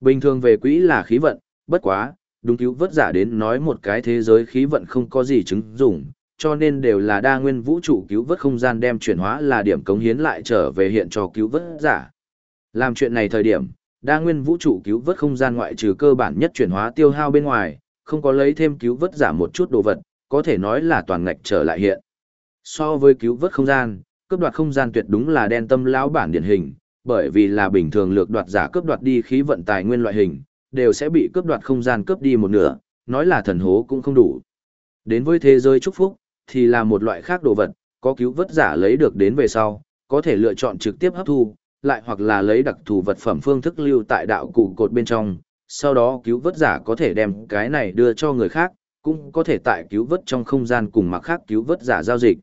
Bình thường về quỹ là khí vận, bất quá, đúng cứu vớt giả đến nói một cái thế giới khí vận không có gì chứng dụng, cho nên đều là đa nguyên vũ trụ cứu vớt không gian đem chuyển hóa là điểm cống hiến lại trở về hiện cho cứu vớt giả. Làm chuyện này thời điểm, đa nguyên vũ trụ cứu vớt không gian ngoại trừ cơ bản nhất chuyển hóa tiêu hao bên ngoài, không có lấy thêm cứu vớt giả một chút đồ vật, có thể nói là toàn ngạch trở lại hiện. So với cứu vớt không gian, cướp đoạt không gian tuyệt đúng là đen tâm lão bản điển hình, bởi vì là bình thường lược đoạt giả cướp đoạt đi khí vận tài nguyên loại hình, đều sẽ bị cướp đoạt không gian cướp đi một nửa, nói là thần hố cũng không đủ. Đến với thế giới chúc phúc, thì là một loại khác đồ vật, có cứu vớt giả lấy được đến về sau, có thể lựa chọn trực tiếp hấp thu, lại hoặc là lấy đặc thù vật phẩm phương thức lưu tại đạo cụ cột bên trong, sau đó cứu vớt giả có thể đem cái này đưa cho người khác, cũng có thể tại cứu vớt trong không gian cùng mặc khác cứu vớt giả giao dịch.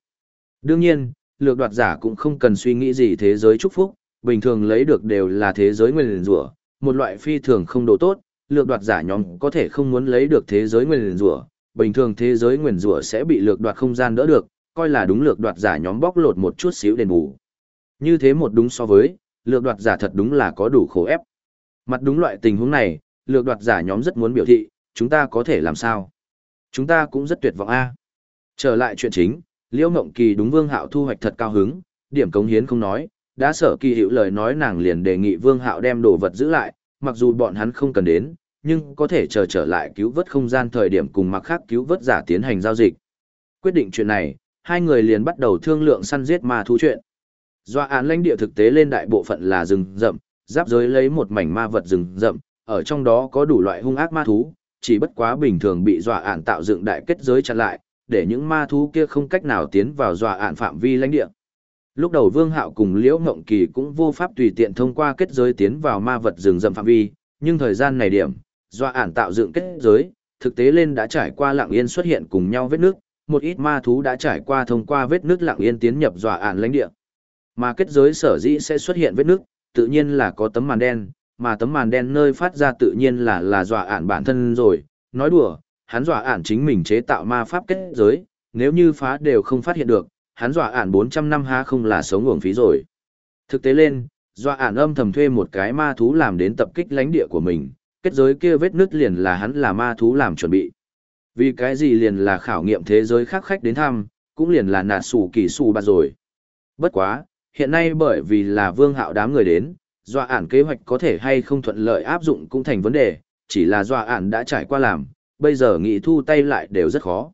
Đương nhiên, lược đoạt giả cũng không cần suy nghĩ gì thế giới chúc phúc, bình thường lấy được đều là thế giới nguyên rủa, một loại phi thường không đồ tốt, lược đoạt giả nhóm có thể không muốn lấy được thế giới nguyên rủa, bình thường thế giới nguyên rủa sẽ bị lược đoạt không gian đỡ được, coi là đúng lược đoạt giả nhóm bóc lột một chút xíu đền bù. Như thế một đúng so với, lược đoạt giả thật đúng là có đủ khổ ép. Mặt đúng loại tình huống này, lược đoạt giả nhóm rất muốn biểu thị, chúng ta có thể làm sao? Chúng ta cũng rất tuyệt vọng a. Trở lại chuyện chính, Liễu Ngộng Kỳ đúng Vương Hạo thu hoạch thật cao hứng, điểm cống hiến không nói, đã sở kỳ hữu lời nói nàng liền đề nghị Vương Hạo đem đồ vật giữ lại, mặc dù bọn hắn không cần đến, nhưng có thể chờ trở lại cứu vớt không gian thời điểm cùng mặc khác cứu vớt giả tiến hành giao dịch. Quyết định chuyện này, hai người liền bắt đầu thương lượng săn giết ma thú chuyện. Do án lãnh địa thực tế lên đại bộ phận là rừng rậm, giáp giới lấy một mảnh ma vật rừng rậm, ở trong đó có đủ loại hung ác ma thú, chỉ bất quá bình thường bị dọa ản tạo dựng đại kết giới chặn lại, để những ma thú kia không cách nào tiến vào dọa ản phạm vi lãnh địa. Lúc đầu Vương Hạo cùng Liễu Ngộng Kỳ cũng vô pháp tùy tiện thông qua kết giới tiến vào ma vật rừng rậm phạm vi, nhưng thời gian này điểm, do ản tạo dựng kết giới, thực tế lên đã trải qua lặng yên xuất hiện cùng nhau vết nước, một ít ma thú đã trải qua thông qua vết nước lặng yên tiến nhập dọa ản lãnh địa. Mà kết giới sở dĩ sẽ xuất hiện vết nước, tự nhiên là có tấm màn đen, mà tấm màn đen nơi phát ra tự nhiên là là dọa ản bản thân rồi, nói đùa, hắn dọa ản chính mình chế tạo ma pháp kết giới, nếu như phá đều không phát hiện được, hắn dọa ản 400 năm ha không là sống uổng phí rồi. Thực tế lên, dọa ản âm thầm thuê một cái ma thú làm đến tập kích lãnh địa của mình, kết giới kia vết nứt liền là hắn là ma thú làm chuẩn bị. Vì cái gì liền là khảo nghiệm thế giới khác khách đến thăm, cũng liền là nạt sủ kỳ sủ bạt rồi. Bất quá, hiện nay bởi vì là vương hạo đám người đến, dọa ản kế hoạch có thể hay không thuận lợi áp dụng cũng thành vấn đề, chỉ là dọa ản đã trải qua làm, bây giờ nghĩ thu tay lại đều rất khó.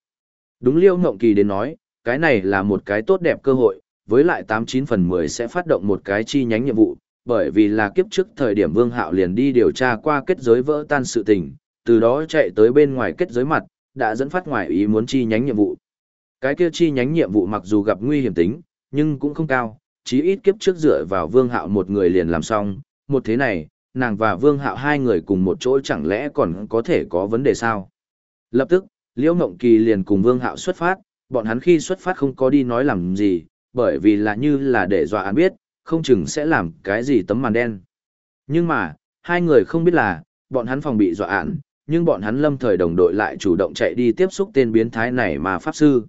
Đúng liêu ngộng kỳ đến nói, cái này là một cái tốt đẹp cơ hội, với lại 89 phần 10 sẽ phát động một cái chi nhánh nhiệm vụ, bởi vì là kiếp trước thời điểm Vương Hạo liền đi điều tra qua kết giới vỡ tan sự tình, từ đó chạy tới bên ngoài kết giới mặt, đã dẫn phát ngoài ý muốn chi nhánh nhiệm vụ. Cái kia chi nhánh nhiệm vụ mặc dù gặp nguy hiểm tính, nhưng cũng không cao, chí ít kiếp trước dựa vào Vương Hạo một người liền làm xong, một thế này, nàng và Vương Hạo hai người cùng một chỗ chẳng lẽ còn có thể có vấn đề sao? Lập tức, Liễu Ngộng Kỳ liền cùng Vương Hạo xuất phát, bọn hắn khi xuất phát không có đi nói làm gì, bởi vì là như là để dọa án biết, không chừng sẽ làm cái gì tấm màn đen. Nhưng mà, hai người không biết là, bọn hắn phòng bị dọa án, nhưng bọn hắn lâm thời đồng đội lại chủ động chạy đi tiếp xúc tên biến thái này mà pháp sư.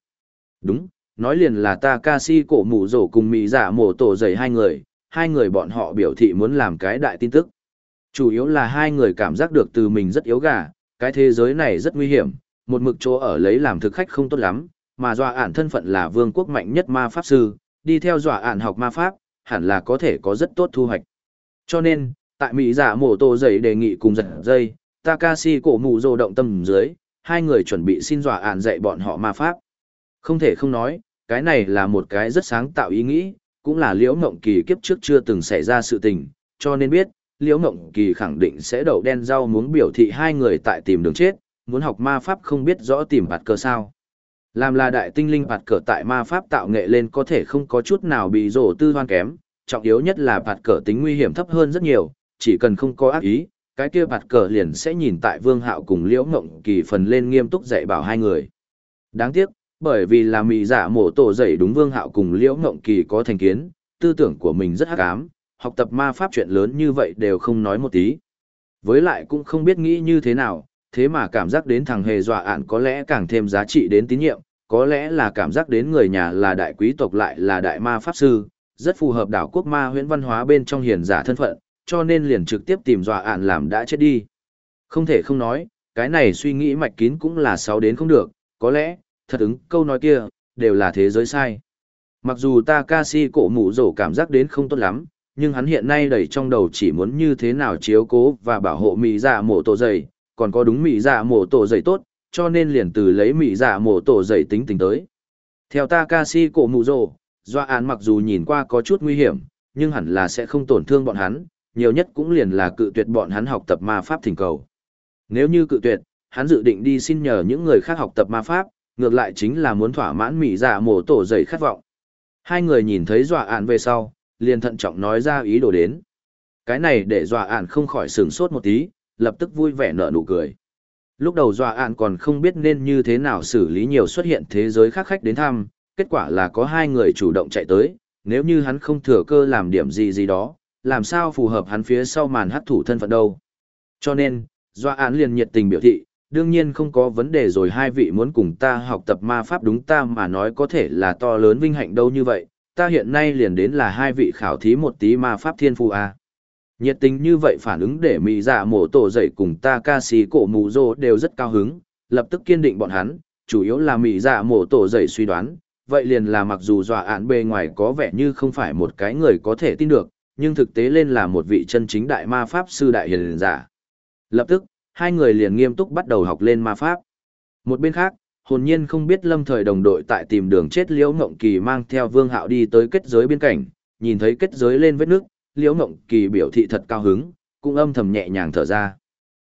Đúng, nói liền là ta ca si cổ mù rổ cùng mỹ giả dạ mổ tổ dày hai người, hai người bọn họ biểu thị muốn làm cái đại tin tức. Chủ yếu là hai người cảm giác được từ mình rất yếu gà, cái thế giới này rất nguy hiểm, một mực chỗ ở lấy làm thực khách không tốt lắm, mà dọa ản thân phận là vương quốc mạnh nhất ma pháp sư, đi theo dọa ản học ma pháp, hẳn là có thể có rất tốt thu hoạch. Cho nên, tại Mỹ giả mổ tổ dày đề nghị cùng giật dây, Takashi cổ mù rồ động tâm dưới, hai người chuẩn bị xin dọa ản dạy bọn họ ma pháp. Không thể không nói, cái này là một cái rất sáng tạo ý nghĩ, cũng là liễu ngộng kỳ kiếp trước chưa từng xảy ra sự tình, cho nên biết, liễu ngộng kỳ khẳng định sẽ đậu đen rau muốn biểu thị hai người tại tìm đường chết, muốn học ma pháp không biết rõ tìm bạt cơ sao. Làm là đại tinh linh bạt cờ tại ma pháp tạo nghệ lên có thể không có chút nào bị rổ tư hoan kém, trọng yếu nhất là bạt cờ tính nguy hiểm thấp hơn rất nhiều, chỉ cần không có ác ý, cái kia bạt cờ liền sẽ nhìn tại vương hạo cùng liễu ngộng kỳ phần lên nghiêm túc dạy bảo hai người. Đáng tiếc, bởi vì là mị giả mổ tổ dạy đúng vương hạo cùng liễu ngộng kỳ có thành kiến, tư tưởng của mình rất hắc ám, học tập ma pháp chuyện lớn như vậy đều không nói một tí. Với lại cũng không biết nghĩ như thế nào, thế mà cảm giác đến thằng hề dọa ạn có lẽ càng thêm giá trị đến tín nhiệm, có lẽ là cảm giác đến người nhà là đại quý tộc lại là đại ma pháp sư, rất phù hợp đảo quốc ma huyễn văn hóa bên trong hiền giả thân phận, cho nên liền trực tiếp tìm dọa ạn làm đã chết đi. Không thể không nói, cái này suy nghĩ mạch kín cũng là sáu đến không được, có lẽ, thật ứng câu nói kia, đều là thế giới sai. Mặc dù Takashi cổ mụ rổ cảm giác đến không tốt lắm, nhưng hắn hiện nay đầy trong đầu chỉ muốn như thế nào chiếu cố và bảo hộ mì dạ mổ tổ dày, còn có đúng mỹ dạ mổ tổ giày tốt, cho nên liền từ lấy mỹ dạ mổ tổ giày tính tình tới. Theo Takashi cổ mụ rồ, Doa án mặc dù nhìn qua có chút nguy hiểm, nhưng hẳn là sẽ không tổn thương bọn hắn, nhiều nhất cũng liền là cự tuyệt bọn hắn học tập ma pháp thỉnh cầu. Nếu như cự tuyệt, hắn dự định đi xin nhờ những người khác học tập ma pháp, ngược lại chính là muốn thỏa mãn mỹ dạ mổ tổ giày khát vọng. Hai người nhìn thấy dọa ạn về sau, liền thận trọng nói ra ý đồ đến. Cái này để dọa ạn không khỏi sửng sốt một tí, lập tức vui vẻ nở nụ cười. Lúc đầu dọa ạn còn không biết nên như thế nào xử lý nhiều xuất hiện thế giới khác khách đến thăm, kết quả là có hai người chủ động chạy tới, nếu như hắn không thừa cơ làm điểm gì gì đó, làm sao phù hợp hắn phía sau màn hắc thủ thân phận đâu. Cho nên, dọa ạn liền nhiệt tình biểu thị, đương nhiên không có vấn đề rồi hai vị muốn cùng ta học tập ma pháp đúng ta mà nói có thể là to lớn vinh hạnh đâu như vậy, ta hiện nay liền đến là hai vị khảo thí một tí ma pháp thiên phu à. Nhiệt tình như vậy phản ứng để mỹ dạ mổ tổ dậy cùng ta ca sĩ cổ mù rô đều rất cao hứng, lập tức kiên định bọn hắn, chủ yếu là mỹ dạ mổ tổ dậy suy đoán, vậy liền là mặc dù dọa án bề ngoài có vẻ như không phải một cái người có thể tin được, nhưng thực tế lên là một vị chân chính đại ma pháp sư đại hiền giả. Lập tức, hai người liền nghiêm túc bắt đầu học lên ma pháp. Một bên khác, hồn nhiên không biết lâm thời đồng đội tại tìm đường chết liễu ngộng kỳ mang theo vương hạo đi tới kết giới biên cảnh, nhìn thấy kết giới lên vết nước, liễu ngộng kỳ biểu thị thật cao hứng, cũng âm thầm nhẹ nhàng thở ra.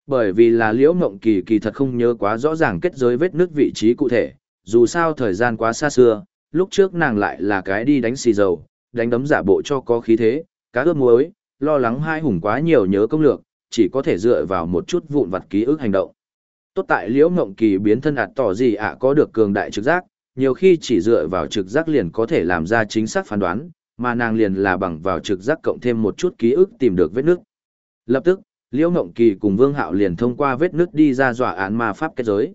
Bởi vì là liễu ngộng kỳ kỳ thật không nhớ quá rõ ràng kết giới vết nước vị trí cụ thể, dù sao thời gian quá xa xưa, lúc trước nàng lại là cái đi đánh xì dầu, đánh đấm giả bộ cho có khí thế, cá ướp muối, lo lắng hai hùng quá nhiều nhớ công lược, chỉ có thể dựa vào một chút vụn vặt ký ức hành động. Tốt tại liễu ngộng kỳ biến thân ạt tỏ gì ạ có được cường đại trực giác, nhiều khi chỉ dựa vào trực giác liền có thể làm ra chính xác phán đoán, mà nàng liền là bằng vào trực giác cộng thêm một chút ký ức tìm được vết nước. Lập tức, liễu ngộng kỳ cùng vương hạo liền thông qua vết nước đi ra dọa án ma pháp kết giới.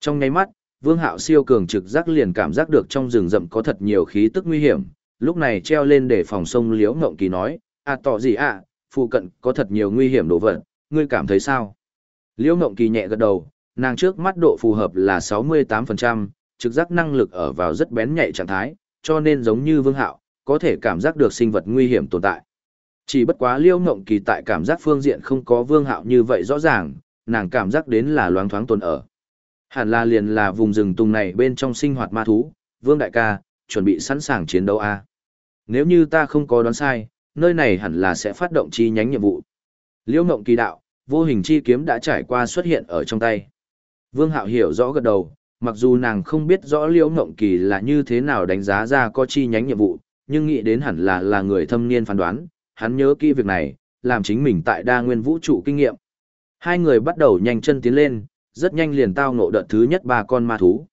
Trong nháy mắt, vương hạo siêu cường trực giác liền cảm giác được trong rừng rậm có thật nhiều khí tức nguy hiểm, lúc này treo lên để phòng sông liễu ngộng kỳ nói, à tỏ gì ạ, phụ cận có thật nhiều nguy hiểm đồ vật, ngươi cảm thấy sao? Liễu Ngộng Kỳ nhẹ gật đầu, nàng trước mắt độ phù hợp là 68%, trực giác năng lực ở vào rất bén nhạy trạng thái, cho nên giống như Vương Hạo, có thể cảm giác được sinh vật nguy hiểm tồn tại. Chỉ bất quá liêu Ngộng Kỳ tại cảm giác phương diện không có Vương Hạo như vậy rõ ràng, nàng cảm giác đến là loáng thoáng tồn ở. Hẳn là liền là vùng rừng tùng này bên trong sinh hoạt ma thú, Vương Đại ca, chuẩn bị sẵn sàng chiến đấu a. Nếu như ta không có đoán sai, nơi này hẳn là sẽ phát động chi nhánh nhiệm vụ. liêu Ngộng Kỳ đạo, vô hình chi kiếm đã trải qua xuất hiện ở trong tay. Vương Hạo hiểu rõ gật đầu, mặc dù nàng không biết rõ liêu Ngộng Kỳ là như thế nào đánh giá ra có chi nhánh nhiệm vụ, nhưng nghĩ đến hẳn là là người thâm niên phán đoán, hắn nhớ kỹ việc này, làm chính mình tại đa nguyên vũ trụ kinh nghiệm. Hai người bắt đầu nhanh chân tiến lên, rất nhanh liền tao ngộ đợt thứ nhất ba con ma thú.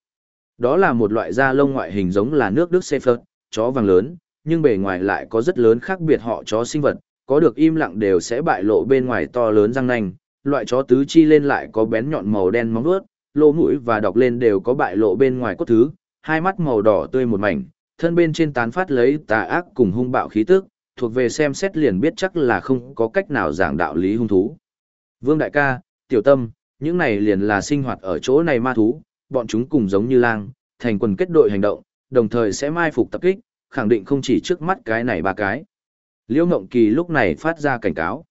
Đó là một loại da lông ngoại hình giống là nước Đức Sepherd, chó vàng lớn, nhưng bề ngoài lại có rất lớn khác biệt họ chó sinh vật, có được im lặng đều sẽ bại lộ bên ngoài to lớn răng nanh, loại chó tứ chi lên lại có bén nhọn màu đen móng vuốt, lỗ mũi và đọc lên đều có bại lộ bên ngoài cốt thứ, hai mắt màu đỏ tươi một mảnh, thân bên trên tán phát lấy tà ác cùng hung bạo khí tức, thuộc về xem xét liền biết chắc là không có cách nào giảng đạo lý hung thú. Vương đại ca, tiểu tâm, những này liền là sinh hoạt ở chỗ này ma thú, bọn chúng cùng giống như lang, thành quần kết đội hành động, đồng thời sẽ mai phục tập kích, khẳng định không chỉ trước mắt cái này ba cái. Liễu Ngộng Kỳ lúc này phát ra cảnh cáo.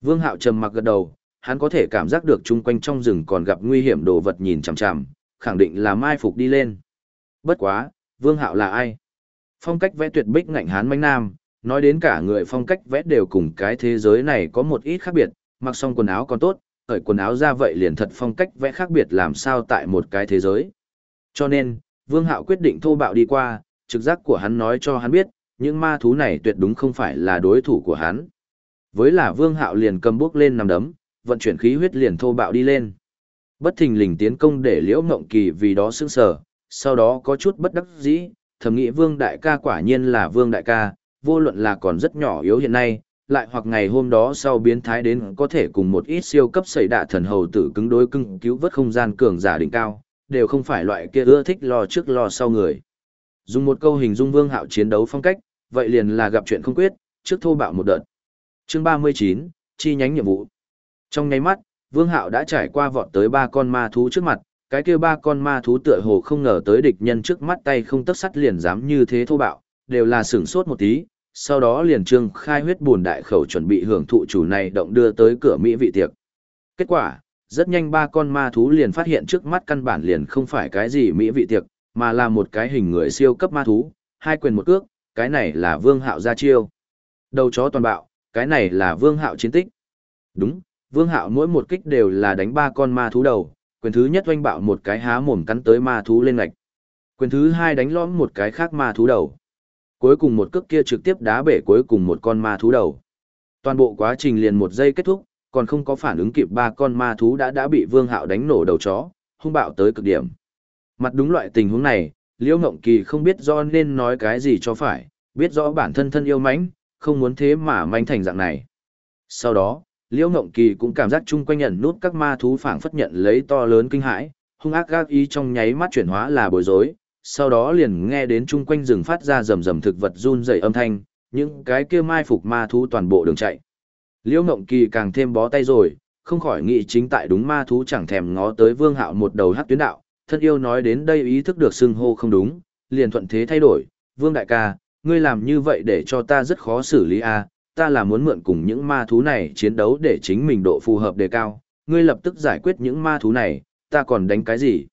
Vương Hạo trầm mặc gật đầu, hắn có thể cảm giác được chung quanh trong rừng còn gặp nguy hiểm đồ vật nhìn chằm chằm, khẳng định là mai phục đi lên. Bất quá, Vương Hạo là ai? Phong cách vẽ tuyệt bích ngạnh hán manh nam, nói đến cả người phong cách vẽ đều cùng cái thế giới này có một ít khác biệt, mặc xong quần áo còn tốt, cởi quần áo ra vậy liền thật phong cách vẽ khác biệt làm sao tại một cái thế giới. Cho nên, Vương Hạo quyết định thô bạo đi qua, trực giác của hắn nói cho hắn biết, những ma thú này tuyệt đúng không phải là đối thủ của hắn. Với là vương hạo liền cầm bước lên nằm đấm, vận chuyển khí huyết liền thô bạo đi lên. Bất thình lình tiến công để liễu ngộng kỳ vì đó sững sờ, sau đó có chút bất đắc dĩ, thầm nghĩ vương đại ca quả nhiên là vương đại ca, vô luận là còn rất nhỏ yếu hiện nay, lại hoặc ngày hôm đó sau biến thái đến có thể cùng một ít siêu cấp xảy đạ thần hầu tử cứng đối cưng cứu vớt không gian cường giả đỉnh cao, đều không phải loại kia ưa thích lo trước lo sau người. Dùng một câu hình dung vương hạo chiến đấu phong cách, vậy liền là gặp chuyện không quyết, trước thô bạo một đợt. Chương 39, chi nhánh nhiệm vụ. Trong nháy mắt, Vương Hạo đã trải qua vọt tới ba con ma thú trước mặt, cái kia ba con ma thú tựa hồ không ngờ tới địch nhân trước mắt tay không tấc sắt liền dám như thế thô bạo, đều là sửng sốt một tí, sau đó liền trương khai huyết buồn đại khẩu chuẩn bị hưởng thụ chủ này động đưa tới cửa mỹ vị tiệc. Kết quả, rất nhanh ba con ma thú liền phát hiện trước mắt căn bản liền không phải cái gì mỹ vị tiệc, mà là một cái hình người siêu cấp ma thú, hai quyền một cước, cái này là Vương Hạo ra chiêu. Đầu chó toàn bạo, cái này là Vương Hạo chiến tích. Đúng, Vương Hạo mỗi một kích đều là đánh ba con ma thú đầu, quyền thứ nhất oanh bạo một cái há mồm cắn tới ma thú lên ngạch. Quyền thứ hai đánh lõm một cái khác ma thú đầu. Cuối cùng một cước kia trực tiếp đá bể cuối cùng một con ma thú đầu. Toàn bộ quá trình liền một giây kết thúc, còn không có phản ứng kịp ba con ma thú đã đã bị Vương Hạo đánh nổ đầu chó, hung bạo tới cực điểm. Mặt đúng loại tình huống này, Liễu Ngộng Kỳ không biết do nên nói cái gì cho phải, biết rõ bản thân thân yêu mãnh, không muốn thế mà manh thành dạng này. Sau đó, Liễu Ngộng Kỳ cũng cảm giác chung quanh nhận nút các ma thú phảng phất nhận lấy to lớn kinh hãi, hung ác gác ý trong nháy mắt chuyển hóa là bối rối, sau đó liền nghe đến chung quanh rừng phát ra rầm rầm thực vật run rẩy âm thanh, những cái kia mai phục ma thú toàn bộ đường chạy. Liễu Ngộng Kỳ càng thêm bó tay rồi, không khỏi nghĩ chính tại đúng ma thú chẳng thèm ngó tới Vương Hạo một đầu hắc tuyến đạo, thân yêu nói đến đây ý thức được xưng hô không đúng, liền thuận thế thay đổi, Vương đại ca, ngươi làm như vậy để cho ta rất khó xử lý a, ta là muốn mượn cùng những ma thú này chiến đấu để chính mình độ phù hợp đề cao, ngươi lập tức giải quyết những ma thú này, ta còn đánh cái gì?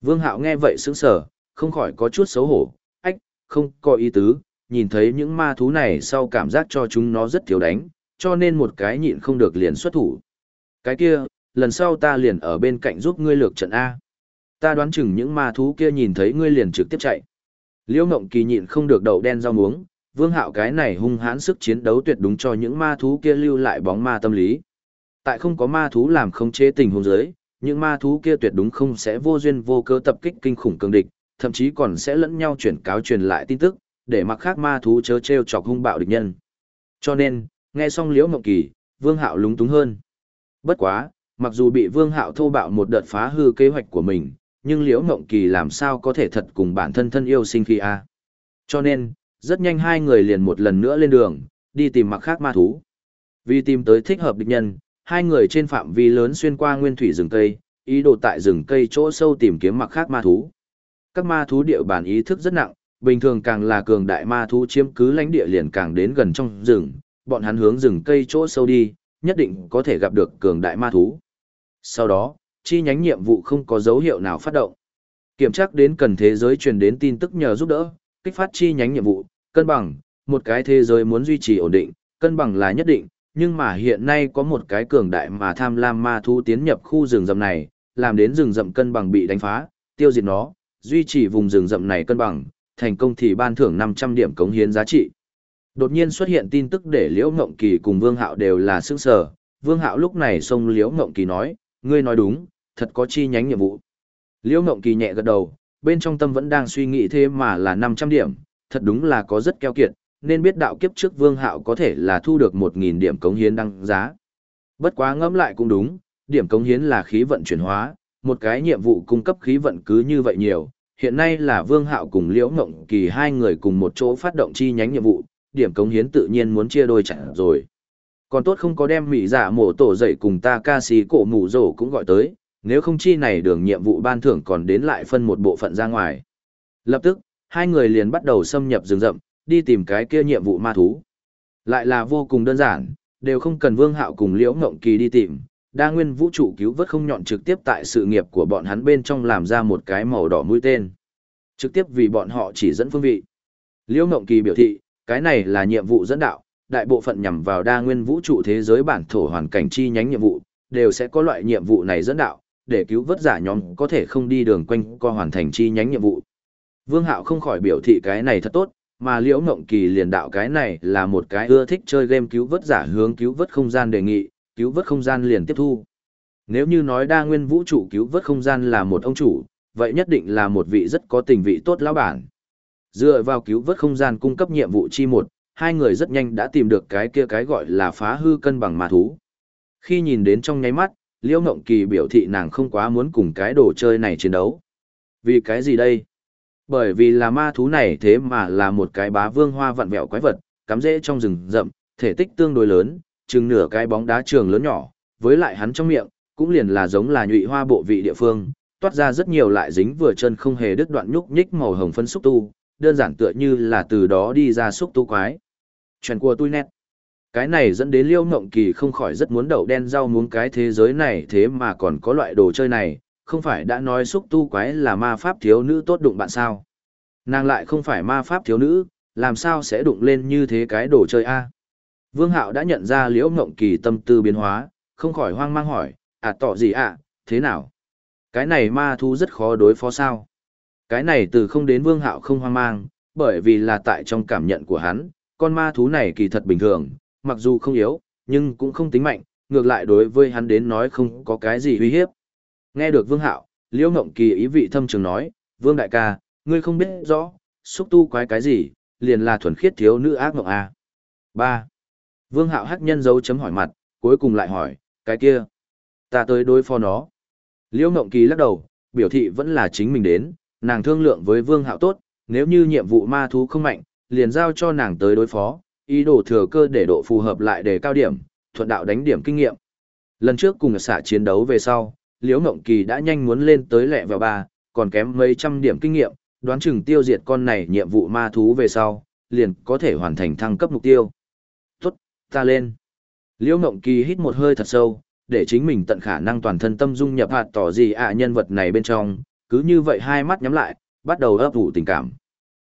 Vương Hạo nghe vậy sững sờ, không khỏi có chút xấu hổ, ách, không có ý tứ, nhìn thấy những ma thú này sau cảm giác cho chúng nó rất thiếu đánh, cho nên một cái nhịn không được liền xuất thủ. Cái kia, lần sau ta liền ở bên cạnh giúp ngươi lược trận A. Ta đoán chừng những ma thú kia nhìn thấy ngươi liền trực tiếp chạy. Liễu Ngộng Kỳ nhịn không được đậu đen rau muống, Vương Hạo cái này hung hãn sức chiến đấu tuyệt đúng cho những ma thú kia lưu lại bóng ma tâm lý. Tại không có ma thú làm không chế tình huống giới, những ma thú kia tuyệt đúng không sẽ vô duyên vô cớ tập kích kinh khủng cường địch, thậm chí còn sẽ lẫn nhau chuyển cáo truyền lại tin tức, để mặc khác ma thú chớ treo chọc hung bạo địch nhân. Cho nên, nghe xong Liễu Ngộng Kỳ, Vương Hạo lúng túng hơn. Bất quá, mặc dù bị Vương Hạo thô bạo một đợt phá hư kế hoạch của mình, nhưng Liễu Ngộng Kỳ làm sao có thể thật cùng bản thân thân yêu sinh khi a? Cho nên, rất nhanh hai người liền một lần nữa lên đường, đi tìm mặc khác ma thú. Vì tìm tới thích hợp địch nhân, hai người trên phạm vi lớn xuyên qua nguyên thủy rừng cây, ý đồ tại rừng cây chỗ sâu tìm kiếm mặc khác ma thú. Các ma thú địa bản ý thức rất nặng, bình thường càng là cường đại ma thú chiếm cứ lãnh địa liền càng đến gần trong rừng, bọn hắn hướng rừng cây chỗ sâu đi, nhất định có thể gặp được cường đại ma thú. Sau đó, chi nhánh nhiệm vụ không có dấu hiệu nào phát động. Kiểm tra đến cần thế giới truyền đến tin tức nhờ giúp đỡ, kích phát chi nhánh nhiệm vụ, cân bằng, một cái thế giới muốn duy trì ổn định, cân bằng là nhất định, nhưng mà hiện nay có một cái cường đại mà tham lam ma thú tiến nhập khu rừng rậm này, làm đến rừng rậm cân bằng bị đánh phá, tiêu diệt nó, duy trì vùng rừng rậm này cân bằng, thành công thì ban thưởng 500 điểm cống hiến giá trị. Đột nhiên xuất hiện tin tức để Liễu Ngộng Kỳ cùng Vương Hạo đều là sững sờ, Vương Hạo lúc này xông Liễu Ngộng Kỳ nói, ngươi nói đúng, thật có chi nhánh nhiệm vụ. Liễu Ngộng Kỳ nhẹ gật đầu, bên trong tâm vẫn đang suy nghĩ thế mà là 500 điểm, thật đúng là có rất keo kiệt, nên biết đạo kiếp trước Vương Hạo có thể là thu được 1.000 điểm cống hiến đăng giá. Bất quá ngẫm lại cũng đúng, điểm cống hiến là khí vận chuyển hóa, một cái nhiệm vụ cung cấp khí vận cứ như vậy nhiều. Hiện nay là Vương Hạo cùng Liễu Ngộng Kỳ hai người cùng một chỗ phát động chi nhánh nhiệm vụ, điểm cống hiến tự nhiên muốn chia đôi chẳng rồi. Còn tốt không có đem mỹ giả mổ tổ dậy cùng ta ca sĩ cổ mù rổ cũng gọi tới, nếu không chi này đường nhiệm vụ ban thưởng còn đến lại phân một bộ phận ra ngoài. Lập tức, hai người liền bắt đầu xâm nhập rừng rậm, đi tìm cái kia nhiệm vụ ma thú. Lại là vô cùng đơn giản, đều không cần Vương Hạo cùng Liễu Ngộng Kỳ đi tìm, đa nguyên vũ trụ cứu vớt không nhọn trực tiếp tại sự nghiệp của bọn hắn bên trong làm ra một cái màu đỏ mũi tên. Trực tiếp vì bọn họ chỉ dẫn phương vị. Liễu Ngộng Kỳ biểu thị, cái này là nhiệm vụ dẫn đạo, đại bộ phận nhằm vào đa nguyên vũ trụ thế giới bản thổ hoàn cảnh chi nhánh nhiệm vụ, đều sẽ có loại nhiệm vụ này dẫn đạo, để cứu vớt giả nhóm có thể không đi đường quanh co hoàn thành chi nhánh nhiệm vụ. Vương Hạo không khỏi biểu thị cái này thật tốt, mà Liễu Ngộng Kỳ liền đạo cái này là một cái ưa thích chơi game cứu vớt giả hướng cứu vớt không gian đề nghị, cứu vớt không gian liền tiếp thu. Nếu như nói đa nguyên vũ trụ cứu vớt không gian là một ông chủ, vậy nhất định là một vị rất có tình vị tốt lão bản. Dựa vào cứu vớt không gian cung cấp nhiệm vụ chi một, hai người rất nhanh đã tìm được cái kia cái gọi là phá hư cân bằng ma thú. Khi nhìn đến trong nháy mắt, Liễu Ngộng Kỳ biểu thị nàng không quá muốn cùng cái đồ chơi này chiến đấu. Vì cái gì đây? Bởi vì là ma thú này thế mà là một cái bá vương hoa vặn vẹo quái vật, cắm rễ trong rừng rậm, thể tích tương đối lớn, chừng nửa cái bóng đá trường lớn nhỏ, với lại hắn trong miệng, cũng liền là giống là nhụy hoa bộ vị địa phương, toát ra rất nhiều lại dính vừa chân không hề đứt đoạn nhúc nhích màu hồng phân xúc tu, đơn giản tựa như là từ đó đi ra xúc tu quái. Chuyện của tôi nét. Cái này dẫn đến Liêu Ngộng Kỳ không khỏi rất muốn đậu đen rau muống cái thế giới này thế mà còn có loại đồ chơi này, không phải đã nói xúc tu quái là ma pháp thiếu nữ tốt đụng bạn sao. Nàng lại không phải ma pháp thiếu nữ, làm sao sẽ đụng lên như thế cái đồ chơi a? Vương Hạo đã nhận ra Liễu Ngộng Kỳ tâm tư biến hóa, không khỏi hoang mang hỏi, à tỏ gì ạ, thế nào? Cái này ma thú rất khó đối phó sao? Cái này từ không đến Vương Hạo không hoang mang, bởi vì là tại trong cảm nhận của hắn, con ma thú này kỳ thật bình thường, mặc dù không yếu, nhưng cũng không tính mạnh, ngược lại đối với hắn đến nói không có cái gì uy hiếp. Nghe được Vương Hạo, Liễu Ngộng Kỳ ý vị thâm trường nói, Vương Đại ca, ngươi không biết rõ, xúc tu quái cái gì, liền là thuần khiết thiếu nữ ác mộng A. 3. Vương Hạo hắc nhân dấu chấm hỏi mặt, cuối cùng lại hỏi, cái kia, ta tới đối phó nó. Liễu Ngộng Kỳ lắc đầu, biểu thị vẫn là chính mình đến, nàng thương lượng với Vương Hạo tốt, nếu như nhiệm vụ ma thú không mạnh, liền giao cho nàng tới đối phó, ý đồ thừa cơ để độ phù hợp lại để cao điểm, thuận đạo đánh điểm kinh nghiệm. Lần trước cùng xạ chiến đấu về sau, Liễu Ngộng Kỳ đã nhanh muốn lên tới lẹ vào ba, còn kém mấy trăm điểm kinh nghiệm, đoán chừng tiêu diệt con này nhiệm vụ ma thú về sau, liền có thể hoàn thành thăng cấp mục tiêu. tuất ta lên. Liễu Ngộng Kỳ hít một hơi thật sâu, để chính mình tận khả năng toàn thân tâm dung nhập hạt tỏ gì ạ nhân vật này bên trong, cứ như vậy hai mắt nhắm lại, bắt đầu ấp ủ tình cảm.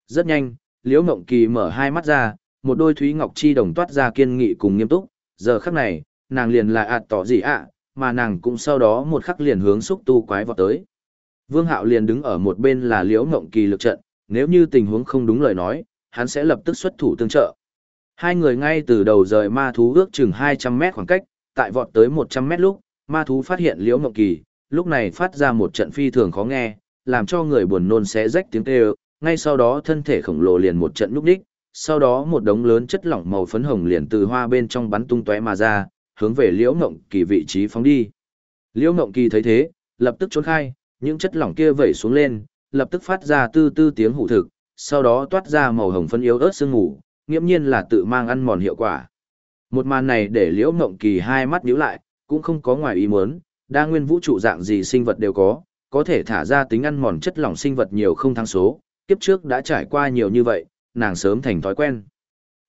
Rất nhanh, Liễu Ngộng Kỳ mở hai mắt ra, một đôi thúy ngọc chi đồng toát ra kiên nghị cùng nghiêm túc, giờ khắc này, nàng liền là ạt tỏ gì ạ, mà nàng cũng sau đó một khắc liền hướng xúc tu quái vọt tới. Vương Hạo liền đứng ở một bên là Liễu Ngộng Kỳ lực trận, nếu như tình huống không đúng lời nói, hắn sẽ lập tức xuất thủ tương trợ. Hai người ngay từ đầu rời ma thú ước chừng 200 mét khoảng cách, tại vọt tới 100 mét lúc, ma thú phát hiện Liễu Ngộng Kỳ, lúc này phát ra một trận phi thường khó nghe, làm cho người buồn nôn xé rách tiếng kêu, ngay sau đó thân thể khổng lồ liền một trận lúc đích, sau đó một đống lớn chất lỏng màu phấn hồng liền từ hoa bên trong bắn tung tóe mà ra, hướng về Liễu Ngộng Kỳ vị trí phóng đi. Liễu Ngộng Kỳ thấy thế, lập tức trốn khai, những chất lỏng kia vẩy xuống lên, lập tức phát ra tư tư tiếng hủ thực, sau đó toát ra màu hồng phân yếu ớt sương ngủ, nghiễm nhiên là tự mang ăn mòn hiệu quả. Một màn này để Liễu Ngộng Kỳ hai mắt nhíu lại, cũng không có ngoài ý muốn, đa nguyên vũ trụ dạng gì sinh vật đều có, có thể thả ra tính ăn mòn chất lỏng sinh vật nhiều không thăng số, kiếp trước đã trải qua nhiều như vậy, nàng sớm thành thói quen.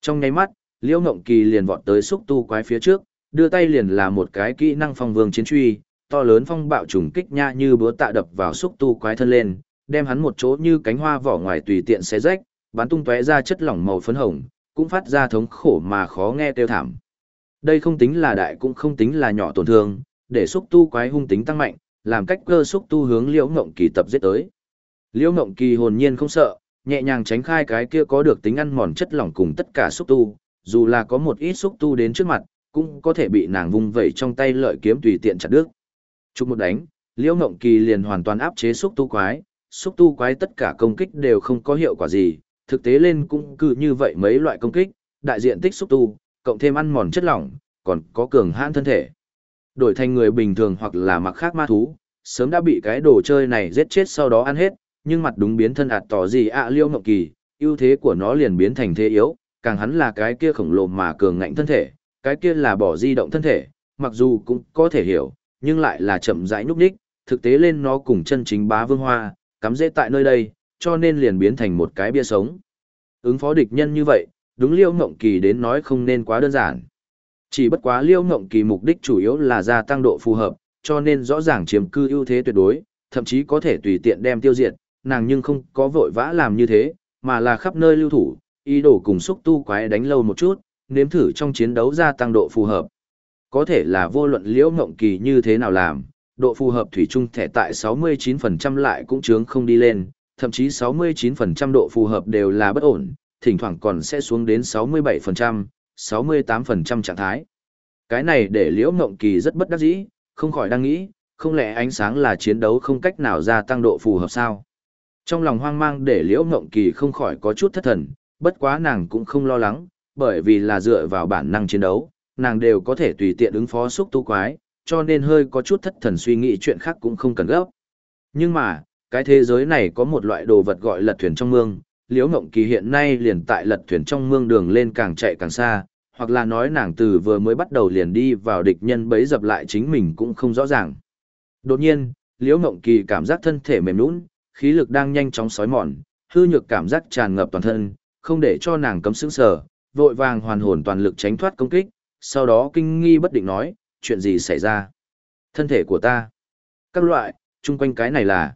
Trong nháy mắt, Liễu Ngộng Kỳ liền vọt tới xúc tu quái phía trước, đưa tay liền là một cái kỹ năng phong vương chiến truy, to lớn phong bạo trùng kích nha như búa tạ đập vào xúc tu quái thân lên, đem hắn một chỗ như cánh hoa vỏ ngoài tùy tiện xé rách, bắn tung tóe ra chất lỏng màu phấn hồng, cũng phát ra thống khổ mà khó nghe kêu thảm. Đây không tính là đại cũng không tính là nhỏ tổn thương, để xúc tu quái hung tính tăng mạnh, làm cách cơ xúc tu hướng Liễu Ngộng Kỳ tập giết tới. Liễu Ngộng Kỳ hồn nhiên không sợ, nhẹ nhàng tránh khai cái kia có được tính ăn mòn chất lỏng cùng tất cả xúc tu, dù là có một ít xúc tu đến trước mặt, cũng có thể bị nàng vung vẩy trong tay lợi kiếm tùy tiện chặt đứt. Chúc một đánh, Liễu Ngộng Kỳ liền hoàn toàn áp chế xúc tu quái, xúc tu quái tất cả công kích đều không có hiệu quả gì, thực tế lên cũng cứ như vậy mấy loại công kích, đại diện tích xúc tu, cộng thêm ăn mòn chất lỏng, còn có cường hãn thân thể. Đổi thành người bình thường hoặc là mặc khác ma thú, sớm đã bị cái đồ chơi này giết chết sau đó ăn hết, nhưng mặt đúng biến thân ạt tỏ gì ạ Liễu Ngộng Kỳ, ưu thế của nó liền biến thành thế yếu, càng hắn là cái kia khổng lồ mà cường ngạnh thân thể, cái kia là bỏ di động thân thể, mặc dù cũng có thể hiểu, nhưng lại là chậm rãi nhúc nhích, thực tế lên nó cùng chân chính bá vương hoa, cắm dễ tại nơi đây, cho nên liền biến thành một cái bia sống. Ứng phó địch nhân như vậy, đúng Liêu Ngộng Kỳ đến nói không nên quá đơn giản. Chỉ bất quá Liêu Ngộng Kỳ mục đích chủ yếu là gia tăng độ phù hợp, cho nên rõ ràng chiếm cư ưu thế tuyệt đối, thậm chí có thể tùy tiện đem tiêu diệt, nàng nhưng không có vội vã làm như thế, mà là khắp nơi lưu thủ, ý đồ cùng xúc tu quái đánh lâu một chút, nếm thử trong chiến đấu gia tăng độ phù hợp. Có thể là vô luận liễu mộng kỳ như thế nào làm, độ phù hợp thủy chung thẻ tại 69% lại cũng chướng không đi lên, thậm chí 69% độ phù hợp đều là bất ổn, thỉnh thoảng còn sẽ xuống đến 67%, 68% trạng thái. Cái này để liễu ngộng kỳ rất bất đắc dĩ, không khỏi đang nghĩ, không lẽ ánh sáng là chiến đấu không cách nào gia tăng độ phù hợp sao? Trong lòng hoang mang để liễu ngộng kỳ không khỏi có chút thất thần, bất quá nàng cũng không lo lắng, bởi vì là dựa vào bản năng chiến đấu, nàng đều có thể tùy tiện ứng phó xúc tu quái, cho nên hơi có chút thất thần suy nghĩ chuyện khác cũng không cần gấp. Nhưng mà, cái thế giới này có một loại đồ vật gọi lật thuyền trong mương, liễu ngộng kỳ hiện nay liền tại lật thuyền trong mương đường lên càng chạy càng xa, hoặc là nói nàng từ vừa mới bắt đầu liền đi vào địch nhân bấy dập lại chính mình cũng không rõ ràng. Đột nhiên, Liễu Ngộng Kỳ cảm giác thân thể mềm nhũn, khí lực đang nhanh chóng sói mòn, hư nhược cảm giác tràn ngập toàn thân, không để cho nàng cấm sững sờ, vội vàng hoàn hồn toàn lực tránh thoát công kích, sau đó kinh nghi bất định nói, chuyện gì xảy ra? Thân thể của ta. Các loại, chung quanh cái này là...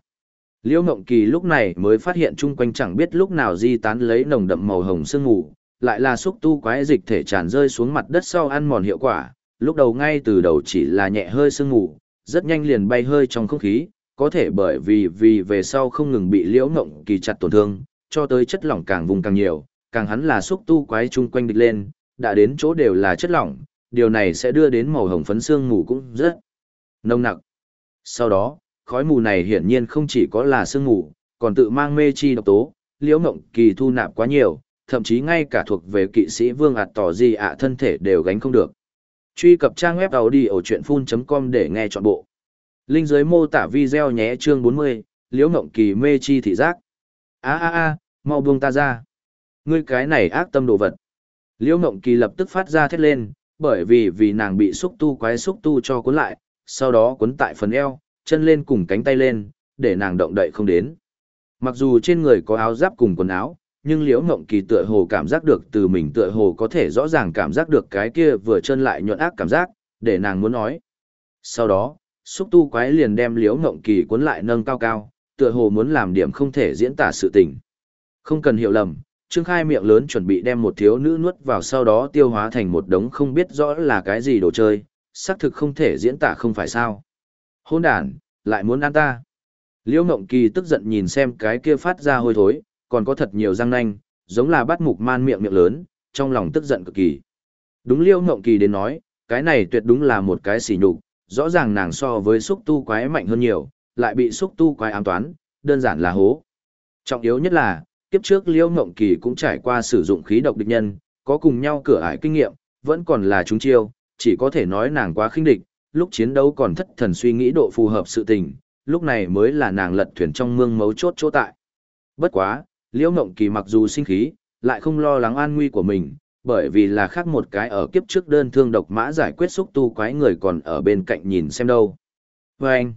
Liễu Ngộng Kỳ lúc này mới phát hiện chung quanh chẳng biết lúc nào di tán lấy nồng đậm màu hồng sương ngủ, lại là xúc tu quái dịch thể tràn rơi xuống mặt đất sau ăn mòn hiệu quả, lúc đầu ngay từ đầu chỉ là nhẹ hơi sương ngủ, rất nhanh liền bay hơi trong không khí, có thể bởi vì vì về sau không ngừng bị Liễu Ngộng Kỳ chặt tổn thương, cho tới chất lỏng càng vùng càng nhiều, càng hắn là xúc tu quái chung quanh địch lên, đã đến chỗ đều là chất lỏng, điều này sẽ đưa đến màu hồng phấn xương mù cũng rất nồng nặc. Sau đó, khói mù này hiển nhiên không chỉ có là sương mù, còn tự mang mê chi độc tố, liễu ngộng kỳ thu nạp quá nhiều, thậm chí ngay cả thuộc về kỵ sĩ vương ạt tỏ gì ạ thân thể đều gánh không được. Truy cập trang web đầu đi ở chuyệnfun.com để nghe trọn bộ. Linh dưới mô tả video nhé chương 40, liễu ngộng kỳ mê chi thị giác. a a a mau buông ta ra. Ngươi cái này ác tâm đồ vật. Liễu ngộng kỳ lập tức phát ra thét lên, bởi vì vì nàng bị xúc tu quái xúc tu cho cuốn lại, sau đó cuốn tại phần eo, chân lên cùng cánh tay lên, để nàng động đậy không đến. Mặc dù trên người có áo giáp cùng quần áo, nhưng Liễu Ngộng Kỳ tựa hồ cảm giác được từ mình tựa hồ có thể rõ ràng cảm giác được cái kia vừa chân lại nhuận ác cảm giác, để nàng muốn nói. Sau đó, xúc tu quái liền đem Liễu Ngộng Kỳ cuốn lại nâng cao cao, tựa hồ muốn làm điểm không thể diễn tả sự tình. Không cần hiểu lầm, Trương Khai miệng lớn chuẩn bị đem một thiếu nữ nuốt vào sau đó tiêu hóa thành một đống không biết rõ là cái gì đồ chơi, xác thực không thể diễn tả không phải sao. Hôn đàn, lại muốn ăn ta. Liễu Ngộng Kỳ tức giận nhìn xem cái kia phát ra hôi thối, còn có thật nhiều răng nanh, giống là bắt mục man miệng miệng lớn, trong lòng tức giận cực kỳ. Đúng Liễu Ngộng Kỳ đến nói, cái này tuyệt đúng là một cái xỉ nhục, rõ ràng nàng so với xúc tu quái mạnh hơn nhiều, lại bị xúc tu quái ám toán, đơn giản là hố. Trọng yếu nhất là, kiếp trước Liễu Ngộng Kỳ cũng trải qua sử dụng khí độc địch nhân, có cùng nhau cửa ải kinh nghiệm, vẫn còn là chúng chiêu, chỉ có thể nói nàng quá khinh địch, lúc chiến đấu còn thất thần suy nghĩ độ phù hợp sự tình, lúc này mới là nàng lật thuyền trong mương mấu chốt chỗ tại. Bất quá, Liễu Ngộng Kỳ mặc dù sinh khí, lại không lo lắng an nguy của mình, bởi vì là khác một cái ở kiếp trước đơn thương độc mã giải quyết xúc tu quái người còn ở bên cạnh nhìn xem đâu. Và anh,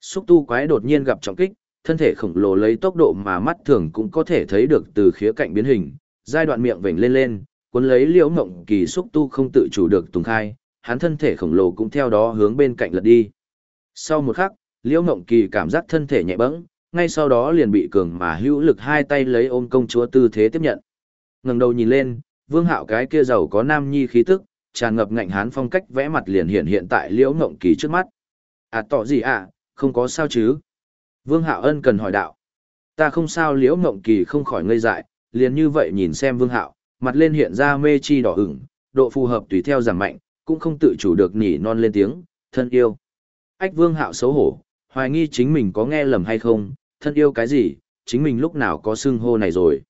xúc tu quái đột nhiên gặp trọng kích, thân thể khổng lồ lấy tốc độ mà mắt thường cũng có thể thấy được từ khía cạnh biến hình, giai đoạn miệng vểnh lên lên, cuốn lấy liễu ngộng kỳ xúc tu không tự chủ được tùng khai, hắn thân thể khổng lồ cũng theo đó hướng bên cạnh lật đi. Sau một khắc, liễu ngộng kỳ cảm giác thân thể nhẹ bẫng, ngay sau đó liền bị cường mà hữu lực hai tay lấy ôm công chúa tư thế tiếp nhận. ngẩng đầu nhìn lên, vương hạo cái kia giàu có nam nhi khí tức, tràn ngập ngạnh hán phong cách vẽ mặt liền hiện hiện tại liễu ngộng kỳ trước mắt. À tỏ gì à, không có sao chứ? Vương hạo ân cần hỏi đạo. Ta không sao liễu mộng kỳ không khỏi ngây dại, liền như vậy nhìn xem vương hạo, mặt lên hiện ra mê chi đỏ ửng, độ phù hợp tùy theo giảm mạnh, cũng không tự chủ được nhỉ non lên tiếng, thân yêu. Ách vương hạo xấu hổ, hoài nghi chính mình có nghe lầm hay không, thân yêu cái gì, chính mình lúc nào có xưng hô này rồi.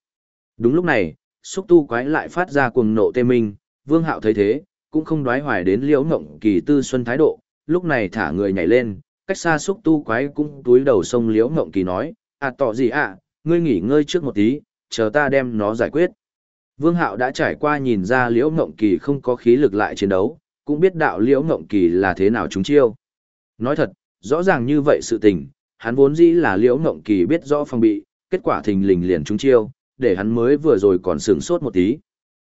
Đúng lúc này, xúc tu quái lại phát ra cuồng nộ tê minh, vương hạo thấy thế, cũng không đoái hoài đến liễu mộng kỳ tư xuân thái độ, lúc này thả người nhảy lên, cách xa xúc tu quái cũng túi đầu sông liễu ngộng kỳ nói, à tỏ gì à, ngươi nghỉ ngơi trước một tí, chờ ta đem nó giải quyết. Vương Hạo đã trải qua nhìn ra Liễu Ngộng Kỳ không có khí lực lại chiến đấu, cũng biết đạo Liễu Ngộng Kỳ là thế nào chúng chiêu. Nói thật, rõ ràng như vậy sự tình, hắn vốn dĩ là Liễu Ngộng Kỳ biết rõ phòng bị, kết quả thình lình liền chúng chiêu, để hắn mới vừa rồi còn sửng sốt một tí.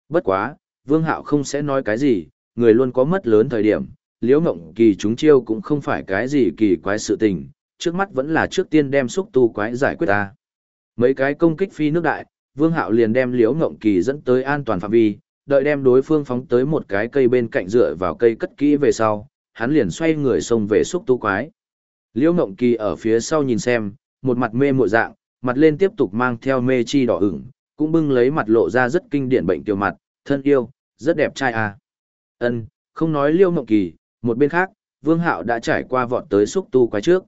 Bất quá, Vương Hạo không sẽ nói cái gì, người luôn có mất lớn thời điểm, Liễu Ngộng Kỳ chúng chiêu cũng không phải cái gì kỳ quái sự tình, trước mắt vẫn là trước tiên đem xúc tu quái giải quyết ta. Mấy cái công kích phi nước đại, Vương Hạo liền đem Liễu Ngộng Kỳ dẫn tới an toàn phạm vi, đợi đem đối phương phóng tới một cái cây bên cạnh dựa vào cây cất kỹ về sau, hắn liền xoay người xông về xúc tu quái. Liễu Ngộng Kỳ ở phía sau nhìn xem, một mặt mê mội dạng, mặt lên tiếp tục mang theo mê chi đỏ ửng, cũng bưng lấy mặt lộ ra rất kinh điển bệnh tiểu mặt, thân yêu, rất đẹp trai à. Ân, không nói Liễu Ngộng Kỳ, một bên khác, Vương Hạo đã trải qua vọt tới xúc tu quái trước.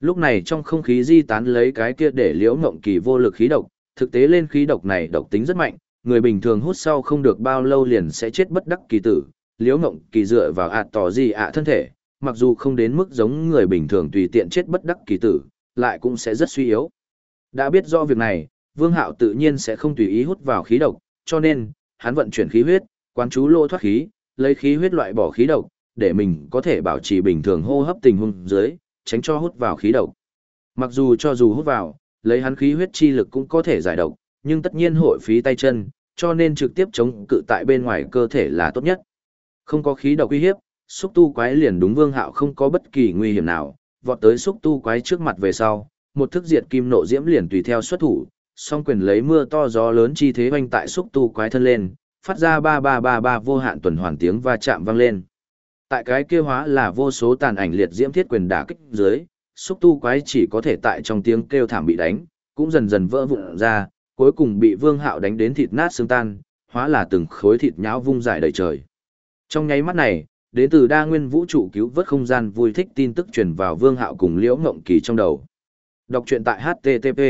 Lúc này trong không khí di tán lấy cái kia để Liễu Ngộng Kỳ vô lực khí độc, thực tế lên khí độc này độc tính rất mạnh, người bình thường hút sau không được bao lâu liền sẽ chết bất đắc kỳ tử. Liễu Ngộng Kỳ dựa vào ạt tỏ gì ạ thân thể, mặc dù không đến mức giống người bình thường tùy tiện chết bất đắc kỳ tử, lại cũng sẽ rất suy yếu. Đã biết do việc này, Vương Hạo tự nhiên sẽ không tùy ý hút vào khí độc, cho nên, hắn vận chuyển khí huyết, Quán chú lô thoát khí, lấy khí huyết loại bỏ khí độc, để mình có thể bảo trì bình thường hô hấp tình huống dưới, tránh cho hút vào khí độc. Mặc dù cho dù hút vào, lấy hắn khí huyết chi lực cũng có thể giải độc, nhưng tất nhiên hội phí tay chân, cho nên trực tiếp chống cự tại bên ngoài cơ thể là tốt nhất. Không có khí độc uy hiếp, xúc tu quái liền đúng vương hạo không có bất kỳ nguy hiểm nào, vọt tới xúc tu quái trước mặt về sau, một thức diệt kim nộ diễm liền tùy theo xuất thủ, song quyền lấy mưa to gió lớn chi thế hoành tại xúc tu quái thân lên, phát ra ba ba ba ba vô hạn tuần hoàn tiếng va chạm vang lên. Tại cái kia hóa là vô số tàn ảnh liệt diễm thiết quyền đả kích dưới, xúc tu quái chỉ có thể tại trong tiếng kêu thảm bị đánh, cũng dần dần vỡ vụn ra, cuối cùng bị Vương Hạo đánh đến thịt nát xương tan, hóa là từng khối thịt nhão vung dài đầy trời. Trong nháy mắt này, đến từ đa nguyên vũ trụ cứu vớt không gian vui thích tin tức truyền vào Vương Hạo cùng Liễu Ngộng Kỳ trong đầu. Đọc truyện tại http.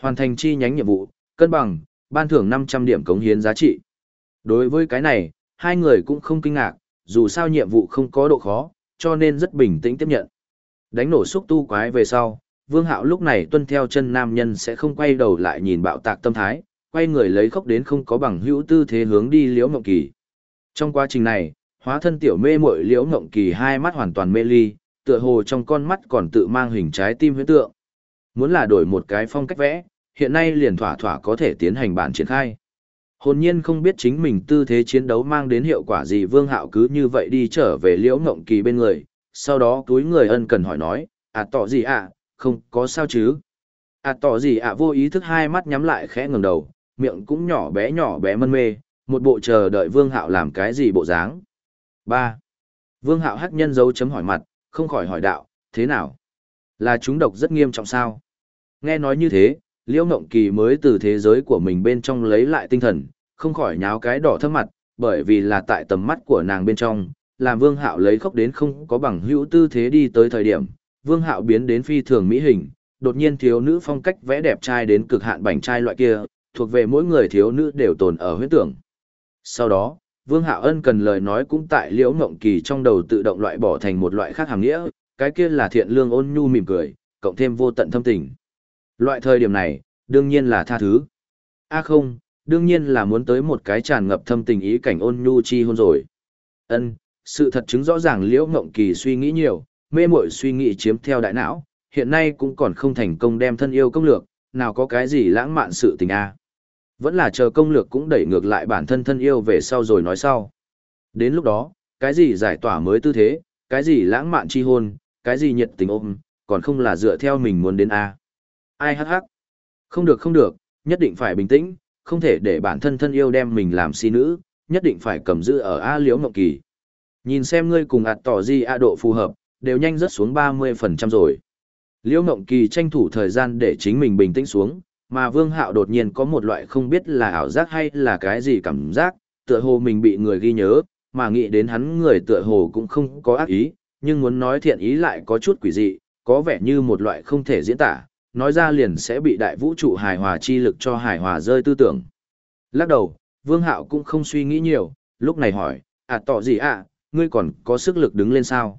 Hoàn thành chi nhánh nhiệm vụ, cân bằng, ban thưởng 500 điểm cống hiến giá trị. Đối với cái này, hai người cũng không kinh ngạc, dù sao nhiệm vụ không có độ khó, cho nên rất bình tĩnh tiếp nhận. Đánh nổ xúc tu quái về sau, Vương Hạo lúc này tuân theo chân nam nhân sẽ không quay đầu lại nhìn bạo tạc tâm thái, quay người lấy khốc đến không có bằng hữu tư thế hướng đi Liễu Ngộng Kỳ. Trong quá trình này, hóa thân tiểu mê muội Liễu Ngộng Kỳ hai mắt hoàn toàn mê ly, tựa hồ trong con mắt còn tự mang hình trái tim huyễn tượng. Muốn là đổi một cái phong cách vẽ, hiện nay liền thỏa thỏa có thể tiến hành bản triển khai. Hồn nhiên không biết chính mình tư thế chiến đấu mang đến hiệu quả gì Vương Hạo cứ như vậy đi trở về Liễu Ngộng Kỳ bên người, sau đó túi người ân cần hỏi nói, à tỏ gì ạ, không có sao chứ. À tỏ gì ạ vô ý thức hai mắt nhắm lại khẽ ngừng đầu, miệng cũng nhỏ bé nhỏ bé mân mê, một bộ chờ đợi Vương Hạo làm cái gì bộ dáng. ba Vương Hạo hắc nhân dấu chấm hỏi mặt, không khỏi hỏi đạo, thế nào? Là chúng độc rất nghiêm trọng sao? Nghe nói như thế, Liễu Ngộng Kỳ mới từ thế giới của mình bên trong lấy lại tinh thần, không khỏi nháo cái đỏ thấp mặt, bởi vì là tại tầm mắt của nàng bên trong, làm Vương Hạo lấy khóc đến không có bằng hữu tư thế đi tới thời điểm, Vương Hạo biến đến phi thường mỹ hình, đột nhiên thiếu nữ phong cách vẽ đẹp trai đến cực hạn bảnh trai loại kia, thuộc về mỗi người thiếu nữ đều tồn ở huyết tưởng. Sau đó, Vương Hạo Ân cần lời nói cũng tại Liễu Ngộng Kỳ trong đầu tự động loại bỏ thành một loại khác hàm nghĩa, cái kia là thiện lương ôn nhu mỉm cười, cộng thêm vô tận thâm tình. Loại thời điểm này, đương nhiên là tha thứ. A không, đương nhiên là muốn tới một cái tràn ngập thâm tình ý cảnh ôn nhu chi hôn rồi. Ân, sự thật chứng rõ ràng Liễu Ngộng Kỳ suy nghĩ nhiều, mê muội suy nghĩ chiếm theo đại não, hiện nay cũng còn không thành công đem thân yêu công lược, nào có cái gì lãng mạn sự tình a. Vẫn là chờ công lược cũng đẩy ngược lại bản thân thân yêu về sau rồi nói sau. Đến lúc đó, cái gì giải tỏa mới tư thế, cái gì lãng mạn chi hôn, cái gì nhiệt tình ôm, còn không là dựa theo mình muốn đến a. Ai hắc hắc. Không được không được, nhất định phải bình tĩnh, không thể để bản thân thân yêu đem mình làm si nữ, nhất định phải cầm giữ ở A Liễu Ngọc Kỳ. Nhìn xem ngươi cùng ạt tỏ gì A độ phù hợp, đều nhanh rất xuống 30% rồi. Liễu Ngọc Kỳ tranh thủ thời gian để chính mình bình tĩnh xuống, mà Vương Hạo đột nhiên có một loại không biết là ảo giác hay là cái gì cảm giác, tựa hồ mình bị người ghi nhớ, mà nghĩ đến hắn người tựa hồ cũng không có ác ý, nhưng muốn nói thiện ý lại có chút quỷ dị, có vẻ như một loại không thể diễn tả, nói ra liền sẽ bị đại vũ trụ hài hòa chi lực cho hài hòa rơi tư tưởng. Lắc đầu, Vương Hạo cũng không suy nghĩ nhiều, lúc này hỏi, à tỏ gì à, ngươi còn có sức lực đứng lên sao?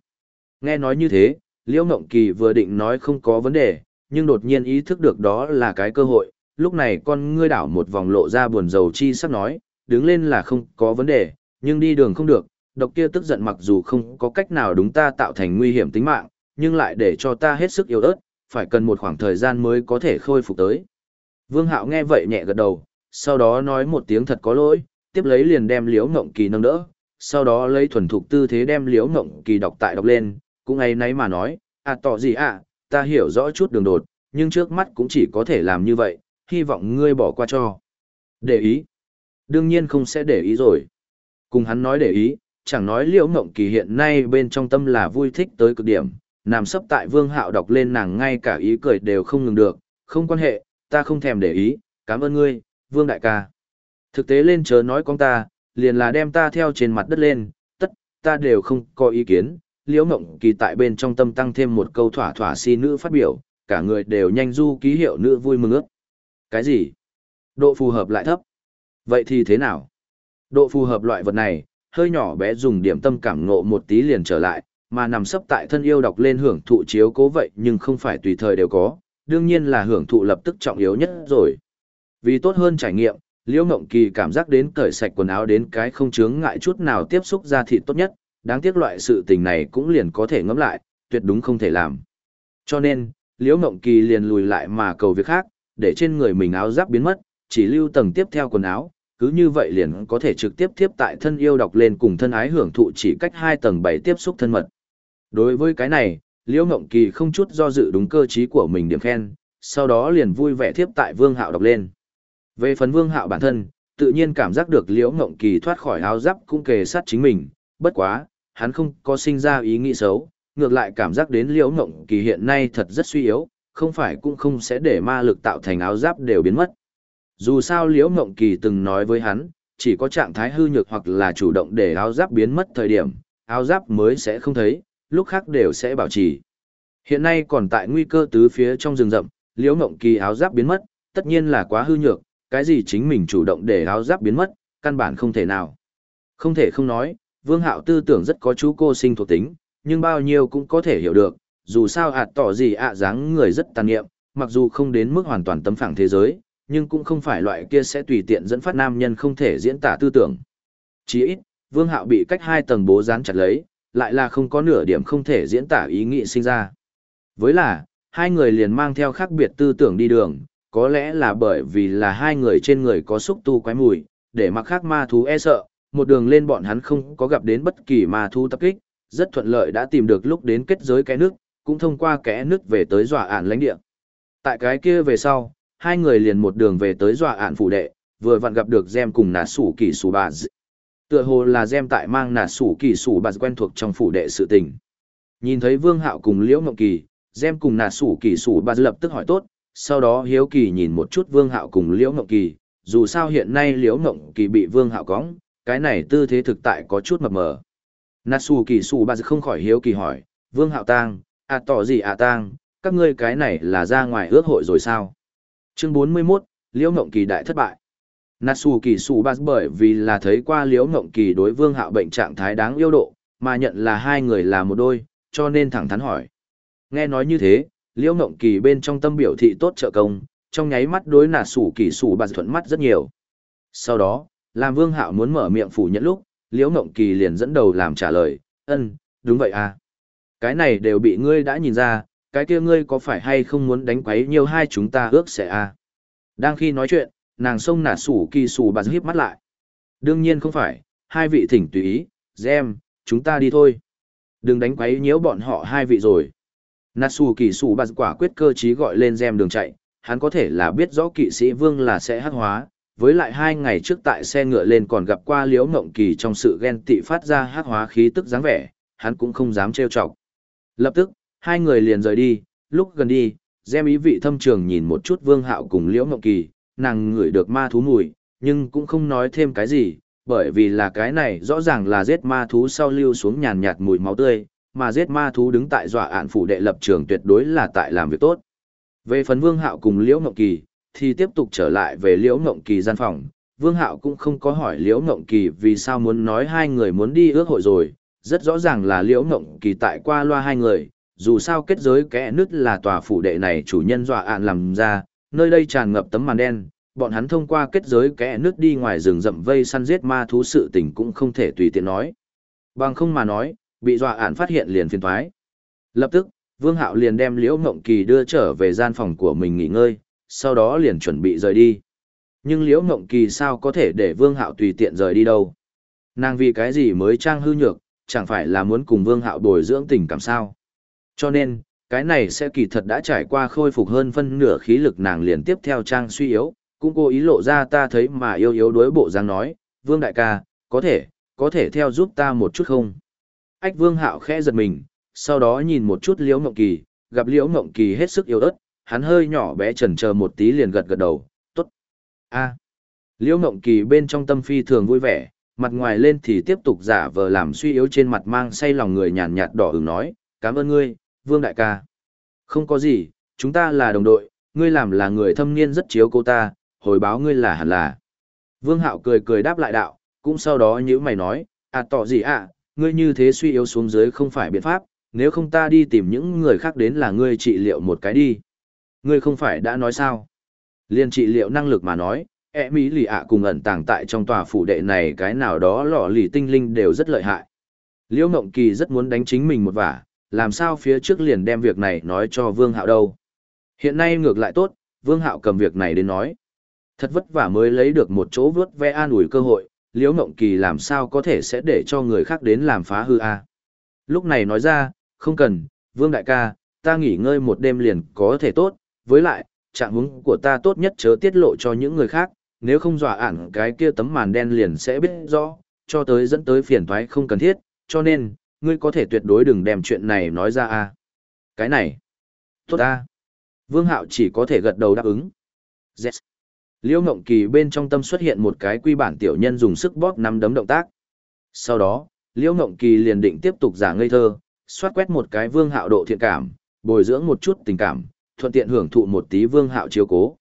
Nghe nói như thế, Liễu Ngộng Kỳ vừa định nói không có vấn đề, nhưng đột nhiên ý thức được đó là cái cơ hội, lúc này con ngươi đảo một vòng lộ ra buồn rầu chi sắp nói, đứng lên là không có vấn đề, nhưng đi đường không được, độc kia tức giận mặc dù không có cách nào đúng ta tạo thành nguy hiểm tính mạng, nhưng lại để cho ta hết sức yếu ớt, phải cần một khoảng thời gian mới có thể khôi phục tới. Vương Hạo nghe vậy nhẹ gật đầu, sau đó nói một tiếng thật có lỗi, tiếp lấy liền đem Liễu Ngộng Kỳ nâng đỡ, sau đó lấy thuần thục tư thế đem Liễu Ngộng Kỳ đọc tại đọc lên, cũng ấy nấy mà nói, à tỏ gì à, ta hiểu rõ chút đường đột, nhưng trước mắt cũng chỉ có thể làm như vậy, hy vọng ngươi bỏ qua cho. Để ý. Đương nhiên không sẽ để ý rồi. Cùng hắn nói để ý, chẳng nói liễu ngộng kỳ hiện nay bên trong tâm là vui thích tới cực điểm, nằm sấp tại vương hạo đọc lên nàng ngay cả ý cười đều không ngừng được, không quan hệ, ta không thèm để ý, cảm ơn ngươi, vương đại ca. Thực tế lên chớ nói con ta, liền là đem ta theo trên mặt đất lên, tất, ta đều không có ý kiến, liễu Mộng kỳ tại bên trong tâm tăng thêm một câu thỏa thỏa si nữ phát biểu cả người đều nhanh du ký hiệu nữ vui mừng ước. Cái gì? Độ phù hợp lại thấp. Vậy thì thế nào? Độ phù hợp loại vật này hơi nhỏ bé dùng điểm tâm cảm ngộ một tí liền trở lại mà nằm sấp tại thân yêu đọc lên hưởng thụ chiếu cố vậy nhưng không phải tùy thời đều có đương nhiên là hưởng thụ lập tức trọng yếu nhất rồi vì tốt hơn trải nghiệm Liễu Ngộng Kỳ cảm giác đến cởi sạch quần áo đến cái không chướng ngại chút nào tiếp xúc ra thịt tốt nhất, đáng tiếc loại sự tình này cũng liền có thể ngẫm lại, tuyệt đúng không thể làm. Cho nên, Liễu Ngộng Kỳ liền lùi lại mà cầu việc khác, để trên người mình áo giáp biến mất, chỉ lưu tầng tiếp theo quần áo, cứ như vậy liền có thể trực tiếp tiếp tại thân yêu đọc lên cùng thân ái hưởng thụ chỉ cách hai tầng bảy tiếp xúc thân mật. Đối với cái này, Liễu Ngộng Kỳ không chút do dự đúng cơ trí của mình điểm khen, sau đó liền vui vẻ tiếp tại Vương Hạo đọc lên. Về phần Vương Hạo bản thân, tự nhiên cảm giác được Liễu Ngộng Kỳ thoát khỏi áo giáp cũng kề sát chính mình, bất quá, hắn không có sinh ra ý nghĩ xấu, ngược lại cảm giác đến Liễu Ngộng Kỳ hiện nay thật rất suy yếu, không phải cũng không sẽ để ma lực tạo thành áo giáp đều biến mất. Dù sao Liễu Ngộng Kỳ từng nói với hắn, chỉ có trạng thái hư nhược hoặc là chủ động để áo giáp biến mất thời điểm, áo giáp mới sẽ không thấy, lúc khác đều sẽ bảo trì. Hiện nay còn tại nguy cơ tứ phía trong rừng rậm, Liễu Ngộng Kỳ áo giáp biến mất, tất nhiên là quá hư nhược, cái gì chính mình chủ động để áo giáp biến mất, căn bản không thể nào. Không thể không nói, Vương Hạo tư tưởng rất có chú cô sinh thuộc tính, nhưng bao nhiêu cũng có thể hiểu được, dù sao ạt tỏ gì ạ dáng người rất tàn nghiệm, mặc dù không đến mức hoàn toàn tấm phẳng thế giới, nhưng cũng không phải loại kia sẽ tùy tiện dẫn phát nam nhân không thể diễn tả tư tưởng. Chỉ ít, Vương Hạo bị cách hai tầng bố dán chặt lấy, lại là không có nửa điểm không thể diễn tả ý nghĩ sinh ra. Với là, hai người liền mang theo khác biệt tư tưởng đi đường, có lẽ là bởi vì là hai người trên người có xúc tu quái mùi, để mặc khác ma thú e sợ, một đường lên bọn hắn không có gặp đến bất kỳ ma thú tập kích, rất thuận lợi đã tìm được lúc đến kết giới cái nước, cũng thông qua kẽ nước về tới dọa ản lãnh địa. Tại cái kia về sau, hai người liền một đường về tới dọa ản phủ đệ, vừa vặn gặp được Gem cùng nà sủ kỳ sủ bà dị. Tựa hồ là Gem tại mang nà sủ kỳ sủ bạt quen thuộc trong phủ đệ sự tình. Nhìn thấy Vương Hạo cùng Liễu Mộng Kỳ, Gem cùng nà sủ kỳ sủ bạt lập tức hỏi tốt, sau đó hiếu kỳ nhìn một chút Vương Hạo cùng Liễu Mộng Kỳ, dù sao hiện nay Liễu Mộng Kỳ bị Vương Hạo cóng, cái này tư thế thực tại có chút mập mờ. Natsu kỳ sủ bạt không khỏi hiếu kỳ hỏi, Vương Hạo tang, à tỏ gì à tang, các ngươi cái này là ra ngoài ước hội rồi sao? Chương 41, Liễu Mộng Kỳ đại thất bại. Natsu Kỳ Sủ bạc bởi vì là thấy qua Liễu Ngộng Kỳ đối Vương Hạo bệnh trạng thái đáng yêu độ, mà nhận là hai người là một đôi, cho nên thẳng thắn hỏi. Nghe nói như thế, Liễu Ngộng Kỳ bên trong tâm biểu thị tốt trợ công, trong nháy mắt đối Natsu Kỳ Sủ bạc thuận mắt rất nhiều. Sau đó, làm Vương Hạo muốn mở miệng phủ nhận lúc, Liễu Ngộng Kỳ liền dẫn đầu làm trả lời, ân, đúng vậy à. Cái này đều bị ngươi đã nhìn ra, cái kia ngươi có phải hay không muốn đánh quấy nhiều hai chúng ta ước sẽ à? Đang khi nói chuyện, nàng sông nà sủ kỳ sủ bà hiếp mắt lại. Đương nhiên không phải, hai vị thỉnh tùy ý, gem, chúng ta đi thôi. Đừng đánh quấy nhiễu bọn họ hai vị rồi. nà sủ kỳ sủ bà quả quyết cơ trí gọi lên gem đường chạy, hắn có thể là biết rõ kỵ sĩ vương là sẽ hắc hóa, với lại hai ngày trước tại xe ngựa lên còn gặp qua liễu ngộng kỳ trong sự ghen tị phát ra hắc hóa khí tức dáng vẻ, hắn cũng không dám trêu chọc. Lập tức, hai người liền rời đi, lúc gần đi, Gem ý vị thâm trường nhìn một chút Vương Hạo cùng Liễu Ngọc Kỳ, nàng ngửi được ma thú mùi, nhưng cũng không nói thêm cái gì, bởi vì là cái này rõ ràng là giết ma thú sau lưu xuống nhàn nhạt mùi máu tươi, mà giết ma thú đứng tại dọa ạn phủ đệ lập trường tuyệt đối là tại làm việc tốt. Về phần Vương Hạo cùng Liễu Ngộng Kỳ, thì tiếp tục trở lại về Liễu Ngộng Kỳ gian phòng, Vương Hạo cũng không có hỏi Liễu Ngộng Kỳ vì sao muốn nói hai người muốn đi ước hội rồi, rất rõ ràng là Liễu Ngộng Kỳ tại qua loa hai người, dù sao kết giới kẽ nứt là tòa phủ đệ này chủ nhân dọa ạn làm ra, nơi đây tràn ngập tấm màn đen, bọn hắn thông qua kết giới kẽ nước đi ngoài rừng rậm vây săn giết ma thú sự tình cũng không thể tùy tiện nói. Bằng không mà nói, bị dọa ạn phát hiện liền phiền thoái. Lập tức, Vương Hạo liền đem Liễu Ngộng Kỳ đưa trở về gian phòng của mình nghỉ ngơi, sau đó liền chuẩn bị rời đi. Nhưng Liễu Ngộng Kỳ sao có thể để Vương Hạo tùy tiện rời đi đâu? Nàng vì cái gì mới trang hư nhược, chẳng phải là muốn cùng Vương Hạo bồi dưỡng tình cảm sao? Cho nên, cái này sẽ kỳ thật đã trải qua khôi phục hơn phân nửa khí lực nàng liền tiếp theo trang suy yếu, cũng cố ý lộ ra ta thấy mà yêu yếu đối bộ dáng nói, vương đại ca, có thể, có thể theo giúp ta một chút không? Ách vương hạo khẽ giật mình, sau đó nhìn một chút liễu ngộng kỳ, gặp liễu ngộng kỳ hết sức yếu ớt, hắn hơi nhỏ bé chần chờ một tí liền gật gật đầu, tốt. a liễu ngộng kỳ bên trong tâm phi thường vui vẻ, mặt ngoài lên thì tiếp tục giả vờ làm suy yếu trên mặt mang say lòng người nhàn nhạt đỏ ửng nói, cảm ơn ngươi, Vương Đại ca. Không có gì, chúng ta là đồng đội, ngươi làm là người thâm niên rất chiếu cô ta, hồi báo ngươi là hẳn là. Vương Hạo cười cười đáp lại đạo, cũng sau đó nhữ mày nói, à tỏ gì ạ, ngươi như thế suy yếu xuống dưới không phải biện pháp, nếu không ta đi tìm những người khác đến là ngươi trị liệu một cái đi. Ngươi không phải đã nói sao? Liên trị liệu năng lực mà nói, e mỹ lì ạ cùng ẩn tàng tại trong tòa phủ đệ này cái nào đó lọ lì tinh linh đều rất lợi hại. Liễu Ngộng Kỳ rất muốn đánh chính mình một vả, làm sao phía trước liền đem việc này nói cho Vương Hạo đâu. Hiện nay ngược lại tốt, Vương Hạo cầm việc này đến nói. Thật vất vả mới lấy được một chỗ vớt vẽ an ủi cơ hội, Liễu Ngộng Kỳ làm sao có thể sẽ để cho người khác đến làm phá hư a. Lúc này nói ra, không cần, Vương Đại ca, ta nghỉ ngơi một đêm liền có thể tốt, với lại, trạng huống của ta tốt nhất chớ tiết lộ cho những người khác, nếu không dọa ản cái kia tấm màn đen liền sẽ biết rõ, cho tới dẫn tới phiền toái không cần thiết, cho nên, ngươi có thể tuyệt đối đừng đem chuyện này nói ra a. Cái này, tốt a. Vương Hạo chỉ có thể gật đầu đáp ứng. Yes. Liễu Ngộng Kỳ bên trong tâm xuất hiện một cái quy bản tiểu nhân dùng sức bóp nắm đấm động tác. Sau đó, Liễu Ngộng Kỳ liền định tiếp tục giả ngây thơ, xoát quét một cái Vương Hạo độ thiện cảm, bồi dưỡng một chút tình cảm, thuận tiện hưởng thụ một tí Vương Hạo chiếu cố.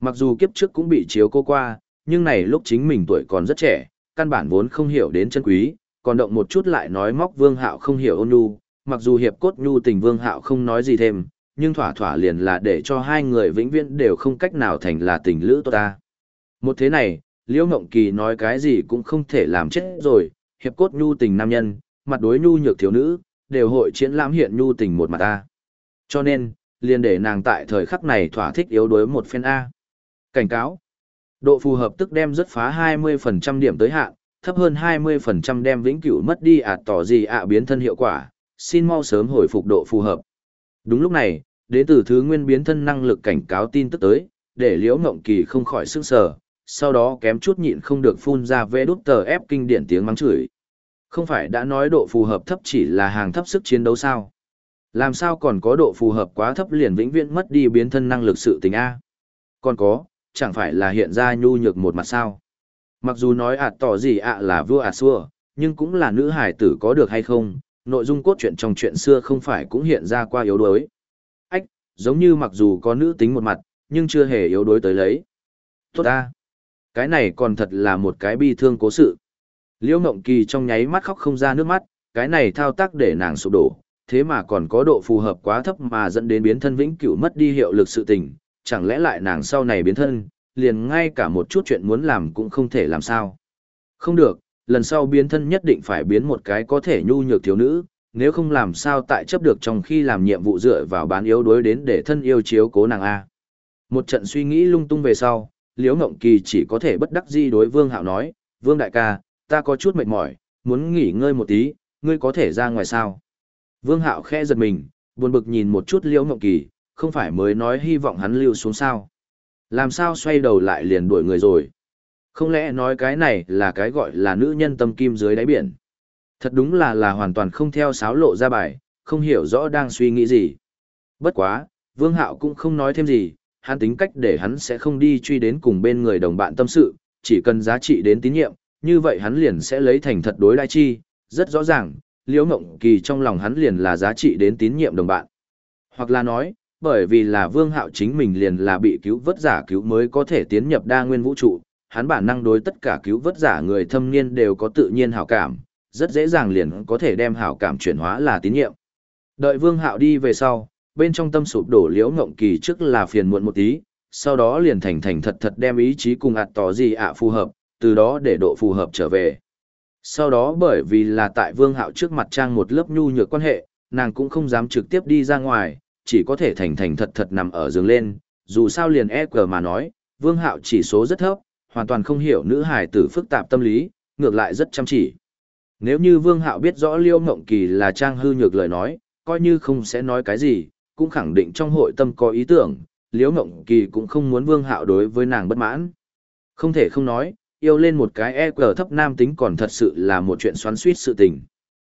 Mặc dù kiếp trước cũng bị chiếu cố qua, nhưng này lúc chính mình tuổi còn rất trẻ, căn bản vốn không hiểu đến chân quý, còn động một chút lại nói móc Vương Hạo không hiểu ôn nhu, mặc dù hiệp cốt nhu tình Vương Hạo không nói gì thêm, nhưng thỏa thỏa liền là để cho hai người vĩnh viễn đều không cách nào thành là tình lữ tốt ta. Một thế này, Liễu Ngộng Kỳ nói cái gì cũng không thể làm chết rồi, hiệp cốt nhu tình nam nhân, mặt đối nhu nhược thiếu nữ, đều hội chiến lãm hiện nhu tình một mặt ta. Cho nên, liền để nàng tại thời khắc này thỏa thích yếu đuối một phen A. Cảnh cáo. Độ phù hợp tức đem rất phá 20% điểm tới hạn, thấp hơn 20% đem vĩnh cửu mất đi ạt tỏ gì ạ biến thân hiệu quả, xin mau sớm hồi phục độ phù hợp. Đúng lúc này, đến từ thứ nguyên biến thân năng lực cảnh cáo tin tức tới, để Liễu Ngộng Kỳ không khỏi sức sở, sau đó kém chút nhịn không được phun ra vê đút tờ ép kinh điển tiếng mắng chửi. Không phải đã nói độ phù hợp thấp chỉ là hàng thấp sức chiến đấu sao? Làm sao còn có độ phù hợp quá thấp liền vĩnh viễn mất đi biến thân năng lực sự tình A? Còn có, chẳng phải là hiện ra nhu nhược một mặt sao? Mặc dù nói ạt tỏ gì ạ là vua ạt xua, nhưng cũng là nữ hải tử có được hay không, nội dung cốt truyện trong chuyện xưa không phải cũng hiện ra qua yếu đuối. Ách, giống như mặc dù có nữ tính một mặt, nhưng chưa hề yếu đuối tới lấy. Tốt ta! Cái này còn thật là một cái bi thương cố sự. Liễu Ngộng Kỳ trong nháy mắt khóc không ra nước mắt, cái này thao tác để nàng sụp đổ, thế mà còn có độ phù hợp quá thấp mà dẫn đến biến thân vĩnh cửu mất đi hiệu lực sự tình, chẳng lẽ lại nàng sau này biến thân, liền ngay cả một chút chuyện muốn làm cũng không thể làm sao. Không được, lần sau biến thân nhất định phải biến một cái có thể nhu nhược thiếu nữ, nếu không làm sao tại chấp được trong khi làm nhiệm vụ dựa vào bán yếu đối đến để thân yêu chiếu cố nàng A. Một trận suy nghĩ lung tung về sau, Liễu Ngộng Kỳ chỉ có thể bất đắc di đối Vương Hạo nói, Vương Đại ca, ta có chút mệt mỏi, muốn nghỉ ngơi một tí, ngươi có thể ra ngoài sao. Vương Hạo khẽ giật mình, buồn bực nhìn một chút Liễu Ngộng Kỳ, không phải mới nói hy vọng hắn lưu xuống sao. Làm sao xoay đầu lại liền đuổi người rồi. Không lẽ nói cái này là cái gọi là nữ nhân tâm kim dưới đáy biển. Thật đúng là là hoàn toàn không theo sáo lộ ra bài, không hiểu rõ đang suy nghĩ gì. Bất quá, Vương Hạo cũng không nói thêm gì, hắn tính cách để hắn sẽ không đi truy đến cùng bên người đồng bạn tâm sự, chỉ cần giá trị đến tín nhiệm, như vậy hắn liền sẽ lấy thành thật đối đai chi, rất rõ ràng, Liễu Ngộng Kỳ trong lòng hắn liền là giá trị đến tín nhiệm đồng bạn. Hoặc là nói, bởi vì là Vương Hạo chính mình liền là bị cứu vớt giả cứu mới có thể tiến nhập đa nguyên vũ trụ, hắn bản năng đối tất cả cứu vớt giả người thâm niên đều có tự nhiên hảo cảm, rất dễ dàng liền có thể đem hảo cảm chuyển hóa là tín nhiệm. Đợi Vương Hạo đi về sau, bên trong tâm sụp đổ liễu ngộng kỳ trước là phiền muộn một tí, sau đó liền thành thành thật thật đem ý chí cùng ạt tỏ gì ạ phù hợp, từ đó để độ phù hợp trở về. Sau đó bởi vì là tại Vương Hạo trước mặt trang một lớp nhu nhược quan hệ, nàng cũng không dám trực tiếp đi ra ngoài, chỉ có thể thành thành thật thật nằm ở giường lên, dù sao liền e cờ mà nói, Vương Hạo chỉ số rất thấp, hoàn toàn không hiểu nữ hài tử phức tạp tâm lý, ngược lại rất chăm chỉ. Nếu như Vương Hạo biết rõ Liêu mộng Kỳ là trang hư nhược lời nói, coi như không sẽ nói cái gì, cũng khẳng định trong hội tâm có ý tưởng, Liễu mộng Kỳ cũng không muốn Vương Hạo đối với nàng bất mãn. Không thể không nói, yêu lên một cái EQ thấp nam tính còn thật sự là một chuyện xoắn suýt sự tình.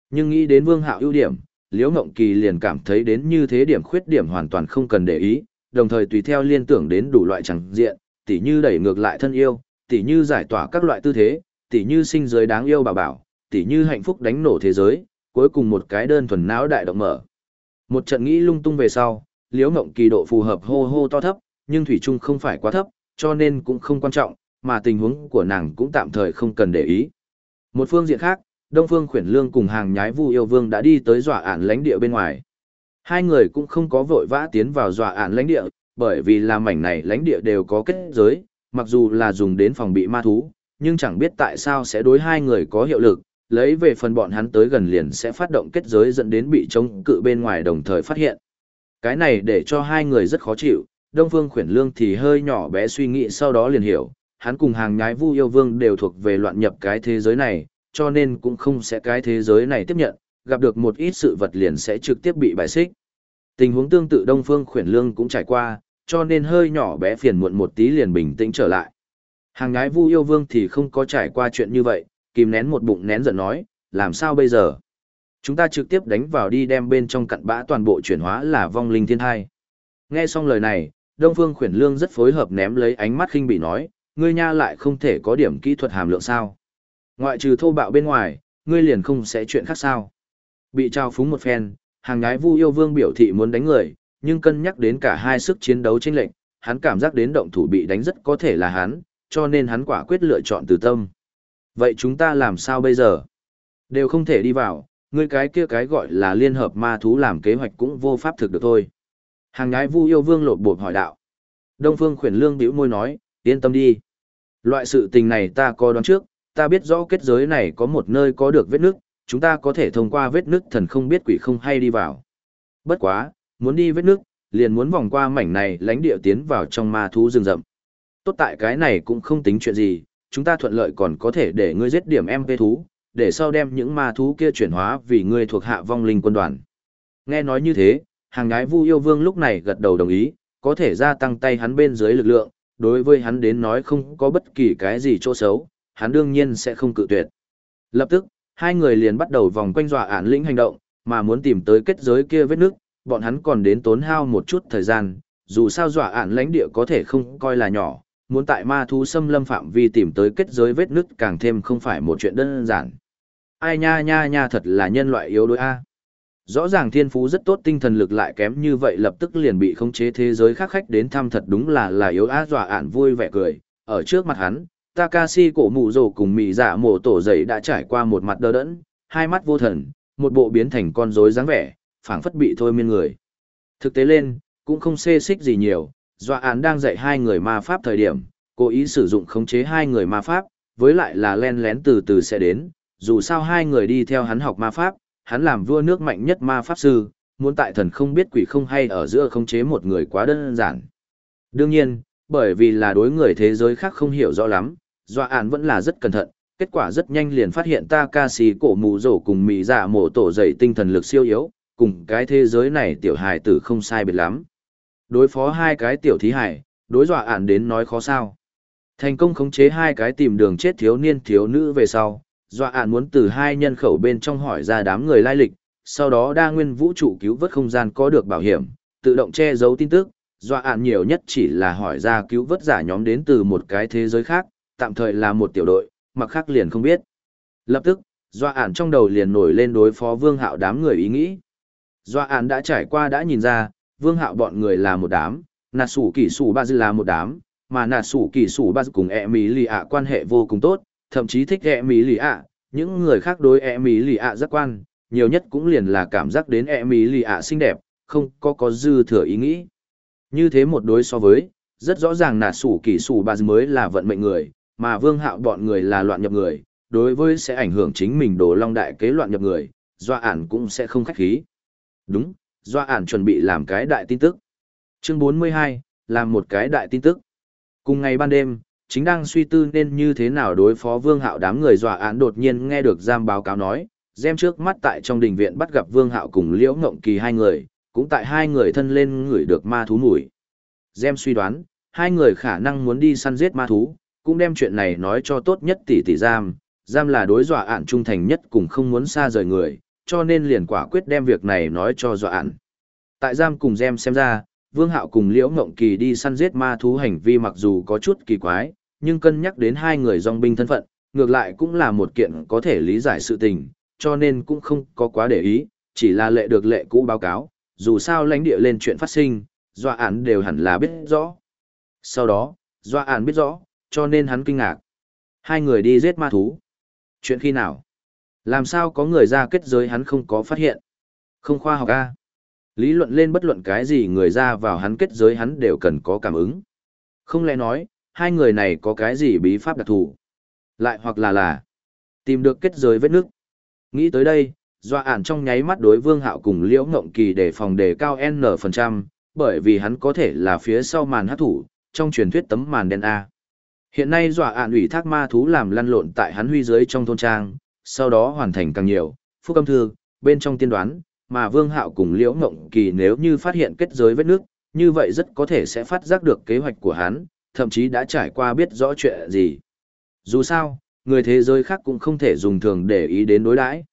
Nhưng nghĩ đến Vương Hạo ưu điểm, Liễu Ngộng Kỳ liền cảm thấy đến như thế điểm khuyết điểm hoàn toàn không cần để ý, đồng thời tùy theo liên tưởng đến đủ loại chẳng diện, tỉ như đẩy ngược lại thân yêu, tỉ như giải tỏa các loại tư thế, tỉ như sinh giới đáng yêu bảo bảo, tỉ như hạnh phúc đánh nổ thế giới, cuối cùng một cái đơn thuần não đại động mở. Một trận nghĩ lung tung về sau, liễu ngộng kỳ độ phù hợp hô hô to thấp, nhưng thủy chung không phải quá thấp, cho nên cũng không quan trọng, mà tình huống của nàng cũng tạm thời không cần để ý. Một phương diện khác, Đông Phương Khuyển Lương cùng hàng nhái Vu Yêu Vương đã đi tới dọa ản lãnh địa bên ngoài. Hai người cũng không có vội vã tiến vào dọa ản lãnh địa, bởi vì là mảnh này lãnh địa đều có kết giới, mặc dù là dùng đến phòng bị ma thú, nhưng chẳng biết tại sao sẽ đối hai người có hiệu lực, lấy về phần bọn hắn tới gần liền sẽ phát động kết giới dẫn đến bị chống cự bên ngoài đồng thời phát hiện. Cái này để cho hai người rất khó chịu, Đông Phương Khuyển Lương thì hơi nhỏ bé suy nghĩ sau đó liền hiểu, hắn cùng hàng nhái Vu Yêu Vương đều thuộc về loạn nhập cái thế giới này, cho nên cũng không sẽ cái thế giới này tiếp nhận, gặp được một ít sự vật liền sẽ trực tiếp bị bài xích. Tình huống tương tự Đông Phương Khuyển Lương cũng trải qua, cho nên hơi nhỏ bé phiền muộn một tí liền bình tĩnh trở lại. Hàng ngái Vu Yêu Vương thì không có trải qua chuyện như vậy, kìm nén một bụng nén giận nói, làm sao bây giờ? Chúng ta trực tiếp đánh vào đi đem bên trong cặn bã toàn bộ chuyển hóa là vong linh thiên thai. Nghe xong lời này, Đông Phương Khuyển Lương rất phối hợp ném lấy ánh mắt khinh bị nói, ngươi nha lại không thể có điểm kỹ thuật hàm lượng sao? Ngoại trừ thô bạo bên ngoài, ngươi liền không sẽ chuyện khác sao? Bị trao phúng một phen, hàng nhái Vu Yêu Vương biểu thị muốn đánh người, nhưng cân nhắc đến cả hai sức chiến đấu chênh lệch, hắn cảm giác đến động thủ bị đánh rất có thể là hắn, cho nên hắn quả quyết lựa chọn từ tâm. Vậy chúng ta làm sao bây giờ? Đều không thể đi vào, ngươi cái kia cái gọi là liên hợp ma thú làm kế hoạch cũng vô pháp thực được thôi. Hàng nhái vu yêu vương lột bột hỏi đạo. Đông phương khuyển lương bĩu môi nói, yên tâm đi. Loại sự tình này ta có đoán trước, ta biết rõ kết giới này có một nơi có được vết nước, chúng ta có thể thông qua vết nước thần không biết quỷ không hay đi vào. Bất quá, muốn đi vết nước, liền muốn vòng qua mảnh này lánh địa tiến vào trong ma thú rừng rậm. Tốt tại cái này cũng không tính chuyện gì, chúng ta thuận lợi còn có thể để ngươi giết điểm MP thú, để sau đem những ma thú kia chuyển hóa vì ngươi thuộc hạ vong linh quân đoàn. Nghe nói như thế, hàng gái Vu Yêu Vương lúc này gật đầu đồng ý, có thể gia tăng tay hắn bên dưới lực lượng, đối với hắn đến nói không có bất kỳ cái gì chỗ xấu, hắn đương nhiên sẽ không cự tuyệt. Lập tức, hai người liền bắt đầu vòng quanh dọa án lĩnh hành động, mà muốn tìm tới kết giới kia vết nước, bọn hắn còn đến tốn hao một chút thời gian, dù sao dọa án lãnh địa có thể không coi là nhỏ, muốn tại ma thú xâm lâm phạm vi tìm tới kết giới vết nứt càng thêm không phải một chuyện đơn giản. Ai nha nha nha thật là nhân loại yếu đuối a. Rõ ràng thiên phú rất tốt tinh thần lực lại kém như vậy lập tức liền bị khống chế thế giới khác khách đến thăm thật đúng là là yếu á dọa ản vui vẻ cười. Ở trước mặt hắn, Takashi cổ mụ rồ cùng mị dạ mổ tổ dậy đã trải qua một mặt đơ đẫn, hai mắt vô thần, một bộ biến thành con rối dáng vẻ, phảng phất bị thôi miên người. Thực tế lên, cũng không xê xích gì nhiều, dọa án đang dạy hai người ma pháp thời điểm, cố ý sử dụng khống chế hai người ma pháp, với lại là len lén từ từ sẽ đến, dù sao hai người đi theo hắn học ma pháp, hắn làm vua nước mạnh nhất ma pháp sư, muốn tại thần không biết quỷ không hay ở giữa khống chế một người quá đơn giản. Đương nhiên, bởi vì là đối người thế giới khác không hiểu rõ lắm, dọa án vẫn là rất cẩn thận, kết quả rất nhanh liền phát hiện ta ca sĩ cổ mù rổ cùng mỹ giả dạ mổ tổ dậy tinh thần lực siêu yếu, cùng cái thế giới này tiểu hài tử không sai biệt lắm. Đối phó hai cái tiểu thí hải, đối dọa ản đến nói khó sao. Thành công khống chế hai cái tìm đường chết thiếu niên thiếu nữ về sau, dọa ản muốn từ hai nhân khẩu bên trong hỏi ra đám người lai lịch, sau đó đa nguyên vũ trụ cứu vớt không gian có được bảo hiểm, tự động che giấu tin tức, dọa ản nhiều nhất chỉ là hỏi ra cứu vớt giả nhóm đến từ một cái thế giới khác, tạm thời là một tiểu đội, mặc khác liền không biết. Lập tức, Doa ản trong đầu liền nổi lên đối phó vương hạo đám người ý nghĩ. Doa ản đã trải qua đã nhìn ra, vương hạo bọn người là một đám, nà sủ Kỷ sủ ba dư là một đám, mà nà sủ Kỷ sủ ba dư cùng e mỹ lì ạ quan hệ vô cùng tốt, thậm chí thích e mỹ lì ạ, những người khác đối e mỹ lì ạ rất quan, nhiều nhất cũng liền là cảm giác đến e mỹ lì ạ xinh đẹp, không có có dư thừa ý nghĩ. Như thế một đối so với, rất rõ ràng nà sủ Kỷ sủ ba dư mới là vận mệnh người, mà vương hạo bọn người là loạn nhập người, đối với sẽ ảnh hưởng chính mình đồ long đại kế loạn nhập người, doa ản cũng sẽ không khách khí. Đúng, doa ản chuẩn bị làm cái đại tin tức. Chương 42, làm một cái đại tin tức. Cùng ngày ban đêm, chính đang suy tư nên như thế nào đối phó vương hạo đám người doa án đột nhiên nghe được giam báo cáo nói, xem trước mắt tại trong đình viện bắt gặp vương hạo cùng liễu ngộng kỳ hai người, cũng tại hai người thân lên ngửi được ma thú mùi. Gem suy đoán, hai người khả năng muốn đi săn giết ma thú, cũng đem chuyện này nói cho tốt nhất tỷ tỷ giam, giam là đối dọa ạn trung thành nhất cùng không muốn xa rời người, cho nên liền quả quyết đem việc này nói cho dọa ạn. Tại giam cùng Gem xem ra, Vương Hạo cùng Liễu Ngộng Kỳ đi săn giết ma thú hành vi mặc dù có chút kỳ quái, nhưng cân nhắc đến hai người dòng binh thân phận, ngược lại cũng là một kiện có thể lý giải sự tình, cho nên cũng không có quá để ý, chỉ là lệ được lệ cũ báo cáo, dù sao lãnh địa lên chuyện phát sinh, dọa án đều hẳn là biết rõ. Sau đó, dọa án biết rõ, cho nên hắn kinh ngạc. Hai người đi giết ma thú. Chuyện khi nào? Làm sao có người ra kết giới hắn không có phát hiện? Không khoa học a. Lý luận lên bất luận cái gì người ra vào hắn kết giới hắn đều cần có cảm ứng. Không lẽ nói, hai người này có cái gì bí pháp đặc thù. Lại hoặc là là tìm được kết giới vết nước. Nghĩ tới đây, doa ản trong nháy mắt đối vương hạo cùng liễu ngộng kỳ để phòng đề cao n phần trăm, bởi vì hắn có thể là phía sau màn hát thủ, trong truyền thuyết tấm màn đen A. Hiện nay dọa ạn ủy thác ma thú làm lăn lộn tại hắn huy dưới trong thôn trang, sau đó hoàn thành càng nhiều, phúc âm thư, bên trong tiên đoán, mà Vương Hạo cùng Liễu Ngộng Kỳ nếu như phát hiện kết giới vết nước, như vậy rất có thể sẽ phát giác được kế hoạch của hắn, thậm chí đã trải qua biết rõ chuyện gì. Dù sao, người thế giới khác cũng không thể dùng thường để ý đến đối đãi.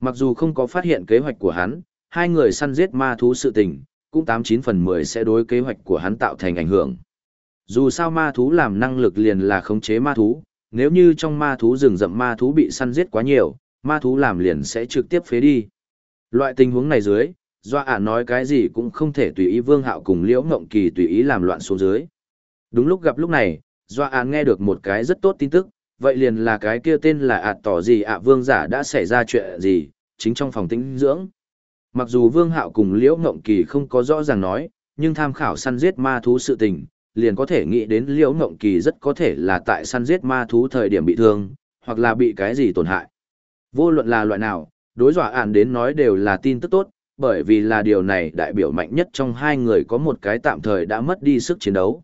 Mặc dù không có phát hiện kế hoạch của hắn, hai người săn giết ma thú sự tình, cũng 89 phần 10 sẽ đối kế hoạch của hắn tạo thành ảnh hưởng. Dù sao ma thú làm năng lực liền là khống chế ma thú, nếu như trong ma thú rừng rậm ma thú bị săn giết quá nhiều, ma thú làm liền sẽ trực tiếp phế đi. Loại tình huống này dưới, Doa ả nói cái gì cũng không thể tùy ý Vương Hạo cùng Liễu Ngộng Kỳ tùy ý làm loạn xuống dưới. Đúng lúc gặp lúc này, Doa ả nghe được một cái rất tốt tin tức, vậy liền là cái kia tên là ạt tỏ gì ạ Vương giả đã xảy ra chuyện gì, chính trong phòng tĩnh dưỡng. Mặc dù Vương Hạo cùng Liễu Ngộng Kỳ không có rõ ràng nói, nhưng tham khảo săn giết ma thú sự tình, liền có thể nghĩ đến Liễu Ngộng Kỳ rất có thể là tại săn giết ma thú thời điểm bị thương, hoặc là bị cái gì tổn hại. Vô luận là loại nào, đối dọa ạn đến nói đều là tin tức tốt, bởi vì là điều này đại biểu mạnh nhất trong hai người có một cái tạm thời đã mất đi sức chiến đấu.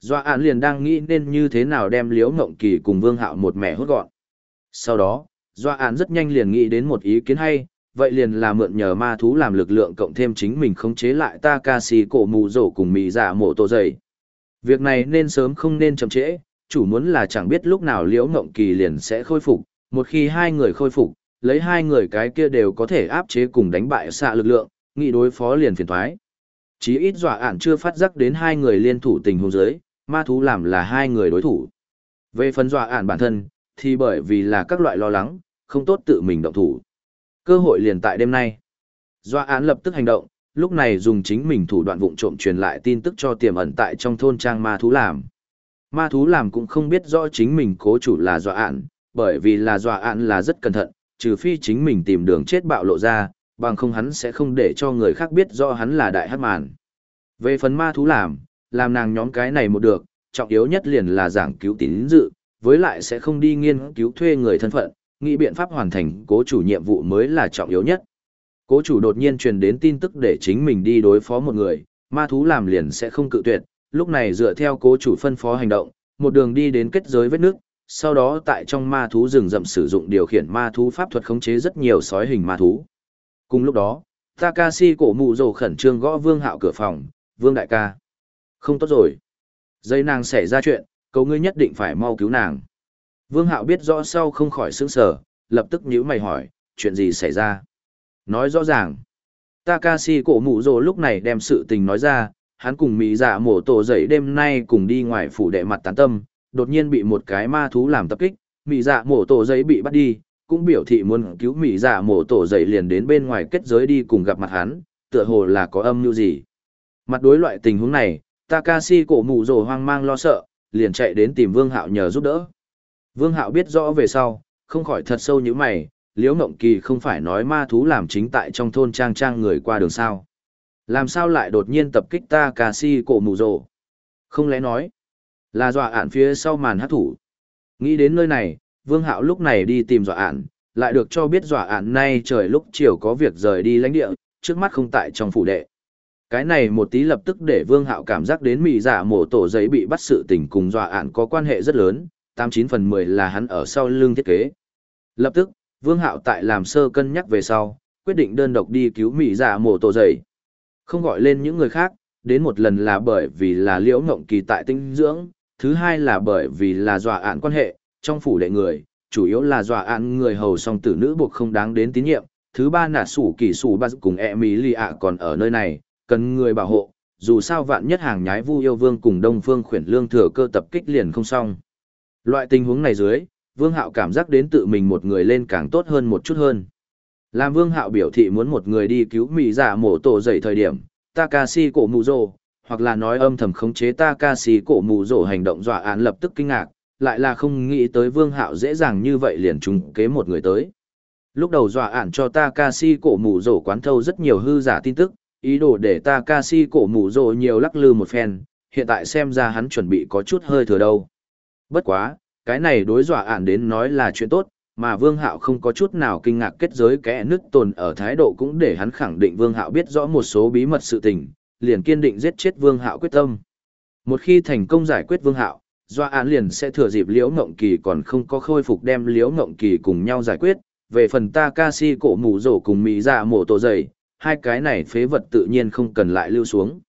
Dọa ạn liền đang nghĩ nên như thế nào đem Liễu Ngộng Kỳ cùng Vương Hạo một mẻ hốt gọn. Sau đó, Dọa ạn rất nhanh liền nghĩ đến một ý kiến hay, vậy liền là mượn nhờ ma thú làm lực lượng cộng thêm chính mình khống chế lại Takashi cổ mù rổ cùng mì giả dạ mổ mộ tổ dày. Việc này nên sớm không nên chậm trễ, chủ muốn là chẳng biết lúc nào Liễu Ngộng Kỳ liền sẽ khôi phục, một khi hai người khôi phục, lấy hai người cái kia đều có thể áp chế cùng đánh bại xạ lực lượng, nghị đối phó liền phiền thoái. Chí ít dọa ản chưa phát giác đến hai người liên thủ tình huống giới, ma thú làm là hai người đối thủ. Về phần dọa ản bản thân, thì bởi vì là các loại lo lắng, không tốt tự mình động thủ. Cơ hội liền tại đêm nay. Dọa án lập tức hành động, lúc này dùng chính mình thủ đoạn vụng trộm truyền lại tin tức cho tiềm ẩn tại trong thôn trang ma thú làm. Ma thú làm cũng không biết rõ chính mình cố chủ là dọa ạn, bởi vì là dọa ạn là rất cẩn thận, trừ phi chính mình tìm đường chết bạo lộ ra, bằng không hắn sẽ không để cho người khác biết rõ hắn là đại hát màn. Về phần ma thú làm, làm nàng nhóm cái này một được, trọng yếu nhất liền là giảng cứu tín dự, với lại sẽ không đi nghiên cứu thuê người thân phận, nghĩ biện pháp hoàn thành cố chủ nhiệm vụ mới là trọng yếu nhất. Cố chủ đột nhiên truyền đến tin tức để chính mình đi đối phó một người, ma thú làm liền sẽ không cự tuyệt, lúc này dựa theo cố chủ phân phó hành động, một đường đi đến kết giới vết nước, sau đó tại trong ma thú rừng rậm sử dụng điều khiển ma thú pháp thuật khống chế rất nhiều sói hình ma thú. Cùng lúc đó, Takashi cổ mụ rồ khẩn trương gõ vương hạo cửa phòng, vương đại ca. Không tốt rồi. Dây nàng xảy ra chuyện, cầu ngươi nhất định phải mau cứu nàng. Vương hạo biết rõ sau không khỏi sững sờ, lập tức nhíu mày hỏi, chuyện gì xảy ra? Nói rõ ràng. Takashi cổ mụ rồ lúc này đem sự tình nói ra, hắn cùng mỹ dạ mổ tổ dậy đêm nay cùng đi ngoài phủ đệ mặt tán tâm, đột nhiên bị một cái ma thú làm tập kích, mỹ dạ mổ tổ dậy bị bắt đi, cũng biểu thị muốn cứu mỹ dạ mổ tổ dậy liền đến bên ngoài kết giới đi cùng gặp mặt hắn, tựa hồ là có âm mưu gì. Mặt đối loại tình huống này, Takashi cổ mụ rồ hoang mang lo sợ, liền chạy đến tìm Vương Hạo nhờ giúp đỡ. Vương Hạo biết rõ về sau, không khỏi thật sâu như mày, Liễu Ngộng Kỳ không phải nói ma thú làm chính tại trong thôn trang trang người qua đường sao. Làm sao lại đột nhiên tập kích ta cà si cổ mù rồ? Không lẽ nói, là dọa ản phía sau màn hát thủ. Nghĩ đến nơi này, Vương Hạo lúc này đi tìm dọa ản, lại được cho biết dọa ản nay trời lúc chiều có việc rời đi lãnh địa, trước mắt không tại trong phủ đệ. Cái này một tí lập tức để Vương Hạo cảm giác đến mị giả mổ tổ giấy bị bắt sự tình cùng dọa ản có quan hệ rất lớn, 89 phần 10 là hắn ở sau lưng thiết kế. Lập tức, Vương Hạo tại làm sơ cân nhắc về sau, quyết định đơn độc đi cứu mỹ giả mổ tổ dậy, Không gọi lên những người khác, đến một lần là bởi vì là liễu ngộng kỳ tại tinh dưỡng, thứ hai là bởi vì là dọa án quan hệ, trong phủ đệ người, chủ yếu là dọa án người hầu song tử nữ buộc không đáng đến tín nhiệm, thứ ba là sủ kỳ sủ ba cùng e mỹ lì ạ còn ở nơi này, cần người bảo hộ, dù sao vạn nhất hàng nhái vu yêu vương cùng đông phương khuyển lương thừa cơ tập kích liền không xong. Loại tình huống này dưới, vương hạo cảm giác đến tự mình một người lên càng tốt hơn một chút hơn. Làm vương hạo biểu thị muốn một người đi cứu mỹ giả mổ tổ dậy thời điểm, Takashi cổ mù rồ, hoặc là nói âm thầm khống chế Takashi cổ mù rồ hành động dọa án lập tức kinh ngạc, lại là không nghĩ tới vương hạo dễ dàng như vậy liền trùng kế một người tới. Lúc đầu dọa ản cho Takashi cổ mù rồ quán thâu rất nhiều hư giả tin tức, ý đồ để Takashi cổ mù rồ nhiều lắc lư một phen, hiện tại xem ra hắn chuẩn bị có chút hơi thừa đâu. Bất quá, cái này đối dọa ản đến nói là chuyện tốt, mà Vương Hạo không có chút nào kinh ngạc kết giới kẽ nứt tồn ở thái độ cũng để hắn khẳng định Vương Hạo biết rõ một số bí mật sự tình, liền kiên định giết chết Vương Hạo quyết tâm. Một khi thành công giải quyết Vương Hạo, dọa Án liền sẽ thừa dịp Liễu Ngộng Kỳ còn không có khôi phục đem Liễu Ngộng Kỳ cùng nhau giải quyết, về phần Takashi cổ mù rổ cùng Mỹ dạ mổ tổ dày, hai cái này phế vật tự nhiên không cần lại lưu xuống.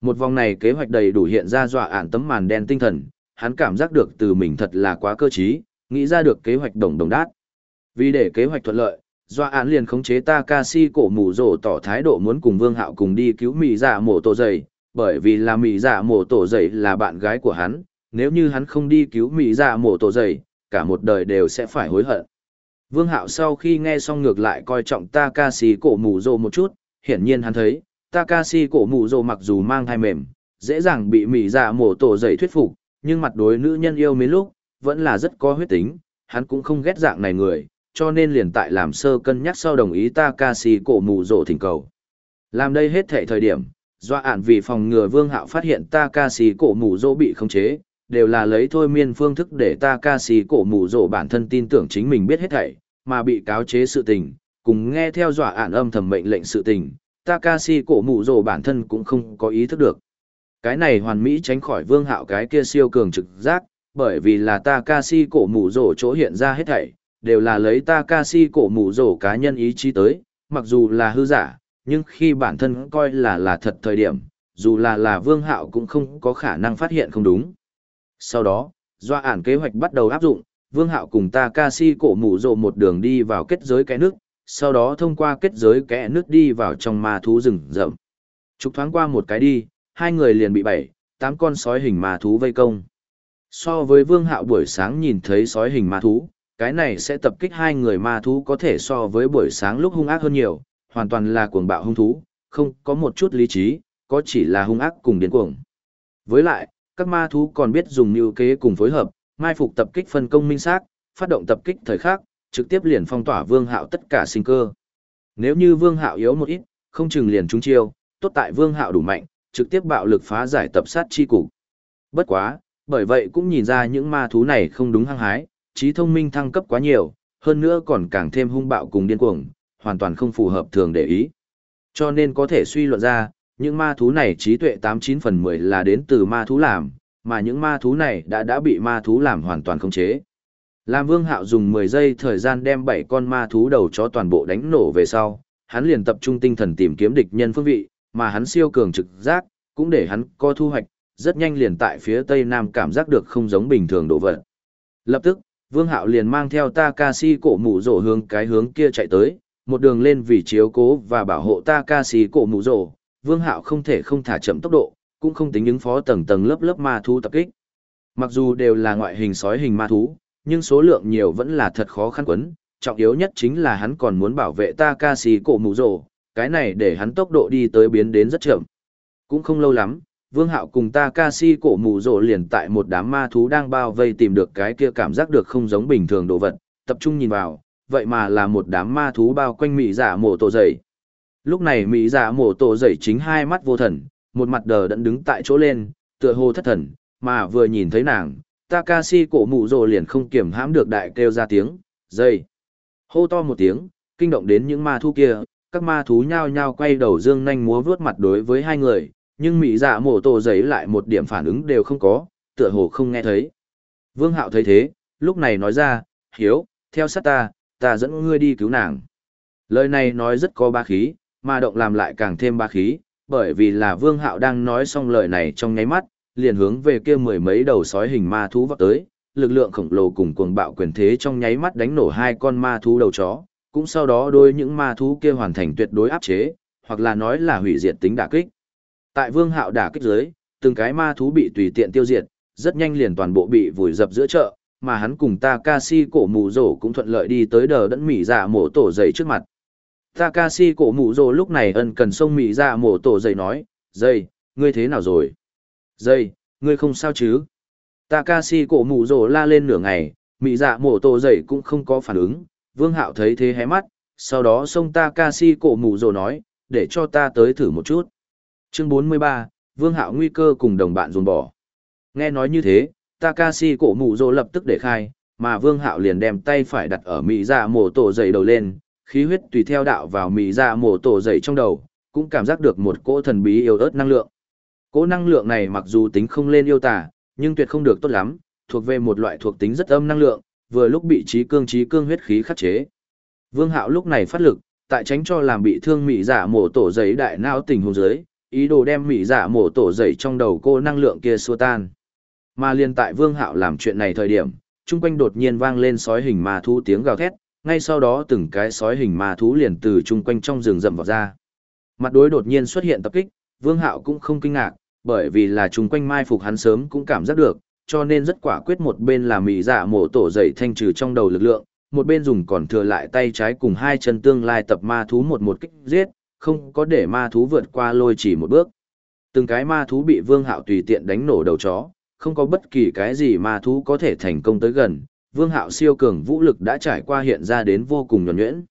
Một vòng này kế hoạch đầy đủ hiện ra dọa án tấm màn đen tinh thần, hắn cảm giác được từ mình thật là quá cơ trí, nghĩ ra được kế hoạch đồng đồng đát. Vì để kế hoạch thuận lợi, doa án liền khống chế Takashi cổ mù rổ tỏ thái độ muốn cùng Vương Hạo cùng đi cứu Mỹ dạ mổ tổ dày, bởi vì là Mỹ dạ mổ tổ dày là bạn gái của hắn, nếu như hắn không đi cứu Mỹ dạ mổ tổ dày, cả một đời đều sẽ phải hối hận. Vương Hạo sau khi nghe xong ngược lại coi trọng Takashi cổ mù rổ một chút, hiển nhiên hắn thấy, Takashi cổ mù rổ mặc dù mang thai mềm, dễ dàng bị mỉ dạ mổ tổ dày thuyết phục, nhưng mặt đối nữ nhân yêu mến lúc, vẫn là rất có huyết tính, hắn cũng không ghét dạng này người, cho nên liền tại làm sơ cân nhắc sau đồng ý Takashi cổ mù rộ thỉnh cầu. Làm đây hết thệ thời điểm, do ản vì phòng ngừa Vương Hạo phát hiện Takashi cổ mù rộ bị khống chế, đều là lấy thôi miên phương thức để Takashi cổ mù rộ bản thân tin tưởng chính mình biết hết thảy, mà bị cáo chế sự tình, cùng nghe theo dọa ản âm thầm mệnh lệnh sự tình, Takashi cổ mù rộ bản thân cũng không có ý thức được. Cái này hoàn mỹ tránh khỏi vương hạo cái kia siêu cường trực giác, bởi vì là Takashi cổ mù rổ chỗ hiện ra hết thảy, đều là lấy Takashi cổ mù rổ cá nhân ý chí tới, mặc dù là hư giả, nhưng khi bản thân coi là là thật thời điểm, dù là là vương hạo cũng không có khả năng phát hiện không đúng. Sau đó, do ản kế hoạch bắt đầu áp dụng, Vương Hạo cùng Takashi cổ mũ rổ một đường đi vào kết giới kẽ nước, sau đó thông qua kết giới kẽ nước đi vào trong ma thú rừng rậm. Trục thoáng qua một cái đi, hai người liền bị bảy, tám con sói hình ma thú vây công. So với Vương Hạo buổi sáng nhìn thấy sói hình ma thú, cái này sẽ tập kích hai người ma thú có thể so với buổi sáng lúc hung ác hơn nhiều, hoàn toàn là cuồng bạo hung thú, không có một chút lý trí, có chỉ là hung ác cùng điên cuồng. Với lại, các ma thú còn biết dùng mưu kế cùng phối hợp, mai phục tập kích phân công minh xác, phát động tập kích thời khắc, trực tiếp liền phong tỏa Vương Hạo tất cả sinh cơ. Nếu như Vương Hạo yếu một ít, không chừng liền trúng chiêu, tốt tại Vương Hạo đủ mạnh, trực tiếp bạo lực phá giải tập sát chi cục. Bất quá, bởi vậy cũng nhìn ra những ma thú này không đúng hăng hái, trí thông minh thăng cấp quá nhiều, hơn nữa còn càng thêm hung bạo cùng điên cuồng, hoàn toàn không phù hợp thường để ý. Cho nên có thể suy luận ra, những ma thú này trí tuệ 89 phần 10 là đến từ ma thú làm, mà những ma thú này đã đã bị ma thú làm hoàn toàn khống chế. Lam Vương Hạo dùng 10 giây thời gian đem 7 con ma thú đầu chó toàn bộ đánh nổ về sau, hắn liền tập trung tinh thần tìm kiếm địch nhân phương vị, mà hắn siêu cường trực giác, cũng để hắn có thu hoạch, rất nhanh liền tại phía tây nam cảm giác được không giống bình thường độ vật. Lập tức, Vương Hạo liền mang theo Takashi cổ mũ rổ hướng cái hướng kia chạy tới, một đường lên vì chiếu cố và bảo hộ Takashi cổ mũ rổ, Vương Hạo không thể không thả chậm tốc độ, cũng không tính ứng phó tầng tầng lớp lớp ma thú tập kích. Mặc dù đều là ngoại hình sói hình ma thú, nhưng số lượng nhiều vẫn là thật khó khăn quấn, trọng yếu nhất chính là hắn còn muốn bảo vệ Takashi cổ mụ rổ, cái này để hắn tốc độ đi tới biến đến rất chậm. Cũng không lâu lắm, Vương Hạo cùng Takashi cổ mù rồ liền tại một đám ma thú đang bao vây tìm được cái kia cảm giác được không giống bình thường đồ vật, tập trung nhìn vào, vậy mà là một đám ma thú bao quanh mỹ giả mổ tổ dậy, Lúc này Mỹ giả mổ tổ dậy chính hai mắt vô thần, một mặt đờ đẫn đứng tại chỗ lên, tựa hồ thất thần, mà vừa nhìn thấy nàng, Takashi cổ mù rồ liền không kiểm hãm được đại kêu ra tiếng, dây. Hô to một tiếng, kinh động đến những ma thú kia, các ma thú nhao nhao quay đầu dương nhanh múa vuốt mặt đối với hai người, nhưng Mỹ dạ mổ tổ giấy lại một điểm phản ứng đều không có, tựa hồ không nghe thấy. Vương Hạo thấy thế, lúc này nói ra, hiếu, theo sát ta, ta dẫn ngươi đi cứu nàng. Lời này nói rất có ba khí, mà động làm lại càng thêm ba khí, bởi vì là Vương Hạo đang nói xong lời này trong nháy mắt, liền hướng về kia mười mấy đầu sói hình ma thú vọt tới, lực lượng khổng lồ cùng cuồng bạo quyền thế trong nháy mắt đánh nổ hai con ma thú đầu chó, cũng sau đó đôi những ma thú kia hoàn thành tuyệt đối áp chế, hoặc là nói là hủy diệt tính đả kích. Tại Vương Hạo đả kích dưới, từng cái ma thú bị tùy tiện tiêu diệt, rất nhanh liền toàn bộ bị vùi dập giữa chợ, mà hắn cùng Takashi cổ mù rổ cũng thuận lợi đi tới đờ đẫn mỉ dạ mổ tổ dậy trước mặt. Takashi cổ mù rồ lúc này ân cần sông mị dạ mổ tổ dày nói, dày, ngươi thế nào rồi? Dày, ngươi không sao chứ? Takashi cổ mù rồ la lên nửa ngày, mị dạ mổ tổ dày cũng không có phản ứng, vương hạo thấy thế hé mắt, sau đó sông Takashi cổ mù rồ nói, để cho ta tới thử một chút. Chương 43, Vương Hạo nguy cơ cùng đồng bạn dồn bỏ. Nghe nói như thế, Takashi cổ mụ rồ lập tức để khai, mà Vương Hạo liền đem tay phải đặt ở mỹ dạ mổ tổ dày đầu lên, khí huyết tùy theo đạo vào mỹ dạ mổ tổ dày trong đầu, cũng cảm giác được một cỗ thần bí yêu ớt năng lượng. Cỗ năng lượng này mặc dù tính không lên yêu tả, nhưng tuyệt không được tốt lắm, thuộc về một loại thuộc tính rất âm năng lượng, vừa lúc bị trí cương trí cương huyết khí khắc chế. Vương Hạo lúc này phát lực, tại tránh cho làm bị thương mỹ dạ mổ tổ giấy đại não tình huống dưới, ý đồ đem mỹ dạ mổ tổ giấy trong đầu cô năng lượng kia xua tan. Mà liên tại Vương Hạo làm chuyện này thời điểm, trung quanh đột nhiên vang lên sói hình ma thú tiếng gào thét, ngay sau đó từng cái sói hình ma thú liền từ trung quanh trong rừng rậm vào ra. Mặt đối đột nhiên xuất hiện tập kích, Vương Hạo cũng không kinh ngạc, bởi vì là trung quanh mai phục hắn sớm cũng cảm giác được, cho nên rất quả quyết một bên là mỹ dạ mổ tổ dày thanh trừ trong đầu lực lượng, một bên dùng còn thừa lại tay trái cùng hai chân tương lai tập ma thú một một kích giết, không có để ma thú vượt qua lôi chỉ một bước. Từng cái ma thú bị Vương Hạo tùy tiện đánh nổ đầu chó, không có bất kỳ cái gì ma thú có thể thành công tới gần, Vương Hạo siêu cường vũ lực đã trải qua hiện ra đến vô cùng nhuẩn nhuyễn.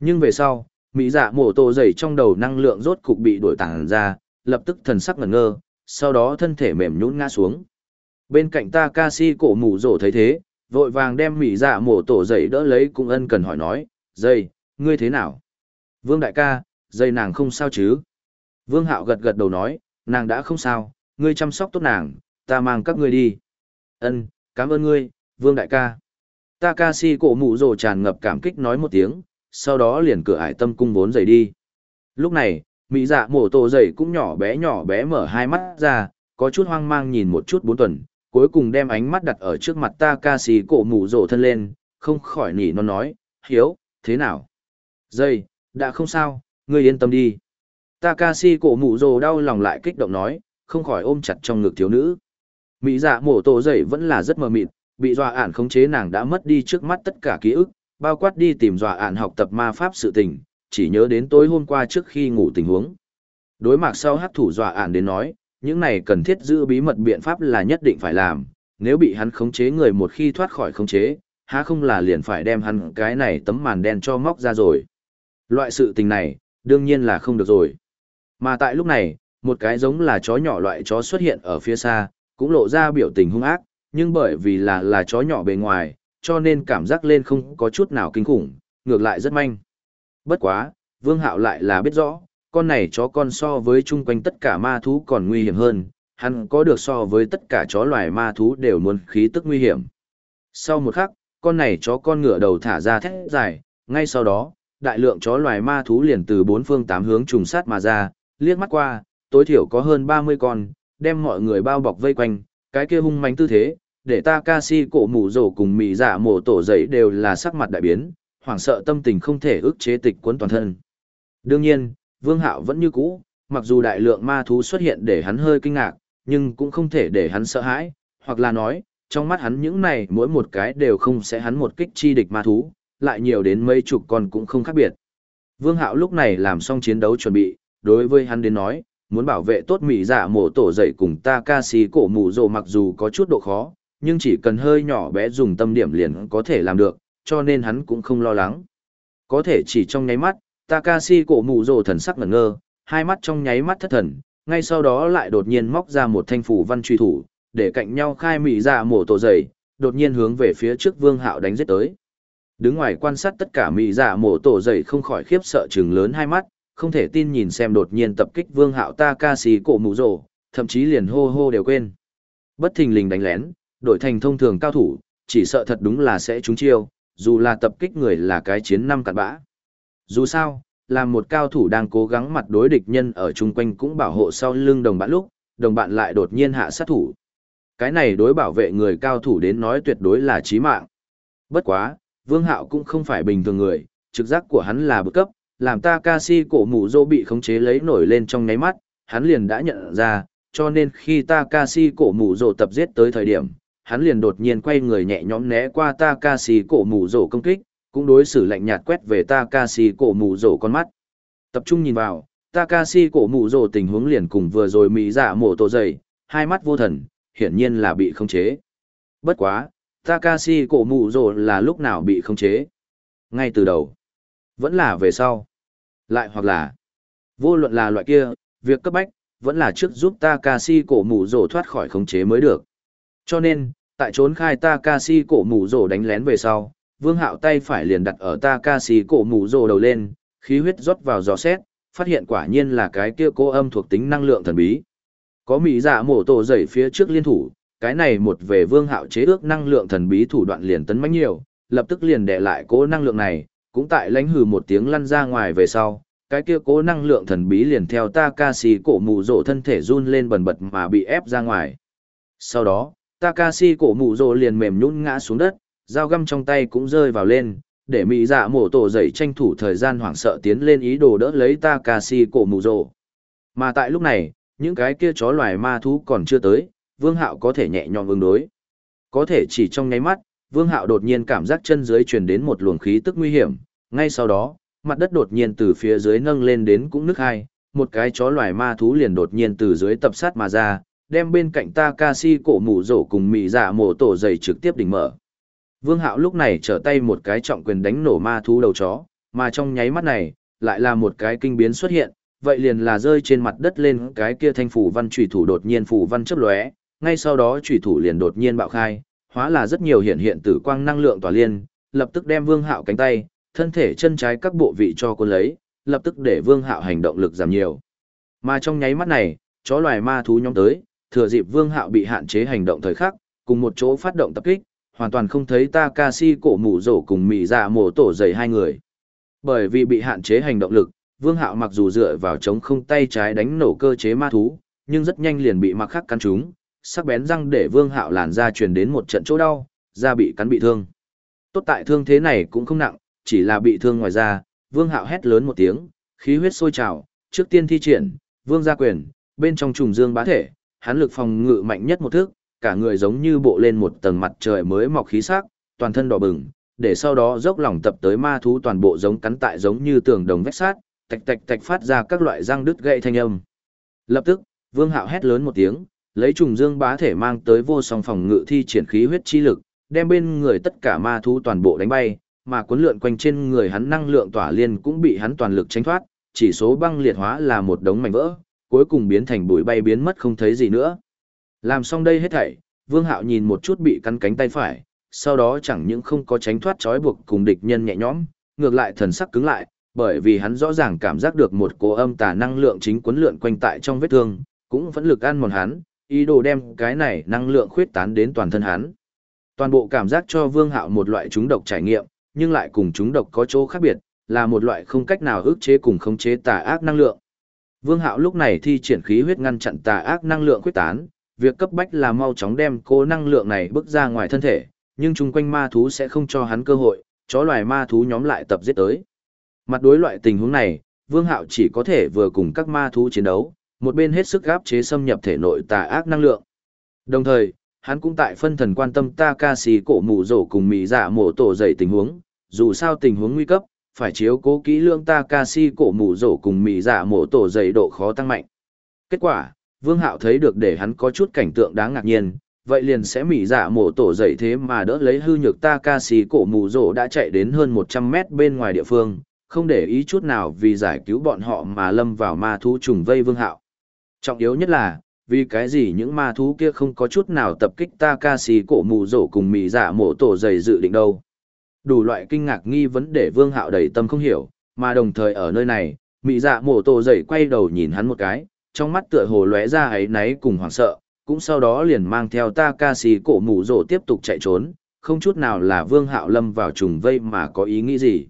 Nhưng về sau, mỹ dạ mổ tổ dày trong đầu năng lượng rốt cục bị đổi tàng ra, lập tức thần sắc ngẩn ngơ, sau đó thân thể mềm nhũn ngã xuống. Bên cạnh ta ca si cổ mù rổ thấy thế, vội vàng đem mỹ dạ mổ tổ dậy đỡ lấy cũng ân cần hỏi nói, dây, ngươi thế nào? Vương đại ca, dây nàng không sao chứ? Vương hạo gật gật đầu nói, nàng đã không sao, ngươi chăm sóc tốt nàng, ta mang các ngươi đi. Ân, cảm ơn ngươi, vương đại ca. Ta ca si cổ mụ rồ tràn ngập cảm kích nói một tiếng, sau đó liền cửa ải tâm cung vốn dậy đi. Lúc này, mỹ dạ mổ tổ dậy cũng nhỏ bé nhỏ bé mở hai mắt ra, có chút hoang mang nhìn một chút bốn tuần, cuối cùng đem ánh mắt đặt ở trước mặt ta ca sĩ cổ mù rổ thân lên, không khỏi nỉ nó nói, hiếu, thế nào? Dây, đã không sao, ngươi yên tâm đi. Ta ca sĩ cổ mù rổ đau lòng lại kích động nói, không khỏi ôm chặt trong ngực thiếu nữ. Mỹ dạ mổ tổ dậy vẫn là rất mờ mịt, bị dọa ản khống chế nàng đã mất đi trước mắt tất cả ký ức, bao quát đi tìm dọa ản học tập ma pháp sự tình, chỉ nhớ đến tối hôm qua trước khi ngủ tình huống. Đối mặt sau hát thủ dọa ản đến nói, những này cần thiết giữ bí mật biện pháp là nhất định phải làm, nếu bị hắn khống chế người một khi thoát khỏi khống chế, há không là liền phải đem hắn cái này tấm màn đen cho móc ra rồi. Loại sự tình này, đương nhiên là không được rồi. Mà tại lúc này, một cái giống là chó nhỏ loại chó xuất hiện ở phía xa, cũng lộ ra biểu tình hung ác, nhưng bởi vì là là chó nhỏ bề ngoài, cho nên cảm giác lên không có chút nào kinh khủng, ngược lại rất manh. Bất quá, Vương Hạo lại là biết rõ, con này chó con so với chung quanh tất cả ma thú còn nguy hiểm hơn, hắn có được so với tất cả chó loài ma thú đều muốn khí tức nguy hiểm. Sau một khắc, con này chó con ngựa đầu thả ra thét dài, ngay sau đó, đại lượng chó loài ma thú liền từ bốn phương tám hướng trùng sát mà ra, liếc mắt qua, tối thiểu có hơn 30 con, đem mọi người bao bọc vây quanh, cái kia hung manh tư thế, để ta ca si cổ mù rổ cùng mị giả mổ tổ giấy đều là sắc mặt đại biến, hoảng sợ tâm tình không thể ức chế tịch cuốn toàn thân. Đương nhiên, Vương Hạo vẫn như cũ, mặc dù đại lượng ma thú xuất hiện để hắn hơi kinh ngạc, nhưng cũng không thể để hắn sợ hãi, hoặc là nói, trong mắt hắn những này mỗi một cái đều không sẽ hắn một kích chi địch ma thú, lại nhiều đến mấy chục con cũng không khác biệt. Vương Hạo lúc này làm xong chiến đấu chuẩn bị, đối với hắn đến nói, muốn bảo vệ tốt mỹ giả dạ mổ tổ dậy cùng ta ca sĩ cổ mù rồ mặc dù có chút độ khó, nhưng chỉ cần hơi nhỏ bé dùng tâm điểm liền có thể làm được, cho nên hắn cũng không lo lắng. Có thể chỉ trong nháy mắt, Takashi cổ mù rồ thần sắc ngẩn ngơ, hai mắt trong nháy mắt thất thần, ngay sau đó lại đột nhiên móc ra một thanh phủ văn truy thủ, để cạnh nhau khai mị ra mổ tổ dày, đột nhiên hướng về phía trước vương hạo đánh giết tới. Đứng ngoài quan sát tất cả mị giả mổ tổ dày không khỏi khiếp sợ trừng lớn hai mắt, không thể tin nhìn xem đột nhiên tập kích vương hạo Takashi cổ mù rồ, thậm chí liền hô hô đều quên. Bất thình lình đánh lén, đổi thành thông thường cao thủ, chỉ sợ thật đúng là sẽ trúng chiêu, dù là tập kích người là cái chiến năm cặn bã. Dù sao, là một cao thủ đang cố gắng mặt đối địch nhân ở chung quanh cũng bảo hộ sau lưng đồng bạn lúc, đồng bạn lại đột nhiên hạ sát thủ. Cái này đối bảo vệ người cao thủ đến nói tuyệt đối là chí mạng. Bất quá, Vương Hạo cũng không phải bình thường người, trực giác của hắn là bậc cấp, làm ta ca si cổ mù dô bị khống chế lấy nổi lên trong nháy mắt, hắn liền đã nhận ra, cho nên khi ta ca si cổ mù dô tập giết tới thời điểm, hắn liền đột nhiên quay người nhẹ nhõm né qua ta ca si cổ mù dô công kích, cũng đối xử lạnh nhạt quét về Takashi cổ mù rổ con mắt. Tập trung nhìn vào, Takashi cổ mù rổ tình huống liền cùng vừa rồi mỹ giả mổ tổ dày, hai mắt vô thần, hiển nhiên là bị khống chế. Bất quá, Takashi cổ mù rổ là lúc nào bị khống chế? Ngay từ đầu. Vẫn là về sau. Lại hoặc là, vô luận là loại kia, việc cấp bách, vẫn là trước giúp Takashi cổ mù rổ thoát khỏi khống chế mới được. Cho nên, tại trốn khai Takashi cổ mù rổ đánh lén về sau, Vương Hạo tay phải liền đặt ở Takashi cổ mù rồ đầu lên, khí huyết rót vào gió xét, phát hiện quả nhiên là cái kia cô âm thuộc tính năng lượng thần bí. Có mỹ dạ mổ tổ dậy phía trước liên thủ, cái này một về Vương Hạo chế ước năng lượng thần bí thủ đoạn liền tấn mãnh nhiều, lập tức liền đè lại cố năng lượng này, cũng tại lánh hừ một tiếng lăn ra ngoài về sau, cái kia cố năng lượng thần bí liền theo Takashi cổ mù rộ thân thể run lên bần bật mà bị ép ra ngoài. Sau đó, Takashi cổ mù rộ liền mềm nhũn ngã xuống đất, dao găm trong tay cũng rơi vào lên, để mỹ dạ mổ tổ dậy tranh thủ thời gian hoảng sợ tiến lên ý đồ đỡ lấy Takashi cổ mù rồ. Mà tại lúc này, những cái kia chó loài ma thú còn chưa tới, Vương Hạo có thể nhẹ nhõm ứng đối. Có thể chỉ trong nháy mắt, Vương Hạo đột nhiên cảm giác chân dưới truyền đến một luồng khí tức nguy hiểm, ngay sau đó, mặt đất đột nhiên từ phía dưới nâng lên đến cũng nước hai, một cái chó loài ma thú liền đột nhiên từ dưới tập sát mà ra, đem bên cạnh Takashi cổ mũ rổ cùng mị dạ mổ tổ dày trực tiếp đỉnh mở. Vương Hạo lúc này trở tay một cái trọng quyền đánh nổ ma thú đầu chó, mà trong nháy mắt này, lại là một cái kinh biến xuất hiện, vậy liền là rơi trên mặt đất lên cái kia thanh phủ văn chủy thủ đột nhiên phủ văn chớp lóe, ngay sau đó chủy thủ liền đột nhiên bạo khai, hóa là rất nhiều hiện hiện tử quang năng lượng tỏa liên, lập tức đem Vương Hạo cánh tay, thân thể chân trái các bộ vị cho cuốn lấy, lập tức để Vương Hạo hành động lực giảm nhiều. Mà trong nháy mắt này, chó loài ma thú nhóm tới, thừa dịp Vương Hạo bị hạn chế hành động thời khắc, cùng một chỗ phát động tập kích, hoàn toàn không thấy Takashi cổ mù rổ cùng mị dạ mổ tổ dày hai người. Bởi vì bị hạn chế hành động lực, Vương Hạo mặc dù dựa vào chống không tay trái đánh nổ cơ chế ma thú, nhưng rất nhanh liền bị mặc khắc cắn trúng, sắc bén răng để Vương Hạo làn da truyền đến một trận chỗ đau, da bị cắn bị thương. Tốt tại thương thế này cũng không nặng, chỉ là bị thương ngoài da, Vương Hạo hét lớn một tiếng, khí huyết sôi trào, trước tiên thi triển, Vương gia quyền, bên trong trùng dương bá thể, hắn lực phòng ngự mạnh nhất một thước, cả người giống như bộ lên một tầng mặt trời mới mọc khí sắc, toàn thân đỏ bừng, để sau đó dốc lòng tập tới ma thú toàn bộ giống cắn tại giống như tường đồng vách sát, tạch tạch tạch phát ra các loại răng đứt gãy thanh âm. Lập tức, Vương Hạo hét lớn một tiếng, lấy trùng dương bá thể mang tới vô song phòng ngự thi triển khí huyết chi lực, đem bên người tất cả ma thú toàn bộ đánh bay, mà cuốn lượn quanh trên người hắn năng lượng tỏa liên cũng bị hắn toàn lực tránh thoát, chỉ số băng liệt hóa là một đống mảnh vỡ, cuối cùng biến thành bụi bay biến mất không thấy gì nữa. Làm xong đây hết thảy, Vương Hạo nhìn một chút bị cắn cánh tay phải, sau đó chẳng những không có tránh thoát trói buộc cùng địch nhân nhẹ nhõm, ngược lại thần sắc cứng lại, bởi vì hắn rõ ràng cảm giác được một cỗ âm tà năng lượng chính cuốn lượn quanh tại trong vết thương, cũng vẫn lực ăn mòn hắn, ý đồ đem cái này năng lượng khuyết tán đến toàn thân hắn. Toàn bộ cảm giác cho Vương Hạo một loại trúng độc trải nghiệm, nhưng lại cùng trúng độc có chỗ khác biệt, là một loại không cách nào ức chế cùng khống chế tà ác năng lượng. Vương Hạo lúc này thi triển khí huyết ngăn chặn tà ác năng lượng khuyết tán, việc cấp bách là mau chóng đem cố năng lượng này bước ra ngoài thân thể, nhưng chung quanh ma thú sẽ không cho hắn cơ hội, chó loài ma thú nhóm lại tập giết tới. Mặt đối loại tình huống này, Vương Hạo chỉ có thể vừa cùng các ma thú chiến đấu, một bên hết sức gáp chế xâm nhập thể nội tà ác năng lượng. Đồng thời, hắn cũng tại phân thần quan tâm Takashi cổ mù rổ cùng mì dạ mổ tổ dậy tình huống, dù sao tình huống nguy cấp, phải chiếu cố kỹ lương Takashi cổ mù rổ cùng mì dạ mổ tổ dậy độ khó tăng mạnh. Kết quả, Vương Hạo thấy được để hắn có chút cảnh tượng đáng ngạc nhiên, vậy liền sẽ mỉ dạ mổ tổ dậy thế mà đỡ lấy hư nhược Takashi cổ mù rổ đã chạy đến hơn 100 mét bên ngoài địa phương, không để ý chút nào vì giải cứu bọn họ mà lâm vào ma thú trùng vây Vương Hạo. Trọng yếu nhất là, vì cái gì những ma thú kia không có chút nào tập kích Takashi cổ mù rổ cùng mỉ dạ mổ tổ dậy dự định đâu. Đủ loại kinh ngạc nghi vấn để vương hạo đầy tâm không hiểu, mà đồng thời ở nơi này, mỉ dạ mổ tổ dậy quay đầu nhìn hắn một cái, trong mắt tựa hồ lóe ra ấy náy cùng hoảng sợ, cũng sau đó liền mang theo Takashi cổ mù rổ tiếp tục chạy trốn, không chút nào là vương hạo lâm vào trùng vây mà có ý nghĩ gì.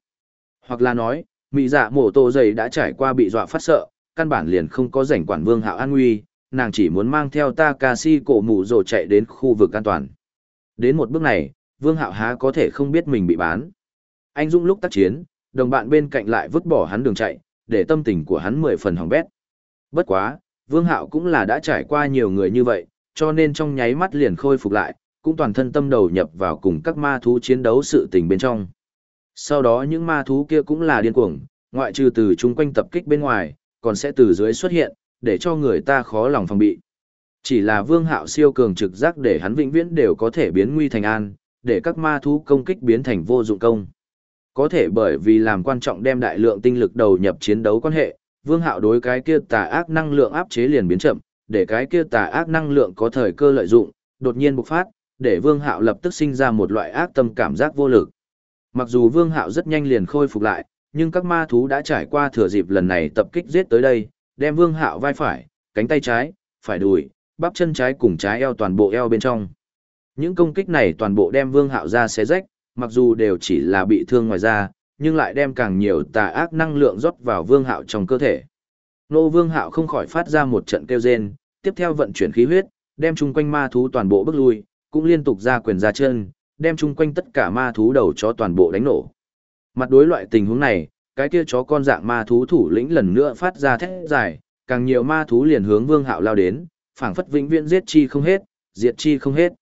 Hoặc là nói, Mị dạ mổ tổ dày đã trải qua bị dọa phát sợ, căn bản liền không có rảnh quản vương hạo an nguy, nàng chỉ muốn mang theo Takashi cổ mù rổ chạy đến khu vực an toàn. Đến một bước này, vương hạo há có thể không biết mình bị bán. Anh Dũng lúc tác chiến, đồng bạn bên cạnh lại vứt bỏ hắn đường chạy, để tâm tình của hắn mười phần hỏng bét. Bất quá, vương hạo cũng là đã trải qua nhiều người như vậy, cho nên trong nháy mắt liền khôi phục lại, cũng toàn thân tâm đầu nhập vào cùng các ma thú chiến đấu sự tình bên trong. Sau đó những ma thú kia cũng là điên cuồng, ngoại trừ từ chung quanh tập kích bên ngoài, còn sẽ từ dưới xuất hiện, để cho người ta khó lòng phòng bị. Chỉ là vương hạo siêu cường trực giác để hắn vĩnh viễn đều có thể biến nguy thành an, để các ma thú công kích biến thành vô dụng công. Có thể bởi vì làm quan trọng đem đại lượng tinh lực đầu nhập chiến đấu quan hệ, vương hạo đối cái kia tà ác năng lượng áp chế liền biến chậm, để cái kia tà ác năng lượng có thời cơ lợi dụng, đột nhiên bộc phát, để vương hạo lập tức sinh ra một loại ác tâm cảm giác vô lực. Mặc dù vương hạo rất nhanh liền khôi phục lại, nhưng các ma thú đã trải qua thừa dịp lần này tập kích giết tới đây, đem vương hạo vai phải, cánh tay trái, phải đùi, bắp chân trái cùng trái eo toàn bộ eo bên trong. Những công kích này toàn bộ đem vương hạo ra xé rách, mặc dù đều chỉ là bị thương ngoài da, nhưng lại đem càng nhiều tà ác năng lượng rót vào vương hạo trong cơ thể. Nô vương hạo không khỏi phát ra một trận kêu rên, tiếp theo vận chuyển khí huyết, đem chung quanh ma thú toàn bộ bước lui, cũng liên tục ra quyền ra chân, đem chung quanh tất cả ma thú đầu chó toàn bộ đánh nổ. Mặt đối loại tình huống này, cái kia chó con dạng ma thú thủ lĩnh lần nữa phát ra thét dài, càng nhiều ma thú liền hướng Vương Hạo lao đến, phảng phất vĩnh viễn giết chi không hết, diệt chi không hết.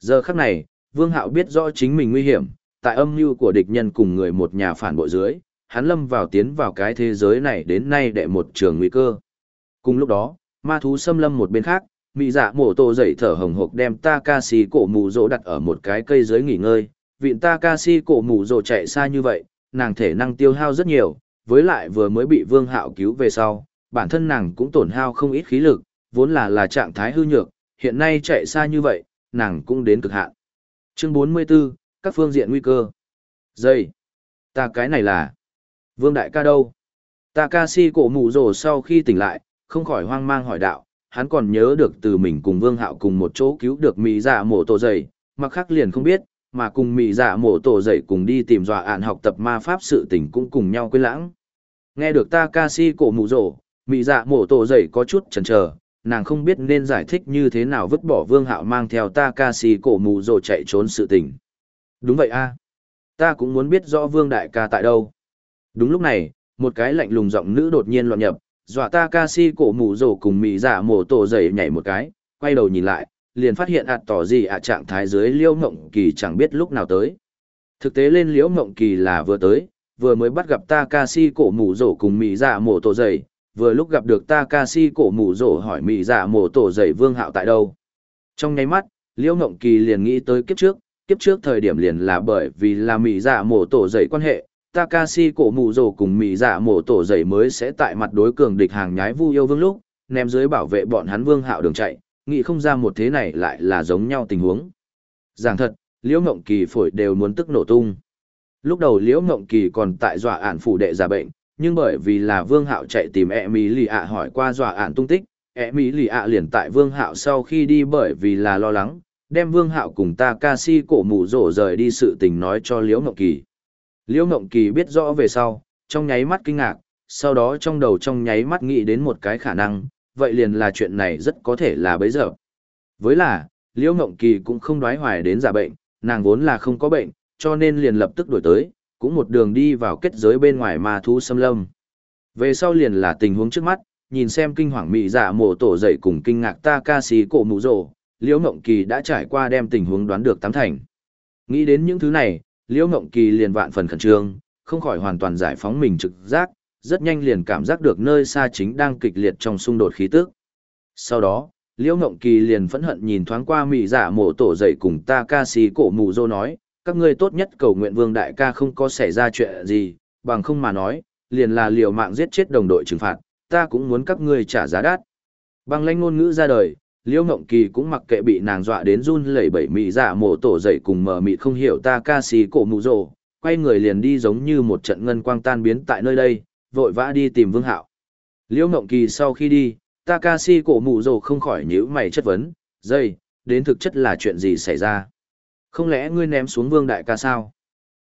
Giờ khắc này, Vương Hạo biết rõ chính mình nguy hiểm, tại âm mưu của địch nhân cùng người một nhà phản bội dưới, hắn lâm vào tiến vào cái thế giới này đến nay đệ một trường nguy cơ. Cùng lúc đó, ma thú xâm lâm một bên khác, mỹ dạ mổ tổ dậy thở hồng hộc đem Takashi cổ mù rỗ đặt ở một cái cây dưới nghỉ ngơi. Vịn Takashi cổ mù rỗ chạy xa như vậy, nàng thể năng tiêu hao rất nhiều, với lại vừa mới bị vương hạo cứu về sau, bản thân nàng cũng tổn hao không ít khí lực, vốn là là trạng thái hư nhược, hiện nay chạy xa như vậy, nàng cũng đến cực hạn. Chương 44, các phương diện nguy cơ. Dây. Ta cái này là... Vương đại ca đâu? Takashi cổ mù rồ sau khi tỉnh lại, không khỏi hoang mang hỏi đạo, hắn còn nhớ được từ mình cùng Vương Hạo cùng một chỗ cứu được Mỹ Dạ mổ Tổ Dày, mặc khác liền không biết, mà cùng Mỹ Dạ mổ Tổ Dày cùng đi tìm dọa ạn học tập ma pháp sự tình cũng cùng nhau quên lãng. Nghe được Takashi cổ mù rồ, Mỹ Dạ mổ Tổ Dày có chút chần chờ, nàng không biết nên giải thích như thế nào vứt bỏ Vương Hạo mang theo Takashi cổ mù rồ chạy trốn sự tình. Đúng vậy a, ta cũng muốn biết rõ Vương Đại ca tại đâu. Đúng lúc này, một cái lạnh lùng giọng nữ đột nhiên loạn nhập, dọa ta ca si cổ mù rổ cùng Mỹ Dạ mổ Tổ Dày nhảy một cái, quay đầu nhìn lại, liền phát hiện ạt tỏ gì ạ trạng thái dưới liễu mộng kỳ chẳng biết lúc nào tới. Thực tế lên liễu mộng kỳ là vừa tới, vừa mới bắt gặp ta ca si cổ mù rổ cùng Mỹ Dạ mổ Tổ Dày, vừa lúc gặp được ta ca si cổ mù rổ hỏi Mỹ Dạ mổ Tổ Dày Vương Hạo tại đâu. Trong nháy mắt, liễu mộng kỳ liền nghĩ tới kiếp trước, kiếp trước thời điểm liền là bởi vì là Mỹ Dạ mổ Tổ Dày quan hệ, Takashi cổ mụ rồ cùng Mỹ Dạ mổ Tổ Dày mới sẽ tại mặt đối cường địch hàng nhái Vu Yêu Vương lúc, ném dưới bảo vệ bọn hắn Vương Hạo đường chạy, nghĩ không ra một thế này lại là giống nhau tình huống. Giảng thật, Liễu Ngộng Kỳ phổi đều muốn tức nổ tung. Lúc đầu Liễu Ngộng Kỳ còn tại dọa ản phủ đệ giả bệnh, nhưng bởi vì là Vương Hạo chạy tìm e mỹ lì ạ hỏi qua dọa ản tung tích, e mỹ lì ạ liền tại Vương Hạo sau khi đi bởi vì là lo lắng, đem Vương Hạo cùng ta ca si cổ mụ rổ rời đi sự tình nói cho Liễu Ngộng Kỳ. Liễu Ngộng Kỳ biết rõ về sau, trong nháy mắt kinh ngạc, sau đó trong đầu trong nháy mắt nghĩ đến một cái khả năng, vậy liền là chuyện này rất có thể là bấy giờ. Với là, Liễu Ngộng Kỳ cũng không đoái hoài đến giả bệnh, nàng vốn là không có bệnh, cho nên liền lập tức đổi tới, cũng một đường đi vào kết giới bên ngoài ma thú xâm lâm. Về sau liền là tình huống trước mắt, nhìn xem kinh hoàng mị giả dạ mổ tổ dậy cùng kinh ngạc ta ca si cổ mũ rồ, Liễu Ngộng Kỳ đã trải qua đem tình huống đoán được tám thành. Nghĩ đến những thứ này, Liễu Ngộng Kỳ liền vạn phần khẩn trương, không khỏi hoàn toàn giải phóng mình trực giác, rất nhanh liền cảm giác được nơi xa chính đang kịch liệt trong xung đột khí tức. Sau đó, Liễu Ngộng Kỳ liền phẫn hận nhìn thoáng qua mị dạ giả mổ tổ dậy cùng Takashi cổ mù dô nói, các ngươi tốt nhất cầu nguyện vương đại ca không có xảy ra chuyện gì, bằng không mà nói, liền là liều mạng giết chết đồng đội trừng phạt, ta cũng muốn các ngươi trả giá đắt. Bằng lãnh ngôn ngữ ra đời, Liễu Ngộng Kỳ cũng mặc kệ bị nàng dọa đến run lẩy bẩy mị Dạ mổ tổ dậy cùng mờ mịt không hiểu Ta Kasii cổ mụ rồ quay người liền đi giống như một trận ngân quang tan biến tại nơi đây, vội vã đi tìm Vương Hạo. Liễu Ngộng Kỳ sau khi đi, Ta Kasii cổ mụ rồ không khỏi nhíu mày chất vấn, dây, đến thực chất là chuyện gì xảy ra? Không lẽ ngươi ném xuống Vương Đại ca sao?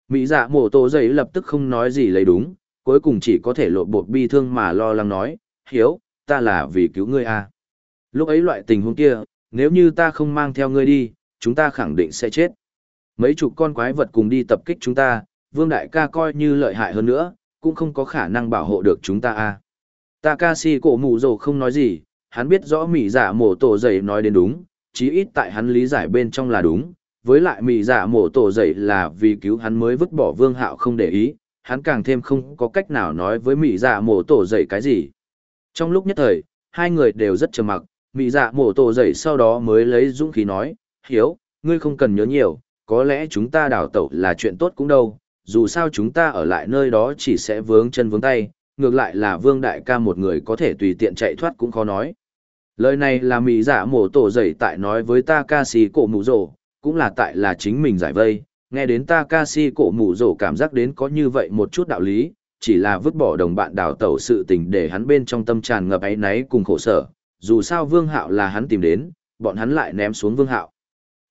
Mỹ dạ mổ tổ dậy lập tức không nói gì lấy đúng, cuối cùng chỉ có thể lộ bột bi thương mà lo lắng nói, hiếu, ta là vì cứu ngươi à. Lúc ấy loại tình huống kia, nếu như ta không mang theo ngươi đi, chúng ta khẳng định sẽ chết. Mấy chục con quái vật cùng đi tập kích chúng ta, Vương Đại ca coi như lợi hại hơn nữa, cũng không có khả năng bảo hộ được chúng ta a à. takashi cổ mù rồ không nói gì hắn biết rõ mỉ giả dạ mổ tổ dậy nói đến đúng chí ít tại hắn lý giải bên trong là đúng với lại mỉ giả dạ mổ tổ dậy là vì cứu hắn mới vứt bỏ vương hạo không để ý hắn càng thêm không có cách nào nói với mỉ giả dạ mổ tổ dậy cái gì trong lúc nhất thời hai người đều rất trầm mặc Mị dạ mổ tổ dậy sau đó mới lấy dũng khí nói hiếu ngươi không cần nhớ nhiều có lẽ chúng ta đào tẩu là chuyện tốt cũng đâu dù sao chúng ta ở lại nơi đó chỉ sẽ vướng chân vướng tay, ngược lại là vương đại ca một người có thể tùy tiện chạy thoát cũng khó nói. Lời này là Mị Dạ mổ tổ dậy tại nói với ta ca sĩ cổ mụ rổ, cũng là tại là chính mình giải vây, nghe đến ta ca sĩ cổ mụ rổ cảm giác đến có như vậy một chút đạo lý, chỉ là vứt bỏ đồng bạn đào tẩu sự tình để hắn bên trong tâm tràn ngập ấy náy cùng khổ sở, dù sao vương hạo là hắn tìm đến, bọn hắn lại ném xuống vương hạo.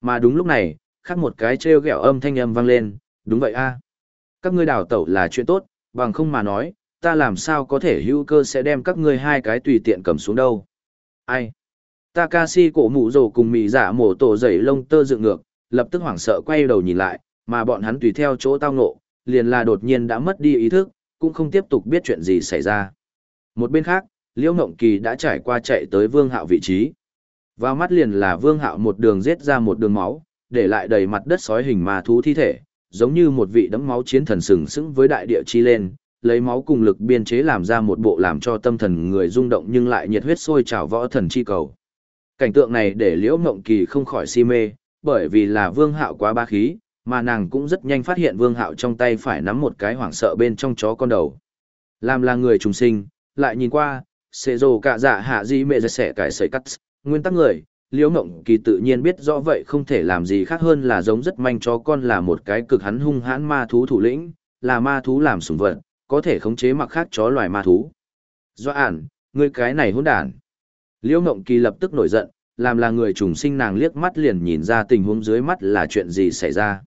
Mà đúng lúc này, khắc một cái treo gẹo âm thanh âm vang lên, đúng vậy a Các ngươi đào tẩu là chuyện tốt, bằng không mà nói, ta làm sao có thể hữu cơ sẽ đem các ngươi hai cái tùy tiện cầm xuống đâu. Ai? Takashi cổ mũ rồ cùng mì giả dạ mổ tổ dậy lông tơ dựng ngược, lập tức hoảng sợ quay đầu nhìn lại, mà bọn hắn tùy theo chỗ tao ngộ, liền là đột nhiên đã mất đi ý thức, cũng không tiếp tục biết chuyện gì xảy ra. Một bên khác, Liễu Ngộng Kỳ đã trải qua chạy tới Vương Hạo vị trí. Vào mắt liền là Vương Hạo một đường giết ra một đường máu, để lại đầy mặt đất sói hình ma thú thi thể, giống như một vị đấm máu chiến thần sừng sững với đại địa chi lên, lấy máu cùng lực biên chế làm ra một bộ làm cho tâm thần người rung động nhưng lại nhiệt huyết sôi trào võ thần chi cầu. Cảnh tượng này để Liễu Ngộng Kỳ không khỏi si mê, bởi vì là Vương Hạo quá ba khí, mà nàng cũng rất nhanh phát hiện Vương Hạo trong tay phải nắm một cái hoảng sợ bên trong chó con đầu. Làm là người trùng sinh, lại nhìn qua, xê rồ cả dạ hạ di mẹ giật dạ sẻ cải sợi cắt, nguyên tắc người, Liễu mộng Kỳ tự nhiên biết rõ vậy không thể làm gì khác hơn là giống rất manh chó con là một cái cực hắn hung hãn ma thú thủ lĩnh, là ma thú làm sủng vật, có thể khống chế mặc khác chó loài ma thú. Do ản, ngươi cái này hỗn đản. Liễu mộng Kỳ lập tức nổi giận, làm là người trùng sinh nàng liếc mắt liền nhìn ra tình huống dưới mắt là chuyện gì xảy ra.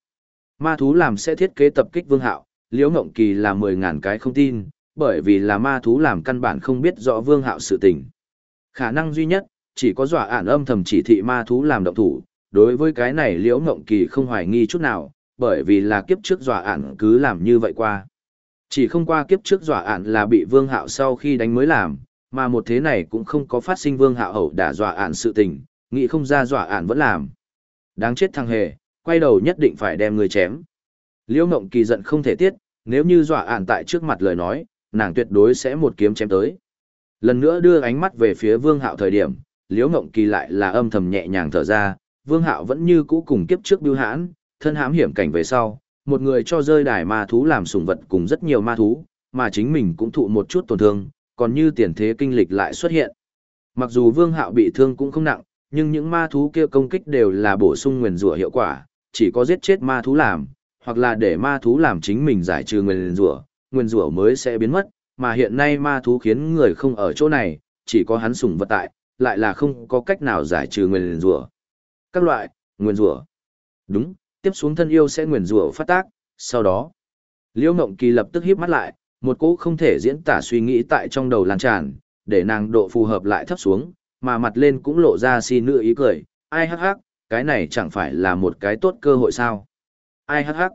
Ma thú làm sẽ thiết kế tập kích Vương Hạo, Liễu mộng Kỳ là mười ngàn cái không tin, bởi vì là ma thú làm căn bản không biết rõ Vương Hạo sự tình. Khả năng duy nhất, chỉ có dọa ản âm thầm chỉ thị ma thú làm động thủ, đối với cái này Liễu Ngộng Kỳ không hoài nghi chút nào, bởi vì là kiếp trước dọa ản cứ làm như vậy qua. Chỉ không qua kiếp trước dọa ản là bị Vương Hạo sau khi đánh mới làm, mà một thế này cũng không có phát sinh Vương Hạo hậu đả dọa ản sự tình, nghĩ không ra dọa ản vẫn làm. Đáng chết thằng hề, quay đầu nhất định phải đem người chém. Liễu Ngộng Kỳ giận không thể tiết, nếu như dọa ản tại trước mặt lời nói, nàng tuyệt đối sẽ một kiếm chém tới. Lần nữa đưa ánh mắt về phía Vương Hạo thời điểm, Liễu Ngộng Kỳ lại là âm thầm nhẹ nhàng thở ra, Vương Hạo vẫn như cũ cùng kiếp trước bưu hãn, thân hãm hiểm cảnh về sau, một người cho rơi đài ma thú làm sủng vật cùng rất nhiều ma thú, mà chính mình cũng thụ một chút tổn thương, còn như tiền thế kinh lịch lại xuất hiện. Mặc dù Vương Hạo bị thương cũng không nặng, nhưng những ma thú kia công kích đều là bổ sung nguyên rủa hiệu quả, chỉ có giết chết ma thú làm, hoặc là để ma thú làm chính mình giải trừ nguyên rủa, nguyên rủa mới sẽ biến mất, mà hiện nay ma thú khiến người không ở chỗ này, chỉ có hắn sủng vật tại, lại là không có cách nào giải trừ nguyên rủa. Các loại, nguyên rủa. Đúng, tiếp xuống thân yêu sẽ nguyên rủa phát tác, sau đó, Liễu Ngộng Kỳ lập tức híp mắt lại, một cỗ không thể diễn tả suy nghĩ tại trong đầu lan tràn, để nàng độ phù hợp lại thấp xuống, mà mặt lên cũng lộ ra xin nữ ý cười, ai hắc hắc, cái này chẳng phải là một cái tốt cơ hội sao. Ai hắc hắc.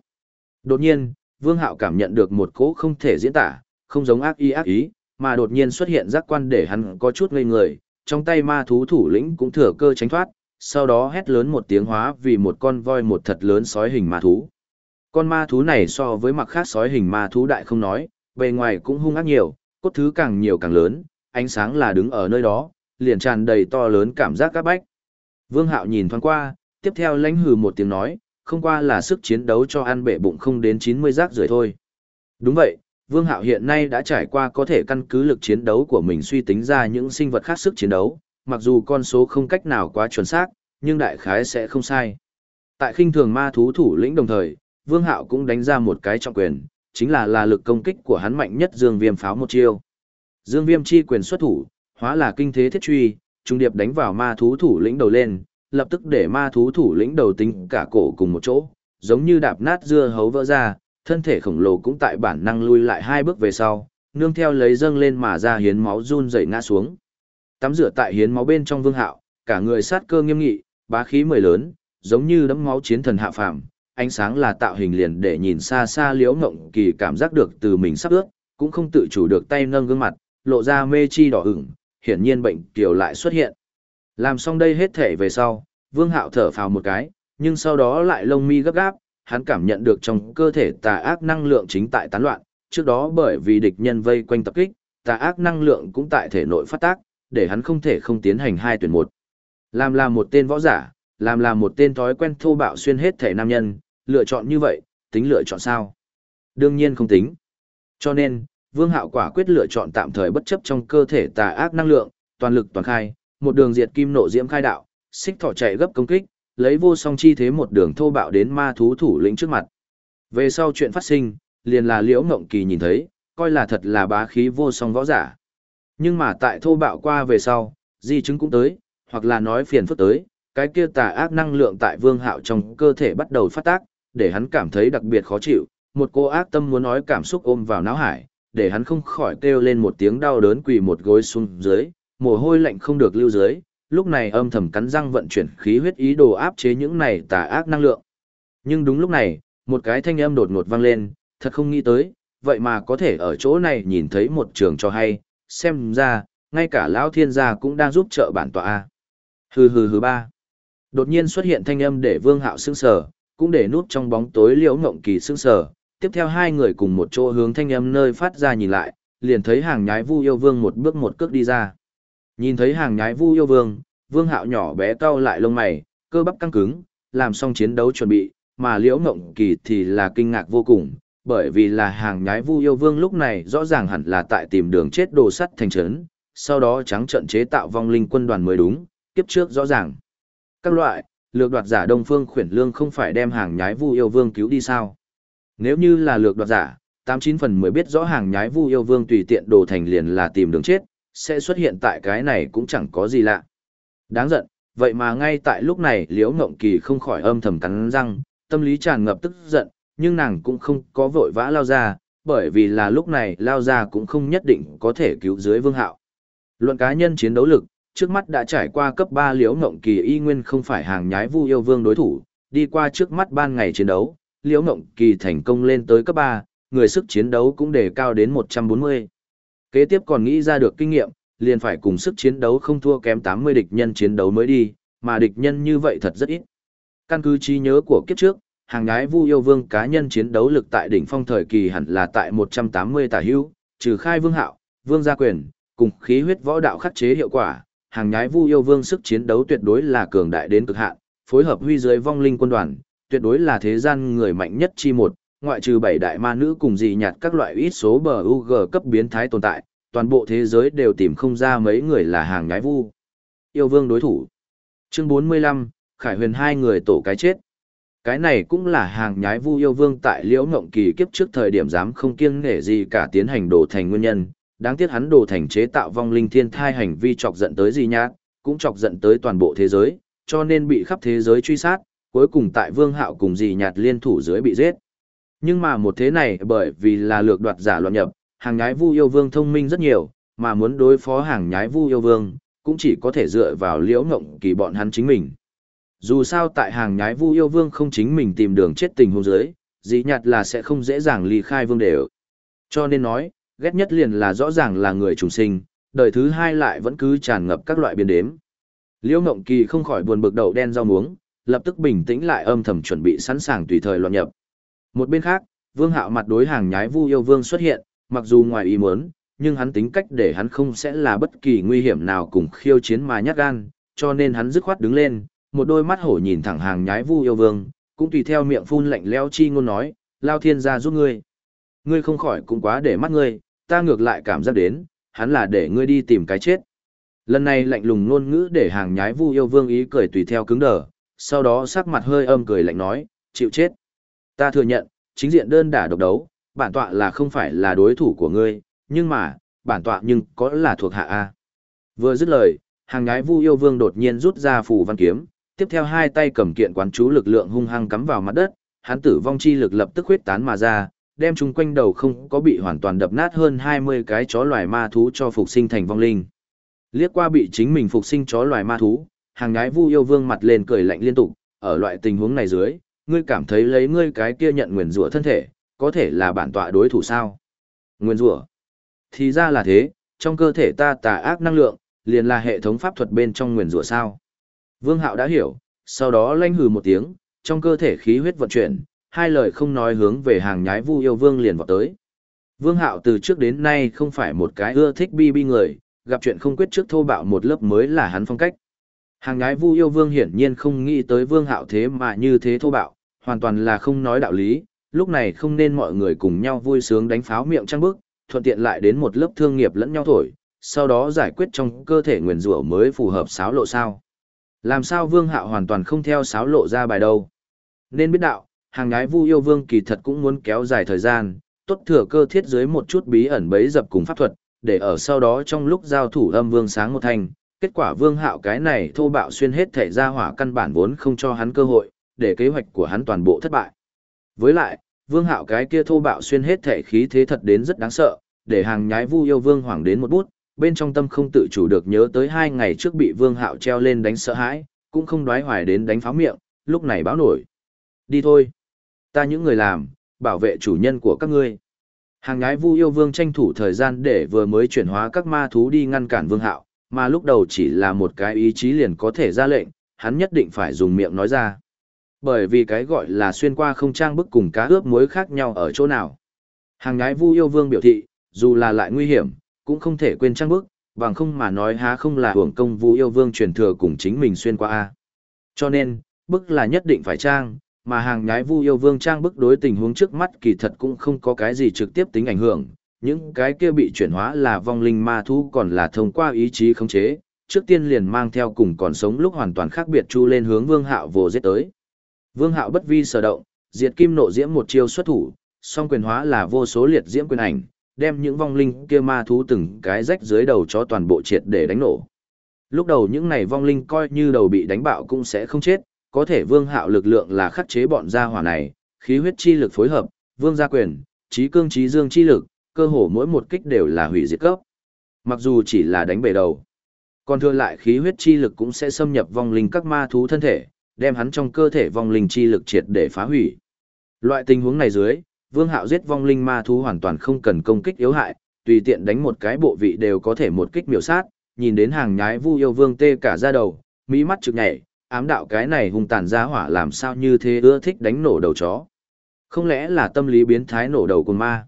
Đột nhiên, Vương Hạo cảm nhận được một cỗ không thể diễn tả, không giống ác ý ác ý, mà đột nhiên xuất hiện giác quan để hắn có chút ngây người, trong tay ma thú thủ lĩnh cũng thừa cơ tránh thoát, sau đó hét lớn một tiếng hóa vì một con voi một thật lớn sói hình ma thú. Con ma thú này so với mặt khác sói hình ma thú đại không nói, bề ngoài cũng hung ác nhiều, cốt thứ càng nhiều càng lớn, ánh sáng là đứng ở nơi đó, liền tràn đầy to lớn cảm giác các bách. Vương Hạo nhìn thoáng qua, tiếp theo lãnh hừ một tiếng nói, không qua là sức chiến đấu cho ăn bể bụng không đến 90 rác rưởi thôi. Đúng vậy, Vương Hạo hiện nay đã trải qua có thể căn cứ lực chiến đấu của mình suy tính ra những sinh vật khác sức chiến đấu, mặc dù con số không cách nào quá chuẩn xác, nhưng đại khái sẽ không sai. Tại khinh thường ma thú thủ lĩnh đồng thời, Vương Hạo cũng đánh ra một cái trọng quyền, chính là là lực công kích của hắn mạnh nhất Dương Viêm pháo một chiêu. Dương Viêm chi quyền xuất thủ, hóa là kinh thế thiết truy, trung điệp đánh vào ma thú thủ lĩnh đầu lên, lập tức để ma thú thủ lĩnh đầu tính cả cổ cùng một chỗ, giống như đạp nát dưa hấu vỡ ra, thân thể khổng lồ cũng tại bản năng lui lại hai bước về sau, nương theo lấy dâng lên mà ra hiến máu run rẩy ngã xuống. Tắm rửa tại hiến máu bên trong vương hạo, cả người sát cơ nghiêm nghị, bá khí mười lớn, giống như đấm máu chiến thần hạ phàm, ánh sáng là tạo hình liền để nhìn xa xa liễu ngộng kỳ cảm giác được từ mình sắp ướt, cũng không tự chủ được tay nâng gương mặt, lộ ra mê chi đỏ ửng, hiển nhiên bệnh kiều lại xuất hiện. Làm xong đây hết thể về sau, vương hạo thở phào một cái, nhưng sau đó lại lông mi gấp gáp, hắn cảm nhận được trong cơ thể tà ác năng lượng chính tại tán loạn, trước đó bởi vì địch nhân vây quanh tập kích, tà ác năng lượng cũng tại thể nội phát tác, để hắn không thể không tiến hành hai tuyển một. Làm là một tên võ giả, làm là một tên thói quen thô bạo xuyên hết thể nam nhân, lựa chọn như vậy, tính lựa chọn sao? Đương nhiên không tính. Cho nên, Vương Hạo quả quyết lựa chọn tạm thời bất chấp trong cơ thể tà ác năng lượng, toàn lực toàn khai, một đường diệt kim nộ diễm khai đạo, xích thỏ chạy gấp công kích, lấy vô song chi thế một đường thô bạo đến ma thú thủ lĩnh trước mặt. Về sau chuyện phát sinh, liền là Liễu Ngộng Kỳ nhìn thấy, coi là thật là bá khí vô song võ giả. Nhưng mà tại thô bạo qua về sau, di chứng cũng tới, hoặc là nói phiền phức tới, cái kia tà ác năng lượng tại Vương Hạo trong cơ thể bắt đầu phát tác, để hắn cảm thấy đặc biệt khó chịu, một cô ác tâm muốn nói cảm xúc ôm vào não hải, để hắn không khỏi kêu lên một tiếng đau đớn quỳ một gối xuống dưới, mồ hôi lạnh không được lưu dưới, lúc này âm thầm cắn răng vận chuyển khí huyết ý đồ áp chế những này tà ác năng lượng. Nhưng đúng lúc này, một cái thanh âm đột ngột vang lên, thật không nghĩ tới, vậy mà có thể ở chỗ này nhìn thấy một trường cho hay, xem ra, ngay cả lão thiên gia cũng đang giúp trợ bản tọa a. Hừ hừ hừ ba. Đột nhiên xuất hiện thanh âm để Vương Hạo sững sờ, cũng để núp trong bóng tối Liễu Ngộng Kỳ sững sờ, tiếp theo hai người cùng một chỗ hướng thanh âm nơi phát ra nhìn lại, liền thấy hàng nhái Vu Yêu Vương một bước một cước đi ra. Nhìn thấy hàng nhái Vu Yêu Vương, Vương Hạo nhỏ bé cau lại lông mày, cơ bắp căng cứng, làm xong chiến đấu chuẩn bị, mà Liễu Ngộng Kỳ thì là kinh ngạc vô cùng, bởi vì là hàng nhái Vu Yêu Vương lúc này rõ ràng hẳn là tại tìm đường chết đồ sắt thành trấn, sau đó trắng trận chế tạo vong linh quân đoàn mới đúng, kiếp trước rõ ràng. Các loại, lược đoạt giả Đông Phương Khuyển Lương không phải đem hàng nhái Vu Yêu Vương cứu đi sao? Nếu như là lược đoạt giả, tám chín phần mười biết rõ hàng nhái Vu Yêu Vương tùy tiện đồ thành liền là tìm đường chết, sẽ xuất hiện tại cái này cũng chẳng có gì lạ. Đáng giận, vậy mà ngay tại lúc này Liễu Ngộng Kỳ không khỏi âm thầm cắn răng, tâm lý tràn ngập tức giận, nhưng nàng cũng không có vội vã lao ra, bởi vì là lúc này lao ra cũng không nhất định có thể cứu dưới Vương Hạo. Luận cá nhân chiến đấu lực, trước mắt đã trải qua cấp 3 Liễu Ngộng Kỳ y nguyên không phải hàng nhái Vu Yêu Vương đối thủ, đi qua trước mắt ban ngày chiến đấu, Liễu Ngộng Kỳ thành công lên tới cấp 3, người sức chiến đấu cũng đề cao đến 140. Kế tiếp còn nghĩ ra được kinh nghiệm, liền phải cùng sức chiến đấu không thua kém 80 địch nhân chiến đấu mới đi, mà địch nhân như vậy thật rất ít. Căn cứ trí nhớ của kiếp trước, hàng nhái Vu Yêu Vương cá nhân chiến đấu lực tại đỉnh phong thời kỳ hẳn là tại 180 tả hữu, trừ khai Vương Hạo, Vương Gia Quyền, cùng khí huyết võ đạo khắc chế hiệu quả, hàng nhái Vu Yêu Vương sức chiến đấu tuyệt đối là cường đại đến cực hạn, phối hợp huy dưới vong linh quân đoàn, tuyệt đối là thế gian người mạnh nhất chi một, ngoại trừ bảy đại ma nữ cùng dị nhạt các loại ít số bờ UG cấp biến thái tồn tại, toàn bộ thế giới đều tìm không ra mấy người là hàng nhái vu. Yêu vương đối thủ. Chương 45, Khải huyền hai người tổ cái chết. Cái này cũng là hàng nhái vu yêu vương tại liễu ngộng kỳ kiếp trước thời điểm dám không kiêng nể gì cả tiến hành đổ thành nguyên nhân. Đáng tiếc hắn đổ thành chế tạo vong linh thiên thai hành vi chọc giận tới gì nhát, cũng chọc giận tới toàn bộ thế giới, cho nên bị khắp thế giới truy sát, cuối cùng tại vương hạo cùng dì nhạt liên thủ dưới bị giết. Nhưng mà một thế này bởi vì là lược đoạt giả loạn nhập, hàng nhái vu yêu vương thông minh rất nhiều, mà muốn đối phó hàng nhái vu yêu vương, cũng chỉ có thể dựa vào liễu ngộng kỳ bọn hắn chính mình. Dù sao tại hàng nhái vu yêu vương không chính mình tìm đường chết tình hôn giới, dĩ nhạt là sẽ không dễ dàng ly khai vương đều. Cho nên nói, ghét nhất liền là rõ ràng là người trùng sinh, đời thứ hai lại vẫn cứ tràn ngập các loại biến đếm. Liễu ngộng kỳ không khỏi buồn bực đầu đen rau muống, lập tức bình tĩnh lại âm thầm chuẩn bị sẵn sàng tùy thời loạn nhập. Một bên khác, vương hạo mặt đối hàng nhái vu yêu vương xuất hiện, mặc dù ngoài ý muốn, nhưng hắn tính cách để hắn không sẽ là bất kỳ nguy hiểm nào cùng khiêu chiến mà nhát gan, cho nên hắn dứt khoát đứng lên, một đôi mắt hổ nhìn thẳng hàng nhái vu yêu vương, cũng tùy theo miệng phun lạnh lẽo chi ngôn nói, lao thiên gia giúp ngươi. Ngươi không khỏi cũng quá để mắt ngươi, ta ngược lại cảm giác đến, hắn là để ngươi đi tìm cái chết. Lần này lạnh lùng ngôn ngữ để hàng nhái vu yêu vương ý cười tùy theo cứng đờ, sau đó sắc mặt hơi âm cười lạnh nói, chịu chết. Ta thừa nhận, chính diện đơn đả độc đấu, bản tọa là không phải là đối thủ của ngươi, nhưng mà, bản tọa nhưng có là thuộc hạ A. Vừa dứt lời, hàng ngái vu yêu vương đột nhiên rút ra phù văn kiếm, tiếp theo hai tay cầm kiện quán chú lực lượng hung hăng cắm vào mặt đất, hắn tử vong chi lực lập tức huyết tán mà ra, đem chúng quanh đầu không có bị hoàn toàn đập nát hơn 20 cái chó loài ma thú cho phục sinh thành vong linh. Liếc qua bị chính mình phục sinh chó loài ma thú, hàng ngái vu yêu vương mặt lên cười lạnh liên tục, ở loại tình huống này dưới, ngươi cảm thấy lấy ngươi cái kia nhận nguyền rủa thân thể, có thể là bản tọa đối thủ sao? Nguyên rủa. Thì ra là thế, trong cơ thể ta tà ác năng lượng, liền là hệ thống pháp thuật bên trong nguyên rủa sao? Vương Hạo đã hiểu, sau đó lanh hừ một tiếng, trong cơ thể khí huyết vận chuyển, hai lời không nói hướng về hàng nhái Vu yêu vương liền vọt tới. Vương Hạo từ trước đến nay không phải một cái ưa thích bi bi người, gặp chuyện không quyết trước thô bạo một lớp mới là hắn phong cách. Hàng nhái Vu yêu vương hiển nhiên không nghĩ tới Vương Hạo thế mà như thế thô bạo, hoàn toàn là không nói đạo lý, lúc này không nên mọi người cùng nhau vui sướng đánh pháo miệng trăng bức, thuận tiện lại đến một lớp thương nghiệp lẫn nhau thổi, sau đó giải quyết trong cơ thể nguyền rủa mới phù hợp sáo lộ sao. Làm sao Vương Hạo hoàn toàn không theo sáo lộ ra bài đâu. Nên biết đạo, hàng ngái Vu Yêu Vương kỳ thật cũng muốn kéo dài thời gian, tốt thừa cơ thiết dưới một chút bí ẩn bấy dập cùng pháp thuật, để ở sau đó trong lúc giao thủ âm vương sáng một thành, kết quả Vương Hạo cái này thô bạo xuyên hết thể ra hỏa căn bản vốn không cho hắn cơ hội, để kế hoạch của hắn toàn bộ thất bại. Với lại, Vương Hạo cái kia thô bạo xuyên hết thể khí thế thật đến rất đáng sợ, để hàng nhái Vu Yêu Vương hoảng đến một bút, bên trong tâm không tự chủ được nhớ tới hai ngày trước bị Vương Hạo treo lên đánh sợ hãi, cũng không đoái hoài đến đánh pháo miệng, lúc này báo nổi. Đi thôi. Ta những người làm, bảo vệ chủ nhân của các ngươi. Hàng nhái Vu Yêu Vương tranh thủ thời gian để vừa mới chuyển hóa các ma thú đi ngăn cản Vương Hạo, mà lúc đầu chỉ là một cái ý chí liền có thể ra lệnh, hắn nhất định phải dùng miệng nói ra. Bởi vì cái gọi là xuyên qua không trang bức cùng cá ướp muối khác nhau ở chỗ nào. Hàng nhái Vu Yêu Vương biểu thị, dù là lại nguy hiểm, cũng không thể quên trang bức, bằng không mà nói há không là hưởng công Vu Yêu Vương truyền thừa cùng chính mình xuyên qua a. Cho nên, bức là nhất định phải trang, mà hàng nhái Vu Yêu Vương trang bức đối tình huống trước mắt kỳ thật cũng không có cái gì trực tiếp tính ảnh hưởng, những cái kia bị chuyển hóa là vong linh ma thú còn là thông qua ý chí khống chế, trước tiên liền mang theo cùng còn sống lúc hoàn toàn khác biệt chu lên hướng Vương Hạo vồ giết tới. Vương Hạo bất vi sở động, diệt kim nộ diễm một chiêu xuất thủ, song quyền hóa là vô số liệt diễm quyền ảnh, đem những vong linh kia ma thú từng cái rách dưới đầu cho toàn bộ triệt để đánh nổ. Lúc đầu những này vong linh coi như đầu bị đánh bạo cũng sẽ không chết, có thể Vương Hạo lực lượng là khắc chế bọn gia hỏa này, khí huyết chi lực phối hợp, Vương gia quyền, trí cương trí dương chi lực, cơ hồ mỗi một kích đều là hủy diệt cấp. Mặc dù chỉ là đánh bể đầu, còn thừa lại khí huyết chi lực cũng sẽ xâm nhập vong linh các ma thú thân thể, đem hắn trong cơ thể vong linh chi lực triệt để phá hủy. Loại tình huống này dưới, Vương Hạo giết vong linh ma thú hoàn toàn không cần công kích yếu hại, tùy tiện đánh một cái bộ vị đều có thể một kích miểu sát, nhìn đến hàng nhái Vu yêu vương tê cả da đầu, mỹ mắt trực nhảy, ám đạo cái này hung tàn ra hỏa làm sao như thế ưa thích đánh nổ đầu chó. Không lẽ là tâm lý biến thái nổ đầu con ma?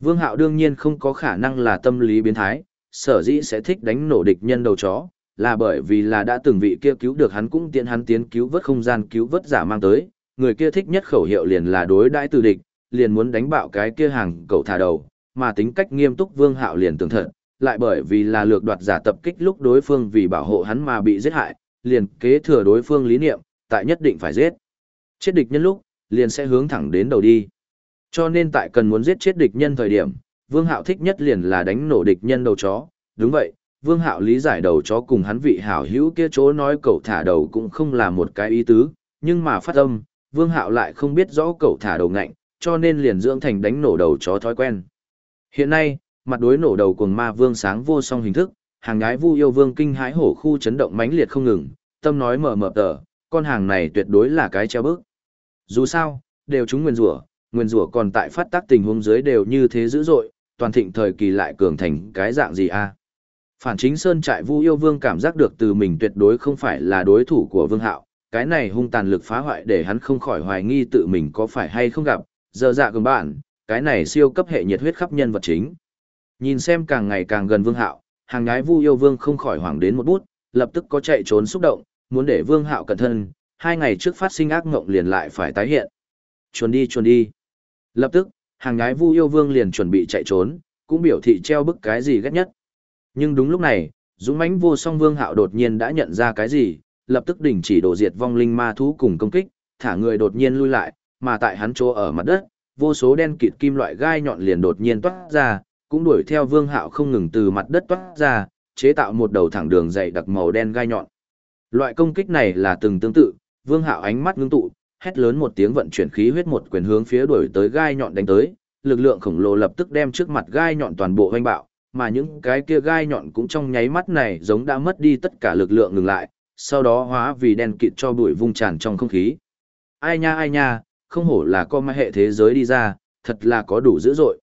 Vương Hạo đương nhiên không có khả năng là tâm lý biến thái, sở dĩ sẽ thích đánh nổ địch nhân đầu chó, là bởi vì là đã từng vị kia cứu được hắn cũng tiện hắn tiến cứu vớt không gian cứu vớt giả mang tới, người kia thích nhất khẩu hiệu liền là đối đãi từ địch, liền muốn đánh bạo cái kia hàng cậu thả đầu, mà tính cách nghiêm túc Vương Hạo liền tưởng thật, lại bởi vì là lược đoạt giả tập kích lúc đối phương vì bảo hộ hắn mà bị giết hại, liền kế thừa đối phương lý niệm, tại nhất định phải giết. Chết địch nhân lúc, liền sẽ hướng thẳng đến đầu đi. Cho nên tại cần muốn giết chết địch nhân thời điểm, Vương Hạo thích nhất liền là đánh nổ địch nhân đầu chó. Đúng vậy, Vương Hạo lý giải đầu chó cùng hắn vị hảo hữu kia chỗ nói cậu thả đầu cũng không là một cái ý tứ, nhưng mà phát âm, Vương Hạo lại không biết rõ cậu thả đầu ngạnh, cho nên liền dưỡng thành đánh nổ đầu chó thói quen. Hiện nay, mặt đối nổ đầu cùng ma vương sáng vô song hình thức, hàng gái vu yêu vương kinh hãi hổ khu chấn động mãnh liệt không ngừng, tâm nói mở mở tờ, con hàng này tuyệt đối là cái treo bước. Dù sao, đều chúng nguyên rủa, nguyên rủa còn tại phát tác tình huống dưới đều như thế dữ dội, toàn thịnh thời kỳ lại cường thành cái dạng gì a? Phản chính Sơn trại Vu Yêu Vương cảm giác được từ mình tuyệt đối không phải là đối thủ của Vương Hạo, cái này hung tàn lực phá hoại để hắn không khỏi hoài nghi tự mình có phải hay không gặp, giờ dạ gần bạn, cái này siêu cấp hệ nhiệt huyết khắp nhân vật chính. Nhìn xem càng ngày càng gần Vương Hạo, hàng nhái Vu Yêu Vương không khỏi hoảng đến một bút, lập tức có chạy trốn xúc động, muốn để Vương Hạo cẩn thận, hai ngày trước phát sinh ác ngộng liền lại phải tái hiện. Chuồn đi chuồn đi. Lập tức, hàng nhái Vu Yêu Vương liền chuẩn bị chạy trốn, cũng biểu thị treo bức cái gì ghét nhất. Nhưng đúng lúc này, Dũng mãnh vô song Vương Hạo đột nhiên đã nhận ra cái gì, lập tức đình chỉ đổ diệt vong linh ma thú cùng công kích, thả người đột nhiên lui lại, mà tại hắn chỗ ở mặt đất, vô số đen kịt kim loại gai nhọn liền đột nhiên toát ra, cũng đuổi theo Vương Hạo không ngừng từ mặt đất toát ra, chế tạo một đầu thẳng đường dày đặc màu đen gai nhọn. Loại công kích này là từng tương tự, Vương Hạo ánh mắt ngưng tụ, hét lớn một tiếng vận chuyển khí huyết một quyền hướng phía đuổi tới gai nhọn đánh tới, lực lượng khổng lồ lập tức đem trước mặt gai nhọn toàn bộ hoanh bạo, mà những cái kia gai nhọn cũng trong nháy mắt này giống đã mất đi tất cả lực lượng ngừng lại, sau đó hóa vì đen kịt cho bụi vung tràn trong không khí. Ai nha ai nha, không hổ là con ma hệ thế giới đi ra, thật là có đủ dữ dội.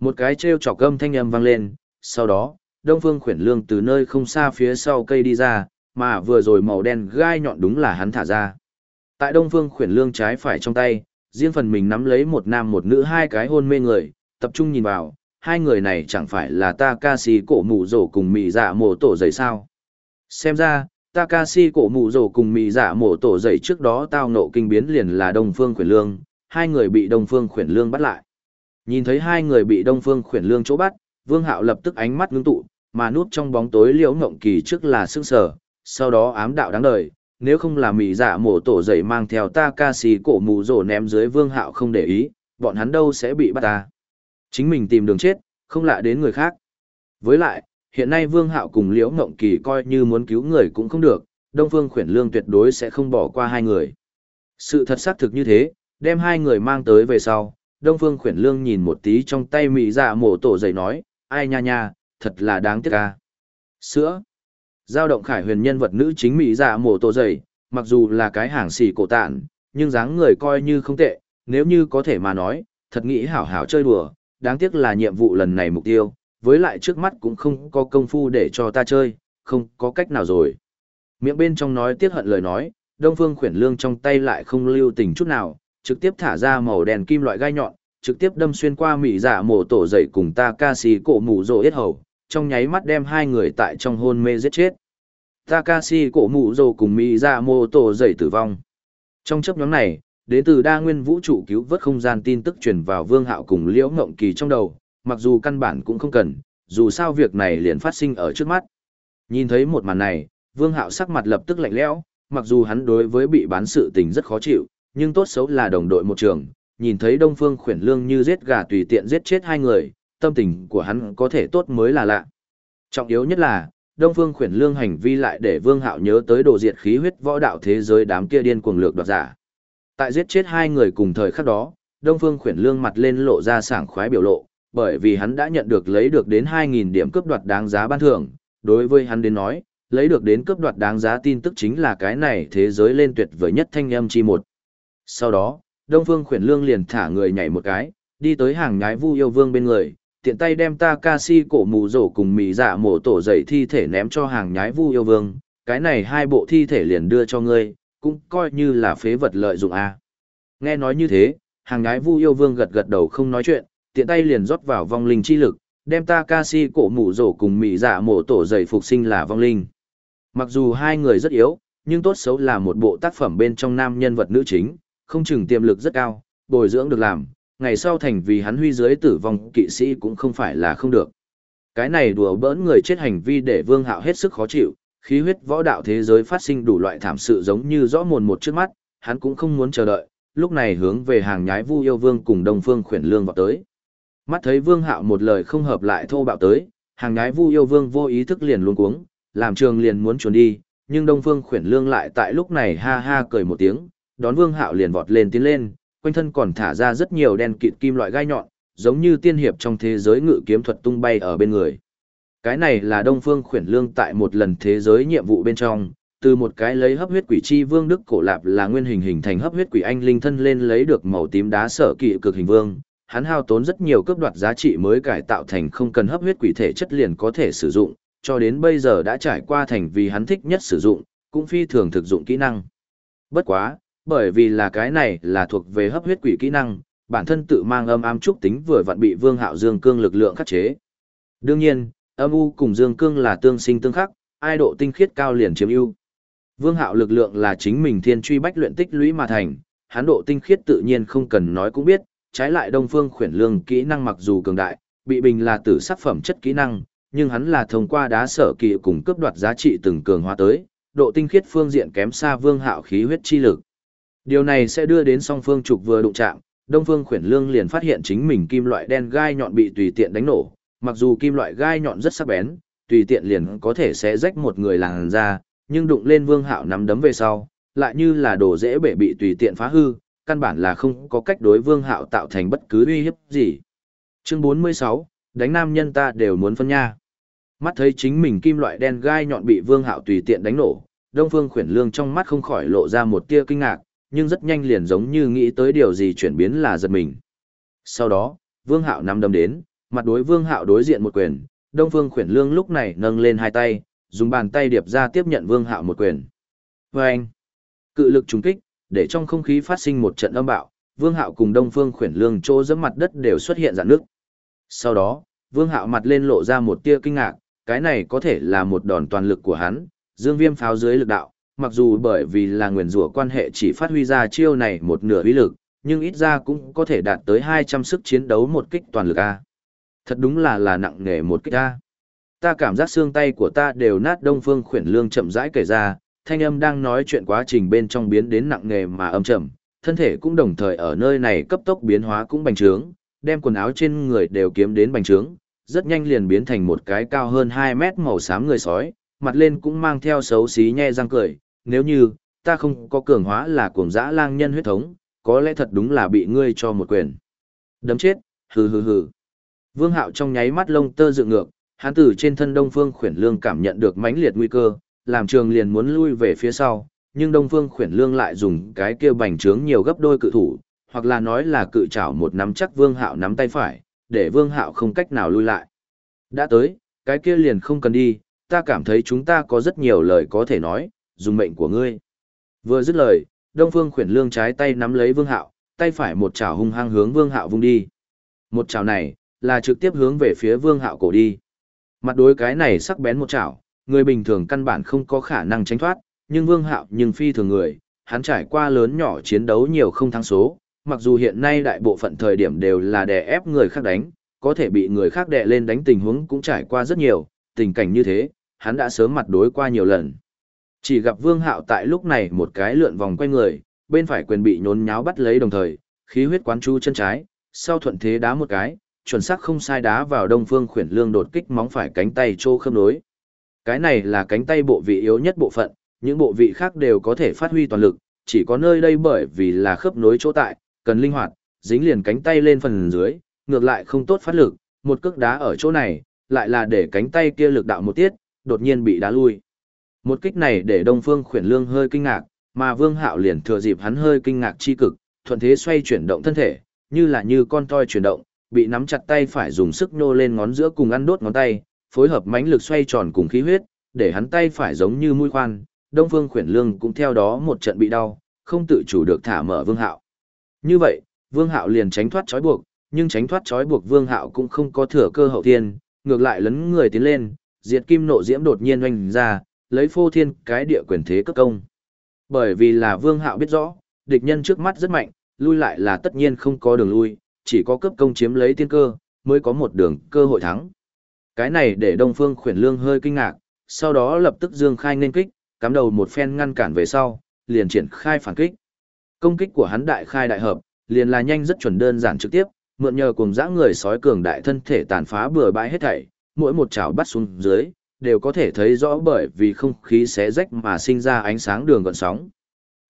Một cái treo chọc gâm thanh âm vang lên, sau đó, Đông Phương Khuyển Lương từ nơi không xa phía sau cây đi ra, mà vừa rồi màu đen gai nhọn đúng là hắn thả ra. Tại Đông Phương Khuyển Lương trái phải trong tay, riêng phần mình nắm lấy một nam một nữ hai cái hôn mê người, tập trung nhìn vào, hai người này chẳng phải là Takashi cổ mù rổ cùng mì dạ mổ tổ dày sao. Xem ra, Takashi cổ mù rổ cùng mì dạ mổ tổ dày trước đó tao nộ kinh biến liền là Đông Phương Khuyển Lương, hai người bị Đông Phương Khuyển Lương bắt lại. Nhìn thấy hai người bị Đông Phương Khuyển Lương chỗ bắt, Vương Hạo lập tức ánh mắt ngưng tụ, mà núp trong bóng tối Liễu Ngộng Kỳ trước là sững sờ, sau đó ám đạo đáng đời, nếu không là mỹ dạ mổ tổ dậy mang theo Takashi cổ mù rổ ném dưới Vương Hạo không để ý, bọn hắn đâu sẽ bị bắt ta. Chính mình tìm đường chết, không lạ đến người khác. Với lại, hiện nay Vương Hạo cùng Liễu Ngộng Kỳ coi như muốn cứu người cũng không được, Đông Phương Khuyển Lương tuyệt đối sẽ không bỏ qua hai người. Sự thật xác thực như thế, đem hai người mang tới về sau, Đông Phương Khuyển Lương nhìn một tí trong tay mỹ dạ mổ tổ dậy nói, ai nha nha, thật là đáng tiếc ca. Sữa. Giao động khải huyền nhân vật nữ chính mỹ dạ mổ tổ dậy, mặc dù là cái hàng xì cổ tạn, nhưng dáng người coi như không tệ, nếu như có thể mà nói, thật nghĩ hảo hảo chơi đùa, đáng tiếc là nhiệm vụ lần này mục tiêu, với lại trước mắt cũng không có công phu để cho ta chơi, không có cách nào rồi. Miệng bên trong nói tiếc hận lời nói, Đông Phương Khuyển Lương trong tay lại không lưu tình chút nào, trực tiếp thả ra màu đèn kim loại gai nhọn, trực tiếp đâm xuyên qua mỹ dạ mổ tổ dậy cùng ta ca sĩ cổ mù rồ yết hầu, trong nháy mắt đem hai người tại trong hôn mê giết chết. Takashi cổ mù rồ cùng mỹ dạ Mô tổ dậy tử vong. Trong chấp nhóm này, đến từ đa nguyên vũ trụ cứu vớt không gian tin tức truyền vào vương hạo cùng liễu ngộng kỳ trong đầu, mặc dù căn bản cũng không cần, dù sao việc này liền phát sinh ở trước mắt. Nhìn thấy một màn này, vương hạo sắc mặt lập tức lạnh lẽo, mặc dù hắn đối với bị bán sự tình rất khó chịu, nhưng tốt xấu là đồng đội một trường, nhìn thấy Đông Phương khuyển lương như giết gà tùy tiện giết chết hai người, tâm tình của hắn có thể tốt mới là lạ. Trọng yếu nhất là, Đông Phương khuyển lương hành vi lại để Vương Hạo nhớ tới đồ diệt khí huyết võ đạo thế giới đám kia điên cuồng lược đoạt giả. Tại giết chết hai người cùng thời khắc đó, Đông Phương khuyển lương mặt lên lộ ra sảng khoái biểu lộ, bởi vì hắn đã nhận được lấy được đến 2.000 điểm cướp đoạt đáng giá ban thưởng, đối với hắn đến nói, lấy được đến cướp đoạt đáng giá tin tức chính là cái này thế giới lên tuyệt vời nhất thanh âm chi một. Sau đó, Đông Phương Khuyển Lương liền thả người nhảy một cái, đi tới hàng nhái Vu Yêu Vương bên người, tiện tay đem Takashi cổ mù rổ cùng mì dạ mổ tổ dậy thi thể ném cho hàng nhái Vu Yêu Vương, cái này hai bộ thi thể liền đưa cho ngươi, cũng coi như là phế vật lợi dụng a. Nghe nói như thế, hàng nhái Vu Yêu Vương gật gật đầu không nói chuyện, tiện tay liền rót vào vong linh chi lực, đem ta ca si cổ mụ rổ cùng mị dạ mổ tổ dậy phục sinh là vong linh. Mặc dù hai người rất yếu, nhưng tốt xấu là một bộ tác phẩm bên trong nam nhân vật nữ chính, không chừng tiềm lực rất cao, bồi dưỡng được làm, ngày sau thành vì hắn huy dưới tử vong kỵ sĩ cũng không phải là không được. Cái này đùa bỡn người chết hành vi để Vương Hạo hết sức khó chịu, khí huyết võ đạo thế giới phát sinh đủ loại thảm sự giống như rõ mồn một trước mắt, hắn cũng không muốn chờ đợi, lúc này hướng về hàng nhái Vu Yêu Vương cùng Đông Phương Khuyển Lương vào tới. Mắt thấy Vương Hạo một lời không hợp lại thô bạo tới, hàng nhái Vu Yêu Vương vô ý thức liền luống cuống, làm trường liền muốn trốn đi, nhưng Đông Phương Khuyển Lương lại tại lúc này ha ha cười một tiếng, đón Vương Hạo liền vọt lên tiến lên, quanh thân còn thả ra rất nhiều đen kịt kim loại gai nhọn, giống như tiên hiệp trong thế giới ngự kiếm thuật tung bay ở bên người. Cái này là Đông Phương Khuyển Lương tại một lần thế giới nhiệm vụ bên trong, từ một cái lấy hấp huyết quỷ chi vương đức cổ lạp là nguyên hình hình thành hấp huyết quỷ anh linh thân lên lấy được màu tím đá sở kỵ cực hình vương. Hắn hao tốn rất nhiều cướp đoạt giá trị mới cải tạo thành không cần hấp huyết quỷ thể chất liền có thể sử dụng, cho đến bây giờ đã trải qua thành vì hắn thích nhất sử dụng, cũng phi thường thực dụng kỹ năng. Bất quá, bởi vì là cái này là thuộc về hấp huyết quỷ kỹ năng, bản thân tự mang âm ám trúc tính vừa vặn bị Vương Hạo Dương Cương lực lượng khắc chế. Đương nhiên, âm u cùng Dương Cương là tương sinh tương khắc, ai độ tinh khiết cao liền chiếm ưu. Vương Hạo lực lượng là chính mình thiên truy bách luyện tích lũy mà thành, hắn độ tinh khiết tự nhiên không cần nói cũng biết, trái lại Đông Phương Khuyển Lương kỹ năng mặc dù cường đại, bị bình là tử sắc phẩm chất kỹ năng, nhưng hắn là thông qua đá sở kỳ cùng cướp đoạt giá trị từng cường hóa tới, độ tinh khiết phương diện kém xa Vương Hạo khí huyết chi lực. Điều này sẽ đưa đến song phương trục vừa đụng chạm, Đông Phương Khuyển Lương liền phát hiện chính mình kim loại đen gai nhọn bị tùy tiện đánh nổ, mặc dù kim loại gai nhọn rất sắc bén, tùy tiện liền có thể sẽ rách một người làn ra, nhưng đụng lên Vương Hạo nắm đấm về sau, lại như là đồ dễ bể bị tùy tiện phá hư, căn bản là không có cách đối Vương Hạo tạo thành bất cứ uy hiếp gì. Chương 46, đánh nam nhân ta đều muốn phân nha. Mắt thấy chính mình kim loại đen gai nhọn bị Vương Hạo tùy tiện đánh nổ, Đông Phương Khuyển Lương trong mắt không khỏi lộ ra một tia kinh ngạc, nhưng rất nhanh liền giống như nghĩ tới điều gì chuyển biến là giật mình. Sau đó, Vương Hạo nắm đấm đến, mặt đối Vương Hạo đối diện một quyền, Đông Phương Khuyển Lương lúc này nâng lên hai tay, dùng bàn tay điệp ra tiếp nhận Vương Hạo một quyền. Và anh, cự lực trùng kích, để trong không khí phát sinh một trận âm bạo, Vương Hạo cùng Đông Phương Khuyển Lương chỗ dẫm mặt đất đều xuất hiện dạn nước. Sau đó, Vương Hạo mặt lên lộ ra một tia kinh ngạc, cái này có thể là một đòn toàn lực của hắn, Dương Viêm pháo dưới lực đạo, mặc dù bởi vì là nguyền rủa quan hệ chỉ phát huy ra chiêu này một nửa uy lực, nhưng ít ra cũng có thể đạt tới 200 sức chiến đấu một kích toàn lực A. Thật đúng là là nặng nề một kích ta. Ta cảm giác xương tay của ta đều nát đông phương khuyển lương chậm rãi kể ra, thanh âm đang nói chuyện quá trình bên trong biến đến nặng nề mà âm chậm, thân thể cũng đồng thời ở nơi này cấp tốc biến hóa cũng bành trướng, đem quần áo trên người đều kiếm đến bành trướng, rất nhanh liền biến thành một cái cao hơn 2 mét màu xám người sói, mặt lên cũng mang theo xấu xí nhe răng cười, nếu như, ta không có cường hóa là cuồng dã lang nhân huyết thống, có lẽ thật đúng là bị ngươi cho một quyền. Đấm chết, hừ hừ hừ. Vương Hạo trong nháy mắt lông tơ dựng ngược, hắn từ trên thân Đông Phương Khuyển Lương cảm nhận được mãnh liệt nguy cơ, làm trường liền muốn lui về phía sau, nhưng Đông Phương Khuyển Lương lại dùng cái kia bành trướng nhiều gấp đôi cự thủ, hoặc là nói là cự chảo một nắm chắc Vương Hạo nắm tay phải, để Vương Hạo không cách nào lui lại. Đã tới, cái kia liền không cần đi, ta cảm thấy chúng ta có rất nhiều lời có thể nói, dùng mệnh của ngươi. Vừa dứt lời, Đông Phương Khuyển Lương trái tay nắm lấy Vương Hạo, tay phải một chảo hung hăng hướng Vương Hạo vung đi. Một chảo này là trực tiếp hướng về phía Vương Hạo cổ đi. Mặt đối cái này sắc bén một chảo, người bình thường căn bản không có khả năng tránh thoát, nhưng Vương Hạo nhưng phi thường người, hắn trải qua lớn nhỏ chiến đấu nhiều không thắng số, mặc dù hiện nay đại bộ phận thời điểm đều là đè ép người khác đánh, có thể bị người khác đè lên đánh tình huống cũng trải qua rất nhiều, tình cảnh như thế, hắn đã sớm mặt đối qua nhiều lần. Chỉ gặp Vương Hạo tại lúc này một cái lượn vòng quay người, bên phải quyền bị nhốn nháo bắt lấy đồng thời, khí huyết quán chu chân trái, sau thuận thế đá một cái, chuẩn xác không sai đá vào Đông Phương Khuyển Lương đột kích móng phải cánh tay trô khớp nối. Cái này là cánh tay bộ vị yếu nhất bộ phận, những bộ vị khác đều có thể phát huy toàn lực, chỉ có nơi đây bởi vì là khớp nối chỗ tại, cần linh hoạt, dính liền cánh tay lên phần dưới, ngược lại không tốt phát lực, một cước đá ở chỗ này, lại là để cánh tay kia lực đạo một tiết, đột nhiên bị đá lui. Một kích này để Đông Phương Khuyển Lương hơi kinh ngạc, mà Vương Hạo liền thừa dịp hắn hơi kinh ngạc chi cực, thuận thế xoay chuyển động thân thể, như là như con toy chuyển động, bị nắm chặt tay phải dùng sức nhô lên ngón giữa cùng ăn đốt ngón tay, phối hợp mãnh lực xoay tròn cùng khí huyết, để hắn tay phải giống như mũi khoan, Đông Phương Khuyển Lương cũng theo đó một trận bị đau, không tự chủ được thả mở Vương Hạo. Như vậy, Vương Hạo liền tránh thoát trói buộc, nhưng tránh thoát trói buộc Vương Hạo cũng không có thừa cơ hậu thiên, ngược lại lấn người tiến lên, diệt kim nộ diễm đột nhiên oanh ra, lấy phô thiên cái địa quyền thế cấp công. Bởi vì là Vương Hạo biết rõ, địch nhân trước mắt rất mạnh, lui lại là tất nhiên không có đường lui, chỉ có cấp công chiếm lấy tiên cơ, mới có một đường cơ hội thắng. Cái này để Đông Phương Khuyển Lương hơi kinh ngạc, sau đó lập tức dương khai nên kích, cắm đầu một phen ngăn cản về sau, liền triển khai phản kích. Công kích của hắn đại khai đại hợp, liền là nhanh rất chuẩn đơn giản trực tiếp, mượn nhờ cùng dã người sói cường đại thân thể tàn phá bừa bãi hết thảy, mỗi một chảo bắt xuống dưới, đều có thể thấy rõ bởi vì không khí xé rách mà sinh ra ánh sáng đường gợn sóng.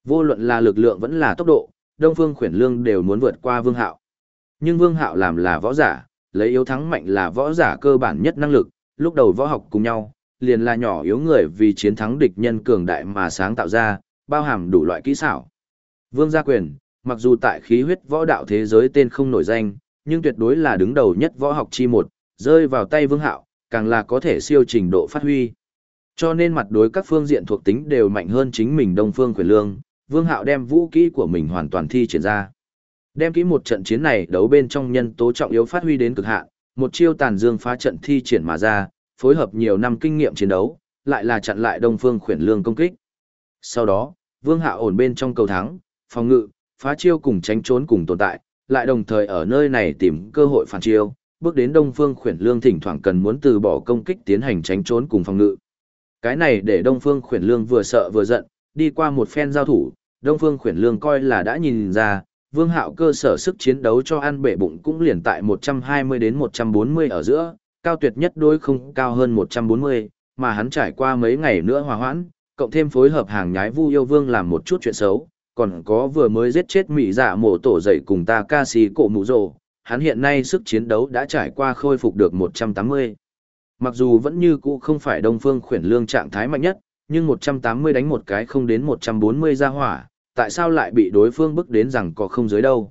Vô luận là lực lượng vẫn là tốc độ, Đông Phương Khuyển Lương đều muốn vượt qua Vương Hạo. Nhưng Vương Hạo làm là võ giả, lấy yếu thắng mạnh là võ giả cơ bản nhất năng lực, lúc đầu võ học cùng nhau, liền là nhỏ yếu người vì chiến thắng địch nhân cường đại mà sáng tạo ra, bao hàm đủ loại kỹ xảo. Vương Gia Quyền, mặc dù tại khí huyết võ đạo thế giới tên không nổi danh, nhưng tuyệt đối là đứng đầu nhất võ học chi một, rơi vào tay Vương Hạo, càng là có thể siêu trình độ phát huy. Cho nên mặt đối các phương diện thuộc tính đều mạnh hơn chính mình Đông Phương Quyền Lương, Vương Hạo đem vũ kỹ của mình hoàn toàn thi triển ra. Đem kỹ một trận chiến này đấu bên trong nhân tố trọng yếu phát huy đến cực hạn, một chiêu tàn dương phá trận thi triển mà ra, phối hợp nhiều năm kinh nghiệm chiến đấu, lại là chặn lại Đông Phương Khuyển Lương công kích. Sau đó, Vương Hạ ổn bên trong cầu thắng, phòng ngự, phá chiêu cùng tránh trốn cùng tồn tại, lại đồng thời ở nơi này tìm cơ hội phản chiêu, bước đến Đông Phương Khuyển Lương thỉnh thoảng cần muốn từ bỏ công kích tiến hành tránh trốn cùng phòng ngự. Cái này để Đông Phương Khuyển Lương vừa sợ vừa giận, đi qua một phen giao thủ, Đông Phương Khuyển Lương coi là đã nhìn ra, Vương Hạo cơ sở sức chiến đấu cho ăn bể bụng cũng liền tại 120 đến 140 ở giữa, cao tuyệt nhất đối không cao hơn 140, mà hắn trải qua mấy ngày nữa hòa hoãn, cộng thêm phối hợp hàng nhái Vu Yêu Vương làm một chút chuyện xấu, còn có vừa mới giết chết mỹ dạ mổ tổ dậy cùng ta ca sĩ cổ mũ rồ, hắn hiện nay sức chiến đấu đã trải qua khôi phục được 180. Mặc dù vẫn như cũ không phải Đông Phương khuyển lương trạng thái mạnh nhất, nhưng 180 đánh một cái không đến 140 ra hỏa, tại sao lại bị đối phương bức đến rằng có không dưới đâu.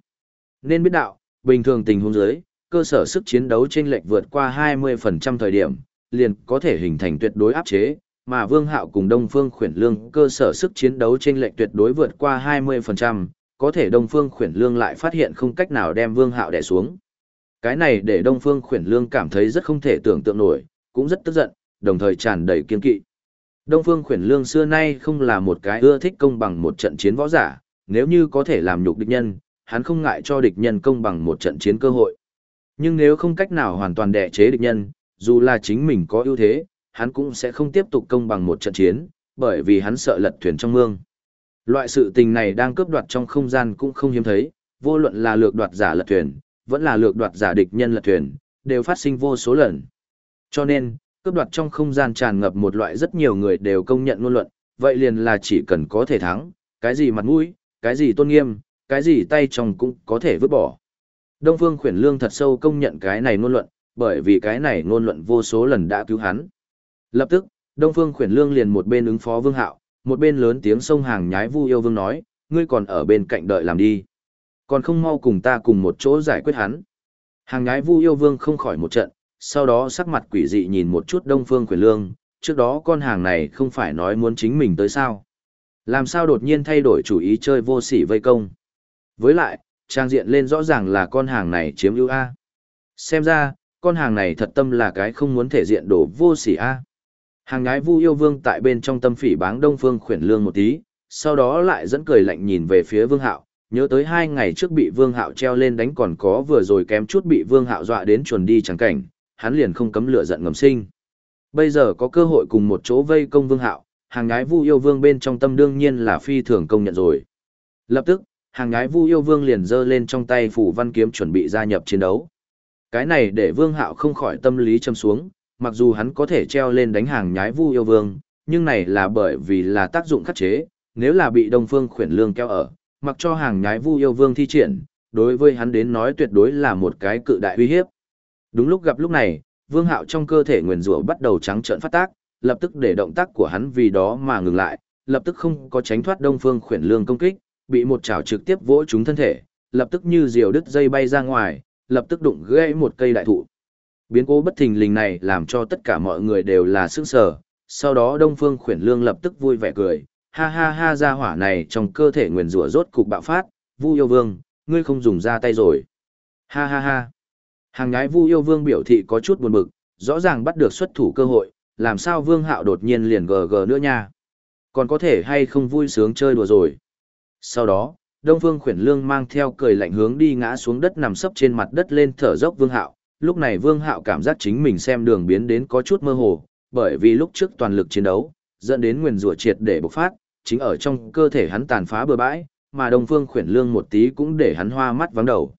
Nên biết đạo, bình thường tình huống dưới, cơ sở sức chiến đấu trên lệch vượt qua 20% thời điểm, liền có thể hình thành tuyệt đối áp chế, mà Vương Hạo cùng Đông Phương Khuyển Lương cơ sở sức chiến đấu trên lệch tuyệt đối vượt qua 20%, có thể Đông Phương Khuyển Lương lại phát hiện không cách nào đem Vương Hạo đè xuống. Cái này để Đông Phương Khuyển Lương cảm thấy rất không thể tưởng tượng nổi, cũng rất tức giận, đồng thời tràn đầy kiên kỵ. Đông Phương Khuyển Lương xưa nay không là một cái ưa thích công bằng một trận chiến võ giả, nếu như có thể làm nhục địch nhân, hắn không ngại cho địch nhân công bằng một trận chiến cơ hội. Nhưng nếu không cách nào hoàn toàn đè chế địch nhân, dù là chính mình có ưu thế, hắn cũng sẽ không tiếp tục công bằng một trận chiến, bởi vì hắn sợ lật thuyền trong mương. Loại sự tình này đang cướp đoạt trong không gian cũng không hiếm thấy, vô luận là lược đoạt giả lật thuyền, vẫn là lược đoạt giả địch nhân lật thuyền, đều phát sinh vô số lần. Cho nên, cướp đoạt trong không gian tràn ngập một loại rất nhiều người đều công nhận luôn luận, vậy liền là chỉ cần có thể thắng, cái gì mặt mũi, cái gì tôn nghiêm, cái gì tay trong cũng có thể vứt bỏ. Đông Phương Khuyển Lương thật sâu công nhận cái này ngôn luận, bởi vì cái này ngôn luận vô số lần đã cứu hắn. Lập tức, Đông Phương Khuyển Lương liền một bên ứng phó Vương Hạo, một bên lớn tiếng sông hàng nhái Vu Yêu Vương nói, ngươi còn ở bên cạnh đợi làm đi. Còn không mau cùng ta cùng một chỗ giải quyết hắn. Hàng nhái Vu Yêu Vương không khỏi một trận, sau đó sắc mặt quỷ dị nhìn một chút Đông Phương Khuyển Lương, trước đó con hàng này không phải nói muốn chính mình tới sao. Làm sao đột nhiên thay đổi chủ ý chơi vô sỉ vây công. Với lại, trang diện lên rõ ràng là con hàng này chiếm ưu A. Xem ra, con hàng này thật tâm là cái không muốn thể diện đổ vô sỉ A. Hàng ngái vu yêu vương tại bên trong tâm phỉ báng đông phương khuyển lương một tí, sau đó lại dẫn cười lạnh nhìn về phía vương hạo, nhớ tới hai ngày trước bị vương hạo treo lên đánh còn có vừa rồi kém chút bị vương hạo dọa đến chuồn đi chẳng cảnh, hắn liền không cấm lửa giận ngầm sinh. Bây giờ có cơ hội cùng một chỗ vây công vương hạo, hàng ngái vu yêu vương bên trong tâm đương nhiên là phi thường công nhận rồi. Lập tức, hàng ngái vu yêu vương liền giơ lên trong tay phủ văn kiếm chuẩn bị gia nhập chiến đấu. Cái này để vương hạo không khỏi tâm lý châm xuống, mặc dù hắn có thể treo lên đánh hàng nhái vu yêu vương, nhưng này là bởi vì là tác dụng khắc chế, nếu là bị đông phương khuyển lương kéo ở, mặc cho hàng nhái vu yêu vương thi triển, đối với hắn đến nói tuyệt đối là một cái cự đại uy hiếp. Đúng lúc gặp lúc này, vương hạo trong cơ thể nguyền rủa bắt đầu trắng trợn phát tác, lập tức để động tác của hắn vì đó mà ngừng lại, lập tức không có tránh thoát đông phương khuyển lương công kích, bị một chảo trực tiếp vỗ trúng thân thể, lập tức như diều đứt dây bay ra ngoài, lập tức đụng gãy một cây đại thụ. Biến cố bất thình lình này làm cho tất cả mọi người đều là sững sờ, sau đó Đông Phương Khuyển Lương lập tức vui vẻ cười, ha ha ha ra hỏa này trong cơ thể nguyền rủa rốt cục bạo phát, Vu Yêu Vương, ngươi không dùng ra tay rồi. Ha ha ha. Hàng nhái Vu Yêu Vương biểu thị có chút buồn bực, rõ ràng bắt được xuất thủ cơ hội, làm sao Vương Hạo đột nhiên liền gờ gờ nữa nha. Còn có thể hay không vui sướng chơi đùa rồi. Sau đó, Đông Phương Khuyển Lương mang theo cười lạnh hướng đi ngã xuống đất nằm sấp trên mặt đất lên thở dốc Vương Hạo. Lúc này Vương Hạo cảm giác chính mình xem đường biến đến có chút mơ hồ, bởi vì lúc trước toàn lực chiến đấu, dẫn đến nguyền rủa triệt để bộc phát, chính ở trong cơ thể hắn tàn phá bừa bãi, mà Đông Phương Khuyển Lương một tí cũng để hắn hoa mắt vắng đầu.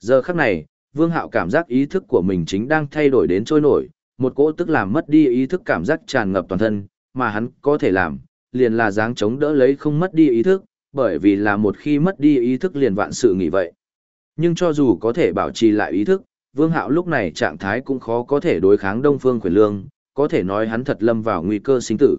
Giờ khắc này, Vương Hạo cảm giác ý thức của mình chính đang thay đổi đến trôi nổi, một cỗ tức làm mất đi ý thức cảm giác tràn ngập toàn thân, mà hắn có thể làm, liền là dáng chống đỡ lấy không mất đi ý thức, bởi vì là một khi mất đi ý thức liền vạn sự nghỉ vậy. Nhưng cho dù có thể bảo trì lại ý thức, Vương Hạo lúc này trạng thái cũng khó có thể đối kháng Đông Phương Quyền Lương, có thể nói hắn thật lâm vào nguy cơ sinh tử.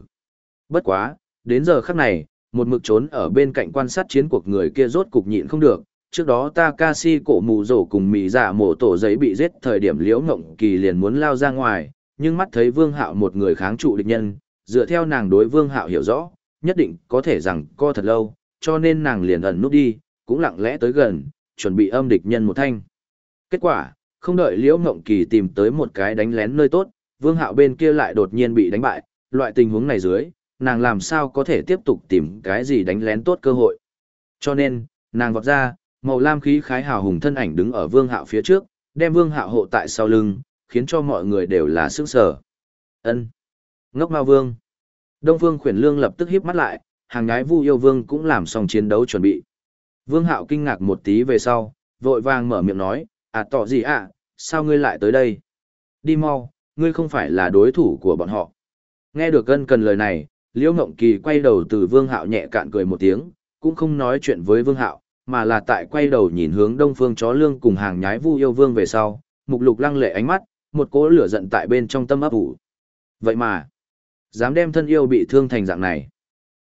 Bất quá, đến giờ khắc này, một mực trốn ở bên cạnh quan sát chiến cuộc người kia rốt cục nhịn không được. Trước đó Takashi cổ mù rổ cùng mỹ giả dạ mổ tổ giấy bị giết thời điểm liễu ngộng kỳ liền muốn lao ra ngoài, nhưng mắt thấy Vương Hạo một người kháng trụ địch nhân, dựa theo nàng đối Vương Hạo hiểu rõ, nhất định có thể rằng co thật lâu, cho nên nàng liền ẩn nút đi, cũng lặng lẽ tới gần, chuẩn bị âm địch nhân một thanh. Kết quả, không đợi Liễu Ngộng Kỳ tìm tới một cái đánh lén nơi tốt, Vương Hạo bên kia lại đột nhiên bị đánh bại, loại tình huống này dưới, nàng làm sao có thể tiếp tục tìm cái gì đánh lén tốt cơ hội. Cho nên, nàng vọt ra, màu lam khí khái hào hùng thân ảnh đứng ở Vương Hạo phía trước, đem Vương Hạo hộ tại sau lưng, khiến cho mọi người đều là sức sở. Ân, Ngốc Mao Vương. Đông Vương Khuyển Lương lập tức híp mắt lại, hàng gái Vu Yêu Vương cũng làm xong chiến đấu chuẩn bị. Vương Hạo kinh ngạc một tí về sau, vội vàng mở miệng nói, à tỏ gì ạ, sao ngươi lại tới đây? Đi mau, ngươi không phải là đối thủ của bọn họ. Nghe được gân cần lời này, Liễu Ngộng Kỳ quay đầu từ Vương Hạo nhẹ cạn cười một tiếng, cũng không nói chuyện với Vương Hạo, mà là tại quay đầu nhìn hướng Đông Phương Chó Lương cùng hàng nhái Vu Yêu Vương về sau, mục lục lăng lệ ánh mắt, một cỗ lửa giận tại bên trong tâm ấp ủ. Vậy mà, dám đem thân yêu bị thương thành dạng này.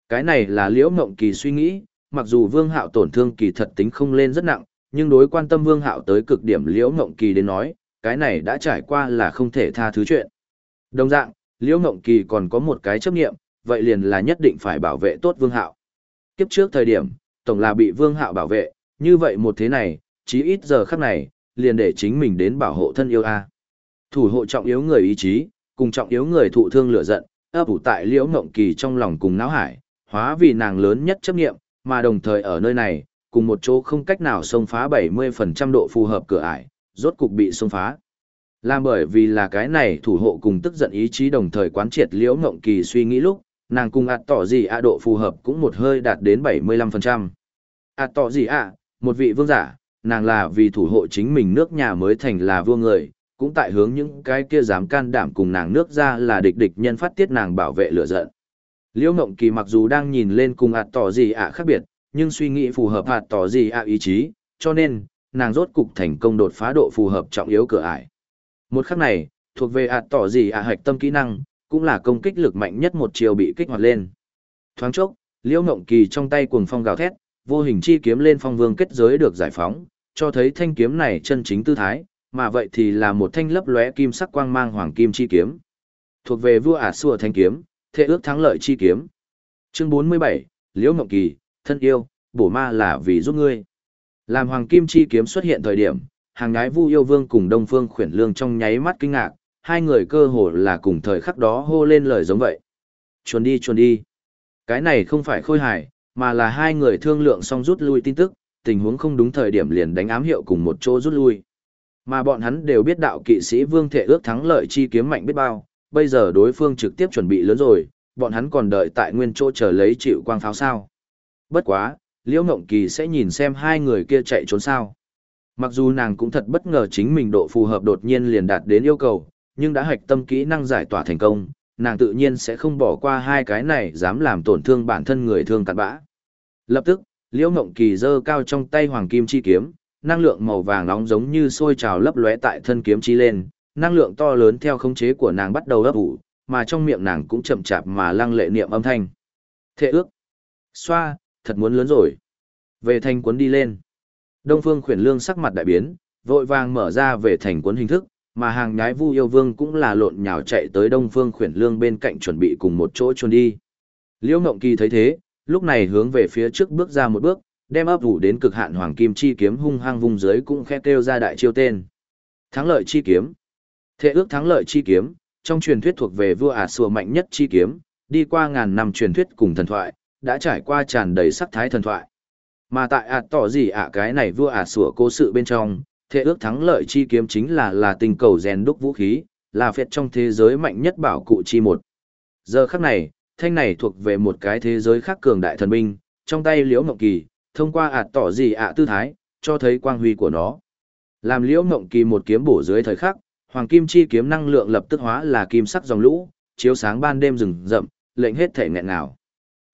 Cái này là liễu mộng kỳ suy nghĩ, mặc dù vương hạo tổn thương kỳ thật tính không lên rất nặng, nhưng đối quan tâm vương hạo tới cực điểm liễu mộng kỳ đến nói, cái này đã trải qua là không thể tha thứ chuyện. Đồng dạng, liễu mộng kỳ còn có một cái chấp nghiệm, vậy liền là nhất định phải bảo vệ tốt vương hạo. Kiếp trước thời điểm, tổng là bị vương hạo bảo vệ, như vậy một thế này, chí ít giờ khắc này, liền để chính mình đến bảo hộ thân yêu a. Thủ hộ trọng yếu người ý chí, cùng trọng yếu người thụ thương lửa giận, ấp ủ tại liễu ngộng kỳ trong lòng cùng náo hải, hóa vì nàng lớn nhất chấp nghiệm, mà đồng thời ở nơi này, cùng một chỗ không cách nào xông phá 70% độ phù hợp cửa ải, rốt cục bị xông phá. Làm bởi vì là cái này thủ hộ cùng tức giận ý chí đồng thời quán triệt liễu ngộng kỳ suy nghĩ lúc, nàng cùng ạt tỏ gì ạ độ phù hợp cũng một hơi đạt đến 75%. ạt tỏ gì ạ, một vị vương giả, nàng là vì thủ hộ chính mình nước nhà mới thành là vua người, cũng tại hướng những cái kia dám can đảm cùng nàng nước ra là địch địch nhân phát tiết nàng bảo vệ lửa giận. Liễu Ngộng Kỳ mặc dù đang nhìn lên cùng ạt tỏ gì ạ khác biệt, nhưng suy nghĩ phù hợp ạt tỏ gì ạ ý chí, cho nên, nàng rốt cục thành công đột phá độ phù hợp trọng yếu cửa ải. Một khắc này, thuộc về ạt tỏ gì ạ hạch tâm kỹ năng, cũng là công kích lực mạnh nhất một chiều bị kích hoạt lên. Thoáng chốc, Liễu Ngộng Kỳ trong tay cuồng phong gào thét, vô hình chi kiếm lên phong vương kết giới được giải phóng, cho thấy thanh kiếm này chân chính tư thái, mà vậy thì là một thanh lấp lóe kim sắc quang mang hoàng kim chi kiếm. Thuộc về vua ả xua thanh kiếm, thệ ước thắng lợi chi kiếm. Chương 47, Liễu Ngộng Kỳ, thân yêu, bổ ma là vì giúp ngươi. Làm hoàng kim chi kiếm xuất hiện thời điểm, hàng nhái vu yêu vương cùng đông phương khuyển lương trong nháy mắt kinh ngạc, hai người cơ hồ là cùng thời khắc đó hô lên lời giống vậy. Chuồn đi chuồn đi. Cái này không phải khôi hài, mà là hai người thương lượng xong rút lui tin tức, tình huống không đúng thời điểm liền đánh ám hiệu cùng một chỗ rút lui. Mà bọn hắn đều biết đạo kỵ sĩ vương thể ước thắng lợi chi kiếm mạnh biết bao, bây giờ đối phương trực tiếp chuẩn bị lớn rồi, bọn hắn còn đợi tại nguyên chỗ chờ lấy chịu quang pháo sao. Bất quá, Liễu Ngộng Kỳ sẽ nhìn xem hai người kia chạy trốn sao. Mặc dù nàng cũng thật bất ngờ chính mình độ phù hợp đột nhiên liền đạt đến yêu cầu, nhưng đã hạch tâm kỹ năng giải tỏa thành công, nàng tự nhiên sẽ không bỏ qua hai cái này dám làm tổn thương bản thân người thương cặn bã. Lập tức, Liễu Ngộng Kỳ giơ cao trong tay hoàng kim chi kiếm, năng lượng màu vàng nóng giống như sôi trào lấp lóe tại thân kiếm chi lên, năng lượng to lớn theo khống chế của nàng bắt đầu ấp ủ, mà trong miệng nàng cũng chậm chạp mà lăng lệ niệm âm thanh. Thệ ước. Xoa, thật muốn lớn rồi. Về thành cuốn đi lên. Đông Phương khuyển lương sắc mặt đại biến, vội vàng mở ra về thành cuốn hình thức, mà hàng nhái vu yêu vương cũng là lộn nhào chạy tới Đông Phương khuyển lương bên cạnh chuẩn bị cùng một chỗ chôn đi. Liễu Ngộng Kỳ thấy thế, lúc này hướng về phía trước bước ra một bước, đem ấp ủ đến cực hạn hoàng kim chi kiếm hung hăng vùng dưới cũng khe kêu ra đại chiêu tên. Thắng lợi chi kiếm. Thế ước thắng lợi chi kiếm, trong truyền thuyết thuộc về vua ả sùa mạnh nhất chi kiếm, đi qua ngàn năm truyền thuyết cùng thần thoại, đã trải qua tràn đầy sắc thái thần thoại. Mà tại ạt tỏ gì ạ cái này vua ả sủa cố sự bên trong, thế ước thắng lợi chi kiếm chính là là tình cầu rèn đúc vũ khí, là phệt trong thế giới mạnh nhất bảo cụ chi một. Giờ khắc này, thanh này thuộc về một cái thế giới khác cường đại thần binh, trong tay liễu mộng kỳ, thông qua ạt tỏ gì ạ tư thái, cho thấy quang huy của nó. Làm liễu mộng kỳ một kiếm bổ dưới thời khắc, hoàng kim chi kiếm năng lượng lập tức hóa là kim sắc dòng lũ, chiếu sáng ban đêm rừng rậm, lệnh hết thể nghẹn ngào.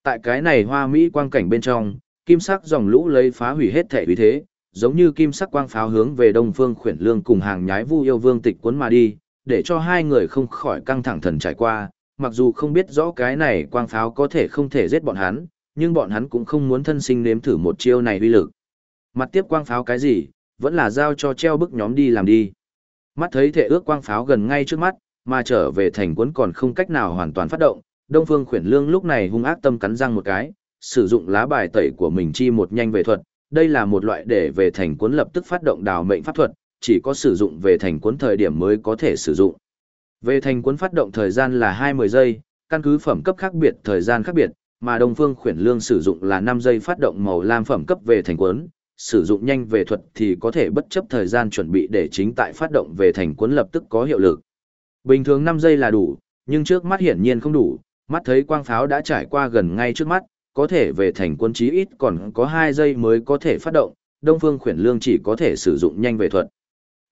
Tại cái này hoa mỹ quang cảnh bên trong, kim sắc dòng lũ lấy phá hủy hết thể uy thế, giống như kim sắc quang pháo hướng về đông phương khuyển lương cùng hàng nhái vu yêu vương tịch cuốn mà đi, để cho hai người không khỏi căng thẳng thần trải qua, mặc dù không biết rõ cái này quang pháo có thể không thể giết bọn hắn, nhưng bọn hắn cũng không muốn thân sinh nếm thử một chiêu này uy lực. Mặt tiếp quang pháo cái gì, vẫn là giao cho treo bức nhóm đi làm đi. Mắt thấy thể ước quang pháo gần ngay trước mắt, mà trở về thành cuốn còn không cách nào hoàn toàn phát động, Đông Phương Khuyển Lương lúc này hung ác tâm cắn răng một cái, sử dụng lá bài tẩy của mình chi một nhanh về thuật, đây là một loại để về thành cuốn lập tức phát động đào mệnh pháp thuật, chỉ có sử dụng về thành cuốn thời điểm mới có thể sử dụng. Về thành cuốn phát động thời gian là 20 giây, căn cứ phẩm cấp khác biệt thời gian khác biệt, mà Đông Phương Khuyển Lương sử dụng là 5 giây phát động màu lam phẩm cấp về thành cuốn, sử dụng nhanh về thuật thì có thể bất chấp thời gian chuẩn bị để chính tại phát động về thành cuốn lập tức có hiệu lực. Bình thường 5 giây là đủ, nhưng trước mắt hiển nhiên không đủ, mắt thấy quang pháo đã trải qua gần ngay trước mắt, có thể về thành quân chí ít còn có 2 giây mới có thể phát động, Đông Phương Khuyển Lương chỉ có thể sử dụng nhanh về thuật.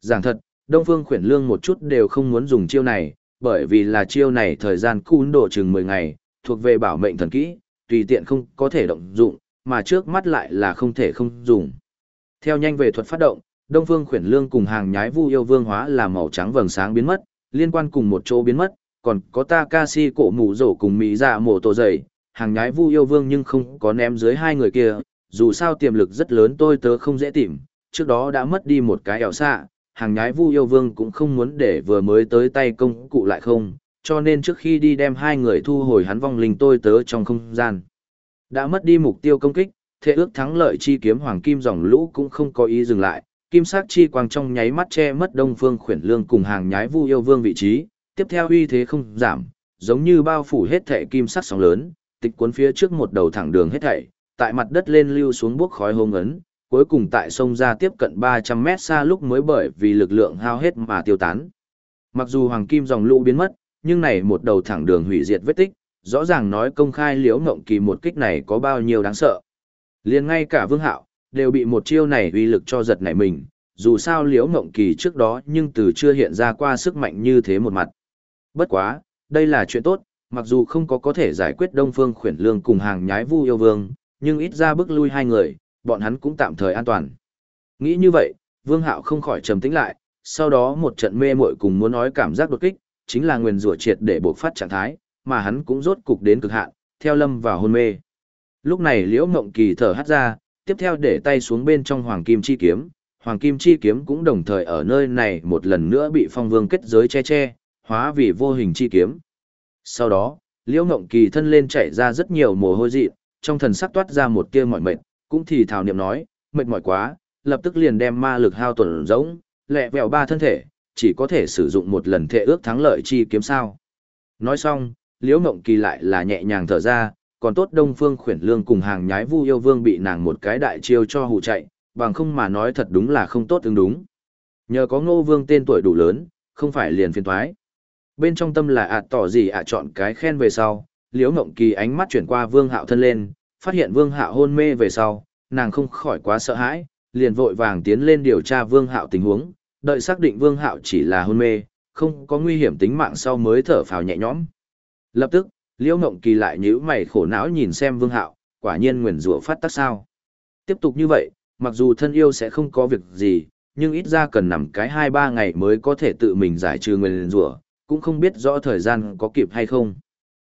Giảng thật, Đông Phương Khuyển Lương một chút đều không muốn dùng chiêu này, bởi vì là chiêu này thời gian cún độ chừng 10 ngày, thuộc về bảo mệnh thần kỹ, tùy tiện không có thể động dụng, mà trước mắt lại là không thể không dùng. Theo nhanh về thuật phát động, Đông Phương Khuyển Lương cùng hàng nhái Vu yêu vương hóa là màu trắng vầng sáng biến mất, liên quan cùng một chỗ biến mất, còn có Takashi cổ mũ rổ cùng Mỹ dạ mổ tổ dày, hàng nhái vu yêu vương nhưng không có ném dưới hai người kia, dù sao tiềm lực rất lớn tôi tớ không dễ tìm, trước đó đã mất đi một cái ẻo xạ, hàng nhái vu yêu vương cũng không muốn để vừa mới tới tay công cụ lại không, cho nên trước khi đi đem hai người thu hồi hắn vong linh tôi tớ trong không gian. Đã mất đi mục tiêu công kích, thế ước thắng lợi chi kiếm hoàng kim dòng lũ cũng không có ý dừng lại, kim sắc chi quang trong nháy mắt che mất đông phương khuyển lương cùng hàng nhái vu yêu vương vị trí, tiếp theo uy thế không giảm, giống như bao phủ hết thệ kim sắc sóng lớn, tịch cuốn phía trước một đầu thẳng đường hết thảy, tại mặt đất lên lưu xuống bước khói hông ấn, cuối cùng tại sông ra tiếp cận 300 mét xa lúc mới bởi vì lực lượng hao hết mà tiêu tán. Mặc dù hoàng kim dòng lũ biến mất, nhưng này một đầu thẳng đường hủy diệt vết tích, rõ ràng nói công khai liễu ngộng kỳ một kích này có bao nhiêu đáng sợ. liền ngay cả vương hạo, đều bị một chiêu này uy lực cho giật nảy mình, dù sao liễu ngộng kỳ trước đó nhưng từ chưa hiện ra qua sức mạnh như thế một mặt. Bất quá, đây là chuyện tốt, mặc dù không có có thể giải quyết đông phương khuyển lương cùng hàng nhái vu yêu vương, nhưng ít ra bước lui hai người, bọn hắn cũng tạm thời an toàn. Nghĩ như vậy, vương hạo không khỏi trầm tĩnh lại, sau đó một trận mê muội cùng muốn nói cảm giác đột kích, chính là nguyền rủa triệt để buộc phát trạng thái, mà hắn cũng rốt cục đến cực hạn, theo lâm vào hôn mê. Lúc này Liễu Mộng Kỳ thở hắt ra, tiếp theo để tay xuống bên trong Hoàng Kim Chi Kiếm, Hoàng Kim Chi Kiếm cũng đồng thời ở nơi này một lần nữa bị phong vương kết giới che che, hóa vì vô hình chi kiếm. Sau đó, Liễu Ngộng Kỳ thân lên chảy ra rất nhiều mồ hôi dị, trong thần sắc toát ra một tia mỏi mệt, cũng thì thào niệm nói, mệt mỏi quá, lập tức liền đem ma lực hao tổn rỗng, lẹ vẹo ba thân thể, chỉ có thể sử dụng một lần thệ ước thắng lợi chi kiếm sao. Nói xong, Liễu Ngộng Kỳ lại là nhẹ nhàng thở ra, còn tốt Đông Phương Khuyển Lương cùng hàng nhái Vu Yêu Vương bị nàng một cái đại chiêu cho hù chạy, bằng không mà nói thật đúng là không tốt ứng đúng. Nhờ có Ngô Vương tên tuổi đủ lớn, không phải liền phiền toái. Bên trong tâm là ạt tỏ gì ạ à chọn cái khen về sau, Liễu Ngộng Kỳ ánh mắt chuyển qua Vương Hạo thân lên, phát hiện Vương Hạo hôn mê về sau, nàng không khỏi quá sợ hãi, liền vội vàng tiến lên điều tra Vương Hạo tình huống, đợi xác định Vương Hạo chỉ là hôn mê, không có nguy hiểm tính mạng sau mới thở phào nhẹ nhõm. Lập tức, Liễu Ngộng Kỳ lại nhíu mày khổ não nhìn xem Vương Hạo, quả nhiên nguyền rủa phát tác sao? Tiếp tục như vậy, mặc dù thân yêu sẽ không có việc gì, nhưng ít ra cần nằm cái 2-3 ngày mới có thể tự mình giải trừ nguyền rủa, cũng không biết rõ thời gian có kịp hay không.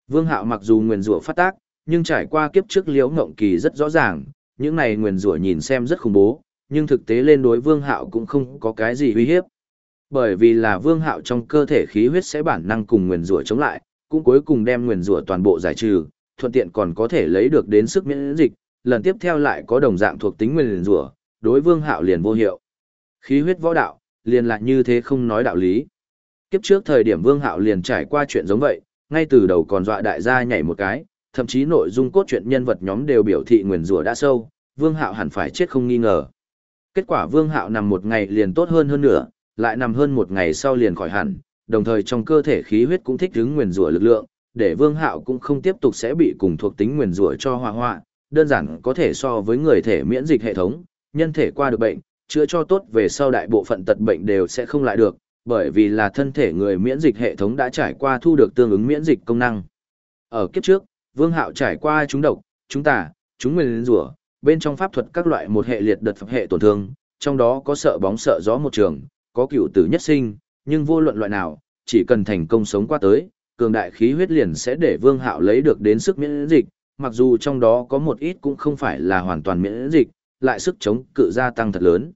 Vương Hạo mặc dù nguyền rủa phát tác, nhưng trải qua kiếp trước Liễu Ngộng Kỳ rất rõ ràng, những này nguyền rủa nhìn xem rất khủng bố, nhưng thực tế lên đối Vương Hạo cũng không có cái gì uy hiếp. Bởi vì là Vương Hạo trong cơ thể khí huyết sẽ bản năng cùng nguyền rủa chống lại, cũng cuối cùng đem nguyền rủa toàn bộ giải trừ, thuận tiện còn có thể lấy được đến sức miễn dịch, lần tiếp theo lại có đồng dạng thuộc tính nguyền rủa, đối Vương Hạo liền vô hiệu. Khí huyết võ đạo, liền lại như thế không nói đạo lý. Kiếp trước thời điểm Vương Hạo liền trải qua chuyện giống vậy, ngay từ đầu còn dọa đại gia nhảy một cái, thậm chí nội dung cốt truyện nhân vật nhóm đều biểu thị nguyền rủa đã sâu, Vương Hạo hẳn phải chết không nghi ngờ. Kết quả Vương Hạo nằm một ngày liền tốt hơn hơn nữa, lại nằm hơn một ngày sau liền khỏi hẳn, đồng thời trong cơ thể khí huyết cũng thích ứng nguyền rủa lực lượng, để Vương Hạo cũng không tiếp tục sẽ bị cùng thuộc tính nguyền rủa cho hòa hoạ, đơn giản có thể so với người thể miễn dịch hệ thống, nhân thể qua được bệnh, chữa cho tốt về sau đại bộ phận tật bệnh đều sẽ không lại được, bởi vì là thân thể người miễn dịch hệ thống đã trải qua thu được tương ứng miễn dịch công năng. Ở kiếp trước, Vương Hạo trải qua chúng độc, chúng tà, chúng nguyên rủa, bên trong pháp thuật các loại một hệ liệt đợt pháp hệ tổn thương, trong đó có sợ bóng sợ gió một trường, có cựu tử nhất sinh, nhưng vô luận loại nào, chỉ cần thành công sống qua tới, cường đại khí huyết liền sẽ để Vương Hạo lấy được đến sức miễn dịch, mặc dù trong đó có một ít cũng không phải là hoàn toàn miễn dịch, lại sức chống cự gia tăng thật lớn.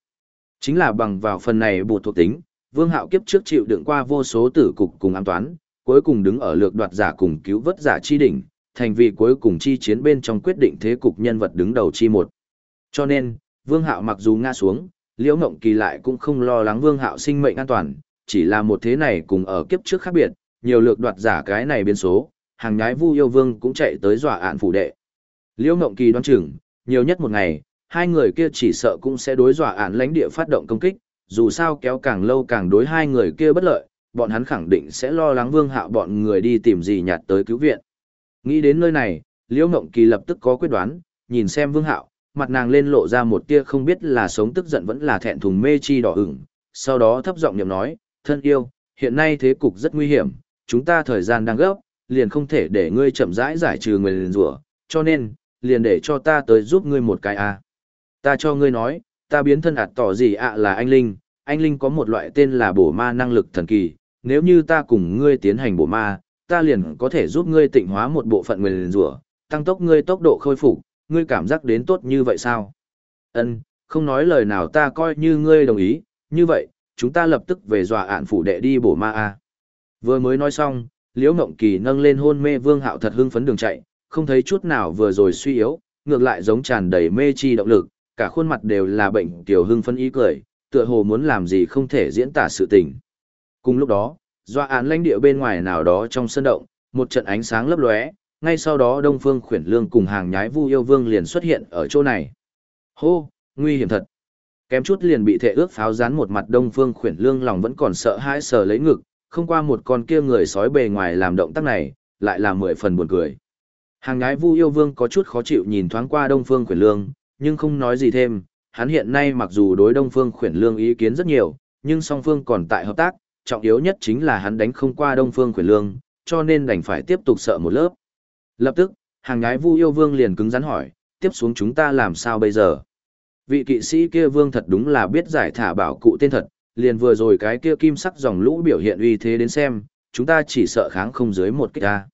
Chính là bằng vào phần này bù thuộc tính, Vương Hạo kiếp trước chịu đựng qua vô số tử cục cùng ám toán, cuối cùng đứng ở lược đoạt giả cùng cứu vớt giả chi đỉnh, thành vì cuối cùng chi chiến bên trong quyết định thế cục nhân vật đứng đầu chi một. Cho nên, Vương Hạo mặc dù ngã xuống, Liễu Ngộng Kỳ lại cũng không lo lắng Vương Hạo sinh mệnh an toàn, chỉ là một thế này cùng ở kiếp trước khác biệt, nhiều lược đoạt giả cái này biến số, hàng nhái Vu Yêu Vương cũng chạy tới dọa ạn phủ đệ. Liễu Ngộng Kỳ đoán chừng, nhiều nhất một ngày, hai người kia chỉ sợ cũng sẽ đối dọa ạn lãnh địa phát động công kích, dù sao kéo càng lâu càng đối hai người kia bất lợi, bọn hắn khẳng định sẽ lo lắng Vương Hạo bọn người đi tìm gì nhạt tới cứu viện. Nghĩ đến nơi này, Liễu Ngộng Kỳ lập tức có quyết đoán, nhìn xem Vương Hạo, mặt nàng lên lộ ra một tia không biết là sống tức giận vẫn là thẹn thùng mê chi đỏ ửng, sau đó thấp giọng niệm nói, thân yêu, hiện nay thế cục rất nguy hiểm, chúng ta thời gian đang gấp, liền không thể để ngươi chậm rãi giải trừ người liền rủa, cho nên, liền để cho ta tới giúp ngươi một cái a. Ta cho ngươi nói, ta biến thân ạt tỏ gì ạ là anh Linh, anh Linh có một loại tên là bổ ma năng lực thần kỳ, nếu như ta cùng ngươi tiến hành bổ ma, ta liền có thể giúp ngươi tịnh hóa một bộ phận người liền rủa, tăng tốc ngươi tốc độ khôi phục, ngươi cảm giác đến tốt như vậy sao? Ân, không nói lời nào ta coi như ngươi đồng ý, như vậy, chúng ta lập tức về dọa ạn phủ đệ đi bổ ma a. Vừa mới nói xong, Liễu Ngộng Kỳ nâng lên hôn mê Vương Hạo thật hưng phấn đường chạy, không thấy chút nào vừa rồi suy yếu, ngược lại giống tràn đầy mê chi động lực, cả khuôn mặt đều là bệnh tiểu hưng phân ý cười, tựa hồ muốn làm gì không thể diễn tả sự tình. Cùng lúc đó, do án lãnh địa bên ngoài nào đó trong sân động, một trận ánh sáng lấp lóe, ngay sau đó Đông Phương Khuyển Lương cùng hàng nhái Vu Yêu Vương liền xuất hiện ở chỗ này. Hô, nguy hiểm thật. Kém chút liền bị thệ ước pháo dán một mặt Đông Phương Khuyển Lương lòng vẫn còn sợ hãi sờ lấy ngực, không qua một con kia người sói bề ngoài làm động tác này, lại là mười phần buồn cười. Hàng nhái Vu Yêu Vương có chút khó chịu nhìn thoáng qua Đông Phương Khuyển Lương, nhưng không nói gì thêm, hắn hiện nay mặc dù đối Đông Phương Khuyển Lương ý kiến rất nhiều, nhưng song phương còn tại hợp tác, trọng yếu nhất chính là hắn đánh không qua Đông Phương Khuyển Lương, cho nên đành phải tiếp tục sợ một lớp. Lập tức, hàng nhái Vu Yêu Vương liền cứng rắn hỏi, tiếp xuống chúng ta làm sao bây giờ? Vị kỵ sĩ kia vương thật đúng là biết giải thả bảo cụ tên thật, liền vừa rồi cái kia kim sắc dòng lũ biểu hiện uy thế đến xem, chúng ta chỉ sợ kháng không dưới một kích ta.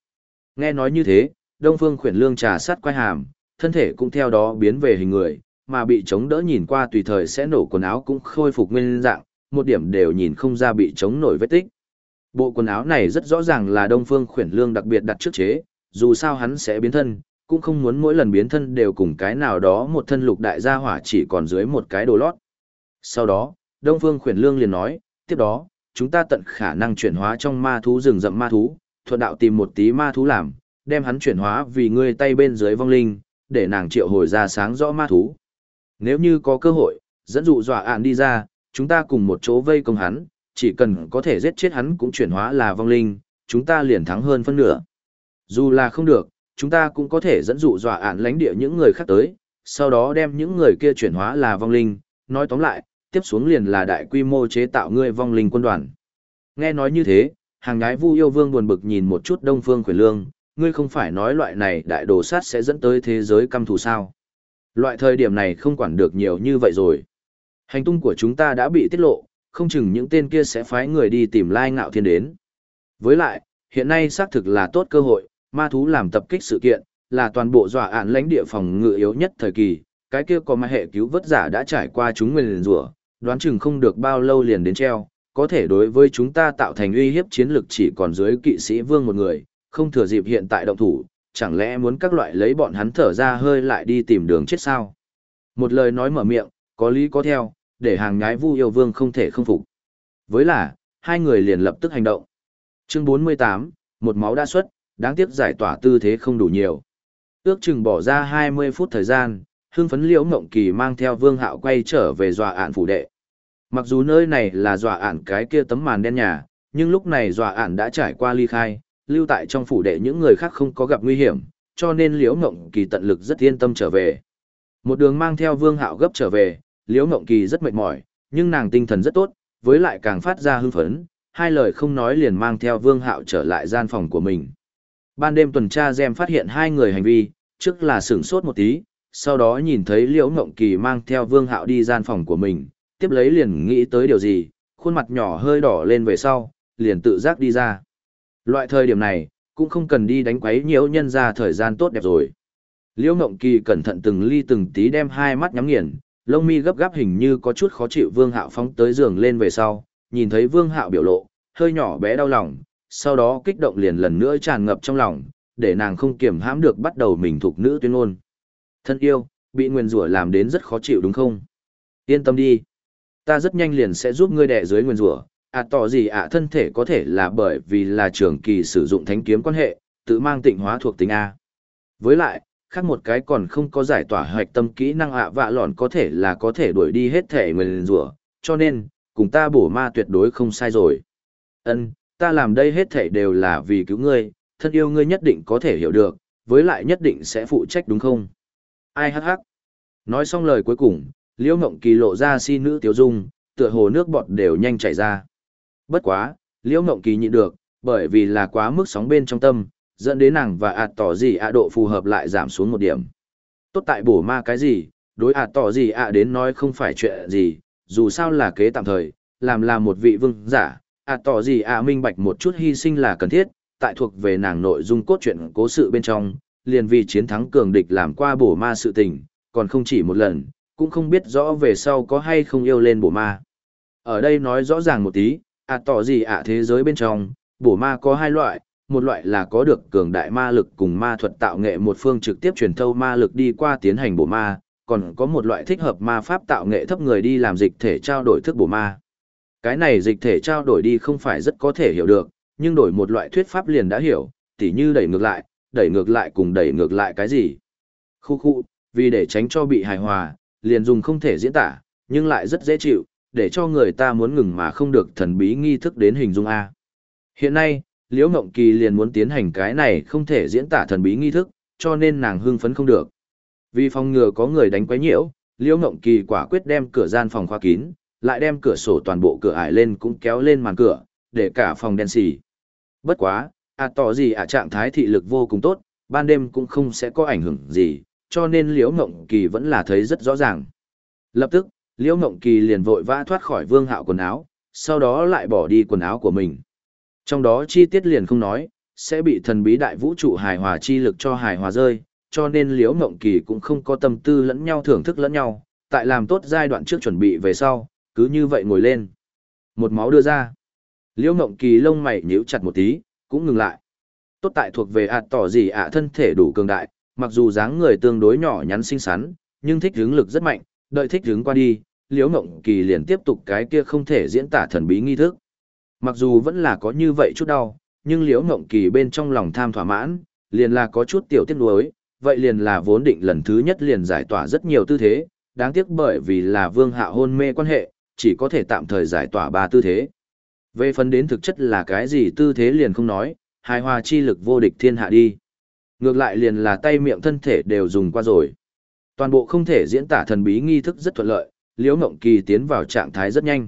Nghe nói như thế, Đông Phương khuyển lương trà sát quay hàm, thân thể cũng theo đó biến về hình người, mà bị chống đỡ nhìn qua tùy thời sẽ nổ quần áo cũng khôi phục nguyên dạng, một điểm đều nhìn không ra bị chống nổi vết tích. Bộ quần áo này rất rõ ràng là Đông Phương khuyển lương đặc biệt đặt trước chế, dù sao hắn sẽ biến thân, cũng không muốn mỗi lần biến thân đều cùng cái nào đó một thân lục đại gia hỏa chỉ còn dưới một cái đồ lót. Sau đó, Đông Phương khuyển lương liền nói, tiếp đó, chúng ta tận khả năng chuyển hóa trong ma thú rừng rậm ma thú, thuận đạo tìm một tí ma thú làm, đem hắn chuyển hóa vì ngươi tay bên dưới vong linh, để nàng triệu hồi ra sáng rõ ma thú. Nếu như có cơ hội, dẫn dụ dọa ạn đi ra, chúng ta cùng một chỗ vây công hắn, chỉ cần có thể giết chết hắn cũng chuyển hóa là vong linh, chúng ta liền thắng hơn phân nửa. Dù là không được, chúng ta cũng có thể dẫn dụ dọa ạn lãnh địa những người khác tới, sau đó đem những người kia chuyển hóa là vong linh, nói tóm lại, tiếp xuống liền là đại quy mô chế tạo ngươi vong linh quân đoàn. Nghe nói như thế, hàng gái Vu Yêu Vương buồn bực nhìn một chút Đông Phương Quyền Lương, ngươi không phải nói loại này đại đồ sát sẽ dẫn tới thế giới căm thù sao? Loại thời điểm này không quản được nhiều như vậy rồi. Hành tung của chúng ta đã bị tiết lộ, không chừng những tên kia sẽ phái người đi tìm Lai Ngạo Thiên đến. Với lại, hiện nay xác thực là tốt cơ hội, ma thú làm tập kích sự kiện, là toàn bộ dọa án lãnh địa phòng ngự yếu nhất thời kỳ, cái kia có ma hệ cứu vớt giả đã trải qua chúng nguyên rủa, đoán chừng không được bao lâu liền đến treo, có thể đối với chúng ta tạo thành uy hiếp chiến lực chỉ còn dưới kỵ sĩ vương một người, không thừa dịp hiện tại động thủ, chẳng lẽ muốn các loại lấy bọn hắn thở ra hơi lại đi tìm đường chết sao? Một lời nói mở miệng, có lý có theo, để hàng nhái vu yêu vương không thể không phục. Với là, hai người liền lập tức hành động. Chương 48, một máu đã xuất, đáng tiếc giải tỏa tư thế không đủ nhiều. Ước chừng bỏ ra 20 phút thời gian, hương phấn liễu mộng kỳ mang theo vương hạo quay trở về dọa ạn phủ đệ. Mặc dù nơi này là dọa ạn cái kia tấm màn đen nhà, nhưng lúc này dọa ạn đã trải qua ly khai, lưu tại trong phủ đệ những người khác không có gặp nguy hiểm, cho nên liễu Ngộng kỳ tận lực rất yên tâm trở về. Một đường mang theo vương hạo gấp trở về, liễu Ngộng kỳ rất mệt mỏi, nhưng nàng tinh thần rất tốt, với lại càng phát ra hưng phấn, hai lời không nói liền mang theo vương hạo trở lại gian phòng của mình. Ban đêm tuần tra Gem phát hiện hai người hành vi, trước là sửng sốt một tí, sau đó nhìn thấy Liễu Ngộng Kỳ mang theo Vương Hạo đi gian phòng của mình, tiếp lấy liền nghĩ tới điều gì, khuôn mặt nhỏ hơi đỏ lên về sau, liền tự giác đi ra. Loại thời điểm này, cũng không cần đi đánh quấy nhiễu nhân ra thời gian tốt đẹp rồi. Liễu Ngộng Kỳ cẩn thận từng ly từng tí đem hai mắt nhắm nghiền, lông mi gấp gáp hình như có chút khó chịu Vương Hạo phóng tới giường lên về sau, nhìn thấy Vương Hạo biểu lộ, hơi nhỏ bé đau lòng, sau đó kích động liền lần nữa tràn ngập trong lòng, để nàng không kiềm hãm được bắt đầu mình thuộc nữ tuyên ngôn. Thân yêu, bị nguyền rủa làm đến rất khó chịu đúng không? Yên tâm đi. Ta rất nhanh liền sẽ giúp ngươi đè dưới nguyền rủa. À tỏ gì ạ thân thể có thể là bởi vì là trường kỳ sử dụng thánh kiếm quan hệ, tự mang tịnh hóa thuộc tính A. Với lại, khác một cái còn không có giải tỏa hạch tâm kỹ năng ạ vạ lòn có thể là có thể đuổi đi hết thể nguyền rủa, cho nên, cùng ta bổ ma tuyệt đối không sai rồi. Ân, ta làm đây hết thể đều là vì cứu ngươi, thân yêu ngươi nhất định có thể hiểu được, với lại nhất định sẽ phụ trách đúng không? Ai hắc hắc. Nói xong lời cuối cùng, Liễu Ngộng Kỳ lộ ra si nữ tiểu dung, tựa hồ nước bọt đều nhanh chảy ra. Bất quá, Liễu Ngộng Kỳ nhịn được, bởi vì là quá mức sóng bên trong tâm, dẫn đến nàng và ạt tỏ gì ạ độ phù hợp lại giảm xuống một điểm. Tốt tại bổ ma cái gì, đối ạt tỏ gì ạ đến nói không phải chuyện gì, dù sao là kế tạm thời, làm là một vị vương giả, ạt tỏ gì ạ minh bạch một chút hy sinh là cần thiết, tại thuộc về nàng nội dung cốt truyện cố sự bên trong, liền vì chiến thắng cường địch làm qua bổ ma sự tình, còn không chỉ một lần, cũng không biết rõ về sau có hay không yêu lên bổ ma. Ở đây nói rõ ràng một tí, ạ tỏ gì ạ thế giới bên trong, bổ ma có hai loại, một loại là có được cường đại ma lực cùng ma thuật tạo nghệ một phương trực tiếp truyền thâu ma lực đi qua tiến hành bổ ma, còn có một loại thích hợp ma pháp tạo nghệ thấp người đi làm dịch thể trao đổi thức bổ ma. Cái này dịch thể trao đổi đi không phải rất có thể hiểu được, nhưng đổi một loại thuyết pháp liền đã hiểu, tỉ như đẩy ngược lại, đẩy ngược lại cùng đẩy ngược lại cái gì. Khu khu, vì để tránh cho bị hài hòa, liền dùng không thể diễn tả, nhưng lại rất dễ chịu, để cho người ta muốn ngừng mà không được thần bí nghi thức đến hình dung A. Hiện nay, Liễu Ngộng Kỳ liền muốn tiến hành cái này không thể diễn tả thần bí nghi thức, cho nên nàng hưng phấn không được. Vì phòng ngừa có người đánh quấy nhiễu, Liễu Ngộng Kỳ quả quyết đem cửa gian phòng khóa kín, lại đem cửa sổ toàn bộ cửa ải lên cũng kéo lên màn cửa, để cả phòng đen xì. Bất quá, à tỏ gì à trạng thái thị lực vô cùng tốt, ban đêm cũng không sẽ có ảnh hưởng gì, cho nên Liễu Ngộng Kỳ vẫn là thấy rất rõ ràng. Lập tức, Liễu Ngộng Kỳ liền vội vã thoát khỏi Vương Hạo quần áo, sau đó lại bỏ đi quần áo của mình. Trong đó chi tiết liền không nói, sẽ bị thần bí đại vũ trụ hài hòa chi lực cho hài hòa rơi, cho nên Liễu Ngộng Kỳ cũng không có tâm tư lẫn nhau thưởng thức lẫn nhau, tại làm tốt giai đoạn trước chuẩn bị về sau, cứ như vậy ngồi lên. Một máu đưa ra. Liễu Ngộng Kỳ lông mày nhíu chặt một tí, cũng ngừng lại. Tốt tại thuộc về ạt tỏ gì ạ thân thể đủ cường đại, mặc dù dáng người tương đối nhỏ nhắn xinh xắn, nhưng thích hướng lực rất mạnh, đợi thích hướng qua đi, Liễu Ngộng Kỳ liền tiếp tục cái kia không thể diễn tả thần bí nghi thức. Mặc dù vẫn là có như vậy chút đau, nhưng Liễu Ngộng Kỳ bên trong lòng tham thỏa mãn, liền là có chút tiểu tiết nuối, vậy liền là vốn định lần thứ nhất liền giải tỏa rất nhiều tư thế, đáng tiếc bởi vì là Vương Hạ hôn mê quan hệ, chỉ có thể tạm thời giải tỏa ba tư thế. Về phần đến thực chất là cái gì tư thế liền không nói, hài hòa chi lực vô địch thiên hạ đi. Ngược lại liền là tay miệng thân thể đều dùng qua rồi. Toàn bộ không thể diễn tả thần bí nghi thức rất thuận lợi, Liễu Ngộng Kỳ tiến vào trạng thái rất nhanh.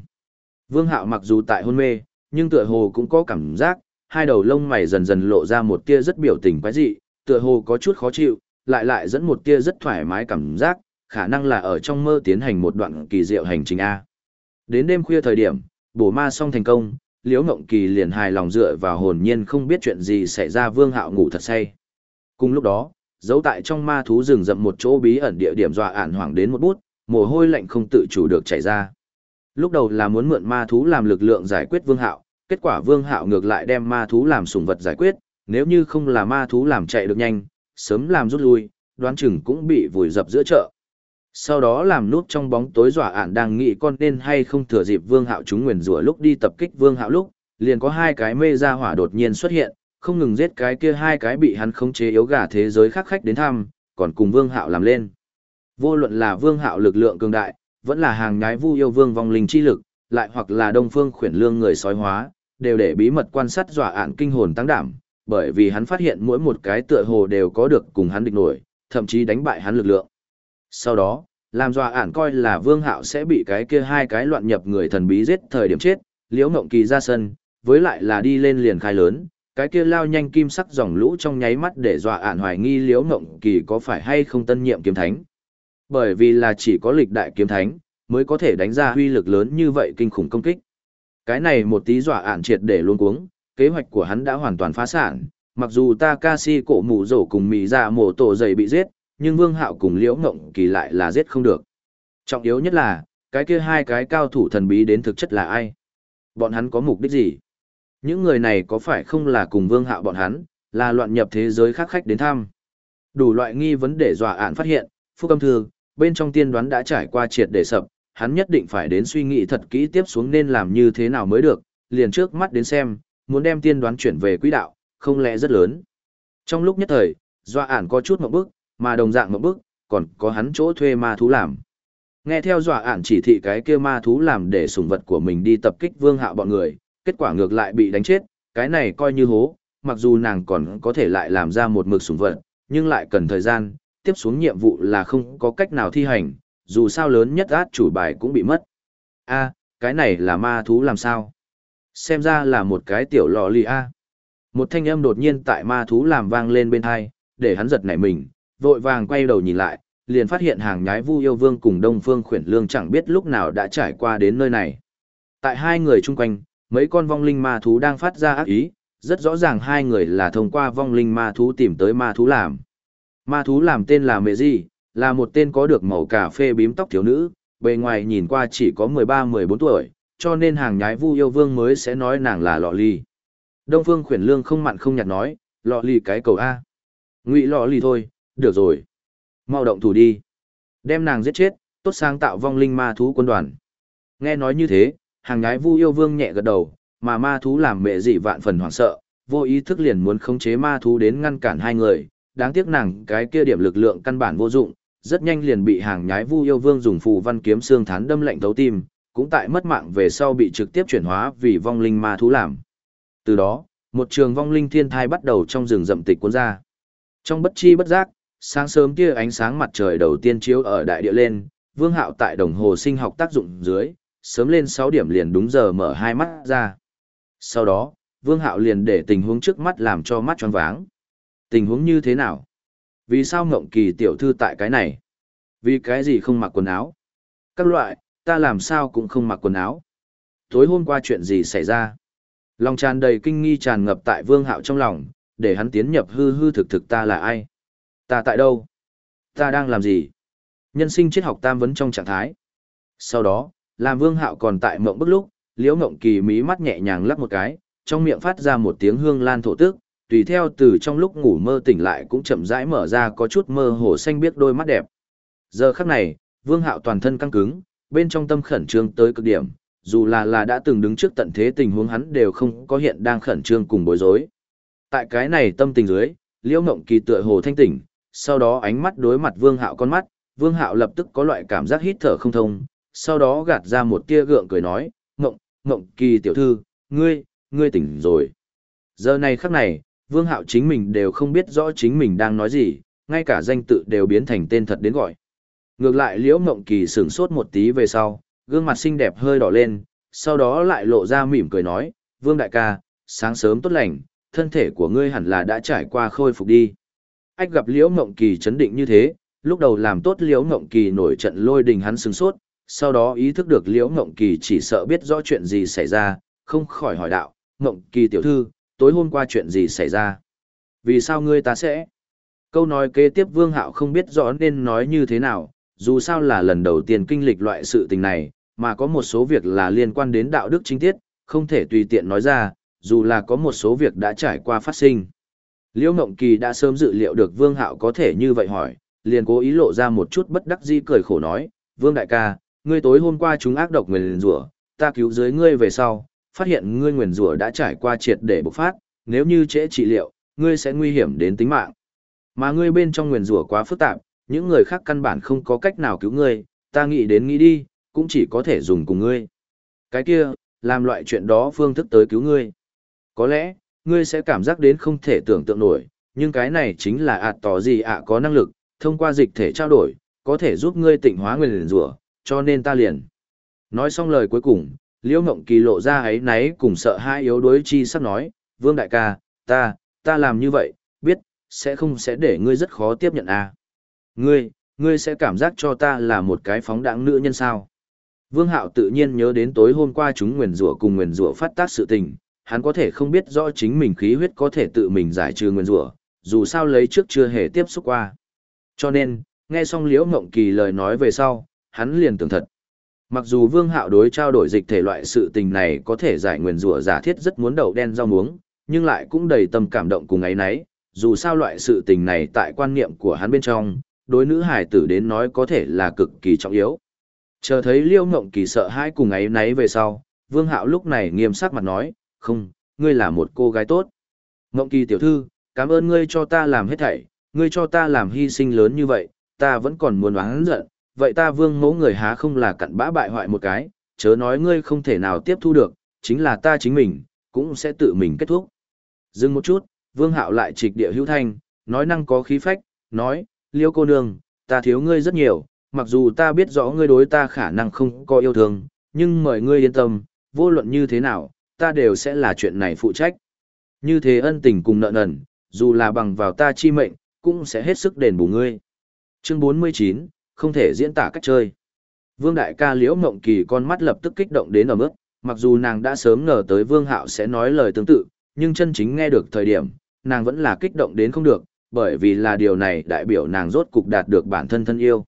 Vương Hạo mặc dù tại hôn mê, nhưng tựa hồ cũng có cảm giác, hai đầu lông mày dần dần lộ ra một tia rất biểu tình quái dị, tựa hồ có chút khó chịu, lại lại dẫn một tia rất thoải mái cảm giác, khả năng là ở trong mơ tiến hành một đoạn kỳ diệu hành trình A. Đến đêm khuya thời điểm, bổ ma xong thành công, Liễu Ngộng Kỳ liền hài lòng dựa vào hồn nhiên không biết chuyện gì xảy ra Vương Hạo ngủ thật say. Cùng lúc đó, giấu tại trong ma thú rừng rậm một chỗ bí ẩn địa điểm dọa ản hoảng đến một bút, mồ hôi lạnh không tự chủ được chảy ra. Lúc đầu là muốn mượn ma thú làm lực lượng giải quyết Vương Hạo, kết quả Vương Hạo ngược lại đem ma thú làm sủng vật giải quyết, nếu như không là ma thú làm chạy được nhanh, sớm làm rút lui, đoán chừng cũng bị vùi dập giữa chợ. Sau đó làm nút trong bóng tối dọa ản đang nghĩ con nên hay không thừa dịp Vương Hạo chúng nguyền rủa lúc đi tập kích Vương Hạo lúc, liền có hai cái mê ra hỏa đột nhiên xuất hiện, không ngừng giết cái kia hai cái bị hắn khống chế yếu gà thế giới khác khách đến thăm, còn cùng Vương Hạo làm lên. Vô luận là Vương Hạo lực lượng cường đại, vẫn là hàng nhái vu yêu vương vong linh chi lực, lại hoặc là Đông Phương khuyển lương người sói hóa, đều để bí mật quan sát dọa án kinh hồn tăng đảm, bởi vì hắn phát hiện mỗi một cái tựa hồ đều có được cùng hắn địch nổi, thậm chí đánh bại hắn lực lượng. Sau đó, làm dọa ản coi là Vương Hạo sẽ bị cái kia hai cái loạn nhập người thần bí giết thời điểm chết, Liễu Ngộng Kỳ ra sân, với lại là đi lên liền khai lớn, cái kia lao nhanh kim sắc dòng lũ trong nháy mắt để dọa ản hoài nghi liễu ngộng kỳ có phải hay không tân nhiệm kiếm thánh. Bởi vì là chỉ có lịch đại kiếm thánh, mới có thể đánh ra uy lực lớn như vậy kinh khủng công kích. Cái này một tí dọa ản triệt để luôn cuống, kế hoạch của hắn đã hoàn toàn phá sản. Mặc dù Takashi cổ mù rổ cùng mì ra dạ mổ tổ dày bị giết, nhưng vương hạo cùng liễu ngộng kỳ lại là giết không được. Trọng yếu nhất là, cái kia hai cái cao thủ thần bí đến thực chất là ai? Bọn hắn có mục đích gì? Những người này có phải không là cùng vương hạo bọn hắn, là loạn nhập thế giới khác khách đến thăm. Đủ loại nghi vấn để dọa án phát hiện, phúc âm thư, bên trong tiên đoán đã trải qua triệt để sập, hắn nhất định phải đến suy nghĩ thật kỹ tiếp xuống nên làm như thế nào mới được, liền trước mắt đến xem, muốn đem tiên đoán chuyển về quỹ đạo, không lẽ rất lớn. Trong lúc nhất thời, dọa án có chút một bước, mà đồng dạng một bước, còn có hắn chỗ thuê ma thú làm. Nghe theo dọa ản chỉ thị cái kia ma thú làm để sủng vật của mình đi tập kích vương hạo bọn người, kết quả ngược lại bị đánh chết, cái này coi như hố, mặc dù nàng còn có thể lại làm ra một mực sủng vật, nhưng lại cần thời gian, tiếp xuống nhiệm vụ là không có cách nào thi hành, dù sao lớn nhất át chủ bài cũng bị mất. a cái này là ma thú làm sao? Xem ra là một cái tiểu lò lì a. Một thanh âm đột nhiên tại ma thú làm vang lên bên hai, để hắn giật nảy mình, vội vàng quay đầu nhìn lại, liền phát hiện hàng nhái vu yêu vương cùng đông phương khuyển lương chẳng biết lúc nào đã trải qua đến nơi này. Tại hai người chung quanh, mấy con vong linh ma thú đang phát ra ác ý, rất rõ ràng hai người là thông qua vong linh ma thú tìm tới ma thú làm. Ma thú làm tên là Mẹ Di, là một tên có được màu cà phê bím tóc thiếu nữ, bề ngoài nhìn qua chỉ có 13-14 tuổi, cho nên hàng nhái vu yêu vương mới sẽ nói nàng là lọ ly. Đông phương khuyển lương không mặn không nhạt nói, lọ ly cái cầu A. Ngụy lọ ly thôi, được rồi. Mau động thủ đi. Đem nàng giết chết, tốt sáng tạo vong linh ma thú quân đoàn. Nghe nói như thế, hàng nhái vu yêu vương nhẹ gật đầu, mà ma thú làm mẹ dị vạn phần hoảng sợ, vô ý thức liền muốn khống chế ma thú đến ngăn cản hai người, đáng tiếc nàng cái kia điểm lực lượng căn bản vô dụng, rất nhanh liền bị hàng nhái Vu Yêu Vương dùng phù văn kiếm xương thán đâm lạnh thấu tim, cũng tại mất mạng về sau bị trực tiếp chuyển hóa vì vong linh ma thú làm. Từ đó, một trường vong linh thiên thai bắt đầu trong rừng rậm tịch cuốn ra. Trong bất chi bất giác, sáng sớm kia ánh sáng mặt trời đầu tiên chiếu ở đại địa lên, Vương Hạo tại đồng hồ sinh học tác dụng dưới, sớm lên 6 điểm liền đúng giờ mở hai mắt ra. Sau đó, Vương Hạo liền để tình huống trước mắt làm cho mắt choáng váng. Tình huống như thế nào? Vì sao Ngộng Kỳ tiểu thư tại cái này? Vì cái gì không mặc quần áo? Các loại, ta làm sao cũng không mặc quần áo. Tối hôm qua chuyện gì xảy ra? Lòng tràn đầy kinh nghi tràn ngập tại Vương Hạo trong lòng, để hắn tiến nhập hư hư thực thực ta là ai? Ta tại đâu? Ta đang làm gì? Nhân sinh triết học tam vấn trong trạng thái. Sau đó, làm Vương Hạo còn tại mộng bức lúc, Liễu mộng Kỳ mí mắt nhẹ nhàng lắc một cái, trong miệng phát ra một tiếng hương lan thổ tức, tùy theo từ trong lúc ngủ mơ tỉnh lại cũng chậm rãi mở ra có chút mơ hồ xanh biết đôi mắt đẹp. Giờ khắc này, Vương Hạo toàn thân căng cứng, bên trong tâm khẩn trương tới cực điểm, dù là là đã từng đứng trước tận thế tình huống hắn đều không có hiện đang khẩn trương cùng bối rối. Tại cái này tâm tình dưới, Liễu mộng Kỳ tựa hồ thanh tỉnh, sau đó ánh mắt đối mặt Vương Hạo con mắt, Vương Hạo lập tức có loại cảm giác hít thở không thông, sau đó gạt ra một tia gượng cười nói, "Ngộng, Ngộng Kỳ tiểu thư, ngươi, ngươi tỉnh rồi." Giờ này khắc này, Vương Hạo chính mình đều không biết rõ chính mình đang nói gì, ngay cả danh tự đều biến thành tên thật đến gọi. Ngược lại Liễu Ngộng Kỳ sửng sốt một tí về sau, gương mặt xinh đẹp hơi đỏ lên, sau đó lại lộ ra mỉm cười nói, Vương Đại ca, sáng sớm tốt lành, thân thể của ngươi hẳn là đã trải qua khôi phục đi. Ách gặp Liễu Ngộng Kỳ chấn định như thế, lúc đầu làm tốt Liễu Ngộng Kỳ nổi trận lôi đình hắn sửng sốt, sau đó ý thức được Liễu Ngộng Kỳ chỉ sợ biết rõ chuyện gì xảy ra, không khỏi hỏi đạo, Ngộng Kỳ tiểu thư, tối hôm qua chuyện gì xảy ra? Vì sao ngươi ta sẽ? Câu nói kế tiếp Vương Hạo không biết rõ nên nói như thế nào, dù sao là lần đầu tiên kinh lịch loại sự tình này, mà có một số việc là liên quan đến đạo đức chính tiết, không thể tùy tiện nói ra, dù là có một số việc đã trải qua phát sinh. Liễu Ngộng Kỳ đã sớm dự liệu được Vương Hạo có thể như vậy hỏi, liền cố ý lộ ra một chút bất đắc dĩ cười khổ nói, Vương Đại ca, ngươi tối hôm qua chúng ác độc nguyền rủa, ta cứu dưới ngươi về sau, phát hiện ngươi nguyền rủa đã trải qua triệt để bộc phát, nếu như trễ trị liệu, ngươi sẽ nguy hiểm đến tính mạng. Mà ngươi bên trong nguyền rủa quá phức tạp, những người khác căn bản không có cách nào cứu ngươi, ta nghĩ đến nghĩ đi, cũng chỉ có thể dùng cùng ngươi. Cái kia, làm loại chuyện đó phương thức tới cứu ngươi. Có lẽ, ngươi sẽ cảm giác đến không thể tưởng tượng nổi, nhưng cái này chính là ạt tỏ gì ạ có năng lực, thông qua dịch thể trao đổi, có thể giúp ngươi tịnh hóa nguyên rủa, cho nên ta liền. Nói xong lời cuối cùng, Liễu Ngộng Kỳ lộ ra ấy náy cùng sợ hai yếu đuối chi sắp nói, Vương Đại ca, ta, ta làm như vậy, biết, sẽ không sẽ để ngươi rất khó tiếp nhận à. Ngươi, ngươi sẽ cảm giác cho ta là một cái phóng đẳng nữ nhân sao. Vương Hạo tự nhiên nhớ đến tối hôm qua chúng nguyền rủa cùng nguyền rủa phát tác sự tình, hắn có thể không biết rõ chính mình khí huyết có thể tự mình giải trừ nguyền rủa, dù sao lấy trước chưa hề tiếp xúc qua. Cho nên, nghe xong Liễu Ngộng Kỳ lời nói về sau, hắn liền tưởng thật. Mặc dù Vương Hạo đối trao đổi dịch thể loại sự tình này có thể giải nguyền rủa giả thiết rất muốn đầu đen rau muống, nhưng lại cũng đầy tâm cảm động cùng ấy nấy, dù sao loại sự tình này tại quan niệm của hắn bên trong, đối nữ hải tử đến nói có thể là cực kỳ trọng yếu. Chờ thấy Liêu Ngộng Kỳ sợ hãi cùng ấy nấy về sau, Vương Hạo lúc này nghiêm sắc mặt nói, không, ngươi là một cô gái tốt. Ngộng Kỳ tiểu thư, cảm ơn ngươi cho ta làm hết thảy, ngươi cho ta làm hy sinh lớn như vậy, ta vẫn còn muốn oán giận, vậy ta vương mẫu người há không là cặn bã bại hoại một cái, chớ nói ngươi không thể nào tiếp thu được, chính là ta chính mình, cũng sẽ tự mình kết thúc. Dừng một chút, vương hạo lại trịch địa hữu thanh, nói năng có khí phách, nói, liêu cô nương, ta thiếu ngươi rất nhiều, mặc dù ta biết rõ ngươi đối ta khả năng không có yêu thương, nhưng mời ngươi yên tâm, vô luận như thế nào, ta đều sẽ là chuyện này phụ trách. Như thế ân tình cùng nợ nần, dù là bằng vào ta chi mệnh, cũng sẽ hết sức đền bù ngươi. Chương 49, không thể diễn tả cách chơi. Vương đại ca liễu mộng kỳ con mắt lập tức kích động đến ở mức, mặc dù nàng đã sớm ngờ tới vương hạo sẽ nói lời tương tự, nhưng chân chính nghe được thời điểm, nàng vẫn là kích động đến không được, bởi vì là điều này đại biểu nàng rốt cục đạt được bản thân thân yêu.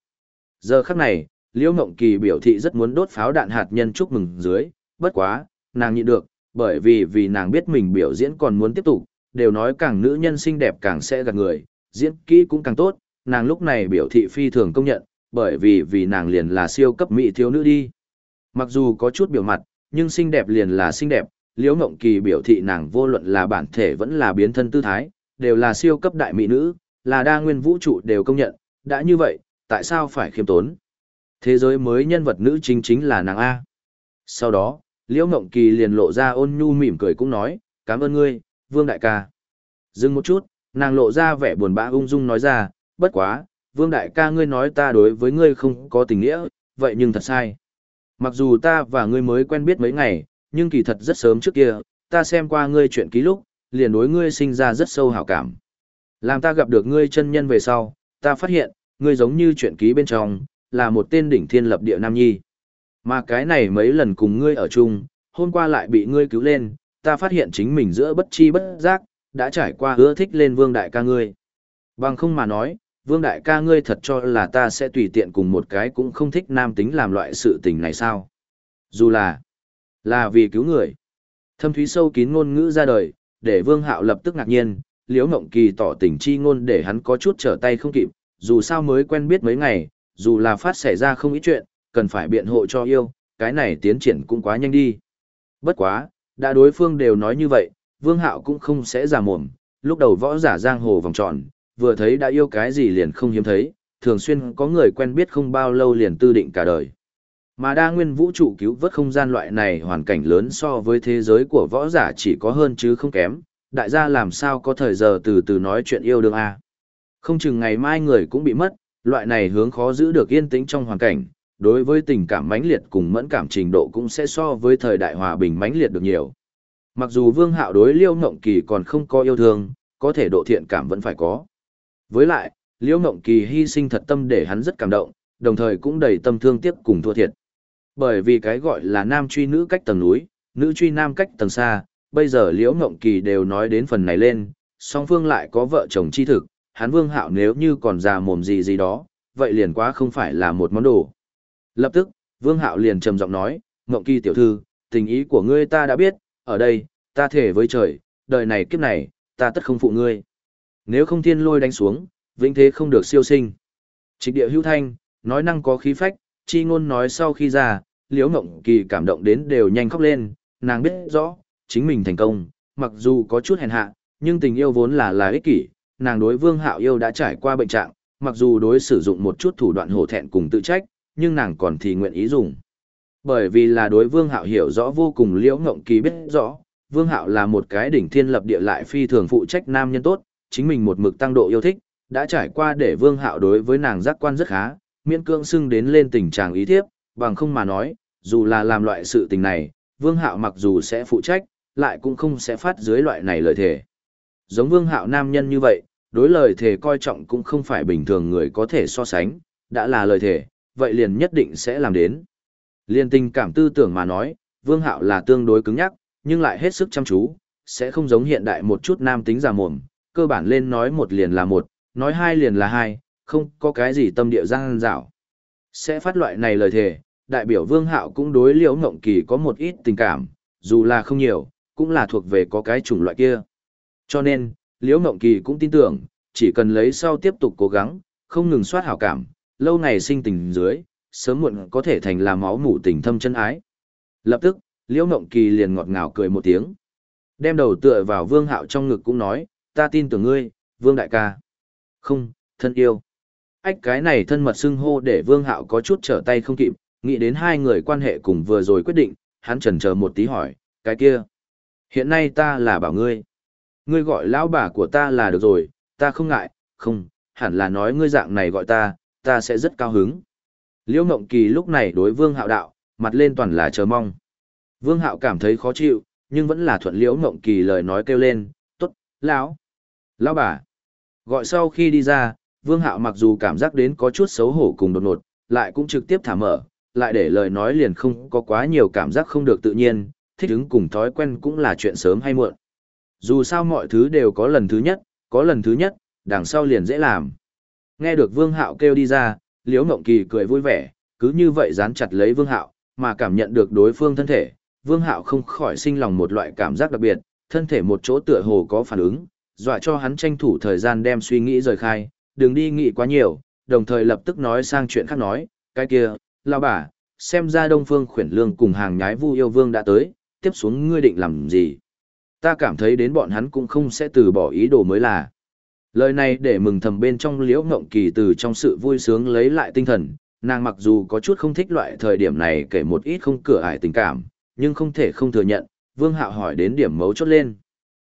Giờ khắc này, liễu mộng kỳ biểu thị rất muốn đốt pháo đạn hạt nhân chúc mừng dưới, bất quá, nàng nhịn được, bởi vì vì nàng biết mình biểu diễn còn muốn tiếp tục, đều nói càng nữ nhân xinh đẹp càng sẽ gạt người, diễn kỹ cũng càng tốt, nàng lúc này biểu thị phi thường công nhận, bởi vì vì nàng liền là siêu cấp mỹ thiếu nữ đi. Mặc dù có chút biểu mặt, nhưng xinh đẹp liền là xinh đẹp, Liễu Ngộng Kỳ biểu thị nàng vô luận là bản thể vẫn là biến thân tư thái, đều là siêu cấp đại mỹ nữ, là đa nguyên vũ trụ đều công nhận, đã như vậy, tại sao phải khiêm tốn? Thế giới mới nhân vật nữ chính chính là nàng A. Sau đó, Liễu Ngộng Kỳ liền lộ ra ôn nhu mỉm cười cũng nói, cảm ơn ngươi, Vương Đại ca. Dừng một chút, nàng lộ ra vẻ buồn bã ung dung nói ra, bất quá, Vương Đại ca ngươi nói ta đối với ngươi không có tình nghĩa, vậy nhưng thật sai. Mặc dù ta và ngươi mới quen biết mấy ngày, nhưng kỳ thật rất sớm trước kia, ta xem qua ngươi chuyện ký lúc, liền đối ngươi sinh ra rất sâu hảo cảm. Làm ta gặp được ngươi chân nhân về sau, ta phát hiện, ngươi giống như chuyện ký bên trong, là một tên đỉnh thiên lập địa nam nhi. Mà cái này mấy lần cùng ngươi ở chung, hôm qua lại bị ngươi cứu lên, ta phát hiện chính mình giữa bất chi bất giác, đã trải qua hứa thích lên vương đại ca ngươi. Bằng không mà nói, vương đại ca ngươi thật cho là ta sẽ tùy tiện cùng một cái cũng không thích nam tính làm loại sự tình này sao. Dù là, là vì cứu người. Thâm thúy sâu kín ngôn ngữ ra đời, để vương hạo lập tức ngạc nhiên, liễu ngộng kỳ tỏ tình chi ngôn để hắn có chút trở tay không kịp, dù sao mới quen biết mấy ngày, dù là phát xảy ra không ít chuyện, cần phải biện hộ cho yêu, cái này tiến triển cũng quá nhanh đi. Bất quá, đã đối phương đều nói như vậy, vương hạo cũng không sẽ giả mồm, lúc đầu võ giả giang hồ vòng tròn, vừa thấy đã yêu cái gì liền không hiếm thấy, thường xuyên có người quen biết không bao lâu liền tư định cả đời. Mà đa nguyên vũ trụ cứu vớt không gian loại này hoàn cảnh lớn so với thế giới của võ giả chỉ có hơn chứ không kém, đại gia làm sao có thời giờ từ từ nói chuyện yêu đương a Không chừng ngày mai người cũng bị mất, loại này hướng khó giữ được yên tĩnh trong hoàn cảnh, đối với tình cảm mãnh liệt cùng mẫn cảm trình độ cũng sẽ so với thời đại hòa bình mãnh liệt được nhiều. Mặc dù Vương Hạo đối Liêu Ngộng Kỳ còn không có yêu thương, có thể độ thiện cảm vẫn phải có. Với lại, Liễu Ngộng Kỳ hy sinh thật tâm để hắn rất cảm động, đồng thời cũng đầy tâm thương tiếc cùng thua thiệt. Bởi vì cái gọi là nam truy nữ cách tầng núi, nữ truy nam cách tầng xa, bây giờ Liễu Ngộng Kỳ đều nói đến phần này lên, song phương lại có vợ chồng chi thực, hắn Vương Hạo nếu như còn già mồm gì gì đó, vậy liền quá không phải là một món đồ. Lập tức, Vương Hạo liền trầm giọng nói, Ngộng Kỳ tiểu thư, tình ý của ngươi ta đã biết, ở đây, ta thể với trời, đời này kiếp này, ta tất không phụ ngươi. Nếu không thiên lôi đánh xuống, vĩnh thế không được siêu sinh. Trịch địa hữu thanh, nói năng có khí phách, chi ngôn nói sau khi ra, liễu ngộng kỳ cảm động đến đều nhanh khóc lên, nàng biết rõ, chính mình thành công, mặc dù có chút hèn hạ, nhưng tình yêu vốn là là ích kỷ, nàng đối vương hạo yêu đã trải qua bệnh trạng, mặc dù đối sử dụng một chút thủ đoạn hổ thẹn cùng tự trách, nhưng nàng còn thì nguyện ý dùng. Bởi vì là đối vương hạo hiểu rõ vô cùng liễu ngộng kỳ biết rõ, vương hạo là một cái đỉnh thiên lập địa lại phi thường phụ trách nam nhân tốt, chính mình một mực tăng độ yêu thích, đã trải qua để vương hạo đối với nàng giác quan rất khá, miễn cưỡng xưng đến lên tình trạng ý thiếp, bằng không mà nói, dù là làm loại sự tình này, Vương Hạo mặc dù sẽ phụ trách, lại cũng không sẽ phát dưới loại này lời thề. Giống Vương Hạo nam nhân như vậy, đối lời thề coi trọng cũng không phải bình thường người có thể so sánh, đã là lời thề, vậy liền nhất định sẽ làm đến. Liên tình cảm tư tưởng mà nói, Vương Hạo là tương đối cứng nhắc, nhưng lại hết sức chăm chú, sẽ không giống hiện đại một chút nam tính giả mồm, cơ bản lên nói một liền là một, nói hai liền là hai, không có cái gì tâm địa giang dạo. Sẽ phát loại này lời thề, đại biểu Vương Hạo cũng đối Liễu Ngộng Kỳ có một ít tình cảm, dù là không nhiều, cũng là thuộc về có cái chủng loại kia. Cho nên, Liễu Ngộng Kỳ cũng tin tưởng, chỉ cần lấy sau tiếp tục cố gắng, không ngừng soát hảo cảm, lâu ngày sinh tình dưới, sớm muộn có thể thành là máu mủ tình thâm chân ái. Lập tức, Liễu Ngộng Kỳ liền ngọt ngào cười một tiếng. Đem đầu tựa vào Vương Hạo trong ngực cũng nói, ta tin tưởng ngươi, Vương Đại ca. Không, thân yêu. Ách cái này thân mật xưng hô để Vương Hạo có chút trở tay không kịp, nghĩ đến hai người quan hệ cùng vừa rồi quyết định, hắn chần chờ một tí hỏi, cái kia. Hiện nay ta là bảo ngươi. Ngươi gọi lão bà của ta là được rồi, ta không ngại, không, hẳn là nói ngươi dạng này gọi ta, ta sẽ rất cao hứng. Liễu Ngộng Kỳ lúc này đối Vương Hạo đạo, mặt lên toàn là chờ mong. Vương Hạo cảm thấy khó chịu, nhưng vẫn là thuận Liễu Ngộng Kỳ lời nói kêu lên, lão, lão bà. Gọi sau khi đi ra, Vương Hạo mặc dù cảm giác đến có chút xấu hổ cùng đột ngột, lại cũng trực tiếp thả mở, lại để lời nói liền không có quá nhiều cảm giác không được tự nhiên, thích ứng cùng thói quen cũng là chuyện sớm hay muộn. Dù sao mọi thứ đều có lần thứ nhất, có lần thứ nhất, đằng sau liền dễ làm. Nghe được Vương Hạo kêu đi ra, Liễu Ngộng Kỳ cười vui vẻ, cứ như vậy dán chặt lấy Vương Hạo, mà cảm nhận được đối phương thân thể, Vương Hạo không khỏi sinh lòng một loại cảm giác đặc biệt, thân thể một chỗ tựa hồ có phản ứng, dọa cho hắn tranh thủ thời gian đem suy nghĩ rời khai, đừng đi nghĩ quá nhiều, đồng thời lập tức nói sang chuyện khác nói, cái kia, lão bà, xem ra Đông Phương khuyển lương cùng hàng nhái vu yêu vương đã tới, tiếp xuống ngươi định làm gì? Ta cảm thấy đến bọn hắn cũng không sẽ từ bỏ ý đồ mới là. Lời này để mừng thầm bên trong liễu ngộng kỳ từ trong sự vui sướng lấy lại tinh thần, nàng mặc dù có chút không thích loại thời điểm này kể một ít không cửa ải tình cảm, nhưng không thể không thừa nhận, Vương Hạo hỏi đến điểm mấu chốt lên.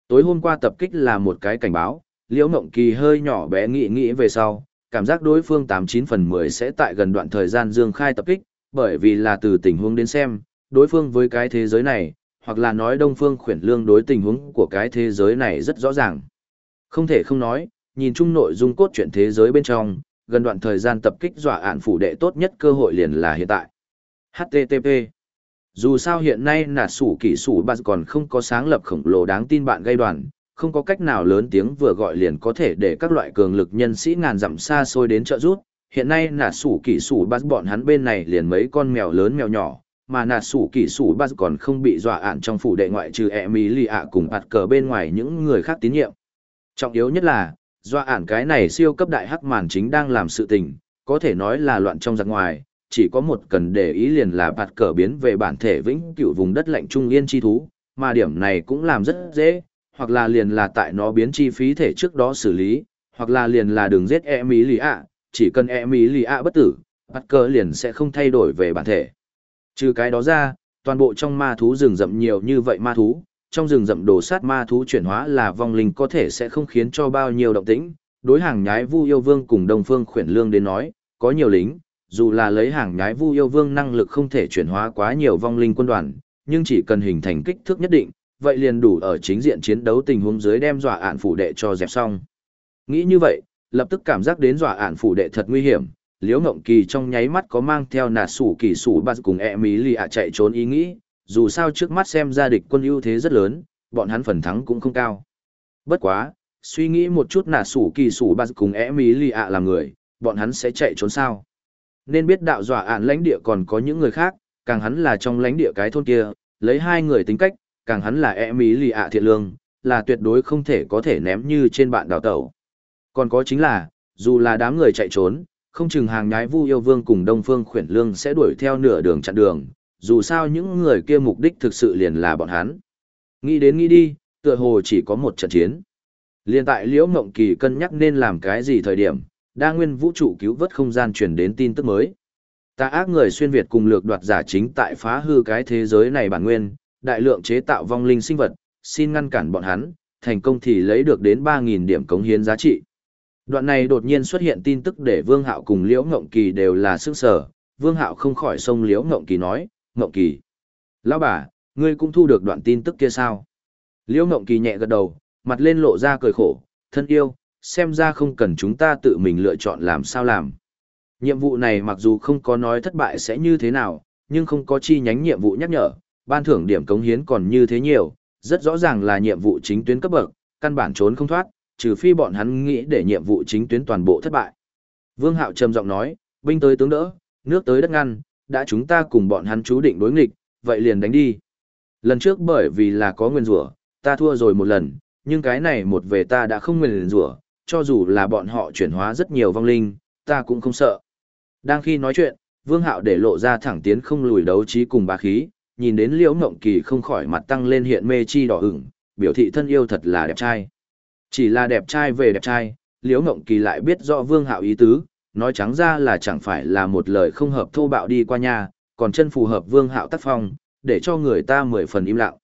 Tối hôm qua tập kích là một cái cảnh báo, liễu ngộng kỳ hơi nhỏ bé nghĩ nghĩ về sau, cảm giác đối phương 89 phần 10 sẽ tại gần đoạn thời gian dương khai tập kích, bởi vì là từ tình huống đến xem, đối phương với cái thế giới này, hoặc là nói đông phương khuyển lương đối tình huống của cái thế giới này rất rõ ràng. Không thể không nói, nhìn chung nội dung cốt truyện thế giới bên trong, gần đoạn thời gian tập kích dọa ạn phủ đệ tốt nhất cơ hội liền là hiện tại. HTTP dù sao hiện nay nà sủ kỷ sủ bạc còn không có sáng lập khổng lồ đáng tin bạn gây đoàn, không có cách nào lớn tiếng vừa gọi liền có thể để các loại cường lực nhân sĩ ngàn dặm xa xôi đến trợ rút. Hiện nay nà sủ kỷ sủ bạc bọn hắn bên này liền mấy con mèo lớn mèo nhỏ, mà nà sủ kỷ sủ bạc còn không bị dọa ạn trong phủ đệ ngoại trừ ẹ mì lì ạ cùng bạt cờ bên ngoài những người khác tín nhiệm. Trọng yếu nhất là, dọa ạn cái này siêu cấp đại hắc màn chính đang làm sự tình, có thể nói là loạn trong giặc ngoài, chỉ có một cần để ý liền là bạt cờ biến về bản thể vĩnh cửu vùng đất lạnh trung yên chi thú, mà điểm này cũng làm rất dễ, hoặc là liền là tại nó biến chi phí thể trước đó xử lý, hoặc là liền là đường giết e mỹ lì ạ, chỉ cần e mỹ lì ạ bất tử, bạt cờ liền sẽ không thay đổi về bản thể. Trừ cái đó ra, toàn bộ trong ma thú rừng rậm nhiều như vậy ma thú, trong rừng rậm đồ sát ma thú chuyển hóa là vong linh có thể sẽ không khiến cho bao nhiêu động tĩnh. Đối hàng nhái vu yêu vương cùng đồng phương khuyển lương đến nói, có nhiều lính, dù là lấy hàng nhái vu yêu vương năng lực không thể chuyển hóa quá nhiều vong linh quân đoàn, nhưng chỉ cần hình thành kích thước nhất định, vậy liền đủ ở chính diện chiến đấu tình huống dưới đem dọa ạn phủ đệ cho dẹp xong. Nghĩ như vậy, lập tức cảm giác đến dọa ạn phủ đệ thật nguy hiểm, liễu ngộng kỳ trong nháy mắt có mang theo nà sủ kỳ sủ bạt cùng e mỹ lì ạ chạy trốn ý nghĩ dù sao trước mắt xem ra địch quân ưu thế rất lớn bọn hắn phần thắng cũng không cao bất quá suy nghĩ một chút nà sủ kỳ sủ bạt cùng e mỹ lì ạ làm người bọn hắn sẽ chạy trốn sao nên biết đạo dọa ạn lãnh địa còn có những người khác càng hắn là trong lãnh địa cái thôn kia lấy hai người tính cách càng hắn là e mỹ lì ạ thiện lương là tuyệt đối không thể có thể ném như trên bạn đào tẩu còn có chính là dù là đám người chạy trốn không chừng hàng nhái vu yêu vương cùng đông phương khuyển lương sẽ đuổi theo nửa đường chặn đường, dù sao những người kia mục đích thực sự liền là bọn hắn. Nghĩ đến nghĩ đi, tựa hồ chỉ có một trận chiến. Liên tại Liễu Ngộng Kỳ cân nhắc nên làm cái gì thời điểm, đa nguyên vũ trụ cứu vớt không gian truyền đến tin tức mới. Ta ác người xuyên Việt cùng lược đoạt giả chính tại phá hư cái thế giới này bản nguyên, đại lượng chế tạo vong linh sinh vật, xin ngăn cản bọn hắn, thành công thì lấy được đến 3.000 điểm cống hiến giá trị. Đoạn này đột nhiên xuất hiện tin tức để Vương Hạo cùng Liễu Ngộng Kỳ đều là sức sở, Vương Hạo không khỏi xông Liễu Ngộng Kỳ nói, Ngộng Kỳ. Lão bà, ngươi cũng thu được đoạn tin tức kia sao? Liễu Ngộng Kỳ nhẹ gật đầu, mặt lên lộ ra cười khổ, thân yêu, xem ra không cần chúng ta tự mình lựa chọn làm sao làm. Nhiệm vụ này mặc dù không có nói thất bại sẽ như thế nào, nhưng không có chi nhánh nhiệm vụ nhắc nhở, ban thưởng điểm cống hiến còn như thế nhiều, rất rõ ràng là nhiệm vụ chính tuyến cấp bậc, căn bản trốn không thoát, trừ phi bọn hắn nghĩ để nhiệm vụ chính tuyến toàn bộ thất bại. Vương Hạo trầm giọng nói, binh tới tướng đỡ, nước tới đất ngăn, đã chúng ta cùng bọn hắn chú định đối nghịch, vậy liền đánh đi. Lần trước bởi vì là có nguyên rủa, ta thua rồi một lần, nhưng cái này một về ta đã không nguyên rủa, cho dù là bọn họ chuyển hóa rất nhiều vong linh, ta cũng không sợ. Đang khi nói chuyện, Vương Hạo để lộ ra thẳng tiến không lùi đấu trí cùng bá khí, nhìn đến Liễu Ngộng Kỳ không khỏi mặt tăng lên hiện mê chi đỏ ửng, biểu thị thân yêu thật là đẹp trai. Chỉ là đẹp trai về đẹp trai, Liễu Ngộng Kỳ lại biết rõ Vương Hạo ý tứ, nói trắng ra là chẳng phải là một lời không hợp thô bạo đi qua nhà, còn chân phù hợp Vương Hạo tác phong, để cho người ta mười phần im lặng.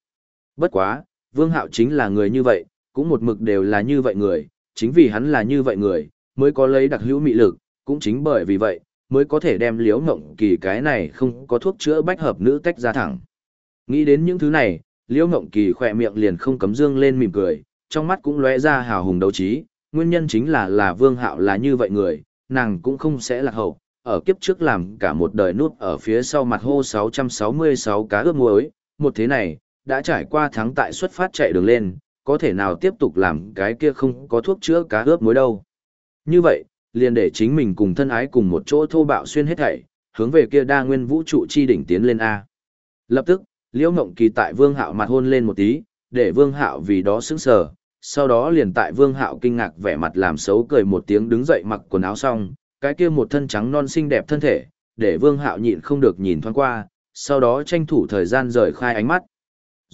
Bất quá, Vương Hạo chính là người như vậy, cũng một mực đều là như vậy người, chính vì hắn là như vậy người, mới có lấy đặc hữu mị lực, cũng chính bởi vì vậy, mới có thể đem Liễu Ngộng Kỳ cái này không có thuốc chữa bách hợp nữ tách ra thẳng. Nghĩ đến những thứ này, Liễu Ngộng Kỳ khỏe miệng liền không cấm dương lên mỉm cười, trong mắt cũng lóe ra hào hùng đấu trí, nguyên nhân chính là là Vương Hạo là như vậy người, nàng cũng không sẽ lạc hậu, ở kiếp trước làm cả một đời nút ở phía sau mặt hô 666 cá ướp muối, một thế này, đã trải qua thắng tại xuất phát chạy đường lên, có thể nào tiếp tục làm cái kia không có thuốc chữa cá ướp muối đâu. Như vậy, liền để chính mình cùng thân ái cùng một chỗ thô bạo xuyên hết thảy, hướng về kia đa nguyên vũ trụ chi đỉnh tiến lên A. Lập tức, Liễu Ngộng Kỳ tại Vương Hạo mặt hôn lên một tí, để Vương Hạo vì đó sững sờ, sau đó liền tại Vương Hạo kinh ngạc vẻ mặt làm xấu cười một tiếng đứng dậy mặc quần áo xong, cái kia một thân trắng non xinh đẹp thân thể, để Vương Hạo nhịn không được nhìn thoáng qua, sau đó tranh thủ thời gian rời khai ánh mắt.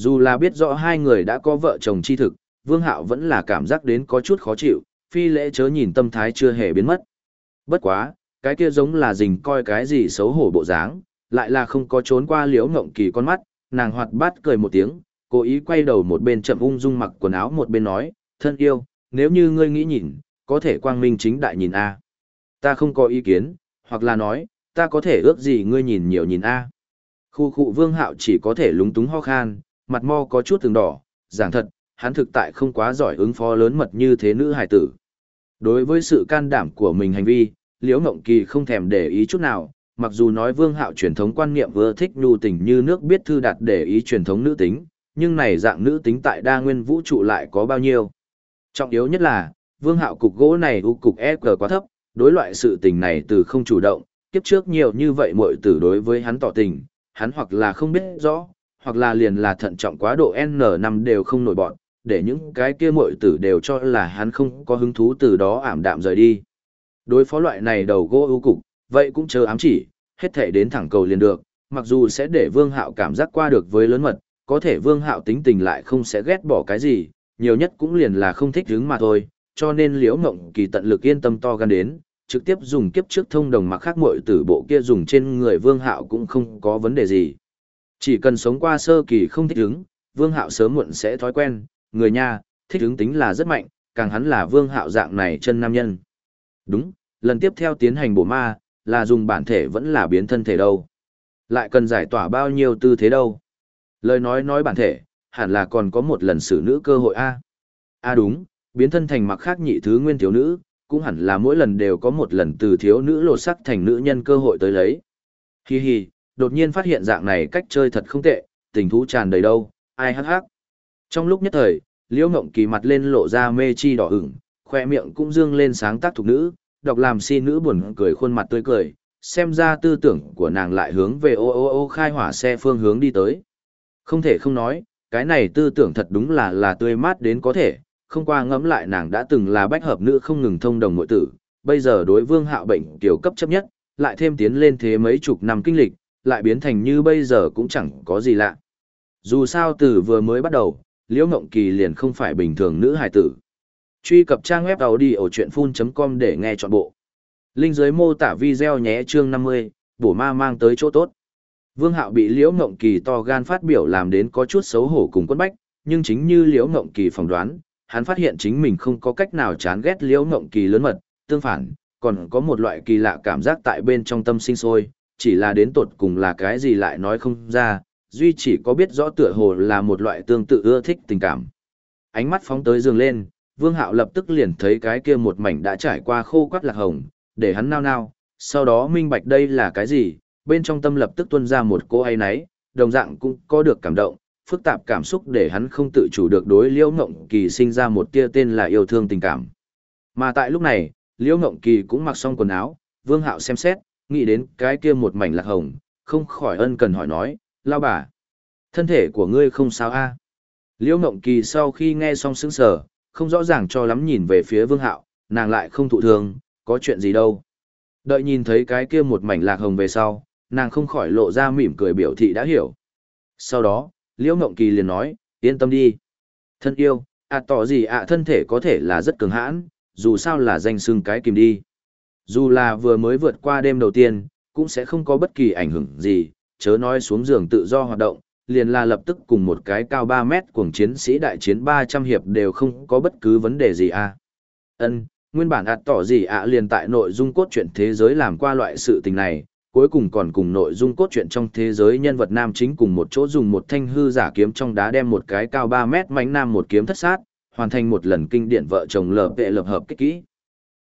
Dù là biết rõ hai người đã có vợ chồng chi thực, Vương Hạo vẫn là cảm giác đến có chút khó chịu, phi lễ chớ nhìn tâm thái chưa hề biến mất. Bất quá, cái kia giống là dình coi cái gì xấu hổ bộ dáng, lại là không có trốn qua liễu ngộng kỳ con mắt, nàng hoạt bát cười một tiếng, cố ý quay đầu một bên chậm ung dung mặc quần áo một bên nói, thân yêu, nếu như ngươi nghĩ nhìn, có thể quang minh chính đại nhìn A. Ta không có ý kiến, hoặc là nói, ta có thể ước gì ngươi nhìn nhiều nhìn A. Khu khu vương hạo chỉ có thể lúng túng ho khan, mặt mo có chút từng đỏ, giảng thật, hắn thực tại không quá giỏi ứng phó lớn mật như thế nữ hải tử. Đối với sự can đảm của mình hành vi, Liễu Ngộng Kỳ không thèm để ý chút nào, mặc dù nói Vương Hạo truyền thống quan niệm vừa thích nhu tình như nước biết thư đạt để ý truyền thống nữ tính, nhưng này dạng nữ tính tại đa nguyên vũ trụ lại có bao nhiêu. Trọng yếu nhất là, Vương Hạo cục gỗ này u cục EQ quá thấp, đối loại sự tình này từ không chủ động, kiếp trước nhiều như vậy muội tử đối với hắn tỏ tình, hắn hoặc là không biết rõ, hoặc là liền là thận trọng quá độ N5 đều không nổi bọn, để những cái kia muội tử đều cho là hắn không có hứng thú từ đó ảm đạm rời đi. Đối phó loại này đầu gỗ ưu cục, vậy cũng chờ ám chỉ, hết thể đến thẳng cầu liền được, mặc dù sẽ để Vương Hạo cảm giác qua được với lớn mật, có thể Vương Hạo tính tình lại không sẽ ghét bỏ cái gì, nhiều nhất cũng liền là không thích hứng mà thôi, cho nên Liễu Ngộng Kỳ tận lực yên tâm to gan đến, trực tiếp dùng kiếp trước thông đồng mặc khác muội tử bộ kia dùng trên người Vương Hạo cũng không có vấn đề gì. Chỉ cần sống qua sơ kỳ không thích ứng, Vương Hạo sớm muộn sẽ thói quen, người nha, thích ứng tính là rất mạnh, càng hắn là Vương Hạo dạng này chân nam nhân. Đúng, lần tiếp theo tiến hành bổ ma, là dùng bản thể vẫn là biến thân thể đâu. Lại cần giải tỏa bao nhiêu tư thế đâu. Lời nói nói bản thể, hẳn là còn có một lần xử nữ cơ hội A. A đúng, biến thân thành mặc khác nhị thứ nguyên thiếu nữ, cũng hẳn là mỗi lần đều có một lần từ thiếu nữ lột sắc thành nữ nhân cơ hội tới lấy. Hi hi, đột nhiên phát hiện dạng này cách chơi thật không tệ, tình thú tràn đầy đâu, ai hắc hắc. Trong lúc nhất thời, Liễu Ngộng Kỳ mặt lên lộ ra mê chi đỏ ửng, khoe miệng cũng dương lên sáng tác thuộc nữ, đọc làm si nữ buồn cười khuôn mặt tươi cười, xem ra tư tưởng của nàng lại hướng về ô ô ô khai hỏa xe phương hướng đi tới. Không thể không nói, cái này tư tưởng thật đúng là là tươi mát đến có thể, không qua ngẫm lại nàng đã từng là bách hợp nữ không ngừng thông đồng nội tử, bây giờ đối vương hạo bệnh tiểu cấp chấp nhất, lại thêm tiến lên thế mấy chục năm kinh lịch, lại biến thành như bây giờ cũng chẳng có gì lạ. Dù sao từ vừa mới bắt đầu, Liễu Ngộng Kỳ liền không phải bình thường nữ hài tử. Truy cập trang web đầu đi ở chuyện full.com để nghe trọn bộ. Linh dưới mô tả video nhé chương 50, bổ ma mang tới chỗ tốt. Vương Hạo bị Liễu Ngộng Kỳ to gan phát biểu làm đến có chút xấu hổ cùng quân bách, nhưng chính như Liễu Ngộng Kỳ phỏng đoán, hắn phát hiện chính mình không có cách nào chán ghét Liễu Ngộng Kỳ lớn mật, tương phản, còn có một loại kỳ lạ cảm giác tại bên trong tâm sinh sôi, chỉ là đến tột cùng là cái gì lại nói không ra, duy chỉ có biết rõ tựa hồ là một loại tương tự ưa thích tình cảm. Ánh mắt phóng tới giường lên, Vương Hạo lập tức liền thấy cái kia một mảnh đã trải qua khô quắt lạc hồng, để hắn nao nao, sau đó minh bạch đây là cái gì, bên trong tâm lập tức tuôn ra một cô ấy nấy, đồng dạng cũng có được cảm động, phức tạp cảm xúc để hắn không tự chủ được đối Liễu Ngộng Kỳ sinh ra một tia tên là yêu thương tình cảm. Mà tại lúc này, Liễu Ngộng Kỳ cũng mặc xong quần áo, Vương Hạo xem xét, nghĩ đến cái kia một mảnh lạc hồng, không khỏi ân cần hỏi nói, lao bà, thân thể của ngươi không sao a? Liễu Ngộng Kỳ sau khi nghe xong sững sờ, không rõ ràng cho lắm nhìn về phía Vương Hạo, nàng lại không thụ thương, có chuyện gì đâu. Đợi nhìn thấy cái kia một mảnh lạc hồng về sau, nàng không khỏi lộ ra mỉm cười biểu thị đã hiểu. Sau đó, Liễu Ngộng Kỳ liền nói, yên tâm đi. Thân yêu, ạ à tỏ gì ạ thân thể có thể là rất cường hãn, dù sao là danh xưng cái kìm đi. Dù là vừa mới vượt qua đêm đầu tiên, cũng sẽ không có bất kỳ ảnh hưởng gì, chớ nói xuống giường tự do hoạt động, liền là lập tức cùng một cái cao 3 mét cuồng chiến sĩ đại chiến 300 hiệp đều không có bất cứ vấn đề gì à. Ân, nguyên bản ạt tỏ gì ạ liền tại nội dung cốt truyện thế giới làm qua loại sự tình này, cuối cùng còn cùng nội dung cốt truyện trong thế giới nhân vật nam chính cùng một chỗ dùng một thanh hư giả kiếm trong đá đem một cái cao 3 mét mánh nam một kiếm thất sát, hoàn thành một lần kinh điển vợ chồng lợp vệ lập hợp kích kỹ.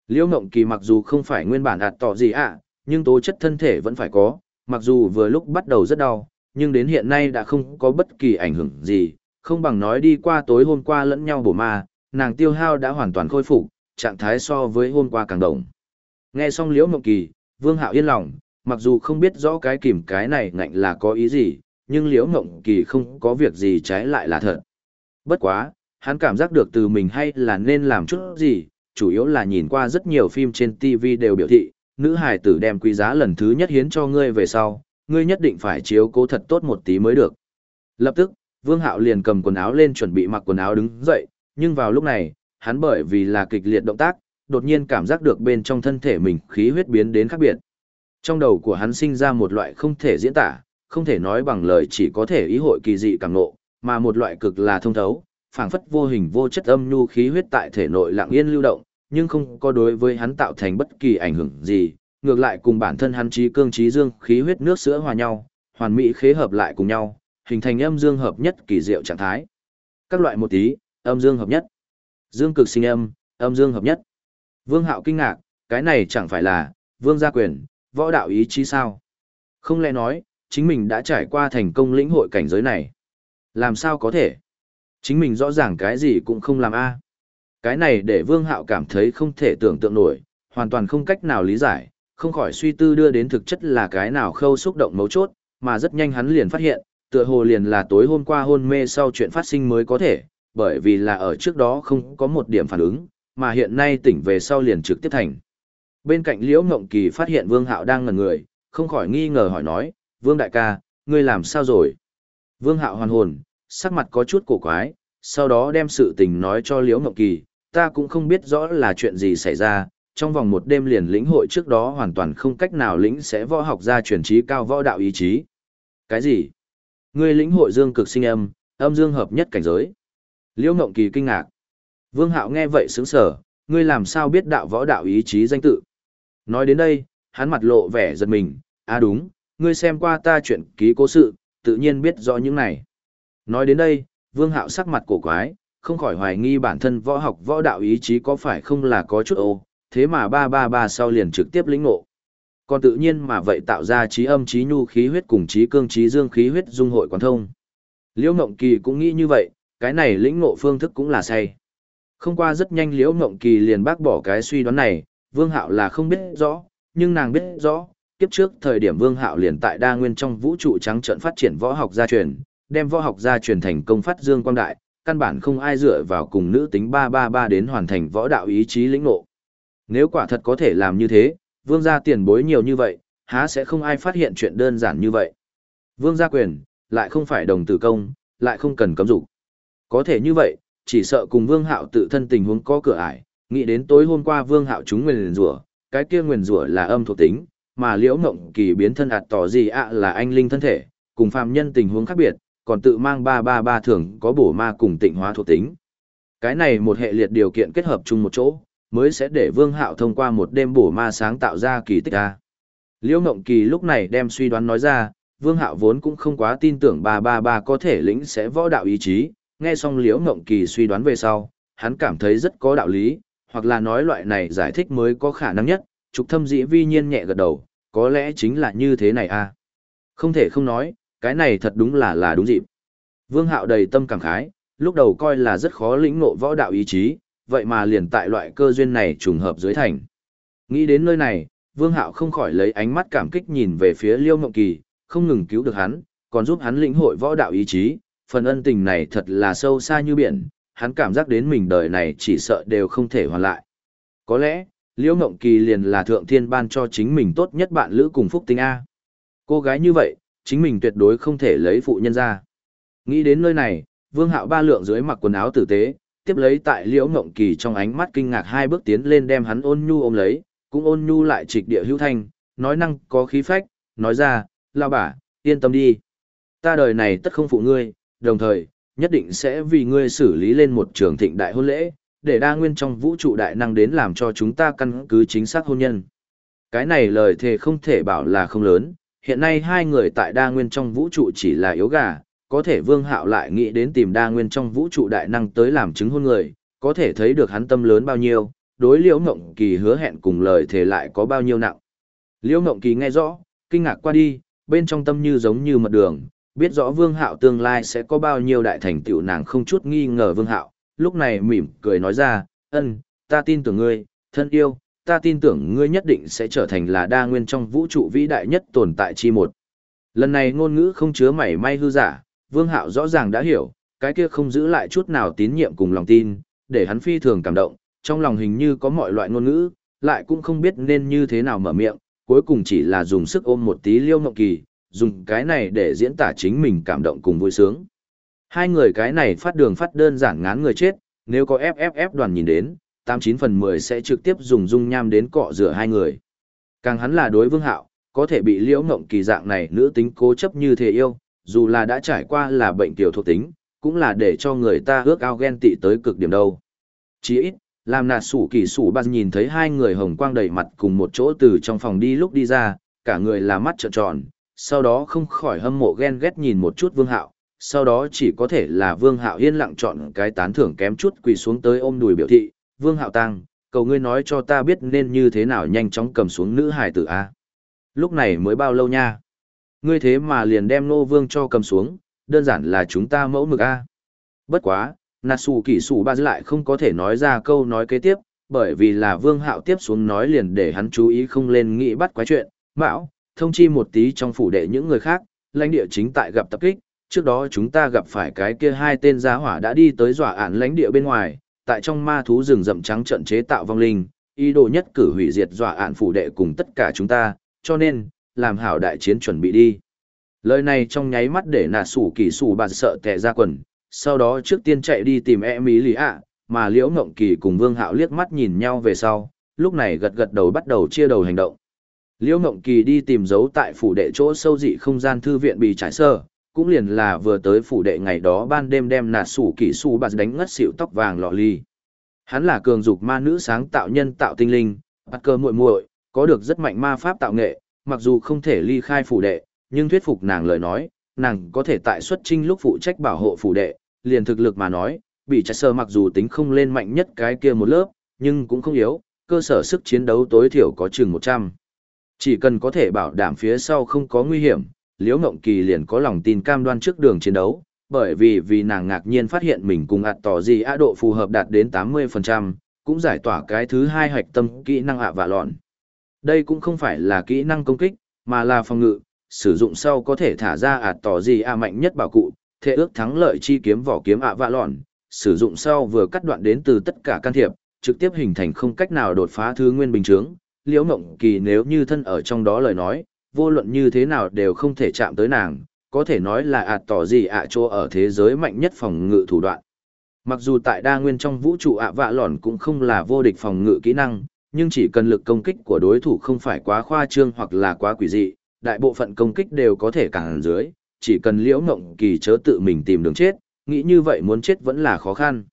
Liễu Ngộng Kỳ mặc dù không phải nguyên bản ạt tỏ gì ạ, nhưng tố chất thân thể vẫn phải có, mặc dù vừa lúc bắt đầu rất đau, nhưng đến hiện nay đã không có bất kỳ ảnh hưởng gì, không bằng nói đi qua tối hôm qua lẫn nhau bổ ma, nàng tiêu hao đã hoàn toàn khôi phục, trạng thái so với hôm qua càng đồng. Nghe xong Liễu Ngộng Kỳ, Vương Hạo yên lòng, mặc dù không biết rõ cái kìm cái này ngạnh là có ý gì, nhưng Liễu Ngộng Kỳ không có việc gì trái lại là thật. Bất quá, hắn cảm giác được từ mình hay là nên làm chút gì, chủ yếu là nhìn qua rất nhiều phim trên TV đều biểu thị, nữ hài tử đem quý giá lần thứ nhất hiến cho ngươi về sau, ngươi nhất định phải chiếu cố thật tốt một tí mới được. Lập tức, Vương Hạo liền cầm quần áo lên chuẩn bị mặc quần áo đứng dậy, nhưng vào lúc này, hắn bởi vì là kịch liệt động tác, đột nhiên cảm giác được bên trong thân thể mình khí huyết biến đến khác biệt. Trong đầu của hắn sinh ra một loại không thể diễn tả, không thể nói bằng lời chỉ có thể ý hội kỳ dị cảm nộ, mà một loại cực là thông thấu, phảng phất vô hình vô chất âm nhu khí huyết tại thể nội lặng yên lưu động, nhưng không có đối với hắn tạo thành bất kỳ ảnh hưởng gì, ngược lại cùng bản thân hắn trí cương trí dương khí huyết nước sữa hòa nhau, hoàn mỹ khế hợp lại cùng nhau, hình thành âm dương hợp nhất kỳ diệu trạng thái. Các loại một tí, âm dương hợp nhất. Dương cực sinh âm, âm dương hợp nhất. Vương Hạo kinh ngạc, cái này chẳng phải là vương gia quyền, võ đạo ý chí sao? Không lẽ nói, chính mình đã trải qua thành công lĩnh hội cảnh giới này? Làm sao có thể? Chính mình rõ ràng cái gì cũng không làm a. Cái này để Vương Hạo cảm thấy không thể tưởng tượng nổi, hoàn toàn không cách nào lý giải, không khỏi suy tư đưa đến thực chất là cái nào khâu xúc động mấu chốt, mà rất nhanh hắn liền phát hiện, tựa hồ liền là tối hôm qua hôn mê sau chuyện phát sinh mới có thể, bởi vì là ở trước đó không có một điểm phản ứng, mà hiện nay tỉnh về sau liền trực tiếp thành. Bên cạnh Liễu Ngộng Kỳ phát hiện Vương Hạo đang ngẩn người, không khỏi nghi ngờ hỏi nói, Vương Đại ca, ngươi làm sao rồi? Vương Hạo hoàn hồn, sắc mặt có chút cổ quái, sau đó đem sự tình nói cho Liễu Ngọc Kỳ, ta cũng không biết rõ là chuyện gì xảy ra, trong vòng một đêm liền lĩnh hội trước đó hoàn toàn không cách nào lĩnh sẽ võ học ra truyền trí cao võ đạo ý chí. Cái gì? Ngươi lĩnh hội dương cực sinh âm, âm dương hợp nhất cảnh giới. Liễu Ngộng Kỳ kinh ngạc. Vương Hạo nghe vậy sững sờ, ngươi làm sao biết đạo võ đạo ý chí danh tự? Nói đến đây, hắn mặt lộ vẻ giật mình, à đúng, ngươi xem qua ta chuyện ký cố sự, tự nhiên biết rõ những này. Nói đến đây, Vương Hạo sắc mặt cổ quái, không khỏi hoài nghi bản thân võ học võ đạo ý chí có phải không là có chút ô, thế mà ba ba ba sau liền trực tiếp lĩnh ngộ. Còn tự nhiên mà vậy tạo ra trí âm trí nhu khí huyết cùng trí cương trí dương khí huyết dung hội quán thông. Liễu Ngộng Kỳ cũng nghĩ như vậy, cái này lĩnh ngộ phương thức cũng là say. Không qua rất nhanh Liễu Ngộng Kỳ liền bác bỏ cái suy đoán này, Vương Hạo là không biết rõ, nhưng nàng biết rõ, kiếp trước thời điểm Vương Hạo liền tại đa nguyên trong vũ trụ trắng trợn phát triển võ học gia truyền, đem võ học gia truyền thành công phát dương quang đại, căn bản không ai dựa vào cùng nữ tính 333 đến hoàn thành võ đạo ý chí lĩnh ngộ. Nếu quả thật có thể làm như thế, vương gia tiền bối nhiều như vậy, há sẽ không ai phát hiện chuyện đơn giản như vậy. Vương gia quyền, lại không phải đồng tử công, lại không cần cấm dục. Có thể như vậy, chỉ sợ cùng vương hạo tự thân tình huống có cửa ải, nghĩ đến tối hôm qua vương hạo chúng nguyền rủa, cái kia nguyền rủa là âm thuộc tính, mà liễu ngộng kỳ biến thân ạt tỏ gì ạ là anh linh thân thể, cùng phàm nhân tình huống khác biệt, còn tự mang ba ba ba thường có bổ ma cùng tịnh hóa thuộc tính. Cái này một hệ liệt điều kiện kết hợp chung một chỗ, mới sẽ để Vương Hạo thông qua một đêm bổ ma sáng tạo ra kỳ tích a. Liễu Ngộng Kỳ lúc này đem suy đoán nói ra, Vương Hạo vốn cũng không quá tin tưởng ba ba ba có thể lĩnh sẽ võ đạo ý chí, nghe xong Liễu Ngộng Kỳ suy đoán về sau, hắn cảm thấy rất có đạo lý, hoặc là nói loại này giải thích mới có khả năng nhất, Trục Thâm Dĩ vi nhiên nhẹ gật đầu, có lẽ chính là như thế này a. Không thể không nói, cái này thật đúng là là đúng dịp. Vương Hạo đầy tâm cảm khái, lúc đầu coi là rất khó lĩnh ngộ võ đạo ý chí, vậy mà liền tại loại cơ duyên này trùng hợp dưới thành. Nghĩ đến nơi này, Vương Hạo không khỏi lấy ánh mắt cảm kích nhìn về phía Liêu Ngộng Kỳ, không ngừng cứu được hắn, còn giúp hắn lĩnh hội võ đạo ý chí, phần ân tình này thật là sâu xa như biển, hắn cảm giác đến mình đời này chỉ sợ đều không thể hoàn lại. Có lẽ, Liêu Ngộng Kỳ liền là thượng thiên ban cho chính mình tốt nhất bạn lữ cùng phúc tinh A. Cô gái như vậy, chính mình tuyệt đối không thể lấy phụ nhân ra. Nghĩ đến nơi này, Vương Hạo ba lượng dưới mặc quần áo tử tế, tiếp lấy tại Liễu Ngộng Kỳ trong ánh mắt kinh ngạc hai bước tiến lên đem hắn ôn nhu ôm lấy, cũng ôn nhu lại trịch địa hữu thanh, nói năng có khí phách, nói ra, lao bà, yên tâm đi. Ta đời này tất không phụ ngươi, đồng thời, nhất định sẽ vì ngươi xử lý lên một trường thịnh đại hôn lễ, để đa nguyên trong vũ trụ đại năng đến làm cho chúng ta căn cứ chính xác hôn nhân. Cái này lời thề không thể bảo là không lớn, hiện nay hai người tại đa nguyên trong vũ trụ chỉ là yếu gà, có thể vương hạo lại nghĩ đến tìm đa nguyên trong vũ trụ đại năng tới làm chứng hôn người, có thể thấy được hắn tâm lớn bao nhiêu, đối liễu ngộng kỳ hứa hẹn cùng lời thề lại có bao nhiêu nặng. Liễu ngộng kỳ nghe rõ, kinh ngạc qua đi, bên trong tâm như giống như mật đường, biết rõ vương hạo tương lai sẽ có bao nhiêu đại thành tựu nàng không chút nghi ngờ vương hạo, lúc này mỉm cười nói ra, ân, ta tin tưởng ngươi, thân yêu, ta tin tưởng ngươi nhất định sẽ trở thành là đa nguyên trong vũ trụ vĩ đại nhất tồn tại chi một. Lần này ngôn ngữ không chứa mảy may hư giả, Vương Hạo rõ ràng đã hiểu, cái kia không giữ lại chút nào tín nhiệm cùng lòng tin, để hắn phi thường cảm động, trong lòng hình như có mọi loại ngôn ngữ, lại cũng không biết nên như thế nào mở miệng, cuối cùng chỉ là dùng sức ôm một tí liêu mộng kỳ, dùng cái này để diễn tả chính mình cảm động cùng vui sướng. Hai người cái này phát đường phát đơn giản ngán người chết, nếu có FFF đoàn nhìn đến, 89 phần 10 sẽ trực tiếp dùng dung nham đến cọ rửa hai người. Càng hắn là đối vương hạo, có thể bị liễu ngộng kỳ dạng này nữ tính cố chấp như thế yêu, dù là đã trải qua là bệnh tiểu thuộc tính, cũng là để cho người ta ước ao ghen tị tới cực điểm đâu. Chỉ ít, làm nạt sủ kỳ sủ bạt nhìn thấy hai người hồng quang đầy mặt cùng một chỗ từ trong phòng đi lúc đi ra, cả người là mắt trợn tròn, sau đó không khỏi hâm mộ ghen ghét nhìn một chút vương hạo, sau đó chỉ có thể là vương hạo yên lặng chọn cái tán thưởng kém chút quỳ xuống tới ôm đùi biểu thị, vương hạo tăng, cầu ngươi nói cho ta biết nên như thế nào nhanh chóng cầm xuống nữ hải tử A. Lúc này mới bao lâu nha? Ngươi thế mà liền đem nô vương cho cầm xuống, đơn giản là chúng ta mẫu mực A. Bất quá, Natsu kỷ xù ba lại không có thể nói ra câu nói kế tiếp, bởi vì là vương hạo tiếp xuống nói liền để hắn chú ý không lên nghĩ bắt quái chuyện, mão, thông chi một tí trong phủ đệ những người khác, lãnh địa chính tại gặp tập kích, trước đó chúng ta gặp phải cái kia hai tên giá hỏa đã đi tới dọa ản lãnh địa bên ngoài, tại trong ma thú rừng rậm trắng trận chế tạo vong linh, ý đồ nhất cử hủy diệt dọa ản phủ đệ cùng tất cả chúng ta, cho nên, làm hảo đại chiến chuẩn bị đi. Lời này trong nháy mắt để nà sủ kỳ sủ bạn sợ tè ra quần, sau đó trước tiên chạy đi tìm e mỹ lì ạ, mà liễu ngộng kỳ cùng vương hạo liếc mắt nhìn nhau về sau, lúc này gật gật đầu bắt đầu chia đầu hành động. Liễu ngộng kỳ đi tìm dấu tại phủ đệ chỗ sâu dị không gian thư viện bị trải sơ, cũng liền là vừa tới phủ đệ ngày đó ban đêm đem nà sủ kỳ sủ bạt đánh ngất xịu tóc vàng lọ ly. Hắn là cường dục ma nữ sáng tạo nhân tạo tinh linh, bắt cơ muội muội, có được rất mạnh ma pháp tạo nghệ, mặc dù không thể ly khai phủ đệ, nhưng thuyết phục nàng lời nói, nàng có thể tại xuất trinh lúc phụ trách bảo hộ phủ đệ, liền thực lực mà nói, bị trái sơ mặc dù tính không lên mạnh nhất cái kia một lớp, nhưng cũng không yếu, cơ sở sức chiến đấu tối thiểu có chừng 100. Chỉ cần có thể bảo đảm phía sau không có nguy hiểm, Liễu Ngộng Kỳ liền có lòng tin cam đoan trước đường chiến đấu, bởi vì vì nàng ngạc nhiên phát hiện mình cùng ạt tỏ gì á độ phù hợp đạt đến 80%, cũng giải tỏa cái thứ hai hạch tâm kỹ năng ạ và lọn. Đây cũng không phải là kỹ năng công kích, mà là phòng ngự, sử dụng sau có thể thả ra ạt tỏ gì ạ mạnh nhất bảo cụ, thế ước thắng lợi chi kiếm vỏ kiếm ạ và lọn, sử dụng sau vừa cắt đoạn đến từ tất cả can thiệp, trực tiếp hình thành không cách nào đột phá thứ nguyên bình chướng. Liễu Ngộng Kỳ nếu như thân ở trong đó lời nói, vô luận như thế nào đều không thể chạm tới nàng, có thể nói là ạt tỏ gì ạ chỗ ở thế giới mạnh nhất phòng ngự thủ đoạn. Mặc dù tại đa nguyên trong vũ trụ ạ vạ lòn cũng không là vô địch phòng ngự kỹ năng, nhưng chỉ cần lực công kích của đối thủ không phải quá khoa trương hoặc là quá quỷ dị, đại bộ phận công kích đều có thể cản dưới, chỉ cần liễu ngộng kỳ chớ tự mình tìm đường chết, nghĩ như vậy muốn chết vẫn là khó khăn.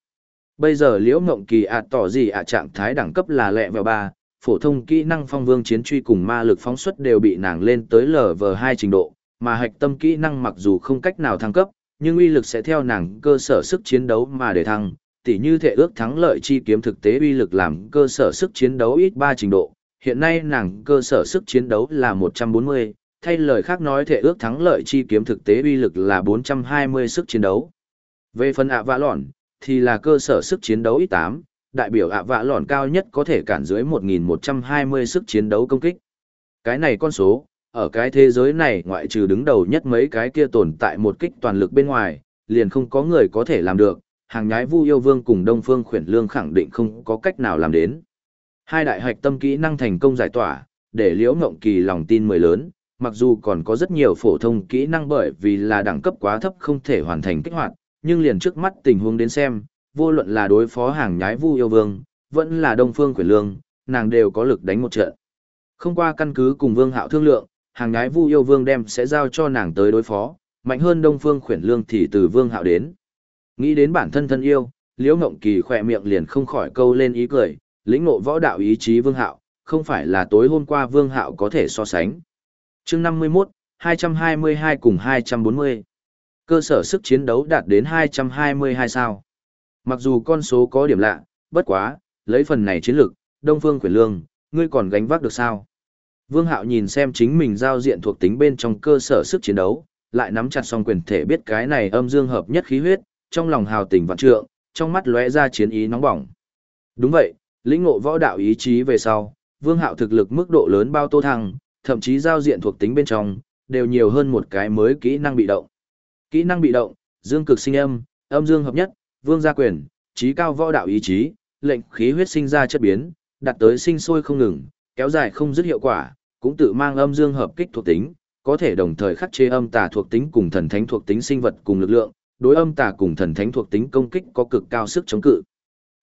Bây giờ liễu ngộng kỳ ạ tỏ gì ạ trạng thái đẳng cấp là lẹ vào ba, phổ thông kỹ năng phong vương chiến truy cùng ma lực phóng xuất đều bị nàng lên tới lv hai trình độ, mà hạch tâm kỹ năng mặc dù không cách nào thăng cấp, nhưng uy lực sẽ theo nàng cơ sở sức chiến đấu mà để thăng, tỉ như thể ước thắng lợi chi kiếm thực tế uy lực làm cơ sở sức chiến đấu ít ba trình độ, hiện nay nàng cơ sở sức chiến đấu là 140, thay lời khác nói thể ước thắng lợi chi kiếm thực tế uy lực là 420 sức chiến đấu. Về phần ạ vã lòn, thì là cơ sở sức chiến đấu ít 8, đại biểu ạ vạ lòn cao nhất có thể cản dưới 1.120 sức chiến đấu công kích. Cái này con số, ở cái thế giới này ngoại trừ đứng đầu nhất mấy cái kia tồn tại một kích toàn lực bên ngoài, liền không có người có thể làm được, hàng nhái vu yêu vương cùng đông phương khuyển lương khẳng định không có cách nào làm đến. Hai đại hạch tâm kỹ năng thành công giải tỏa, để liễu ngộng kỳ lòng tin mười lớn, mặc dù còn có rất nhiều phổ thông kỹ năng bởi vì là đẳng cấp quá thấp không thể hoàn thành kích hoạt, nhưng liền trước mắt tình huống đến xem, vô luận là đối phó hàng nhái vu yêu vương, vẫn là đông phương Quyền lương, nàng đều có lực đánh một trận. Không qua căn cứ cùng vương hạo thương lượng, hàng nhái vu yêu vương đem sẽ giao cho nàng tới đối phó, mạnh hơn đông phương khuyển lương thì từ vương hạo đến. Nghĩ đến bản thân thân yêu, liễu ngộng kỳ khỏe miệng liền không khỏi câu lên ý cười, lĩnh ngộ võ đạo ý chí vương hạo, không phải là tối hôm qua vương hạo có thể so sánh. chương 51, 222 cùng 240. Cơ sở sức chiến đấu đạt đến 222 sao. Mặc dù con số có điểm lạ, bất quá, lấy phần này chiến lược, Đông Phương Quyền Lương, ngươi còn gánh vác được sao? Vương Hạo nhìn xem chính mình giao diện thuộc tính bên trong cơ sở sức chiến đấu, lại nắm chặt song quyền thể biết cái này âm dương hợp nhất khí huyết, trong lòng hào tình vạn trượng, trong mắt lóe ra chiến ý nóng bỏng. Đúng vậy, lĩnh ngộ võ đạo ý chí về sau, Vương Hạo thực lực mức độ lớn bao tô thăng, thậm chí giao diện thuộc tính bên trong, đều nhiều hơn một cái mới kỹ năng bị động. Kỹ năng bị động, dương cực sinh âm, âm dương hợp nhất, vương gia quyền, trí cao võ đạo ý chí, lệnh khí huyết sinh ra chất biến, đạt tới sinh sôi không ngừng, kéo dài không dứt hiệu quả, cũng tự mang âm dương hợp kích thuộc tính, có thể đồng thời khắc chế âm tà thuộc tính cùng thần thánh thuộc tính sinh vật cùng lực lượng, đối âm tà cùng thần thánh thuộc tính công kích có cực cao sức chống cự.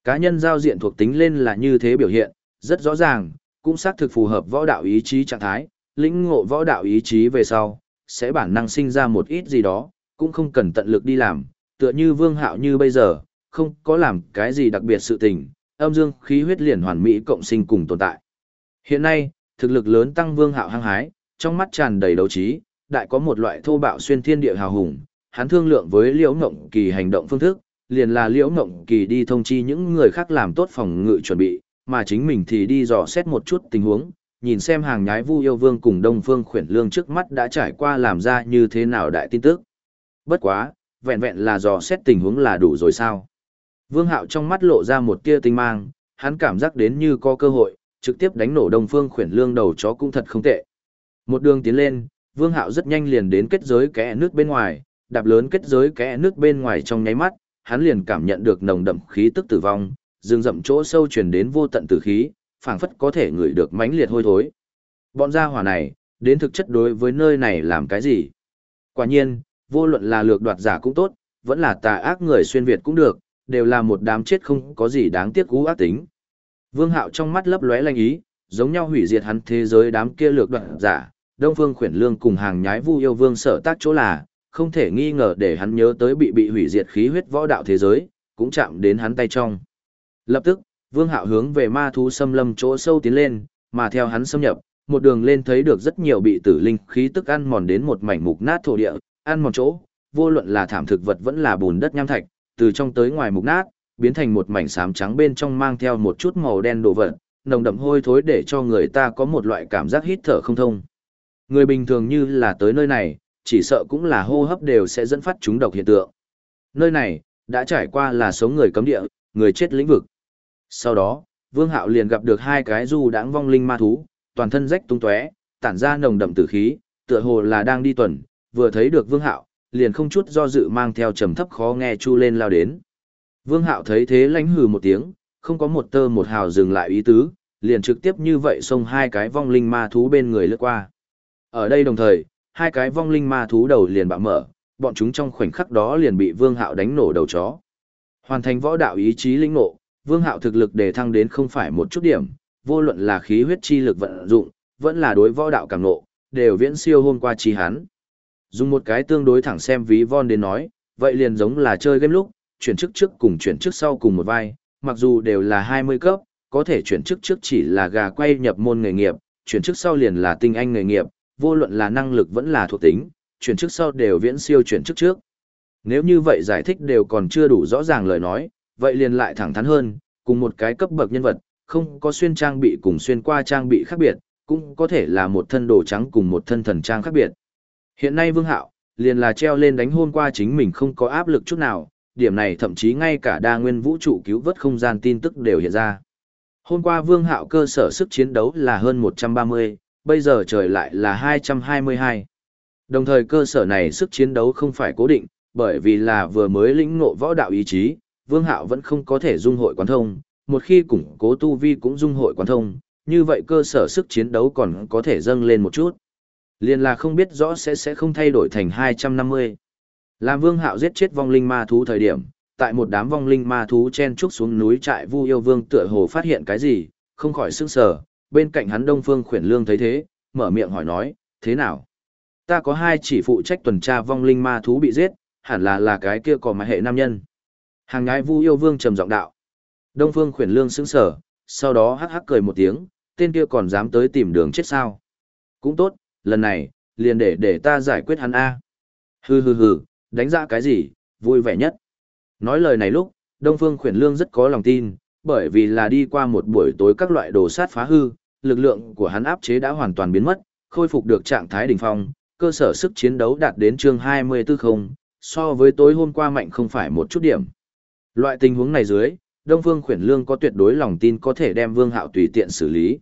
Cá nhân giao diện thuộc tính lên là như thế biểu hiện, rất rõ ràng, cũng xác thực phù hợp võ đạo ý chí trạng thái, lĩnh ngộ võ đạo ý chí về sau, sẽ bản năng sinh ra một ít gì đó, cũng không cần tận lực đi làm, tựa như vương hạo như bây giờ, không có làm cái gì đặc biệt sự tình, âm dương khí huyết liền hoàn mỹ cộng sinh cùng tồn tại. Hiện nay, thực lực lớn tăng vương hạo hăng hái, trong mắt tràn đầy đấu trí, đại có một loại thô bạo xuyên thiên địa hào hùng, hắn thương lượng với Liễu Ngộng Kỳ hành động phương thức, liền là Liễu Ngộng Kỳ đi thông chi những người khác làm tốt phòng ngự chuẩn bị, mà chính mình thì đi dò xét một chút tình huống, nhìn xem hàng nhái Vu Yêu Vương cùng Đông Phương Khuyển Lương trước mắt đã trải qua làm ra như thế nào đại tin tức. Bất quá, vẹn vẹn là dò xét tình huống là đủ rồi sao? Vương Hạo trong mắt lộ ra một tia tinh mang, hắn cảm giác đến như có cơ hội, trực tiếp đánh nổ Đông Phương Khuyển Lương đầu chó cũng thật không tệ. Một đường tiến lên, Vương Hạo rất nhanh liền đến kết giới kẽ nước bên ngoài, đạp lớn kết giới kẽ nước bên ngoài trong nháy mắt, hắn liền cảm nhận được nồng đậm khí tức tử vong, rừng rậm chỗ sâu truyền đến vô tận tử khí, phảng phất có thể ngửi được mãnh liệt hôi thối. Bọn gia hỏa này, đến thực chất đối với nơi này làm cái gì? Quả nhiên, vô luận là lược đoạt giả cũng tốt, vẫn là tà ác người xuyên Việt cũng được, đều là một đám chết không có gì đáng tiếc cú ác tính. Vương Hạo trong mắt lấp lóe lanh ý, giống nhau hủy diệt hắn thế giới đám kia lược đoạt giả, Đông Phương Khuyển Lương cùng hàng nhái Vu Yêu Vương sở tác chỗ là, không thể nghi ngờ để hắn nhớ tới bị bị hủy diệt khí huyết võ đạo thế giới, cũng chạm đến hắn tay trong. Lập tức, Vương Hạo hướng về ma thú xâm lâm chỗ sâu tiến lên, mà theo hắn xâm nhập, một đường lên thấy được rất nhiều bị tử linh khí tức ăn mòn đến một mảnh mục nát thổ địa, ăn mòn chỗ, vô luận là thảm thực vật vẫn là bùn đất nham thạch, từ trong tới ngoài mục nát, biến thành một mảnh xám trắng bên trong mang theo một chút màu đen đồ vật, nồng đậm hôi thối để cho người ta có một loại cảm giác hít thở không thông. Người bình thường như là tới nơi này, chỉ sợ cũng là hô hấp đều sẽ dẫn phát chúng độc hiện tượng. Nơi này, đã trải qua là sống người cấm địa, người chết lĩnh vực. Sau đó, Vương Hạo liền gặp được hai cái du đãng vong linh ma thú, toàn thân rách tung tóe, tản ra nồng đậm tử khí, tựa hồ là đang đi tuần, vừa thấy được Vương Hạo, liền không chút do dự mang theo trầm thấp khó nghe chu lên lao đến. Vương Hạo thấy thế lánh hừ một tiếng, không có một tơ một hào dừng lại ý tứ, liền trực tiếp như vậy xông hai cái vong linh ma thú bên người lướt qua. Ở đây đồng thời, hai cái vong linh ma thú đầu liền bạo mở, bọn chúng trong khoảnh khắc đó liền bị Vương Hạo đánh nổ đầu chó. Hoàn thành võ đạo ý chí linh nộ, Vương Hạo thực lực đề thăng đến không phải một chút điểm, vô luận là khí huyết chi lực vận dụng, vẫn là đối võ đạo càng nộ, đều viễn siêu hôm qua chi hắn. Dùng một cái tương đối thẳng xem ví von đến nói, vậy liền giống là chơi game lúc, chuyển chức trước cùng chuyển chức sau cùng một vai, mặc dù đều là 20 cấp, có thể chuyển chức trước chỉ là gà quay nhập môn nghề nghiệp, chuyển chức sau liền là tinh anh nghề nghiệp, vô luận là năng lực vẫn là thuộc tính, chuyển chức sau đều viễn siêu chuyển chức trước. Nếu như vậy giải thích đều còn chưa đủ rõ ràng lời nói, vậy liền lại thẳng thắn hơn, cùng một cái cấp bậc nhân vật, không có xuyên trang bị cùng xuyên qua trang bị khác biệt, cũng có thể là một thân đồ trắng cùng một thân thần trang khác biệt. Hiện nay Vương Hạo, liền là treo lên đánh hôm qua chính mình không có áp lực chút nào, điểm này thậm chí ngay cả đa nguyên vũ trụ cứu vớt không gian tin tức đều hiện ra. Hôm qua Vương Hạo cơ sở sức chiến đấu là hơn 130, bây giờ trời lại là 222. Đồng thời cơ sở này sức chiến đấu không phải cố định, bởi vì là vừa mới lĩnh ngộ võ đạo ý chí, Vương Hạo vẫn không có thể dung hội quán thông, một khi củng cố tu vi cũng dung hội quán thông, như vậy cơ sở sức chiến đấu còn có thể dâng lên một chút. Liên là không biết rõ sẽ sẽ không thay đổi thành 250. Làm Vương Hạo giết chết vong linh ma thú thời điểm, tại một đám vong linh ma thú chen trúc xuống núi trại Vu Yêu Vương tựa hồ phát hiện cái gì, không khỏi sức sở, bên cạnh hắn Đông Phương Khuyển Lương thấy thế, mở miệng hỏi nói, thế nào? Ta có hai chỉ phụ trách tuần tra vong linh ma thú bị giết, hẳn là là cái kia có mà hệ nam nhân. Hàng ngái Vu Yêu Vương trầm giọng đạo. Đông Phương Khuyển Lương sững sờ, sau đó hắc hắc cười một tiếng, tên kia còn dám tới tìm đường chết sao? Cũng tốt, lần này, liền để để ta giải quyết hắn a. Hừ hừ hừ, đánh ra cái gì, vui vẻ nhất. Nói lời này lúc, Đông Phương Khuyển Lương rất có lòng tin, bởi vì là đi qua một buổi tối các loại đồ sát phá hư, lực lượng của hắn áp chế đã hoàn toàn biến mất, khôi phục được trạng thái đỉnh phong, cơ sở sức chiến đấu đạt đến chương 24 không, so với tối hôm qua mạnh không phải một chút điểm. Loại tình huống này dưới, Đông Phương Khuyển Lương có tuyệt đối lòng tin có thể đem Vương Hạo tùy tiện xử lý.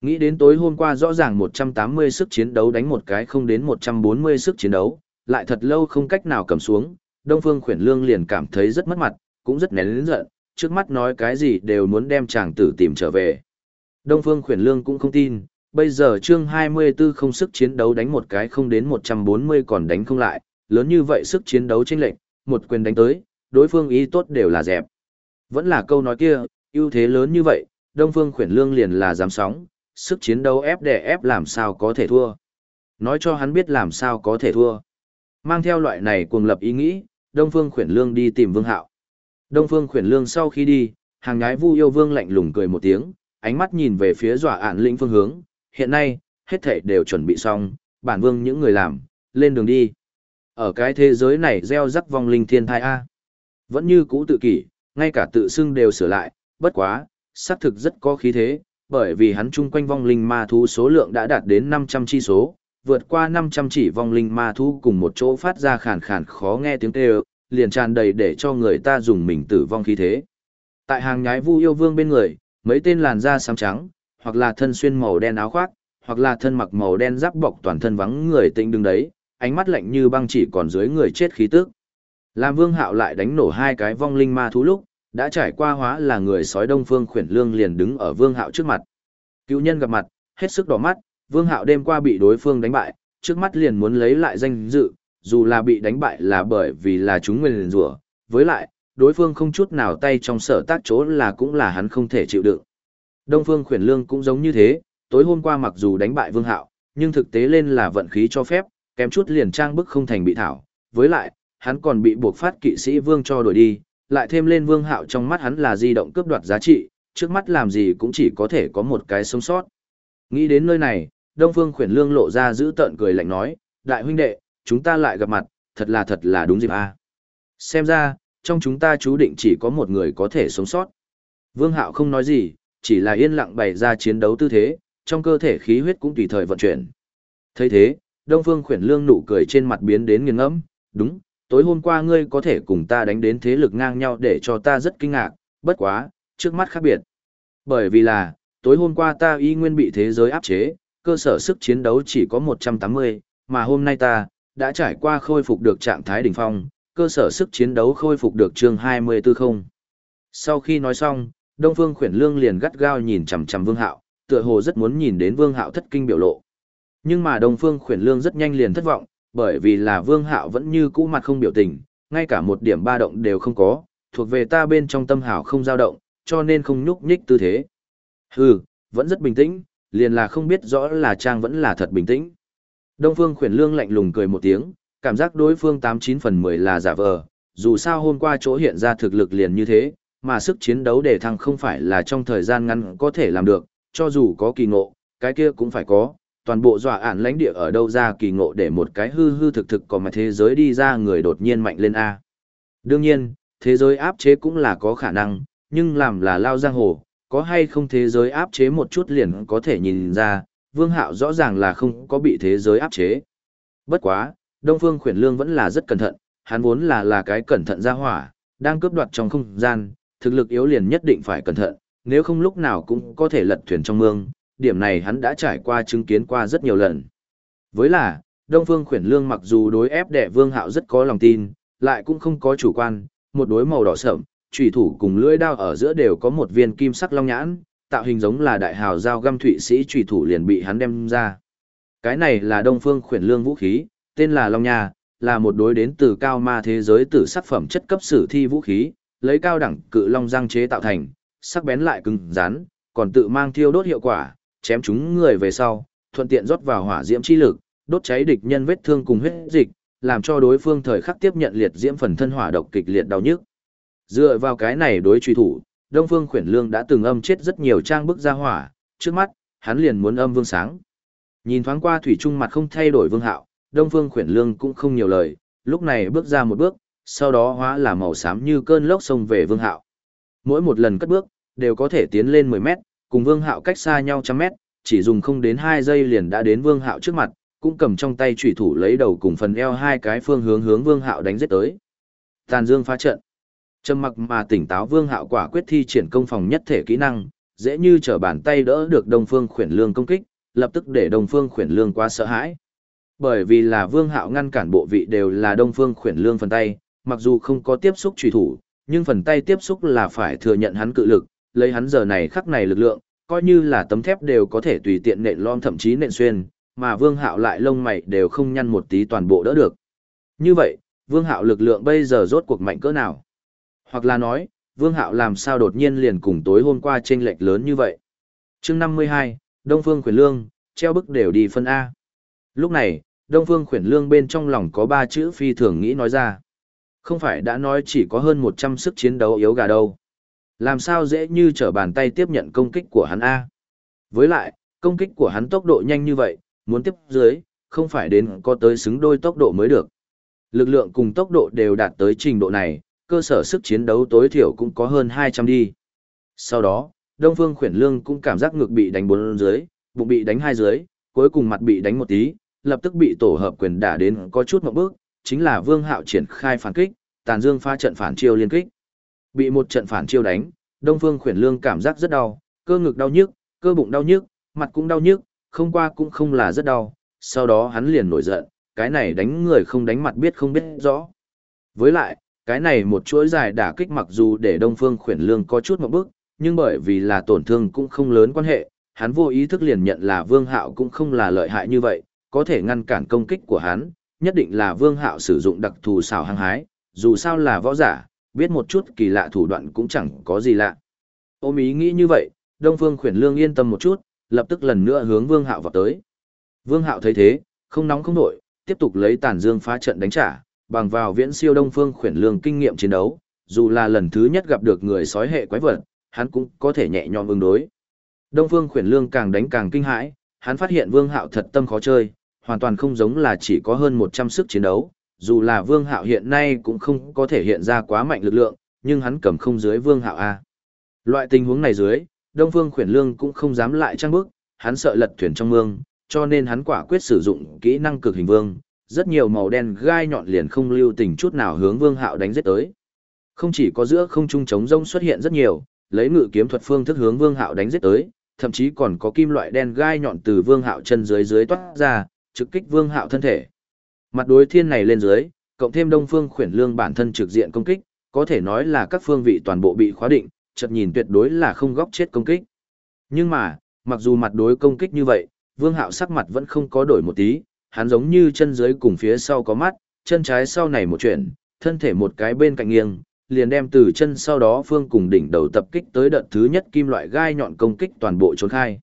Nghĩ đến tối hôm qua rõ ràng 180 sức chiến đấu đánh một cái không đến 140 sức chiến đấu, lại thật lâu không cách nào cầm xuống, Đông Phương Khuyển Lương liền cảm thấy rất mất mặt, cũng rất nén lớn giận, trước mắt nói cái gì đều muốn đem chàng tử tìm trở về. Đông Phương Khuyển Lương cũng không tin, bây giờ chương 24 không sức chiến đấu đánh một cái không đến 140 còn đánh không lại, lớn như vậy sức chiến đấu chênh lệnh một quyền đánh tới, đối phương ý tốt đều là dẹp. Vẫn là câu nói kia, ưu thế lớn như vậy, Đông Phương Khuyển Lương liền là dám sóng, sức chiến đấu ép đè ép làm sao có thể thua. Nói cho hắn biết làm sao có thể thua. Mang theo loại này cuồng lập ý nghĩ, Đông Phương Khuyển Lương đi tìm Vương Hạo. Đông Phương Khuyển Lương sau khi đi, hàng nhái Vu Yêu Vương lạnh lùng cười một tiếng, ánh mắt nhìn về phía dọa án lĩnh phương hướng, hiện nay, hết thảy đều chuẩn bị xong, bản vương những người làm, lên đường đi. Ở cái thế giới này gieo rắc vong linh thiên thai A. Vẫn như cũ tự kỷ, ngay cả tự xưng đều sửa lại, bất quá, xác thực rất có khí thế, bởi vì hắn chung quanh vong linh ma thú số lượng đã đạt đến 500 chi số, vượt qua 500 chỉ vong linh ma thú cùng một chỗ phát ra khàn khàn khó nghe tiếng kêu, liền tràn đầy để cho người ta dùng mình tử vong khí thế. Tại hàng nhái vu yêu vương bên người, mấy tên làn da xám trắng, hoặc là thân xuyên màu đen áo khoác, hoặc là thân mặc màu đen giáp bọc toàn thân vắng người tĩnh đứng đấy, ánh mắt lạnh như băng chỉ còn dưới người chết khí tức. Làm Vương Hạo lại đánh nổ hai cái vong linh ma thú lúc, đã trải qua hóa là người sói Đông Phương Khuyển Lương liền đứng ở Vương Hạo trước mặt. Cựu nhân gặp mặt, hết sức đỏ mắt, Vương Hạo đêm qua bị đối phương đánh bại, trước mắt liền muốn lấy lại danh dự, dù là bị đánh bại là bởi vì là chúng nguyên rủa, với lại, đối phương không chút nào tay trong sở tác chỗ là cũng là hắn không thể chịu đựng. Đông Phương Khuyển Lương cũng giống như thế, tối hôm qua mặc dù đánh bại Vương Hạo, nhưng thực tế lên là vận khí cho phép, kém chút liền trang bức không thành bị thảo, với lại, hắn còn bị buộc phát kỵ sĩ Vương cho đuổi đi, lại thêm lên Vương Hạo trong mắt hắn là di động cướp đoạt giá trị, trước mắt làm gì cũng chỉ có thể có một cái sống sót. Nghĩ đến nơi này, Đông Phương Khuyển Lương lộ ra giữ tợn cười lạnh nói, đại huynh đệ, chúng ta lại gặp mặt, thật là thật là đúng dịp a. Xem ra, trong chúng ta chú định chỉ có một người có thể sống sót. Vương Hạo không nói gì, chỉ là yên lặng bày ra chiến đấu tư thế, trong cơ thể khí huyết cũng tùy thời vận chuyển. thấy thế, Đông Phương Khuyển Lương nụ cười trên mặt biến đến nghiền ngẫm, đúng, tối hôm qua ngươi có thể cùng ta đánh đến thế lực ngang nhau để cho ta rất kinh ngạc, bất quá, trước mắt khác biệt. Bởi vì là, tối hôm qua ta y nguyên bị thế giới áp chế, cơ sở sức chiến đấu chỉ có 180, mà hôm nay ta, đã trải qua khôi phục được trạng thái đỉnh phong, cơ sở sức chiến đấu khôi phục được chương 240. Sau khi nói xong, Đông Phương Khuyển Lương liền gắt gao nhìn chằm chằm Vương Hạo, tựa hồ rất muốn nhìn đến Vương Hạo thất kinh biểu lộ. Nhưng mà Đông Phương Khuyển Lương rất nhanh liền thất vọng, bởi vì là Vương Hạo vẫn như cũ mặt không biểu tình, ngay cả một điểm ba động đều không có, thuộc về ta bên trong tâm hảo không dao động, cho nên không nhúc nhích tư thế. Hừ, vẫn rất bình tĩnh, liền là không biết rõ là trang vẫn là thật bình tĩnh. Đông Phương Khuyển Lương lạnh lùng cười một tiếng, cảm giác đối phương 89 phần 10 là giả vờ, dù sao hôm qua chỗ hiện ra thực lực liền như thế, mà sức chiến đấu để thăng không phải là trong thời gian ngắn có thể làm được, cho dù có kỳ ngộ, cái kia cũng phải có, toàn bộ dọa ản lãnh địa ở đâu ra kỳ ngộ để một cái hư hư thực thực có mà thế giới đi ra người đột nhiên mạnh lên A. Đương nhiên, thế giới áp chế cũng là có khả năng, nhưng làm là lao giang hồ, có hay không thế giới áp chế một chút liền có thể nhìn ra, vương hạo rõ ràng là không có bị thế giới áp chế. Bất quá, Đông Phương Khuyển Lương vẫn là rất cẩn thận, hắn vốn là là cái cẩn thận ra hỏa, đang cướp đoạt trong không gian, thực lực yếu liền nhất định phải cẩn thận, nếu không lúc nào cũng có thể lật thuyền trong mương, điểm này hắn đã trải qua chứng kiến qua rất nhiều lần. Với là, Đông Phương Khuyển Lương mặc dù đối ép đệ Vương Hạo rất có lòng tin, lại cũng không có chủ quan, một đối màu đỏ sậm, chủy thủ cùng lưỡi đao ở giữa đều có một viên kim sắc long nhãn, tạo hình giống là đại hào dao găm thụy sĩ chủy thủ liền bị hắn đem ra. Cái này là Đông Phương Khuyển Lương vũ khí, tên là Long Nha, là một đối đến từ cao ma thế giới tử sắc phẩm chất cấp sử thi vũ khí, lấy cao đẳng cự long răng chế tạo thành, sắc bén lại cứng rắn, còn tự mang thiêu đốt hiệu quả, chém chúng người về sau, thuận tiện rót vào hỏa diễm chi lực, đốt cháy địch nhân vết thương cùng huyết dịch, làm cho đối phương thời khắc tiếp nhận liệt diễm phần thân hỏa độc kịch liệt đau nhức. Dựa vào cái này đối truy thủ, Đông Phương Khuyển Lương đã từng âm chết rất nhiều trang bức ra hỏa, trước mắt, hắn liền muốn âm vương sáng. Nhìn thoáng qua thủy trung mặt không thay đổi vương hạo, Đông Phương Khuyển Lương cũng không nhiều lời, lúc này bước ra một bước, sau đó hóa là màu xám như cơn lốc sông về Vương Hạo. Mỗi một lần cất bước, đều có thể tiến lên 10 mét, cùng Vương Hạo cách xa nhau trăm mét, chỉ dùng không đến hai giây liền đã đến Vương Hạo trước mặt, cũng cầm trong tay chủy thủ lấy đầu cùng phần eo hai cái phương hướng hướng Vương Hạo đánh giết tới. Tàn Dương phá trận. Trầm mặc mà tỉnh táo Vương Hạo quả quyết thi triển công phòng nhất thể kỹ năng, dễ như trở bàn tay đỡ được Đông Phương Khuyển Lương công kích, lập tức để Đông Phương Khuyển Lương quá sợ hãi. Bởi vì là Vương Hạo ngăn cản bộ vị đều là Đông Phương Khuyển Lương phần tay, mặc dù không có tiếp xúc trùy thủ, nhưng phần tay tiếp xúc là phải thừa nhận hắn cự lực, lấy hắn giờ này khắc này lực lượng, coi như là tấm thép đều có thể tùy tiện nện lon thậm chí nện xuyên, mà Vương Hạo lại lông mày đều không nhăn một tí toàn bộ đỡ được. Như vậy, Vương Hạo lực lượng bây giờ rốt cuộc mạnh cỡ nào? Hoặc là nói, Vương Hạo làm sao đột nhiên liền cùng tối hôm qua chênh lệch lớn như vậy? Chương 52, Đông Phương Khuyển Lương, treo bức đều đi phân A. Lúc này, Đông Phương Khuyển Lương bên trong lòng có ba chữ phi thường nghĩ nói ra. Không phải đã nói chỉ có hơn 100 sức chiến đấu yếu gà đâu. Làm sao dễ như trở bàn tay tiếp nhận công kích của hắn A. Với lại, công kích của hắn tốc độ nhanh như vậy, muốn tiếp dưới, không phải đến có tới xứng đôi tốc độ mới được. Lực lượng cùng tốc độ đều đạt tới trình độ này, cơ sở sức chiến đấu tối thiểu cũng có hơn 200 đi. Sau đó, Đông Phương Khuyển Lương cũng cảm giác ngực bị đánh bốn dưới, bụng bị đánh hai dưới, cuối cùng mặt bị đánh một tí, lập tức bị tổ hợp quyền đả đến có chút một bước, chính là Vương Hạo triển khai phản kích, Tàn Dương pha trận phản chiêu liên kích. Bị một trận phản chiêu đánh, Đông Phương Khuyển Lương cảm giác rất đau, cơ ngực đau nhức, cơ bụng đau nhức, mặt cũng đau nhức, không qua cũng không là rất đau, sau đó hắn liền nổi giận, cái này đánh người không đánh mặt biết không biết rõ. Với lại, cái này một chuỗi dài đả kích mặc dù để Đông Phương Khuyển Lương có chút một bước, nhưng bởi vì là tổn thương cũng không lớn quan hệ, hắn vô ý thức liền nhận là Vương Hạo cũng không là lợi hại như vậy, có thể ngăn cản công kích của hắn, nhất định là Vương Hạo sử dụng đặc thù xảo hăng hái, dù sao là võ giả, biết một chút kỳ lạ thủ đoạn cũng chẳng có gì lạ. Ôm ý nghĩ như vậy, Đông Phương Khuyển Lương yên tâm một chút, lập tức lần nữa hướng Vương Hạo vào tới. Vương Hạo thấy thế, không nóng không nổi, tiếp tục lấy tàn dương phá trận đánh trả, bằng vào viễn siêu Đông Phương Khuyển Lương kinh nghiệm chiến đấu, dù là lần thứ nhất gặp được người sói hệ quái vật, hắn cũng có thể nhẹ nhõm ứng đối. Đông Phương Khuyển Lương càng đánh càng kinh hãi, hắn phát hiện Vương Hạo thật tâm khó chơi, hoàn toàn không giống là chỉ có hơn 100 sức chiến đấu, dù là Vương Hạo hiện nay cũng không có thể hiện ra quá mạnh lực lượng, nhưng hắn cầm không dưới Vương Hạo a. Loại tình huống này dưới, Đông Phương Khuyển Lương cũng không dám lại trang bước, hắn sợ lật thuyền trong mương, cho nên hắn quả quyết sử dụng kỹ năng cực hình vương, rất nhiều màu đen gai nhọn liền không lưu tình chút nào hướng Vương Hạo đánh giết tới. Không chỉ có giữa không trung chống rông xuất hiện rất nhiều, lấy ngự kiếm thuật phương thức hướng Vương Hạo đánh giết tới, thậm chí còn có kim loại đen gai nhọn từ Vương Hạo chân dưới dưới toát ra, trực kích Vương Hạo thân thể. Mặt đối thiên này lên dưới, cộng thêm Đông Phương Khuyển Lương bản thân trực diện công kích, có thể nói là các phương vị toàn bộ bị khóa định, chợt nhìn tuyệt đối là không góc chết công kích. Nhưng mà, mặc dù mặt đối công kích như vậy, Vương Hạo sắc mặt vẫn không có đổi một tí, hắn giống như chân dưới cùng phía sau có mắt, chân trái sau này một chuyển, thân thể một cái bên cạnh nghiêng, liền đem từ chân sau đó phương cùng đỉnh đầu tập kích tới đợt thứ nhất kim loại gai nhọn công kích toàn bộ trốn khai.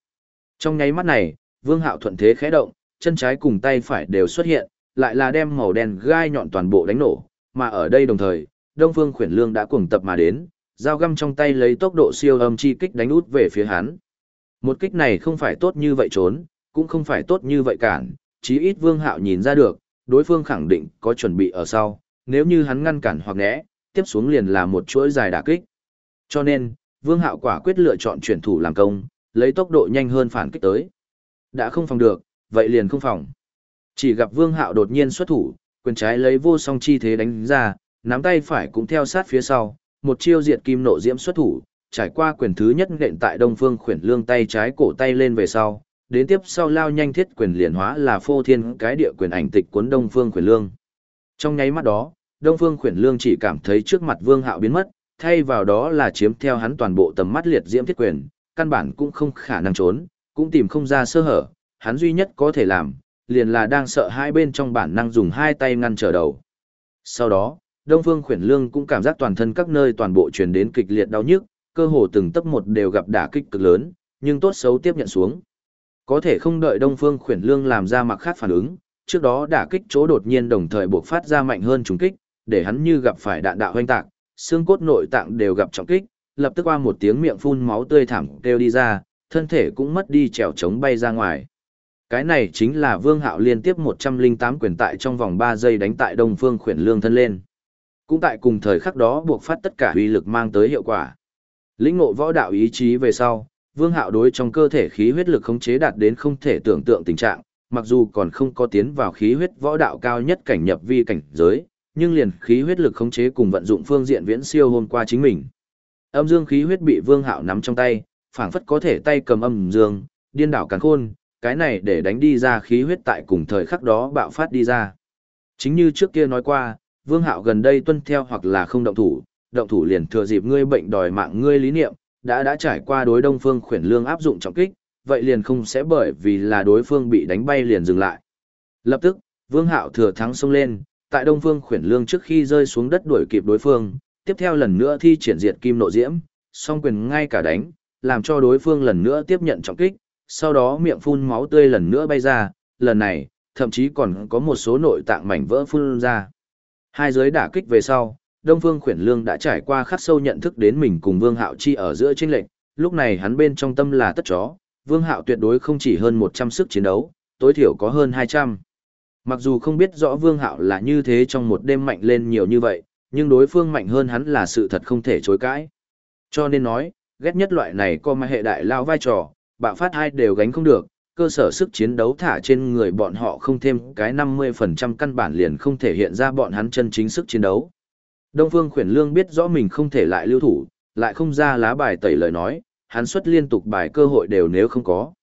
Trong nháy mắt này, Vương Hạo thuận thế khẽ động, chân trái cùng tay phải đều xuất hiện, lại là đem màu đen gai nhọn toàn bộ đánh nổ, mà ở đây đồng thời, Đông Phương Khuyển Lương đã cuồng tập mà đến, dao găm trong tay lấy tốc độ siêu âm chi kích đánh út về phía hắn. Một kích này không phải tốt như vậy trốn, cũng không phải tốt như vậy cản, chí ít Vương Hạo nhìn ra được, đối phương khẳng định có chuẩn bị ở sau, nếu như hắn ngăn cản hoặc né, tiếp xuống liền là một chuỗi dài đả kích. Cho nên, Vương Hạo quả quyết lựa chọn chuyển thủ làm công, lấy tốc độ nhanh hơn phản kích tới. Đã không phòng được, vậy liền không phòng. Chỉ gặp Vương Hạo đột nhiên xuất thủ, quyền trái lấy vô song chi thế đánh ra, nắm tay phải cũng theo sát phía sau, một chiêu diệt kim nộ diễm xuất thủ, trải qua quyền thứ nhất nện tại Đông Phương Khuyển Lương tay trái cổ tay lên về sau, đến tiếp sau lao nhanh thiết quyền liền hóa là phô thiên cái địa quyền ảnh tịch cuốn Đông Phương Khuyển Lương. Trong nháy mắt đó, Đông Phương Khuyển Lương chỉ cảm thấy trước mặt Vương Hạo biến mất, thay vào đó là chiếm theo hắn toàn bộ tầm mắt liệt diễm thiết quyền, căn bản cũng không khả năng trốn, cũng tìm không ra sơ hở, hắn duy nhất có thể làm, liền là đang sợ hai bên trong bản năng dùng hai tay ngăn trở đầu. Sau đó, Đông Phương Khuyển Lương cũng cảm giác toàn thân các nơi toàn bộ truyền đến kịch liệt đau nhức, cơ hồ từng tấc một đều gặp đả kích cực lớn, nhưng tốt xấu tiếp nhận xuống. Có thể không đợi Đông Phương Khuyển Lương làm ra mặc khác phản ứng, trước đó đả kích chỗ đột nhiên đồng thời buộc phát ra mạnh hơn trùng kích, để hắn như gặp phải đạn đạo hoanh tạc, xương cốt nội tạng đều gặp trọng kích, lập tức qua một tiếng miệng phun máu tươi thảm kêu đi ra, thân thể cũng mất đi trèo chống bay ra ngoài. Cái này chính là Vương Hạo liên tiếp 108 quyền tại trong vòng 3 giây đánh tại Đông Phương Khuyển Lương thân lên. Cũng tại cùng thời khắc đó buộc phát tất cả uy lực mang tới hiệu quả. Lĩnh ngộ võ đạo ý chí về sau, Vương Hạo đối trong cơ thể khí huyết lực khống chế đạt đến không thể tưởng tượng tình trạng, mặc dù còn không có tiến vào khí huyết võ đạo cao nhất cảnh nhập vi cảnh giới, nhưng liền khí huyết lực khống chế cùng vận dụng phương diện viễn siêu hôm qua chính mình. Âm dương khí huyết bị Vương Hạo nắm trong tay, phảng phất có thể tay cầm âm dương, điên đảo càn khôn, cái này để đánh đi ra khí huyết tại cùng thời khắc đó bạo phát đi ra. Chính như trước kia nói qua, Vương Hạo gần đây tuân theo hoặc là không động thủ, động thủ liền thừa dịp ngươi bệnh đòi mạng ngươi lý niệm, đã đã trải qua đối Đông Phương Khuyển Lương áp dụng trọng kích, vậy liền không sẽ bởi vì là đối phương bị đánh bay liền dừng lại. Lập tức, Vương Hạo thừa thắng xông lên, tại Đông Phương Khuyển Lương trước khi rơi xuống đất đuổi kịp đối phương, tiếp theo lần nữa thi triển diệt kim nộ diễm, song quyền ngay cả đánh, làm cho đối phương lần nữa tiếp nhận trọng kích, sau đó miệng phun máu tươi lần nữa bay ra, lần này, thậm chí còn có một số nội tạng mảnh vỡ phun ra. Hai giới đả kích về sau, Đông Phương Khuyển Lương đã trải qua khắc sâu nhận thức đến mình cùng Vương Hạo Chi ở giữa chênh lệnh, lúc này hắn bên trong tâm là tất chó, Vương Hạo tuyệt đối không chỉ hơn 100 sức chiến đấu, tối thiểu có hơn 200. Mặc dù không biết rõ Vương Hạo là như thế trong một đêm mạnh lên nhiều như vậy, nhưng đối phương mạnh hơn hắn là sự thật không thể chối cãi. Cho nên nói, ghét nhất loại này có mà hệ đại lao vai trò, bạo phát hai đều gánh không được, cơ sở sức chiến đấu thả trên người bọn họ không thêm cái 50% căn bản liền không thể hiện ra bọn hắn chân chính sức chiến đấu. Đông Phương Khuyển Lương biết rõ mình không thể lại lưu thủ, lại không ra lá bài tẩy lời nói, hắn xuất liên tục bài cơ hội đều nếu không có.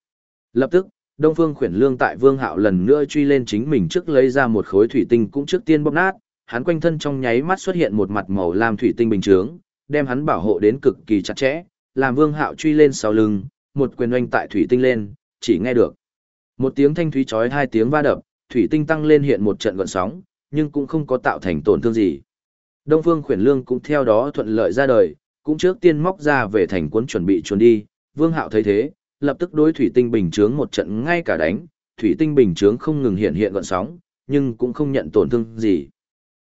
Lập tức, Đông Phương Khuyển Lương tại Vương Hạo lần nữa truy lên chính mình trước lấy ra một khối thủy tinh cũng trước tiên bóp nát, hắn quanh thân trong nháy mắt xuất hiện một mặt màu lam thủy tinh bình chướng, đem hắn bảo hộ đến cực kỳ chặt chẽ, làm Vương Hạo truy lên sau lưng, một quyền oanh tại thủy tinh lên, chỉ nghe được. Một tiếng thanh thúy chói hai tiếng va đập, thủy tinh tăng lên hiện một trận gợn sóng, nhưng cũng không có tạo thành tổn thương gì. Đông Phương Khuyển Lương cũng theo đó thuận lợi ra đời, cũng trước tiên móc ra về thành cuốn chuẩn bị chuồn đi, Vương Hạo thấy thế, lập tức đối thủy tinh bình chướng một trận ngay cả đánh, thủy tinh bình chướng không ngừng hiện hiện gợn sóng, nhưng cũng không nhận tổn thương gì.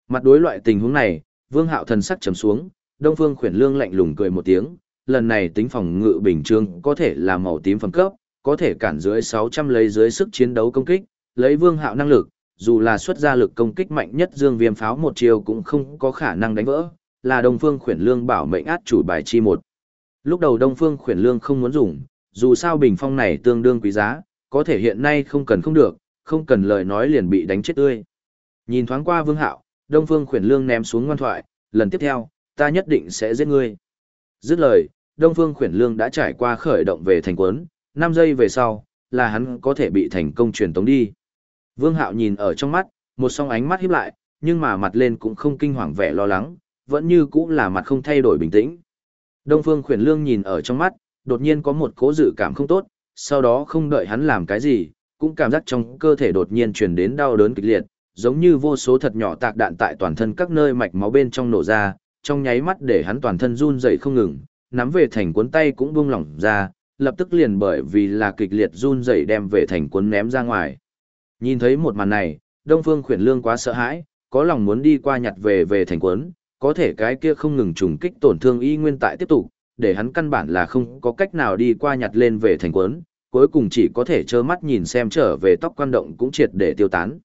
Mặt đối loại tình huống này, Vương Hạo thần sắc trầm xuống, Đông Phương Khuyển Lương lạnh lùng cười một tiếng, lần này tính phòng ngự bình trương có thể là màu tím phẩm cấp, có thể cản dưới 600 lấy dưới sức chiến đấu công kích, lấy Vương Hạo năng lực, dù là xuất ra lực công kích mạnh nhất Dương Viêm pháo một chiều cũng không có khả năng đánh vỡ, là Đông Phương Khuyển Lương bảo mệnh át chủ bài chi một. Lúc đầu Đông Phương Khuyển Lương không muốn dùng, dù sao bình phong này tương đương quý giá, có thể hiện nay không cần không được, không cần lời nói liền bị đánh chết tươi. Nhìn thoáng qua Vương Hạo, Đông Phương Khuyển Lương ném xuống ngoan thoại, lần tiếp theo, ta nhất định sẽ giết ngươi. Dứt lời, Đông Phương Khuyển Lương đã trải qua khởi động về thành quấn, 5 giây về sau, là hắn có thể bị thành công truyền tống đi. Vương Hạo nhìn ở trong mắt, một song ánh mắt híp lại, nhưng mà mặt lên cũng không kinh hoàng vẻ lo lắng, vẫn như cũ là mặt không thay đổi bình tĩnh. Đông Phương Khuyển Lương nhìn ở trong mắt, đột nhiên có một cố dự cảm không tốt, sau đó không đợi hắn làm cái gì, cũng cảm giác trong cơ thể đột nhiên truyền đến đau đớn kịch liệt, giống như vô số thật nhỏ tạc đạn tại toàn thân các nơi mạch máu bên trong nổ ra, trong nháy mắt để hắn toàn thân run rẩy không ngừng, nắm về thành cuốn tay cũng buông lỏng ra, lập tức liền bởi vì là kịch liệt run rẩy đem về thành cuốn ném ra ngoài. Nhìn thấy một màn này, Đông Phương Khuyển Lương quá sợ hãi, có lòng muốn đi qua nhặt về về thành cuốn, có thể cái kia không ngừng trùng kích tổn thương y nguyên tại tiếp tục, để hắn căn bản là không có cách nào đi qua nhặt lên về thành cuốn, cuối cùng chỉ có thể trơ mắt nhìn xem trở về tóc quan động cũng triệt để tiêu tán.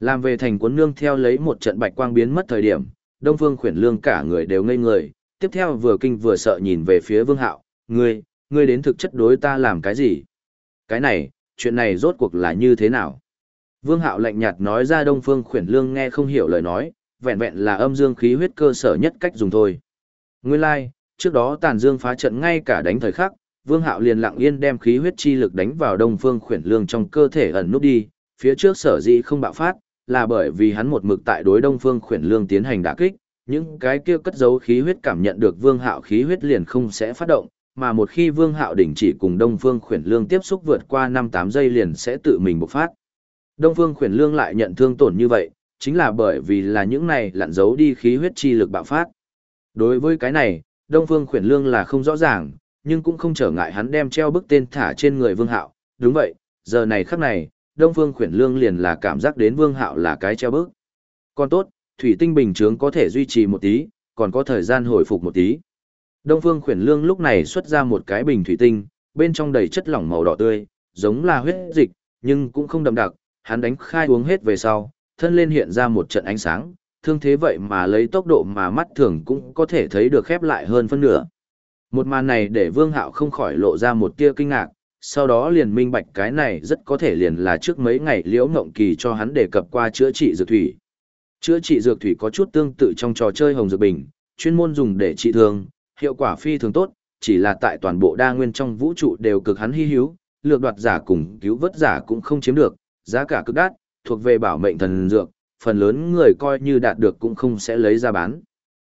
Làm về thành cuốn nương theo lấy một trận bạch quang biến mất thời điểm, Đông Phương Khuyển Lương cả người đều ngây người, tiếp theo vừa kinh vừa sợ nhìn về phía Vương Hạo, "Ngươi, ngươi đến thực chất đối ta làm cái gì?" "Cái này, chuyện này rốt cuộc là như thế nào?" Vương Hạo lạnh nhạt nói ra Đông Phương Khuyển Lương nghe không hiểu lời nói, vẹn vẹn là âm dương khí huyết cơ sở nhất cách dùng thôi. Nguyên lai, like, trước đó Tàn Dương phá trận ngay cả đánh thời khắc, Vương Hạo liền lặng yên đem khí huyết chi lực đánh vào Đông Phương Khuyển Lương trong cơ thể ẩn nút đi, phía trước sở dĩ không bạo phát, là bởi vì hắn một mực tại đối Đông Phương Khuyển Lương tiến hành đả kích, những cái kia cất giấu khí huyết cảm nhận được Vương Hạo khí huyết liền không sẽ phát động, mà một khi Vương Hạo đình chỉ cùng Đông Phương Khuyển Lương tiếp xúc vượt qua 5-8 giây liền sẽ tự mình bộc phát. Đông Phương Khuyển Lương lại nhận thương tổn như vậy, chính là bởi vì là những này lặn giấu đi khí huyết chi lực bạo phát. Đối với cái này, Đông Phương Khuyển Lương là không rõ ràng, nhưng cũng không trở ngại hắn đem treo bức tên thả trên người Vương Hạo, đúng vậy, giờ này khắc này, Đông Phương Khuyển Lương liền là cảm giác đến Vương Hạo là cái treo bức. Còn tốt, thủy tinh bình chướng có thể duy trì một tí, còn có thời gian hồi phục một tí. Đông Phương Khuyển Lương lúc này xuất ra một cái bình thủy tinh, bên trong đầy chất lỏng màu đỏ tươi, giống là huyết dịch, nhưng cũng không đậm đặc, hắn đánh khai uống hết về sau, thân lên hiện ra một trận ánh sáng, thương thế vậy mà lấy tốc độ mà mắt thường cũng có thể thấy được khép lại hơn phân nửa. Một màn này để Vương Hạo không khỏi lộ ra một tia kinh ngạc, sau đó liền minh bạch cái này rất có thể liền là trước mấy ngày Liễu Ngộng Kỳ cho hắn đề cập qua chữa trị dược thủy. Chữa trị dược thủy có chút tương tự trong trò chơi Hồng Dược Bình, chuyên môn dùng để trị thương, hiệu quả phi thường tốt, chỉ là tại toàn bộ đa nguyên trong vũ trụ đều cực hắn hy hữu, lược đoạt giả cùng cứu vớt giả cũng không chiếm được, giá cả cực đắt, thuộc về bảo mệnh thần dược, phần lớn người coi như đạt được cũng không sẽ lấy ra bán.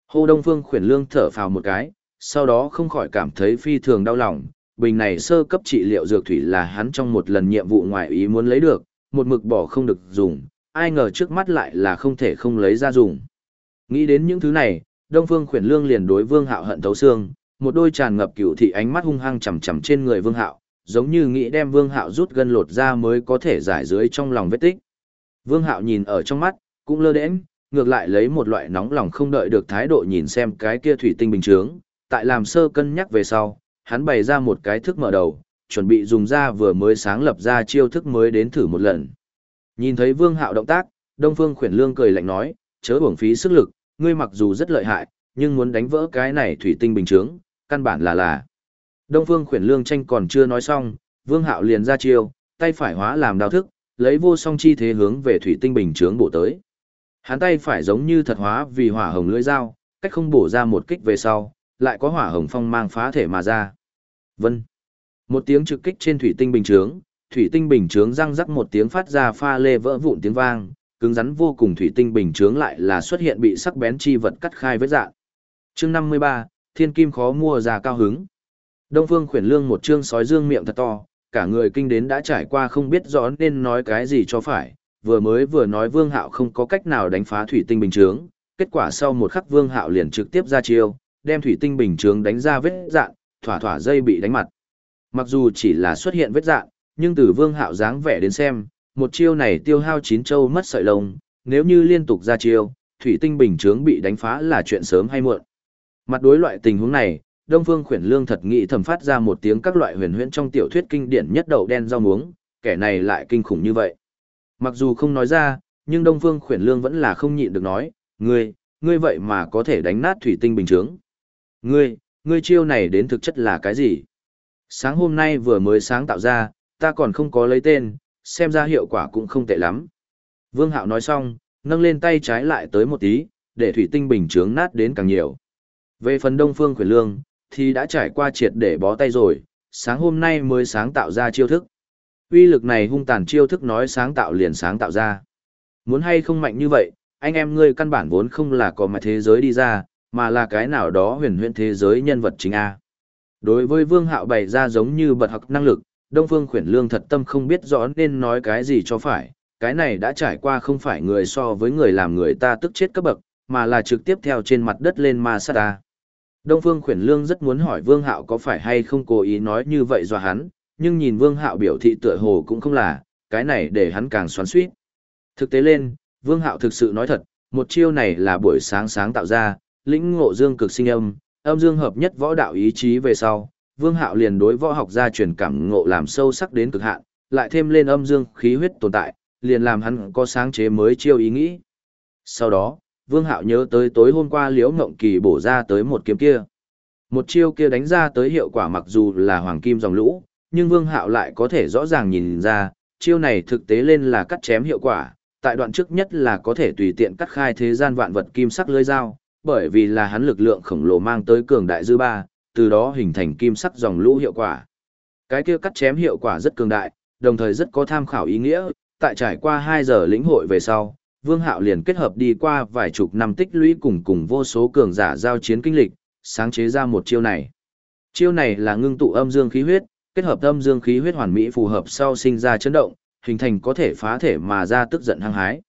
hô Đông Phương khuyển lương thở phào một cái, sau đó không khỏi cảm thấy phi thường đau lòng, bình này sơ cấp trị liệu dược thủy là hắn trong một lần nhiệm vụ ngoại ý muốn lấy được, một mực bỏ không được dùng, ai ngờ trước mắt lại là không thể không lấy ra dùng. Nghĩ đến những thứ này, Đông Phương Khuyển Lương liền đối Vương Hạo hận thấu xương, một đôi tràn ngập cựu thị ánh mắt hung hăng chằm chằm trên người Vương Hạo, giống như nghĩ đem Vương Hạo rút gân lột ra mới có thể giải dưới trong lòng vết tích. Vương Hạo nhìn ở trong mắt, cũng lơ đễnh, ngược lại lấy một loại nóng lòng không đợi được thái độ nhìn xem cái kia thủy tinh bình chướng, tại làm sơ cân nhắc về sau, hắn bày ra một cái thức mở đầu, chuẩn bị dùng ra vừa mới sáng lập ra chiêu thức mới đến thử một lần. Nhìn thấy Vương Hạo động tác, Đông Phương Khuyển Lương cười lạnh nói, chớ uổng phí sức lực, ngươi mặc dù rất lợi hại, nhưng muốn đánh vỡ cái này thủy tinh bình chướng, căn bản là là. Đông Phương Khuyển Lương tranh còn chưa nói xong, Vương Hạo liền ra chiêu, tay phải hóa làm đao thức, lấy vô song chi thế hướng về thủy tinh bình chướng bổ tới. Hắn tay phải giống như thật hóa vì hỏa hồng lưỡi dao, cách không bổ ra một kích về sau, lại có hỏa hồng phong mang phá thể mà ra. Vân. Một tiếng trực kích trên thủy tinh bình chướng, thủy tinh bình chướng răng rắc một tiếng phát ra pha lê vỡ vụn tiếng vang, cứng rắn vô cùng thủy tinh bình chướng lại là xuất hiện bị sắc bén chi vật cắt khai vết dạng. Chương 53, Thiên Kim khó mua ra cao hứng. Đông Phương Khuyển Lương một chương sói dương miệng thật to, cả người kinh đến đã trải qua không biết rõ nên nói cái gì cho phải, vừa mới vừa nói Vương Hạo không có cách nào đánh phá thủy tinh bình chướng, kết quả sau một khắc Vương Hạo liền trực tiếp ra chiêu, đem thủy tinh bình chướng đánh ra vết dạn, thỏa thỏa dây bị đánh mặt. Mặc dù chỉ là xuất hiện vết dạn, nhưng từ Vương Hạo dáng vẻ đến xem, một chiêu này tiêu hao chín châu mất sợi lông, nếu như liên tục ra chiêu, thủy tinh bình chướng bị đánh phá là chuyện sớm hay muộn. Mặt đối loại tình huống này, Đông Phương Khuyển Lương thật nghĩ thầm phát ra một tiếng các loại huyền huyễn trong tiểu thuyết kinh điển nhất đậu đen rau muống, kẻ này lại kinh khủng như vậy. Mặc dù không nói ra, nhưng Đông Phương Khuyển Lương vẫn là không nhịn được nói, ngươi, ngươi vậy mà có thể đánh nát thủy tinh bình chướng. Ngươi, ngươi chiêu này đến thực chất là cái gì? Sáng hôm nay vừa mới sáng tạo ra, ta còn không có lấy tên, xem ra hiệu quả cũng không tệ lắm. Vương Hạo nói xong, nâng lên tay trái lại tới một tí, để thủy tinh bình chướng nát đến càng nhiều. Về phần Đông Phương Quyền Lương, thì đã trải qua triệt để bó tay rồi, sáng hôm nay mới sáng tạo ra chiêu thức. Uy lực này hung tàn chiêu thức nói sáng tạo liền sáng tạo ra. Muốn hay không mạnh như vậy, anh em ngươi căn bản vốn không là có mà thế giới đi ra, mà là cái nào đó huyền huyễn thế giới nhân vật chính A. Đối với Vương Hạo bày ra giống như bật học năng lực, Đông Phương Khuyển Lương thật tâm không biết rõ nên nói cái gì cho phải, cái này đã trải qua không phải người so với người làm người ta tức chết cấp bậc, mà là trực tiếp theo trên mặt đất lên ma sát ta. Đông Phương Khuyển Lương rất muốn hỏi Vương Hạo có phải hay không cố ý nói như vậy do hắn, nhưng nhìn Vương Hạo biểu thị tựa hồ cũng không là, cái này để hắn càng xoắn xuýt. Thực tế lên, Vương Hạo thực sự nói thật, một chiêu này là buổi sáng sáng tạo ra, lĩnh ngộ dương cực sinh âm, âm dương hợp nhất võ đạo ý chí về sau, Vương Hạo liền đối võ học gia truyền cảm ngộ làm sâu sắc đến cực hạn, lại thêm lên âm dương khí huyết tồn tại, liền làm hắn có sáng chế mới chiêu ý nghĩ. Sau đó, Vương Hạo nhớ tới tối hôm qua Liễu Ngộng Kỳ bổ ra tới một kiếm kia. Một chiêu kia đánh ra tới hiệu quả mặc dù là hoàng kim dòng lũ, nhưng Vương Hạo lại có thể rõ ràng nhìn ra, chiêu này thực tế lên là cắt chém hiệu quả, tại đoạn trước nhất là có thể tùy tiện cắt khai thế gian vạn vật kim sắc lưới dao, bởi vì là hắn lực lượng khổng lồ mang tới cường đại dư ba, từ đó hình thành kim sắc dòng lũ hiệu quả. Cái kia cắt chém hiệu quả rất cường đại, đồng thời rất có tham khảo ý nghĩa, tại trải qua 2 giờ lĩnh hội về sau, Vương Hạo liền kết hợp đi qua vài chục năm tích lũy cùng cùng vô số cường giả giao chiến kinh lịch, sáng chế ra một chiêu này. Chiêu này là ngưng tụ âm dương khí huyết, kết hợp âm dương khí huyết hoàn mỹ phù hợp sau sinh ra chấn động, hình thành có thể phá thể mà ra tức giận hăng hái.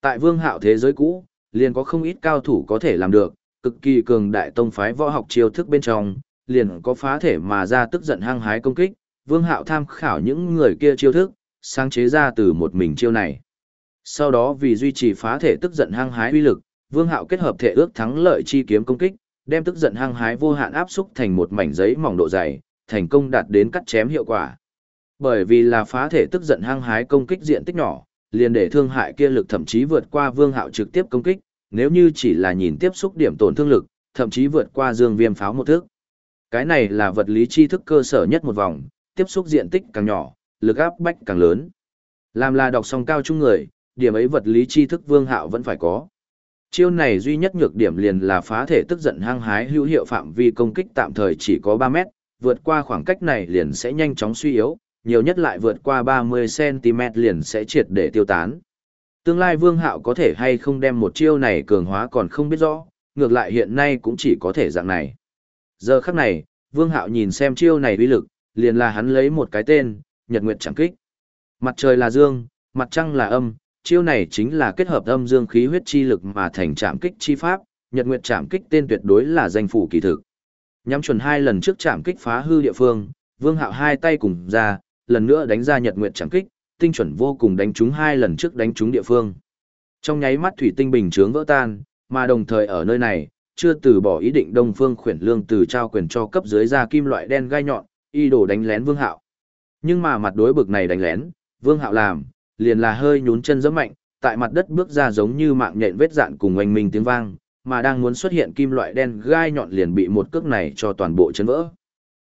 Tại Vương Hạo thế giới cũ, liền có không ít cao thủ có thể làm được, cực kỳ cường đại tông phái võ học chiêu thức bên trong, liền có phá thể mà ra tức giận hăng hái công kích, Vương Hạo tham khảo những người kia chiêu thức, sáng chế ra từ một mình chiêu này. Sau đó vì duy trì phá thể tức giận hăng hái uy lực, Vương Hạo kết hợp thể ước thắng lợi chi kiếm công kích, đem tức giận hăng hái vô hạn áp xúc thành một mảnh giấy mỏng độ dày, thành công đạt đến cắt chém hiệu quả. Bởi vì là phá thể tức giận hăng hái công kích diện tích nhỏ, liền để thương hại kia lực thậm chí vượt qua Vương Hạo trực tiếp công kích, nếu như chỉ là nhìn tiếp xúc điểm tổn thương lực, thậm chí vượt qua Dương Viêm pháo một thước. Cái này là vật lý tri thức cơ sở nhất một vòng, tiếp xúc diện tích càng nhỏ, lực áp bách càng lớn. Làm là đọc song cao trung người, điểm ấy vật lý tri thức Vương Hạo vẫn phải có. Chiêu này duy nhất nhược điểm liền là phá thể tức giận hăng hái hữu hiệu phạm vi công kích tạm thời chỉ có 3 mét, vượt qua khoảng cách này liền sẽ nhanh chóng suy yếu, nhiều nhất lại vượt qua 30cm liền sẽ triệt để tiêu tán. Tương lai Vương Hạo có thể hay không đem một chiêu này cường hóa còn không biết rõ, ngược lại hiện nay cũng chỉ có thể dạng này. Giờ khắc này, Vương Hạo nhìn xem chiêu này uy lực, liền là hắn lấy một cái tên, Nhật Nguyệt chẳng kích. Mặt trời là dương, mặt trăng là âm, chiêu này chính là kết hợp âm dương khí huyết chi lực mà thành Trạm kích chi pháp, Nhật Nguyệt Trạm kích tên tuyệt đối là danh phủ kỳ thực. Nhắm chuẩn hai lần trước Trạm kích phá hư địa phương, Vương Hạo hai tay cùng ra, lần nữa đánh ra Nhật Nguyệt trắng kích, tinh chuẩn vô cùng đánh trúng hai lần trước đánh trúng địa phương. Trong nháy mắt thủy tinh bình chướng vỡ tan, mà đồng thời ở nơi này, chưa từ bỏ ý định Đông Phương Khuyển Lương từ trao quyền cho cấp dưới ra kim loại đen gai nhọn, y đồ đánh lén Vương Hạo. Nhưng mà mặt đối bực này đánh lén, Vương Hạo làm, liền là hơi nhún chân giẫm mạnh, tại mặt đất bước ra giống như mạng nhện vết dạn cùng oanh minh tiếng vang, mà đang muốn xuất hiện kim loại đen gai nhọn liền bị một cước này cho toàn bộ chấn vỡ.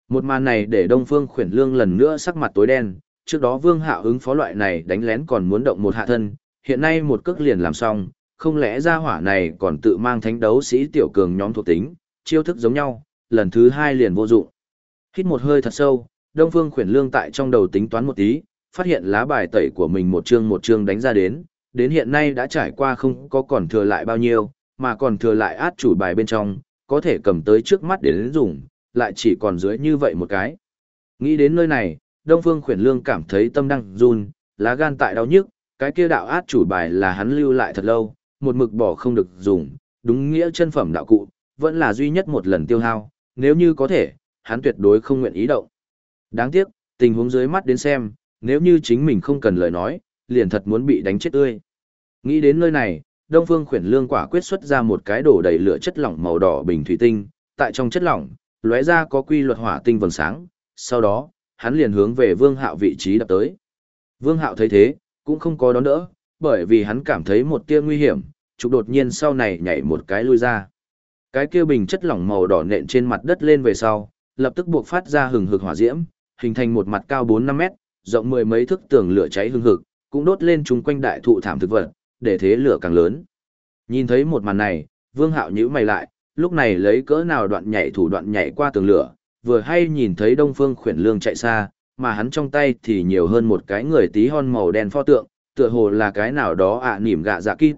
Một màn này để Đông Phương Khuyển Lương lần nữa sắc mặt tối đen, trước đó Vương Hạo ứng phó loại này đánh lén còn muốn động một hạ thân, hiện nay một cước liền làm xong, không lẽ ra hỏa này còn tự mang thánh đấu sĩ tiểu cường nhóm thuộc tính, chiêu thức giống nhau, lần thứ hai liền vô dụng. Hít một hơi thật sâu, Đông Phương Khuyển Lương tại trong đầu tính toán một tí, phát hiện lá bài tẩy của mình một chương một chương đánh ra đến, đến hiện nay đã trải qua không có còn thừa lại bao nhiêu, mà còn thừa lại át chủ bài bên trong, có thể cầm tới trước mắt để đến dùng, lại chỉ còn dưới như vậy một cái. Nghĩ đến nơi này, Đông Phương Khuyển Lương cảm thấy tâm đang run, lá gan tại đau nhức, cái kia đạo át chủ bài là hắn lưu lại thật lâu, một mực bỏ không được dùng, đúng nghĩa chân phẩm đạo cụ, vẫn là duy nhất một lần tiêu hao, nếu như có thể, hắn tuyệt đối không nguyện ý động. Đáng tiếc, tình huống dưới mắt đến xem, nếu như chính mình không cần lời nói, liền thật muốn bị đánh chết tươi. Nghĩ đến nơi này, Đông Phương Khuyển Lương quả quyết xuất ra một cái đổ đầy lửa chất lỏng màu đỏ bình thủy tinh, tại trong chất lỏng, lóe ra có quy luật hỏa tinh vầng sáng, sau đó, hắn liền hướng về Vương Hạo vị trí đập tới. Vương Hạo thấy thế, cũng không có đón đỡ, bởi vì hắn cảm thấy một tia nguy hiểm, trục đột nhiên sau này nhảy một cái lui ra. Cái kia bình chất lỏng màu đỏ nện trên mặt đất lên về sau, lập tức buộc phát ra hừng hực hỏa diễm, hình thành một mặt cao 4-5 mét, rộng mười mấy thước tường lửa cháy hừng hực, cũng đốt lên chung quanh đại thụ thảm thực vật, để thế lửa càng lớn. Nhìn thấy một màn này, Vương Hạo nhíu mày lại, lúc này lấy cỡ nào đoạn nhảy thủ đoạn nhảy qua tường lửa, vừa hay nhìn thấy Đông Phương Khuyển Lương chạy xa, mà hắn trong tay thì nhiều hơn một cái người tí hon màu đen pho tượng, tựa hồ là cái nào đó ạ à, nỉm gạ dạ kít.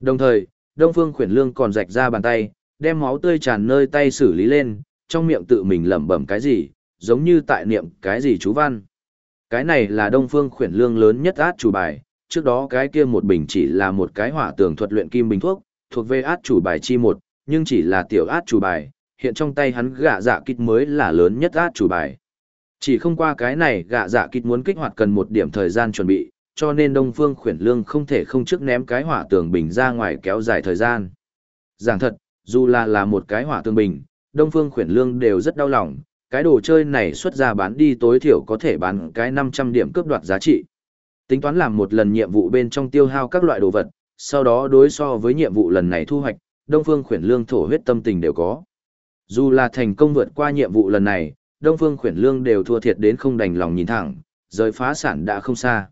Đồng thời, Đông Phương Khuyển Lương còn rạch ra bàn tay, đem máu tươi tràn nơi tay xử lý lên, trong miệng tự mình lẩm bẩm cái gì, giống như tại niệm cái gì chú văn. Cái này là Đông Phương Khuyển Lương lớn nhất át chủ bài, trước đó cái kia một bình chỉ là một cái hỏa tường thuật luyện kim bình thuốc, thuộc về át chủ bài chi một, nhưng chỉ là tiểu át chủ bài, hiện trong tay hắn gạ dạ kịch mới là lớn nhất át chủ bài. Chỉ không qua cái này gạ dạ kịch muốn kích hoạt cần một điểm thời gian chuẩn bị, cho nên Đông Phương Khuyển Lương không thể không trước ném cái hỏa tường bình ra ngoài kéo dài thời gian. Giảng thật, dù là là một cái hỏa tường bình, Đông Phương Khuyển Lương đều rất đau lòng, cái đồ chơi này xuất ra bán đi tối thiểu có thể bán cái 500 điểm cướp đoạt giá trị. Tính toán làm một lần nhiệm vụ bên trong tiêu hao các loại đồ vật, sau đó đối so với nhiệm vụ lần này thu hoạch, Đông Phương Khuyển Lương thổ huyết tâm tình đều có. Dù là thành công vượt qua nhiệm vụ lần này, Đông Phương Khuyển Lương đều thua thiệt đến không đành lòng nhìn thẳng, rời phá sản đã không xa.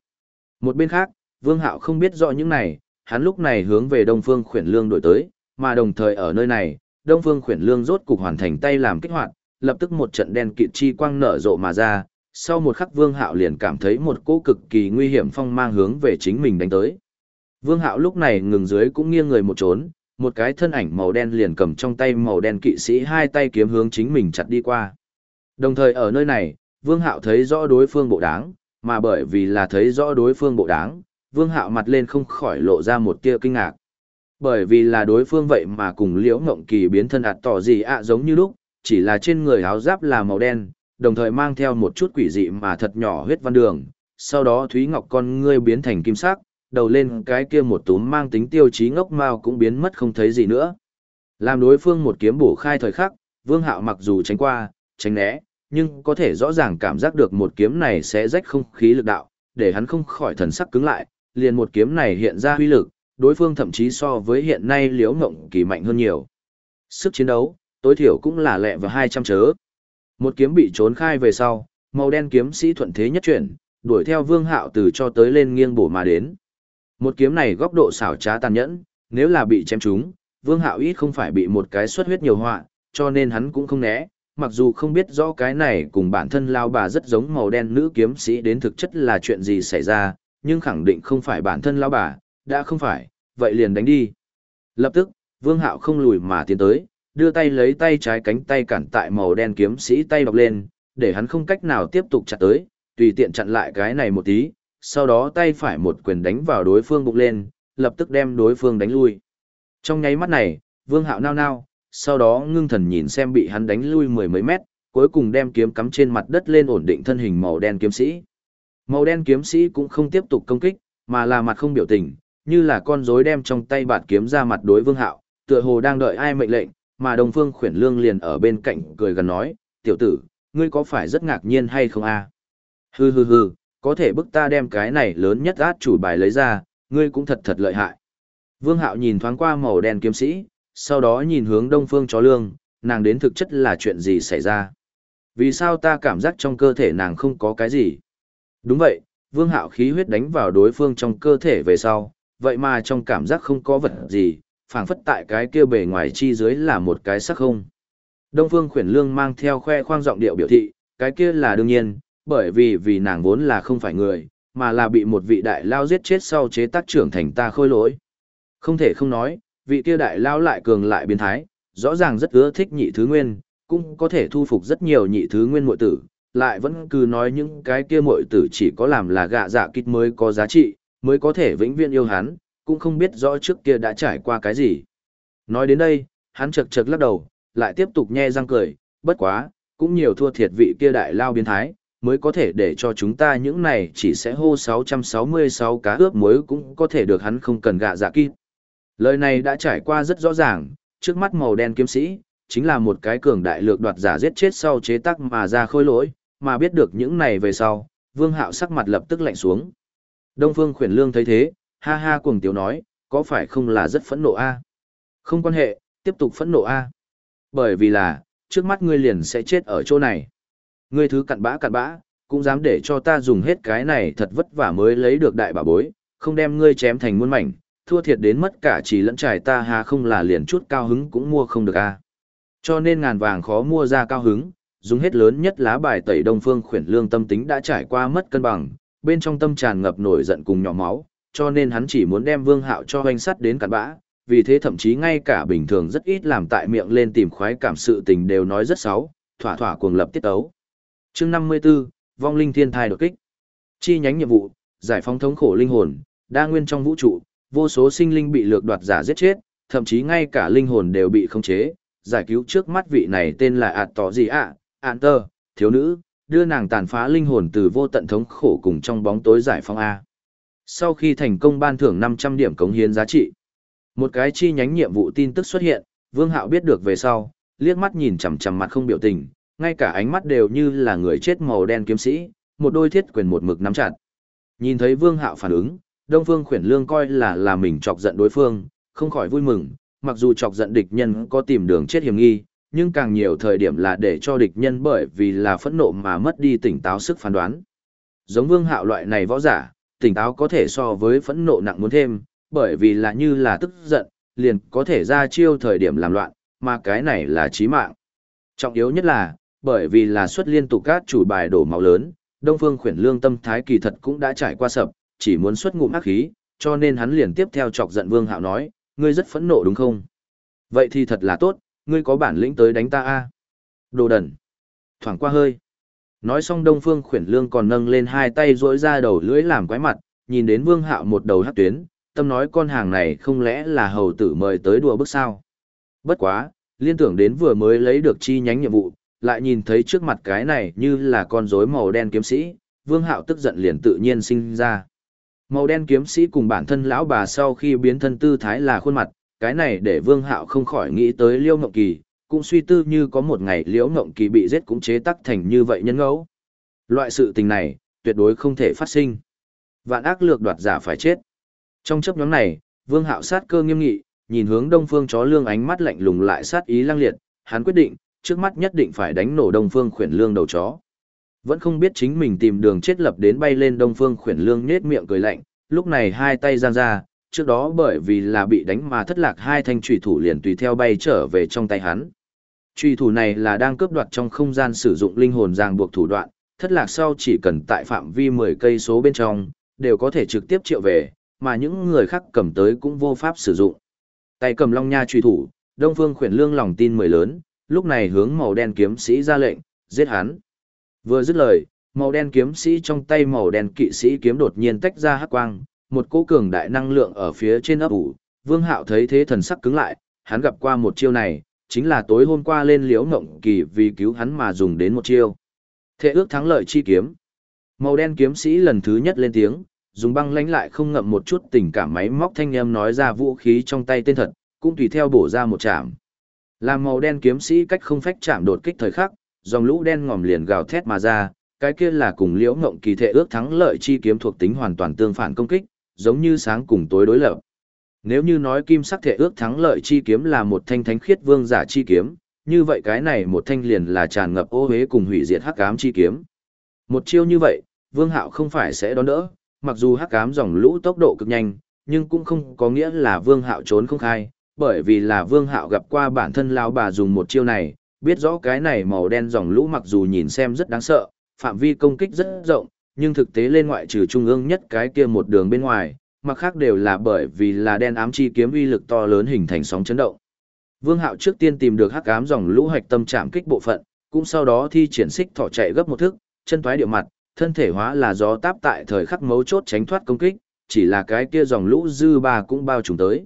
Một bên khác, Vương Hạo không biết rõ những này, hắn lúc này hướng về Đông Phương Khuyển Lương đổi tới, mà đồng thời ở nơi này, Đông Phương Khuyển Lương rốt cục hoàn thành tay làm kích hoạt, lập tức một trận đen kịt chi quang nở rộ mà ra, sau một khắc Vương Hạo liền cảm thấy một cỗ cực kỳ nguy hiểm phong mang hướng về chính mình đánh tới. Vương Hạo lúc này ngừng dưới cũng nghiêng người một trốn, một cái thân ảnh màu đen liền cầm trong tay màu đen kỵ sĩ hai tay kiếm hướng chính mình chặt đi qua. Đồng thời ở nơi này, Vương Hạo thấy rõ đối phương bộ đáng, mà bởi vì là thấy rõ đối phương bộ đáng, Vương Hạo mặt lên không khỏi lộ ra một tia kinh ngạc. Bởi vì là đối phương vậy mà cùng Liễu Ngộng Kỳ biến thân ạt tỏ gì ạ giống như lúc, chỉ là trên người áo giáp là màu đen, đồng thời mang theo một chút quỷ dị mà thật nhỏ huyết văn đường, sau đó Thúy Ngọc con ngươi biến thành kim sắc, đầu lên cái kia một túm mang tính tiêu chí ngốc mao cũng biến mất không thấy gì nữa. Làm đối phương một kiếm bổ khai thời khắc, Vương Hạo mặc dù tránh qua, tránh né, nhưng có thể rõ ràng cảm giác được một kiếm này sẽ rách không khí lực đạo, để hắn không khỏi thần sắc cứng lại, liền một kiếm này hiện ra huy lực, đối phương thậm chí so với hiện nay liễu ngộng kỳ mạnh hơn nhiều. Sức chiến đấu, tối thiểu cũng là lẹ và 200 chớ. Một kiếm bị trốn khai về sau, màu đen kiếm sĩ thuận thế nhất chuyển, đuổi theo vương hạo từ cho tới lên nghiêng bổ mà đến. Một kiếm này góc độ xảo trá tàn nhẫn, nếu là bị chém trúng, vương hạo ít không phải bị một cái xuất huyết nhiều họa, cho nên hắn cũng không né, mặc dù không biết rõ cái này cùng bản thân lao bà rất giống màu đen nữ kiếm sĩ đến thực chất là chuyện gì xảy ra, nhưng khẳng định không phải bản thân lao bà, đã không phải, vậy liền đánh đi. Lập tức, vương hạo không lùi mà tiến tới, đưa tay lấy tay trái cánh tay cản tại màu đen kiếm sĩ tay đọc lên, để hắn không cách nào tiếp tục chặt tới, tùy tiện chặn lại cái này một tí, sau đó tay phải một quyền đánh vào đối phương bụng lên, lập tức đem đối phương đánh lui. Trong nháy mắt này, Vương Hạo nao nao, sau đó ngưng thần nhìn xem bị hắn đánh lui mười mấy mét, cuối cùng đem kiếm cắm trên mặt đất lên ổn định thân hình màu đen kiếm sĩ. Màu đen kiếm sĩ cũng không tiếp tục công kích, mà là mặt không biểu tình, như là con rối đem trong tay bạt kiếm ra mặt đối Vương Hạo, tựa hồ đang đợi ai mệnh lệnh, mà Đồng Phương Khuyển Lương liền ở bên cạnh cười gần nói, "Tiểu tử, ngươi có phải rất ngạc nhiên hay không a?" Hừ hừ hừ, có thể bức ta đem cái này lớn nhất át chủ bài lấy ra, ngươi cũng thật thật lợi hại. Vương Hạo nhìn thoáng qua màu đen kiếm sĩ, sau đó nhìn hướng Đông Phương Chó Lương, nàng đến thực chất là chuyện gì xảy ra. Vì sao ta cảm giác trong cơ thể nàng không có cái gì? Đúng vậy, Vương Hạo khí huyết đánh vào đối phương trong cơ thể về sau, vậy mà trong cảm giác không có vật gì, phảng phất tại cái kia bề ngoài chi dưới là một cái sắc không. Đông Phương Khuyển Lương mang theo khoe khoang giọng điệu biểu thị, cái kia là đương nhiên, bởi vì vì nàng vốn là không phải người, mà là bị một vị đại lao giết chết sau chế tác trưởng thành ta khôi lỗi. Không thể không nói, vị kia đại lao lại cường lại biến thái, rõ ràng rất ưa thích nhị thứ nguyên, cũng có thể thu phục rất nhiều nhị thứ nguyên muội tử, lại vẫn cứ nói những cái kia muội tử chỉ có làm là gạ dạ kích mới có giá trị, mới có thể vĩnh viễn yêu hắn, cũng không biết rõ trước kia đã trải qua cái gì. Nói đến đây, hắn chật chật lắc đầu, lại tiếp tục nhe răng cười, bất quá, cũng nhiều thua thiệt vị kia đại lao biến thái, mới có thể để cho chúng ta những này chỉ sẽ hô 666 cá ướp muối cũng có thể được hắn không cần gạ dạ kịp. Lời này đã trải qua rất rõ ràng, trước mắt màu đen kiếm sĩ, chính là một cái cường đại lược đoạt giả giết chết sau chế tác mà ra khôi lỗi, mà biết được những này về sau, vương hạo sắc mặt lập tức lạnh xuống. Đông Phương khuyển lương thấy thế, ha ha cuồng tiếu nói, có phải không là rất phẫn nộ a? Không quan hệ, tiếp tục phẫn nộ a. Bởi vì là, trước mắt ngươi liền sẽ chết ở chỗ này. Ngươi thứ cặn bã cặn bã, cũng dám để cho ta dùng hết cái này thật vất vả mới lấy được đại bảo bối, không đem ngươi chém thành muôn mảnh, thua thiệt đến mất cả chỉ lẫn trải ta hà không là liền chút cao hứng cũng mua không được a. Cho nên ngàn vàng khó mua ra cao hứng, dùng hết lớn nhất lá bài tẩy đông phương khuyển lương tâm tính đã trải qua mất cân bằng, bên trong tâm tràn ngập nổi giận cùng nhỏ máu, cho nên hắn chỉ muốn đem vương hạo cho hoanh sắt đến cặn bã, vì thế thậm chí ngay cả bình thường rất ít làm tại miệng lên tìm khoái cảm sự tình đều nói rất xấu, thỏa thỏa cuồng lập tiết tấu. Chương 54, Vong linh thiên thai đột kích. Chi nhánh nhiệm vụ, giải phóng thống khổ linh hồn, đa nguyên trong vũ trụ, vô số sinh linh bị lược đoạt giả giết chết, thậm chí ngay cả linh hồn đều bị khống chế, giải cứu trước mắt vị này tên là ạt tỏ gì ạ, ạn tơ, thiếu nữ, đưa nàng tàn phá linh hồn từ vô tận thống khổ cùng trong bóng tối giải phóng A. Sau khi thành công ban thưởng 500 điểm cống hiến giá trị, một cái chi nhánh nhiệm vụ tin tức xuất hiện, Vương Hạo biết được về sau, liếc mắt nhìn chằm chằm mặt không biểu tình, ngay cả ánh mắt đều như là người chết màu đen kiếm sĩ, một đôi thiết quyền một mực nắm chặt. Nhìn thấy Vương Hạo phản ứng, Đông Phương Khuyển Lương coi là là mình chọc giận đối phương, không khỏi vui mừng, mặc dù chọc giận địch nhân có tìm đường chết hiểm nghi, nhưng càng nhiều thời điểm là để cho địch nhân bởi vì là phẫn nộ mà mất đi tỉnh táo sức phán đoán. Giống Vương Hạo loại này võ giả, tỉnh táo có thể so với phẫn nộ nặng muốn thêm, bởi vì là như là tức giận, liền có thể ra chiêu thời điểm làm loạn, mà cái này là chí mạng. Trọng yếu nhất là, bởi vì là xuất liên tục các chủ bài đổ máu lớn, Đông Phương Khuyển Lương tâm thái kỳ thật cũng đã trải qua sập, chỉ muốn xuất ngụm ác khí, cho nên hắn liền tiếp theo chọc giận Vương Hạo nói, ngươi rất phẫn nộ đúng không? Vậy thì thật là tốt, ngươi có bản lĩnh tới đánh ta a Đồ đần. Thoảng qua hơi. Nói xong Đông Phương Khuyển Lương còn nâng lên hai tay rỗi ra đầu lưỡi làm quái mặt, nhìn đến Vương Hạo một đầu hắc tuyến, tâm nói con hàng này không lẽ là hầu tử mời tới đùa bức sao? Bất quá, liên tưởng đến vừa mới lấy được chi nhánh nhiệm vụ, lại nhìn thấy trước mặt cái này như là con rối màu đen kiếm sĩ, Vương Hạo tức giận liền tự nhiên sinh ra. Màu đen kiếm sĩ cùng bản thân lão bà sau khi biến thân tư thái là khuôn mặt, cái này để Vương Hạo không khỏi nghĩ tới Liễu Ngộng Kỳ, cũng suy tư như có một ngày Liễu Ngộng Kỳ bị giết cũng chế tác thành như vậy nhân ngẫu. Loại sự tình này, tuyệt đối không thể phát sinh. Vạn ác lược đoạt giả phải chết. Trong chấp nhóm này, Vương Hạo sát cơ nghiêm nghị, nhìn hướng Đông Phương chó lương ánh mắt lạnh lùng lại sát ý lang liệt, hắn quyết định, trước mắt nhất định phải đánh nổ Đông Phương khuyển lương đầu chó. Vẫn không biết chính mình tìm đường chết lập đến bay lên Đông Phương khuyển lương nhết miệng cười lạnh, lúc này hai tay giang ra, trước đó bởi vì là bị đánh mà thất lạc hai thanh trùy thủ liền tùy theo bay trở về trong tay hắn. Trùy thủ này là đang cướp đoạt trong không gian sử dụng linh hồn ràng buộc thủ đoạn, thất lạc sau chỉ cần tại phạm vi 10 cây số bên trong, đều có thể trực tiếp triệu về, mà những người khác cầm tới cũng vô pháp sử dụng. Tay cầm long nha truy thủ, Đông Phương khuyển lương lòng tin mười lớn, lúc này hướng màu đen kiếm sĩ ra lệnh, giết hắn. Vừa dứt lời, màu đen kiếm sĩ trong tay màu đen kỵ sĩ kiếm đột nhiên tách ra hắc quang, một cỗ cường đại năng lượng ở phía trên ấp ủ. Vương Hạo thấy thế thần sắc cứng lại, hắn gặp qua một chiêu này, chính là tối hôm qua lên liễu ngộng kỳ vì cứu hắn mà dùng đến một chiêu. Thệ ước thắng lợi chi kiếm. Màu đen kiếm sĩ lần thứ nhất lên tiếng, dùng băng lãnh lại không ngậm một chút tình cảm máy móc thanh âm nói ra vũ khí trong tay tên thật, cũng tùy theo bổ ra một chạm. Làm màu đen kiếm sĩ cách không phách chạm đột kích thời khắc, dòng lũ đen ngòm liền gào thét mà ra, cái kia là cùng liễu ngộng kỳ thệ ước thắng lợi chi kiếm thuộc tính hoàn toàn tương phản công kích, giống như sáng cùng tối đối lập. Nếu như nói kim sắc thệ ước thắng lợi chi kiếm là một thanh thánh khiết vương giả chi kiếm, như vậy cái này một thanh liền là tràn ngập ô hế cùng hủy diệt hắc ám chi kiếm. Một chiêu như vậy, vương hạo không phải sẽ đón đỡ, mặc dù hắc ám dòng lũ tốc độ cực nhanh, nhưng cũng không có nghĩa là vương hạo trốn không khai, bởi vì là vương hạo gặp qua bản thân lão bà dùng một chiêu này, biết rõ cái này màu đen dòng lũ mặc dù nhìn xem rất đáng sợ, phạm vi công kích rất rộng, nhưng thực tế lên ngoại trừ trung ương nhất cái kia một đường bên ngoài, mặt khác đều là bởi vì là đen ám chi kiếm uy lực to lớn hình thành sóng chấn động. Vương Hạo trước tiên tìm được hắc ám dòng lũ hạch tâm chạm kích bộ phận, cũng sau đó thi triển xích thỏ chạy gấp một thức, chân thoái địa mặt, thân thể hóa là gió táp tại thời khắc mấu chốt tránh thoát công kích, chỉ là cái kia dòng lũ dư ba cũng bao trùm tới.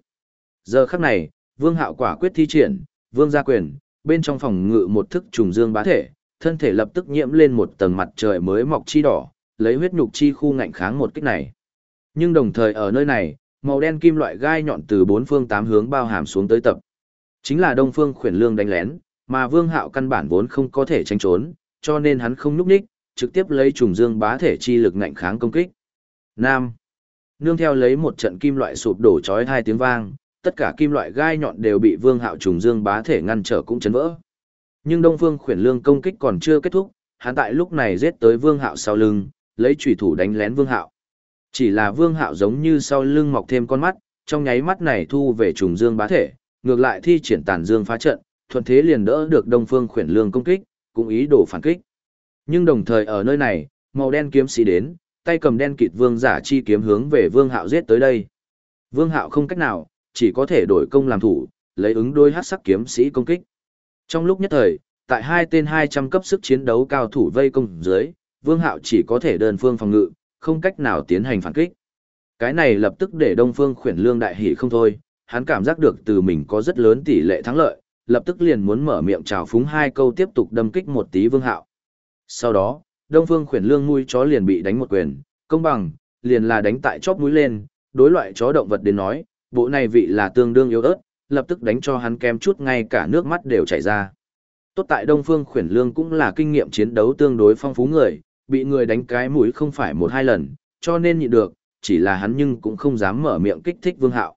Giờ khắc này, Vương Hạo quả quyết thi triển, Vương gia quyền, bên trong phòng ngự một thức trùng dương bá thể, thân thể lập tức nhiễm lên một tầng mặt trời mới mọc chi đỏ, lấy huyết nhục chi khu ngạnh kháng một kích này. Nhưng đồng thời ở nơi này, màu đen kim loại gai nhọn từ bốn phương tám hướng bao hàm xuống tới tập. Chính là Đông Phương Khuyển Lương đánh lén, mà Vương Hạo căn bản vốn không có thể tránh trốn, cho nên hắn không núp ních, trực tiếp lấy trùng dương bá thể chi lực ngạnh kháng công kích. Nam. Nương theo lấy một trận kim loại sụp đổ chói hai tiếng vang, tất cả kim loại gai nhọn đều bị Vương Hạo trùng dương bá thể ngăn trở cũng chấn vỡ. Nhưng Đông Phương Khuyển Lương công kích còn chưa kết thúc, hắn tại lúc này giết tới Vương Hạo sau lưng, lấy chủy thủ đánh lén Vương Hạo. Chỉ là Vương Hạo giống như sau lưng mọc thêm con mắt, trong nháy mắt này thu về trùng dương bá thể, ngược lại thi triển tàn dương phá trận, thuận thế liền đỡ được Đông Phương Khuyển Lương công kích, cũng ý đồ phản kích. Nhưng đồng thời ở nơi này, màu đen kiếm sĩ đến, tay cầm đen kịt vương giả chi kiếm hướng về Vương Hạo giết tới đây. Vương Hạo không cách nào, chỉ có thể đổi công làm thủ, lấy ứng đôi hắc sắc kiếm sĩ công kích. Trong lúc nhất thời, tại hai tên 200 cấp sức chiến đấu cao thủ vây công dưới, Vương Hạo chỉ có thể đơn phương phòng ngự, không cách nào tiến hành phản kích. Cái này lập tức để Đông Phương khuyển lương đại hỉ không thôi, hắn cảm giác được từ mình có rất lớn tỷ lệ thắng lợi, lập tức liền muốn mở miệng chào phúng hai câu tiếp tục đâm kích một tí Vương Hạo. Sau đó, Đông Phương khuyển lương nuôi chó liền bị đánh một quyền, công bằng, liền là đánh tại chóp mũi lên, đối loại chó động vật đến nói, bộ này vị là tương đương yếu ớt, lập tức đánh cho hắn kem chút ngay cả nước mắt đều chảy ra. Tốt tại Đông Phương khuyển lương cũng là kinh nghiệm chiến đấu tương đối phong phú người, bị người đánh cái mũi không phải một hai lần, cho nên nhịn được, chỉ là hắn nhưng cũng không dám mở miệng kích thích Vương Hạo.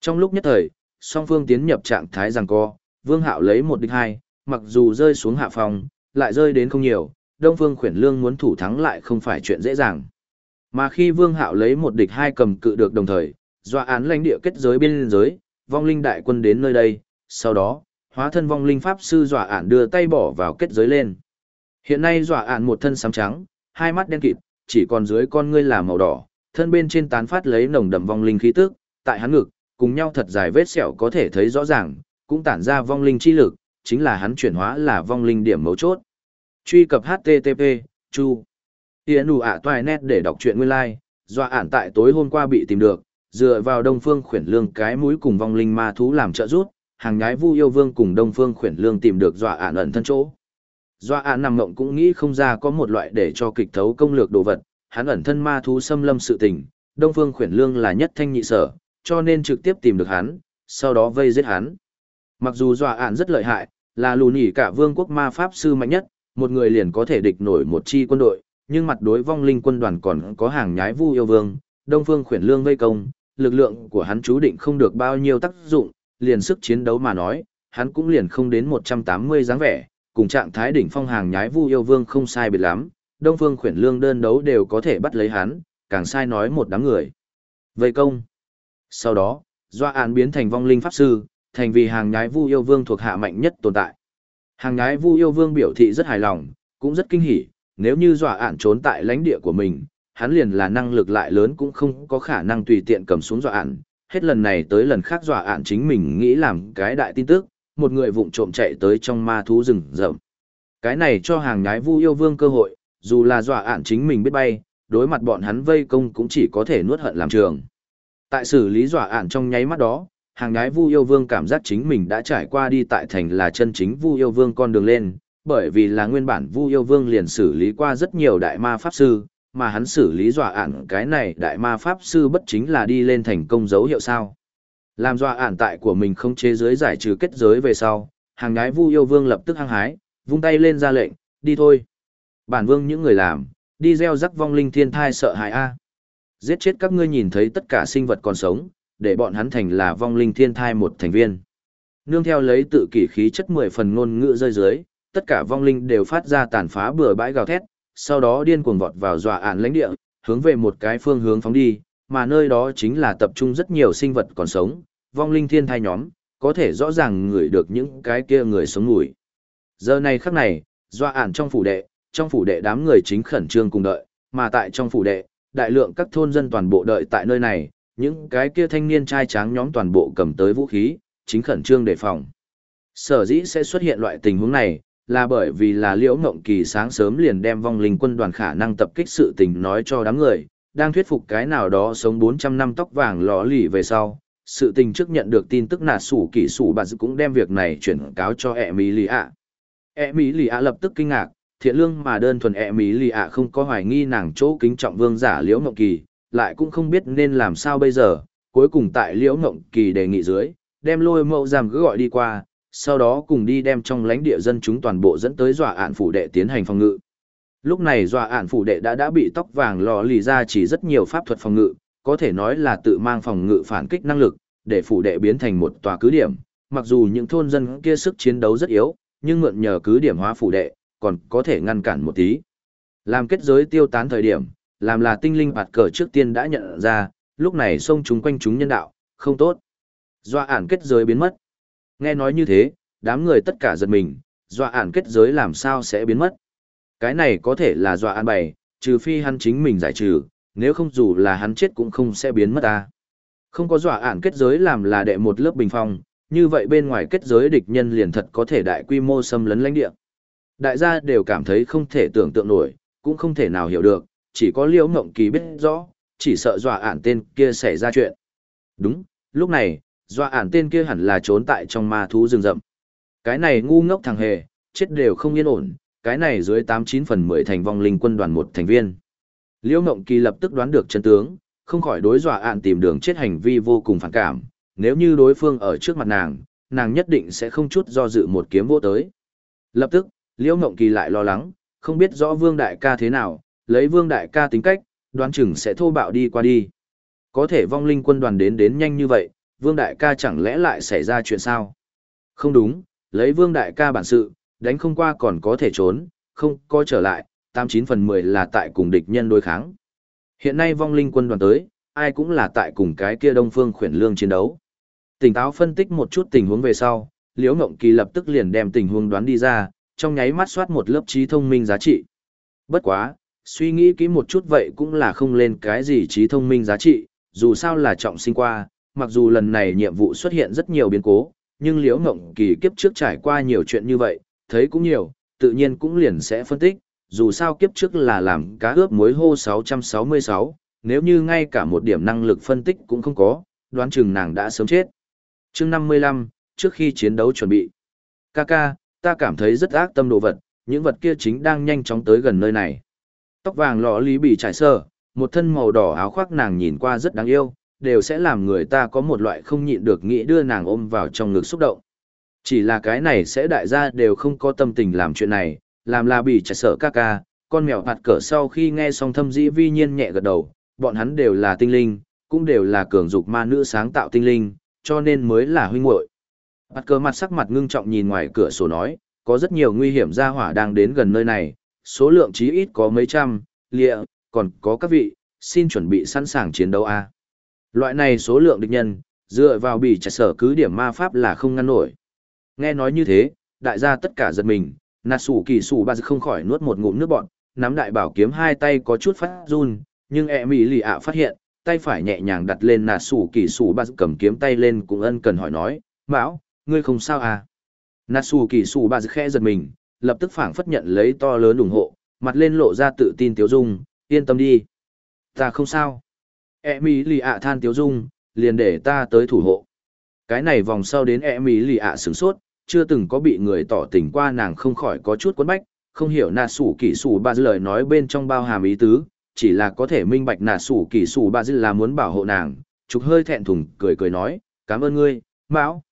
Trong lúc nhất thời, song phương tiến nhập trạng thái giằng co, Vương Hạo lấy một địch hai, mặc dù rơi xuống hạ phòng, lại rơi đến không nhiều, Đông Phương Khuyển Lương muốn thủ thắng lại không phải chuyện dễ dàng. Mà khi Vương Hạo lấy một địch hai cầm cự được đồng thời, dọa án lãnh địa kết giới biên giới, vong linh đại quân đến nơi đây, sau đó, hóa thân vong linh pháp sư dọa án đưa tay bỏ vào kết giới lên. Hiện nay dọa án một thân sám trắng, hai mắt đen kịt, chỉ còn dưới con ngươi là màu đỏ, thân bên trên tán phát lấy nồng đậm vong linh khí tức, tại hắn ngực, cùng nhau thật dài vết sẹo có thể thấy rõ ràng, cũng tản ra vong linh chi lực, chính là hắn chuyển hóa là vong linh điểm mấu chốt. Truy cập HTTP, Chu. Tiến đủ ạ toài nét để đọc truyện nguyên lai, like, dọa ản tại tối hôm qua bị tìm được, dựa vào đông phương khuyển lương cái mũi cùng vong linh ma thú làm trợ giúp, hàng nhái vu yêu vương cùng đông phương khuyển lương tìm được dọa ản ẩn thân chỗ. Dọa ản nằm mộng cũng nghĩ không ra có một loại để cho kịch thấu công lược đồ vật, hắn ẩn thân ma thú xâm lâm sự tình, đông phương khuyển lương là nhất thanh nhị sở, cho nên trực tiếp tìm được hắn, sau đó vây giết hắn. Mặc dù dọa ản rất lợi hại, là lù nhỉ cả vương quốc ma pháp sư mạnh nhất, một người liền có thể địch nổi một chi quân đội, nhưng mặt đối vong linh quân đoàn còn có hàng nhái vu yêu vương, đông phương khuyển lương vây công, lực lượng của hắn chú định không được bao nhiêu tác dụng, liền sức chiến đấu mà nói, hắn cũng liền không đến 180 dáng vẻ, cùng trạng thái đỉnh phong hàng nhái vu yêu vương không sai biệt lắm, đông phương khuyển lương đơn đấu đều có thể bắt lấy hắn, càng sai nói một đám người. Vây công. Sau đó, Doa án biến thành vong linh pháp sư, thành vì hàng nhái vu yêu vương thuộc hạ mạnh nhất tồn tại. Hàng nhái vu yêu vương biểu thị rất hài lòng, cũng rất kinh hỉ, nếu như Doa án trốn tại lãnh địa của mình, hắn liền là năng lực lại lớn cũng không có khả năng tùy tiện cầm xuống dọa ạn. Hết lần này tới lần khác dọa ạn chính mình nghĩ làm cái đại tin tức, một người vụng trộm chạy tới trong ma thú rừng rậm. Cái này cho hàng nhái vu yêu vương cơ hội, dù là dọa ản chính mình biết bay, đối mặt bọn hắn vây công cũng chỉ có thể nuốt hận làm trường. Tại xử lý dọa ản trong nháy mắt đó, hàng nhái Vu Yêu Vương cảm giác chính mình đã trải qua đi tại thành là chân chính Vu Yêu Vương con đường lên, bởi vì là nguyên bản Vu Yêu Vương liền xử lý qua rất nhiều đại ma pháp sư, mà hắn xử lý dọa ản cái này đại ma pháp sư bất chính là đi lên thành công dấu hiệu sao. Làm dọa ản tại của mình không chế giới giải trừ kết giới về sau, hàng gái Vu Yêu Vương lập tức hăng hái, vung tay lên ra lệnh, đi thôi. Bản vương những người làm, đi gieo rắc vong linh thiên thai sợ hại a. Giết chết các ngươi nhìn thấy tất cả sinh vật còn sống, để bọn hắn thành là vong linh thiên thai một thành viên. Nương theo lấy tự kỷ khí chất mười phần ngôn ngữ rơi dưới, tất cả vong linh đều phát ra tàn phá bừa bãi gào thét, sau đó điên cuồng vọt vào dọa ản lãnh địa, hướng về một cái phương hướng phóng đi, mà nơi đó chính là tập trung rất nhiều sinh vật còn sống, vong linh thiên thai nhóm, có thể rõ ràng ngửi được những cái kia người sống ngủi. Giờ này khắc này, dọa ản trong phủ đệ, trong phủ đệ đám người chính khẩn trương cùng đợi, mà tại trong phủ đệ, đại lượng các thôn dân toàn bộ đợi tại nơi này, những cái kia thanh niên trai tráng nhóm toàn bộ cầm tới vũ khí, chính khẩn trương đề phòng. Sở dĩ sẽ xuất hiện loại tình huống này, là bởi vì là liễu ngộng kỳ sáng sớm liền đem vong linh quân đoàn khả năng tập kích sự tình nói cho đám người, đang thuyết phục cái nào đó sống 400 năm tóc vàng lò lì về sau. Sự tình trước nhận được tin tức nà sủ kỳ sủ bà cũng đem việc này chuyển cáo cho e ẹ mỹ lì ạ. E ẹ mỹ lì ạ lập tức kinh ngạc, thiện lương mà đơn thuần e ẹ mỹ lì ạ không có hoài nghi nàng chỗ kính trọng vương giả liễu ngộng kỳ, lại cũng không biết nên làm sao bây giờ, cuối cùng tại liễu ngộng kỳ đề nghị dưới, đem lôi mẫu giam cứ gọi đi qua, sau đó cùng đi đem trong lãnh địa dân chúng toàn bộ dẫn tới dọa ạn phủ đệ tiến hành phòng ngự. Lúc này dọa ạn phủ đệ đã đã bị tóc vàng lò lì ra chỉ rất nhiều pháp thuật phòng ngự, có thể nói là tự mang phòng ngự phản kích năng lực, để phủ đệ biến thành một tòa cứ điểm. Mặc dù những thôn dân kia sức chiến đấu rất yếu, nhưng mượn nhờ cứ điểm hóa phủ đệ, còn có thể ngăn cản một tí. Làm kết giới tiêu tán thời điểm, làm là tinh linh bạt cờ trước tiên đã nhận ra, lúc này xông chúng quanh chúng nhân đạo, không tốt. Doa ản kết giới biến mất. Nghe nói như thế, đám người tất cả giật mình, dọa ản kết giới làm sao sẽ biến mất. Cái này có thể là dọa ản bày, trừ phi hắn chính mình giải trừ, nếu không dù là hắn chết cũng không sẽ biến mất ta. Không có dọa ản kết giới làm là đệ một lớp bình phong, như vậy bên ngoài kết giới địch nhân liền thật có thể đại quy mô xâm lấn lãnh địa. Đại gia đều cảm thấy không thể tưởng tượng nổi, cũng không thể nào hiểu được, chỉ có liễu ngộng kỳ biết rõ, chỉ sợ dọa ản tên kia xảy ra chuyện. Đúng, lúc này, dọa ản tên kia hẳn là trốn tại trong ma thú rừng rậm. Cái này ngu ngốc thằng hề, chết đều không yên ổn, cái này dưới tám chín phần mười thành vong linh quân đoàn một thành viên. Liễu ngộng kỳ lập tức đoán được chân tướng, không khỏi đối dọa ản tìm đường chết hành vi vô cùng phản cảm, nếu như đối phương ở trước mặt nàng, nàng nhất định sẽ không chút do dự một kiếm vô tới. Lập tức, Liễu Ngộng Kỳ lại lo lắng, không biết rõ Vương Đại ca thế nào, lấy Vương Đại ca tính cách, đoán chừng sẽ thô bạo đi qua đi. Có thể vong linh quân đoàn đến đến nhanh như vậy, Vương Đại ca chẳng lẽ lại xảy ra chuyện sao? Không đúng, lấy Vương Đại ca bản sự, đánh không qua còn có thể trốn, không có trở lại, 89 phần 10 là tại cùng địch nhân đối kháng. Hiện nay vong linh quân đoàn tới, ai cũng là tại cùng cái kia đông phương khuyển lương chiến đấu. Tỉnh táo phân tích một chút tình huống về sau, Liễu Ngộng Kỳ lập tức liền đem tình huống đoán đi ra, trong nháy mắt soát một lớp trí thông minh giá trị. Bất quá, suy nghĩ kỹ một chút vậy cũng là không lên cái gì trí thông minh giá trị, dù sao là trọng sinh qua, mặc dù lần này nhiệm vụ xuất hiện rất nhiều biến cố, nhưng Liễu Ngộng Kỳ kiếp trước trải qua nhiều chuyện như vậy, thấy cũng nhiều, tự nhiên cũng liền sẽ phân tích, dù sao kiếp trước là làm cá ướp muối hô 666, nếu như ngay cả một điểm năng lực phân tích cũng không có, đoán chừng nàng đã sớm chết. chương 55, trước khi chiến đấu chuẩn bị. Kaka, ta cảm thấy rất ác tâm đồ vật, những vật kia chính đang nhanh chóng tới gần nơi này. Tóc vàng lọ lý bị trải sơ, một thân màu đỏ áo khoác nàng nhìn qua rất đáng yêu, đều sẽ làm người ta có một loại không nhịn được nghĩ đưa nàng ôm vào trong ngực xúc động. Chỉ là cái này sẽ đại gia đều không có tâm tình làm chuyện này, làm là bị chạy sợ ca ca, con mèo hạt cỡ sau khi nghe xong thâm dĩ vi nhiên nhẹ gật đầu, bọn hắn đều là tinh linh, cũng đều là cường dục ma nữ sáng tạo tinh linh, cho nên mới là huynh muội. Hạt cỡ mặt sắc mặt ngưng trọng nhìn ngoài cửa sổ nói, có rất nhiều nguy hiểm gia hỏa đang đến gần nơi này, số lượng chí ít có mấy trăm, lịa, còn có các vị, xin chuẩn bị sẵn sàng chiến đấu a. Loại này số lượng địch nhân, dựa vào bị trả sở cứ điểm ma pháp là không ngăn nổi. Nghe nói như thế, đại gia tất cả giật mình, nạt sủ kỳ sủ ba không khỏi nuốt một ngụm nước bọn, nắm đại bảo kiếm hai tay có chút phát run, nhưng e mỹ lì ạ phát hiện, tay phải nhẹ nhàng đặt lên nạt sủ kỳ sủ ba cầm kiếm tay lên cũng ân cần hỏi nói, mão, ngươi không sao à? Natsu kỳ sủ bà khẽ giật mình, lập tức phảng phất nhận lấy to lớn ủng hộ, mặt lên lộ ra tự tin tiếu dung, yên tâm đi. Ta không sao. E mỹ lì ạ than tiếu dung, liền để ta tới thủ hộ. Cái này vòng sau đến e mỹ lì ạ sửng sốt, chưa từng có bị người tỏ tình qua nàng không khỏi có chút quấn bách, không hiểu nà sủ kỹ sủ ba dư lời nói bên trong bao hàm ý tứ, chỉ là có thể minh bạch nà sủ kỹ sủ ba dư là muốn bảo hộ nàng, trục hơi thẹn thùng cười cười nói, cảm ơn ngươi, mão.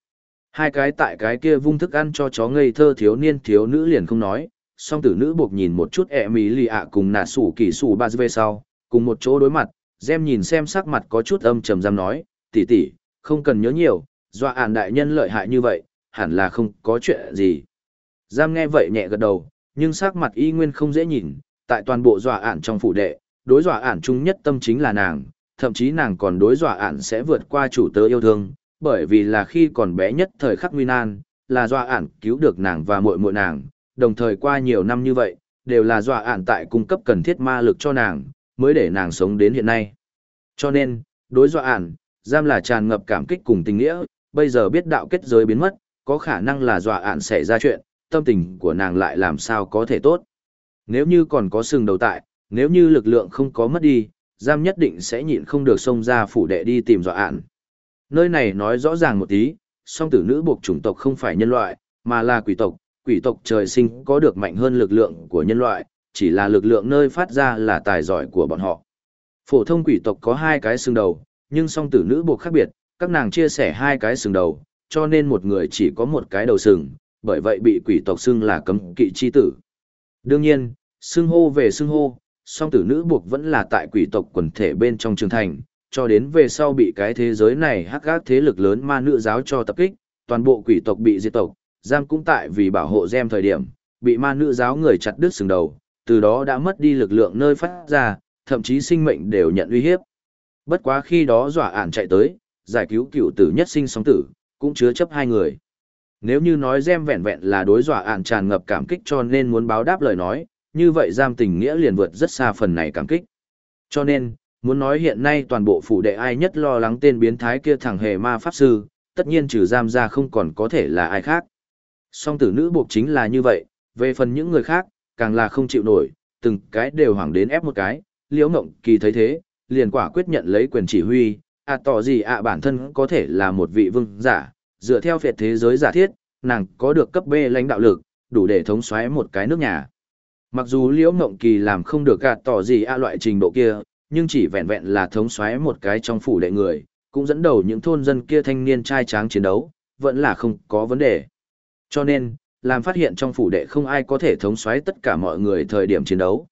Hai cái tại cái kia vung thức ăn cho chó ngây thơ thiếu niên thiếu nữ liền không nói, song tử nữ buộc nhìn một chút ẹ mỹ lì ạ cùng nà sủ kỹ sủ ba dư về sau, cùng một chỗ đối mặt, Gem nhìn xem sắc mặt có chút âm trầm giam nói, tỷ tỷ, không cần nhớ nhiều, dọa ản đại nhân lợi hại như vậy, hẳn là không có chuyện gì. Giam nghe vậy nhẹ gật đầu, nhưng sắc mặt y nguyên không dễ nhìn, tại toàn bộ dọa ản trong phủ đệ, đối dọa ản chung nhất tâm chính là nàng, thậm chí nàng còn đối dọa ản sẽ vượt qua chủ tớ yêu thương, bởi vì là khi còn bé nhất thời khắc nguy nan, là dọa ản cứu được nàng và muội muội nàng, đồng thời qua nhiều năm như vậy, đều là dọa ản tại cung cấp cần thiết ma lực cho nàng, mới để nàng sống đến hiện nay. Cho nên, đối dọa ản, giam là tràn ngập cảm kích cùng tình nghĩa, bây giờ biết đạo kết giới biến mất, có khả năng là dọa ản xảy ra chuyện, tâm tình của nàng lại làm sao có thể tốt. Nếu như còn có sừng đầu tại, nếu như lực lượng không có mất đi, giam nhất định sẽ nhịn không được xông ra phủ đệ đi tìm dọa ản. Nơi này nói rõ ràng một tí, song tử nữ buộc chủng tộc không phải nhân loại, mà là quỷ tộc, quỷ tộc trời sinh có được mạnh hơn lực lượng của nhân loại, chỉ là lực lượng nơi phát ra là tài giỏi của bọn họ. Phổ thông quỷ tộc có hai cái xương đầu, nhưng song tử nữ buộc khác biệt, các nàng chia sẻ hai cái xương đầu, cho nên một người chỉ có một cái đầu sừng, bởi vậy bị quỷ tộc xưng là cấm kỵ chi tử. Đương nhiên, xưng hô về xưng hô, song tử nữ buộc vẫn là tại quỷ tộc quần thể bên trong trường thành, cho đến về sau bị cái thế giới này hắc gác thế lực lớn ma nữ giáo cho tập kích, toàn bộ quỷ tộc bị diệt tộc, giam cũng tại vì bảo hộ gem thời điểm, bị ma nữ giáo người chặt đứt sừng đầu, từ đó đã mất đi lực lượng nơi phát ra, thậm chí sinh mệnh đều nhận uy hiếp. Bất quá khi đó dọa ản chạy tới, giải cứu cựu tử nhất sinh sống tử, cũng chứa chấp hai người. Nếu như nói gem vẹn vẹn là đối dọa ản tràn ngập cảm kích cho nên muốn báo đáp lời nói, như vậy giam tình nghĩa liền vượt rất xa phần này cảm kích. Cho nên, muốn nói hiện nay toàn bộ phủ đệ ai nhất lo lắng tên biến thái kia thằng hề ma pháp sư, tất nhiên trừ giam ra không còn có thể là ai khác. Song tử nữ buộc chính là như vậy, về phần những người khác, càng là không chịu nổi, từng cái đều hoảng đến ép một cái, liễu ngộng kỳ thấy thế, liền quả quyết nhận lấy quyền chỉ huy, à tỏ gì ạ bản thân có thể là một vị vương giả, dựa theo phiệt thế giới giả thiết, nàng có được cấp B lãnh đạo lực, đủ để thống xoáy một cái nước nhà. Mặc dù liễu ngộng kỳ làm không được gạt tỏ gì ạ loại trình độ kia, nhưng chỉ vẹn vẹn là thống xoáy một cái trong phủ đệ người, cũng dẫn đầu những thôn dân kia thanh niên trai tráng chiến đấu, vẫn là không có vấn đề. Cho nên, làm phát hiện trong phủ đệ không ai có thể thống soái tất cả mọi người thời điểm chiến đấu.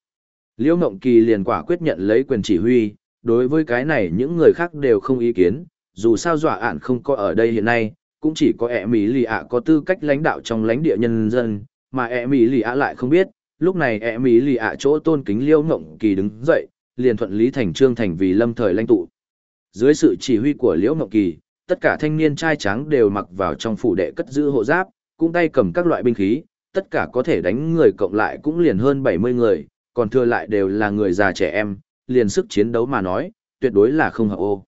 Liễu Ngộng Kỳ liền quả quyết nhận lấy quyền chỉ huy, đối với cái này những người khác đều không ý kiến, dù sao dọa ản không có ở đây hiện nay, cũng chỉ có e ẹ Mỹ Lì ạ có tư cách lãnh đạo trong lãnh địa nhân dân, mà e ẹ Mỹ Lì ạ lại không biết, lúc này e ẹ Mỹ Lì ạ chỗ tôn kính Liễu Ngộng Kỳ đứng dậy, liền thuận lý thành trương thành vì lâm thời lãnh tụ. Dưới sự chỉ huy của Liễu Ngộng Kỳ, tất cả thanh niên trai trắng đều mặc vào trong phủ đệ cất giữ hộ giáp, cũng tay cầm các loại binh khí, tất cả có thể đánh người cộng lại cũng liền hơn 70 người, còn thừa lại đều là người già trẻ em, liền sức chiến đấu mà nói, tuyệt đối là không hợp ô.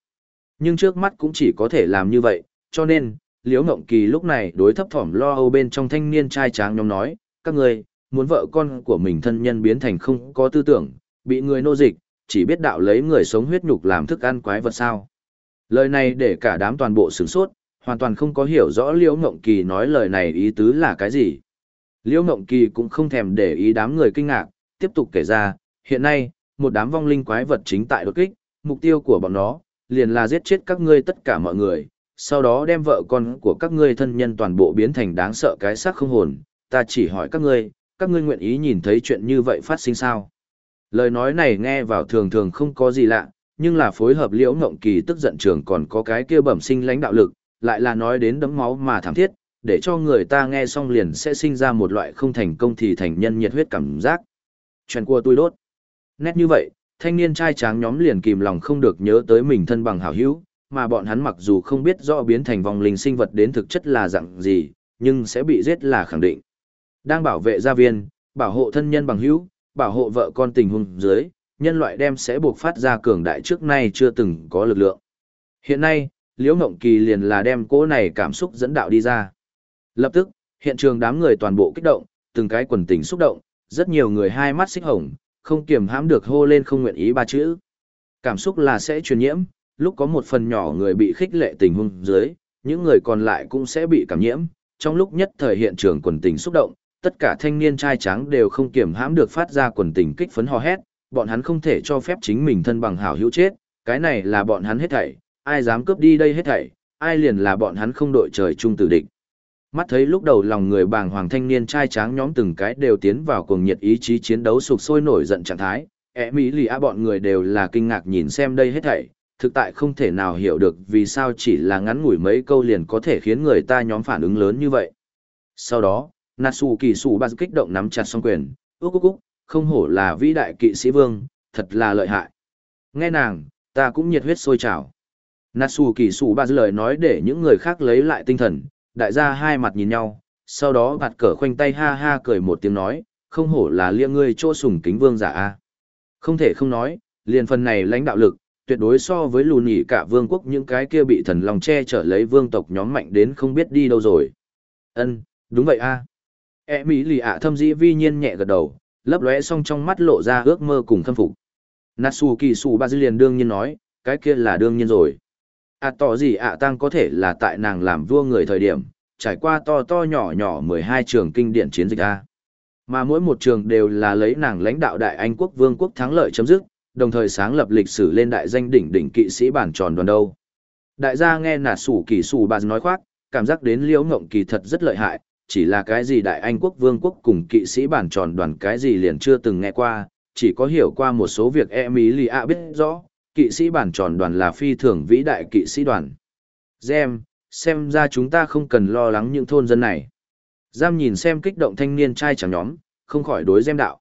Nhưng trước mắt cũng chỉ có thể làm như vậy, cho nên, Liễu Ngộng Kỳ lúc này đối thấp thỏm lo âu bên trong thanh niên trai tráng nhóm nói, các người, muốn vợ con của mình thân nhân biến thành không có tư tưởng, bị người nô dịch, chỉ biết đạo lấy người sống huyết nhục làm thức ăn quái vật sao. Lời này để cả đám toàn bộ sửng sốt, hoàn toàn không có hiểu rõ Liễu Ngộng Kỳ nói lời này ý tứ là cái gì. Liễu Ngộng Kỳ cũng không thèm để ý đám người kinh ngạc, tiếp tục kể ra, hiện nay, một đám vong linh quái vật chính tại đột kích, mục tiêu của bọn nó, liền là giết chết các ngươi tất cả mọi người, sau đó đem vợ con của các ngươi thân nhân toàn bộ biến thành đáng sợ cái xác không hồn, ta chỉ hỏi các ngươi, các ngươi nguyện ý nhìn thấy chuyện như vậy phát sinh sao? Lời nói này nghe vào thường thường không có gì lạ, nhưng là phối hợp liễu ngộng kỳ tức giận trường còn có cái kia bẩm sinh lãnh đạo lực, lại là nói đến đấm máu mà thảm thiết, để cho người ta nghe xong liền sẽ sinh ra một loại không thành công thì thành nhân nhiệt huyết cảm giác. Chuyện của tôi đốt. Nét như vậy, thanh niên trai tráng nhóm liền kìm lòng không được nhớ tới mình thân bằng hảo hữu, mà bọn hắn mặc dù không biết rõ biến thành vòng linh sinh vật đến thực chất là dạng gì, nhưng sẽ bị giết là khẳng định. Đang bảo vệ gia viên, bảo hộ thân nhân bằng hữu, bảo hộ vợ con tình huống dưới, nhân loại đem sẽ buộc phát ra cường đại trước nay chưa từng có lực lượng. Hiện nay, Liễu Ngộng Kỳ liền là đem cỗ này cảm xúc dẫn đạo đi ra. Lập tức, hiện trường đám người toàn bộ kích động, từng cái quần tình xúc động, rất nhiều người hai mắt xích hồng, không kiềm hãm được hô lên không nguyện ý ba chữ. Cảm xúc là sẽ truyền nhiễm, lúc có một phần nhỏ người bị khích lệ tình huống dưới, những người còn lại cũng sẽ bị cảm nhiễm. Trong lúc nhất thời hiện trường quần tình xúc động, tất cả thanh niên trai trắng đều không kiềm hãm được phát ra quần tình kích phấn hò hét, bọn hắn không thể cho phép chính mình thân bằng hảo hữu chết, cái này là bọn hắn hết thảy, ai dám cướp đi đây hết thảy, ai liền là bọn hắn không đội trời chung tử địch. Mắt thấy lúc đầu lòng người bàng hoàng thanh niên trai tráng nhóm từng cái đều tiến vào cuồng nhiệt ý chí chiến đấu sục sôi nổi giận trạng thái, ẻ mỹ lì a bọn người đều là kinh ngạc nhìn xem đây hết thảy, thực tại không thể nào hiểu được vì sao chỉ là ngắn ngủi mấy câu liền có thể khiến người ta nhóm phản ứng lớn như vậy. Sau đó, Natsu kỳ sủ ba kích động nắm chặt song quyền, úc úc úc, không hổ là vĩ đại kỵ sĩ vương, thật là lợi hại. Nghe nàng, ta cũng nhiệt huyết sôi trào. Natsu kỳ sủ ba lời nói để những người khác lấy lại tinh thần, đại gia hai mặt nhìn nhau, sau đó bạt cờ khoanh tay ha ha cười một tiếng nói, không hổ là liêng ngươi chỗ sùng kính vương giả a. Không thể không nói, liền phần này lãnh đạo lực, tuyệt đối so với lù nhỉ cả vương quốc những cái kia bị thần lòng che chở lấy vương tộc nhóm mạnh đến không biết đi đâu rồi. Ân, đúng vậy a. E mỹ lì ạ thâm dĩ vi nhiên nhẹ gật đầu, lấp lóe xong trong mắt lộ ra ước mơ cùng khâm phục. Natsu kỳ sủ ba liền đương nhiên nói, cái kia là đương nhiên rồi. À tỏ gì ạ tăng có thể là tại nàng làm vua người thời điểm, trải qua to to nhỏ nhỏ 12 trường kinh điển chiến dịch A. Mà mỗi một trường đều là lấy nàng lãnh đạo Đại Anh quốc vương quốc thắng lợi chấm dứt, đồng thời sáng lập lịch sử lên đại danh đỉnh đỉnh kỵ sĩ bản tròn đoàn đâu. Đại gia nghe nà sủ kỳ sủ bà nói khoác, cảm giác đến liễu ngộng kỳ thật rất lợi hại, chỉ là cái gì Đại Anh quốc vương quốc cùng kỵ sĩ bản tròn đoàn cái gì liền chưa từng nghe qua, chỉ có hiểu qua một số việc Emilia biết rõ, kỵ sĩ bản tròn đoàn là phi thường vĩ đại kỵ sĩ đoàn. Gem, xem ra chúng ta không cần lo lắng những thôn dân này. Giam nhìn xem kích động thanh niên trai chẳng nhóm, không khỏi đối Gem đạo.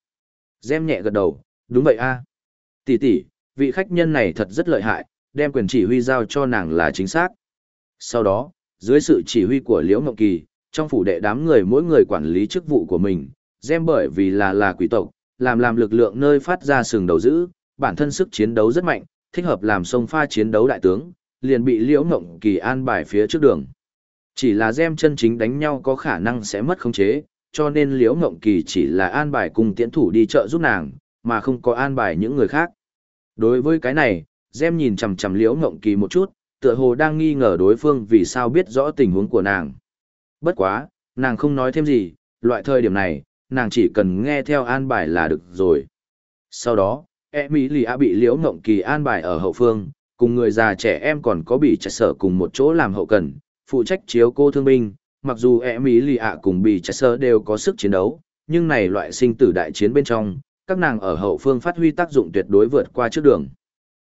Gem nhẹ gật đầu, đúng vậy a. Tỷ tỷ, vị khách nhân này thật rất lợi hại, đem quyền chỉ huy giao cho nàng là chính xác. Sau đó, dưới sự chỉ huy của Liễu Ngọc Kỳ, trong phủ đệ đám người mỗi người quản lý chức vụ của mình, Gem bởi vì là là quỷ tộc, làm làm lực lượng nơi phát ra sừng đầu giữ, bản thân sức chiến đấu rất mạnh, thích hợp làm sông pha chiến đấu đại tướng, liền bị Liễu Ngộng Kỳ an bài phía trước đường. Chỉ là gem chân chính đánh nhau có khả năng sẽ mất khống chế, cho nên Liễu Ngộng Kỳ chỉ là an bài cùng tiễn thủ đi chợ giúp nàng, mà không có an bài những người khác. Đối với cái này, gem nhìn chằm chằm Liễu Ngộng Kỳ một chút, tựa hồ đang nghi ngờ đối phương vì sao biết rõ tình huống của nàng. Bất quá, nàng không nói thêm gì, loại thời điểm này, nàng chỉ cần nghe theo an bài là được rồi. Sau đó, e mỹ lì a bị liễu ngộng kỳ an bài ở hậu phương, cùng người già trẻ em còn có bị chạy sở cùng một chỗ làm hậu cần, phụ trách chiếu cô thương binh. Mặc dù e mỹ lì a cùng bị chạy sở đều có sức chiến đấu, nhưng này loại sinh tử đại chiến bên trong, các nàng ở hậu phương phát huy tác dụng tuyệt đối vượt qua trước đường.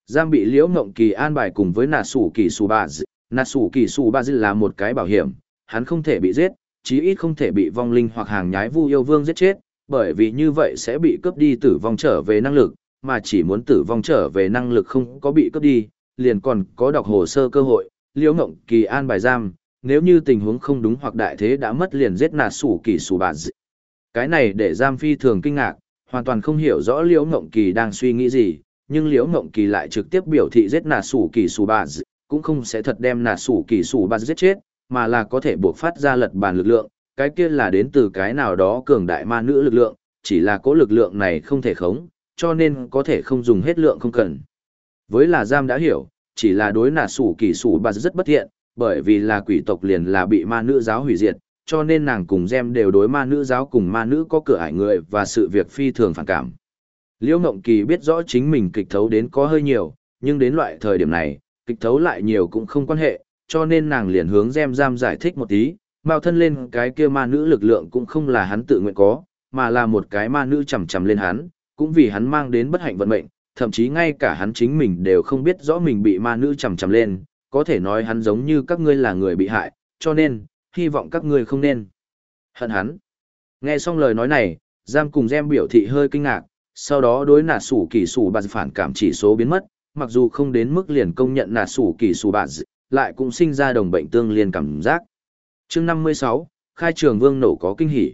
Giam bị liễu ngộng kỳ an bài cùng với nà sủ kỳ sù bà nà sủ kỳ sù bà là một cái bảo hiểm, hắn không thể bị giết, chí ít không thể bị vong linh hoặc hàng nhái vu yêu vương giết chết, bởi vì như vậy sẽ bị cướp đi tử vong trở về năng lực mà chỉ muốn tử vong trở về năng lực không có bị cướp đi, liền còn có đọc hồ sơ cơ hội, liễu ngộng kỳ an bài giam, nếu như tình huống không đúng hoặc đại thế đã mất liền giết nạt sủ kỳ sủ bà dị. Cái này để giam phi thường kinh ngạc, hoàn toàn không hiểu rõ liễu ngộng kỳ đang suy nghĩ gì, nhưng liễu ngộng kỳ lại trực tiếp biểu thị giết nạt sủ kỳ sủ bà dị, cũng không sẽ thật đem nạt sủ kỳ sủ bà giết chết, mà là có thể buộc phát ra lật bàn lực lượng, cái kia là đến từ cái nào đó cường đại ma nữ lực lượng, chỉ là cố lực lượng này không thể khống, cho nên có thể không dùng hết lượng không cần. Với là giam đã hiểu, chỉ là đối nà sủ kỳ sủ bà rất bất thiện, bởi vì là quỷ tộc liền là bị ma nữ giáo hủy diệt, cho nên nàng cùng gem đều đối ma nữ giáo cùng ma nữ có cửa ải người và sự việc phi thường phản cảm. Liễu Ngộng Kỳ biết rõ chính mình kịch thấu đến có hơi nhiều, nhưng đến loại thời điểm này, kịch thấu lại nhiều cũng không quan hệ, cho nên nàng liền hướng gem giam giải thích một tí, bao thân lên cái kia ma nữ lực lượng cũng không là hắn tự nguyện có, mà là một cái ma nữ chầm chầm lên hắn, cũng vì hắn mang đến bất hạnh vận mệnh, thậm chí ngay cả hắn chính mình đều không biết rõ mình bị ma nữ chầm chầm lên, có thể nói hắn giống như các ngươi là người bị hại, cho nên, hy vọng các ngươi không nên hận hắn. Nghe xong lời nói này, Giam cùng Gem biểu thị hơi kinh ngạc, sau đó đối nạt sủ kỳ sủ bà phản cảm chỉ số biến mất, mặc dù không đến mức liền công nhận nạt sủ kỳ sủ bà lại cũng sinh ra đồng bệnh tương liên cảm giác. chương 56, khai trường vương nổ có kinh hỉ.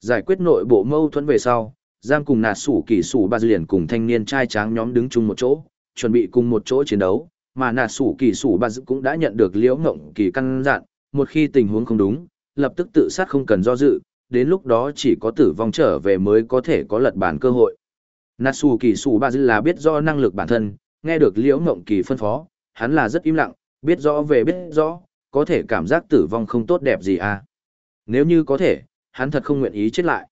Giải quyết nội bộ mâu thuẫn về sau, giam cùng nạt sủ kỳ sủ ba liền cùng thanh niên trai tráng nhóm đứng chung một chỗ chuẩn bị cùng một chỗ chiến đấu mà nạt sủ kỳ sủ ba cũng đã nhận được liễu ngộng kỳ căn dặn một khi tình huống không đúng lập tức tự sát không cần do dự đến lúc đó chỉ có tử vong trở về mới có thể có lật bản cơ hội. Natsu kỳ sủ ba là biết do năng lực bản thân, nghe được liễu ngộng kỳ phân phó, hắn là rất im lặng, biết rõ về biết rõ, có thể cảm giác tử vong không tốt đẹp gì à. Nếu như có thể, hắn thật không nguyện ý chết lại.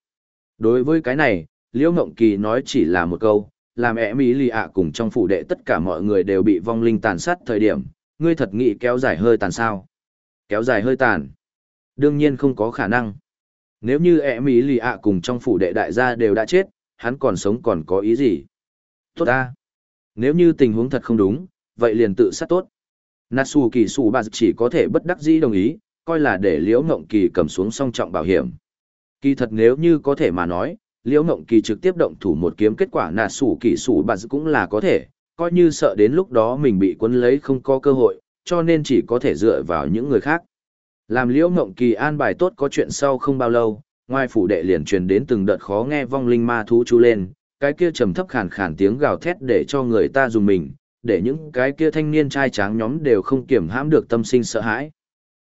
Đối với cái này, liễu ngộng kỳ nói chỉ là một câu, làm ẻ mỹ lì ạ cùng trong phủ đệ tất cả mọi người đều bị vong linh tàn sát thời điểm, ngươi thật nghĩ kéo dài hơi tàn sao. Kéo dài hơi tàn. Đương nhiên không có khả năng. Nếu như ẻ mỹ lì ạ cùng trong phủ đệ đại gia đều đã chết, hắn còn sống còn có ý gì? Tốt ta. Nếu như tình huống thật không đúng, vậy liền tự sát tốt. Natsu kỳ sủ bà chỉ có thể bất đắc dĩ đồng ý, coi là để liễu ngộng kỳ cầm xuống song trọng bảo hiểm. Kỳ thật nếu như có thể mà nói, liễu ngộng kỳ trực tiếp động thủ một kiếm kết quả Natsu kỳ sủ bà cũng là có thể, coi như sợ đến lúc đó mình bị cuốn lấy không có cơ hội, cho nên chỉ có thể dựa vào những người khác. Làm liễu ngộng kỳ an bài tốt có chuyện sau không bao lâu, ngoài phủ đệ liền truyền đến từng đợt khó nghe vong linh ma thú chú lên, cái kia trầm thấp khàn khàn tiếng gào thét để cho người ta dùng mình, để những cái kia thanh niên trai tráng nhóm đều không kiểm hãm được tâm sinh sợ hãi.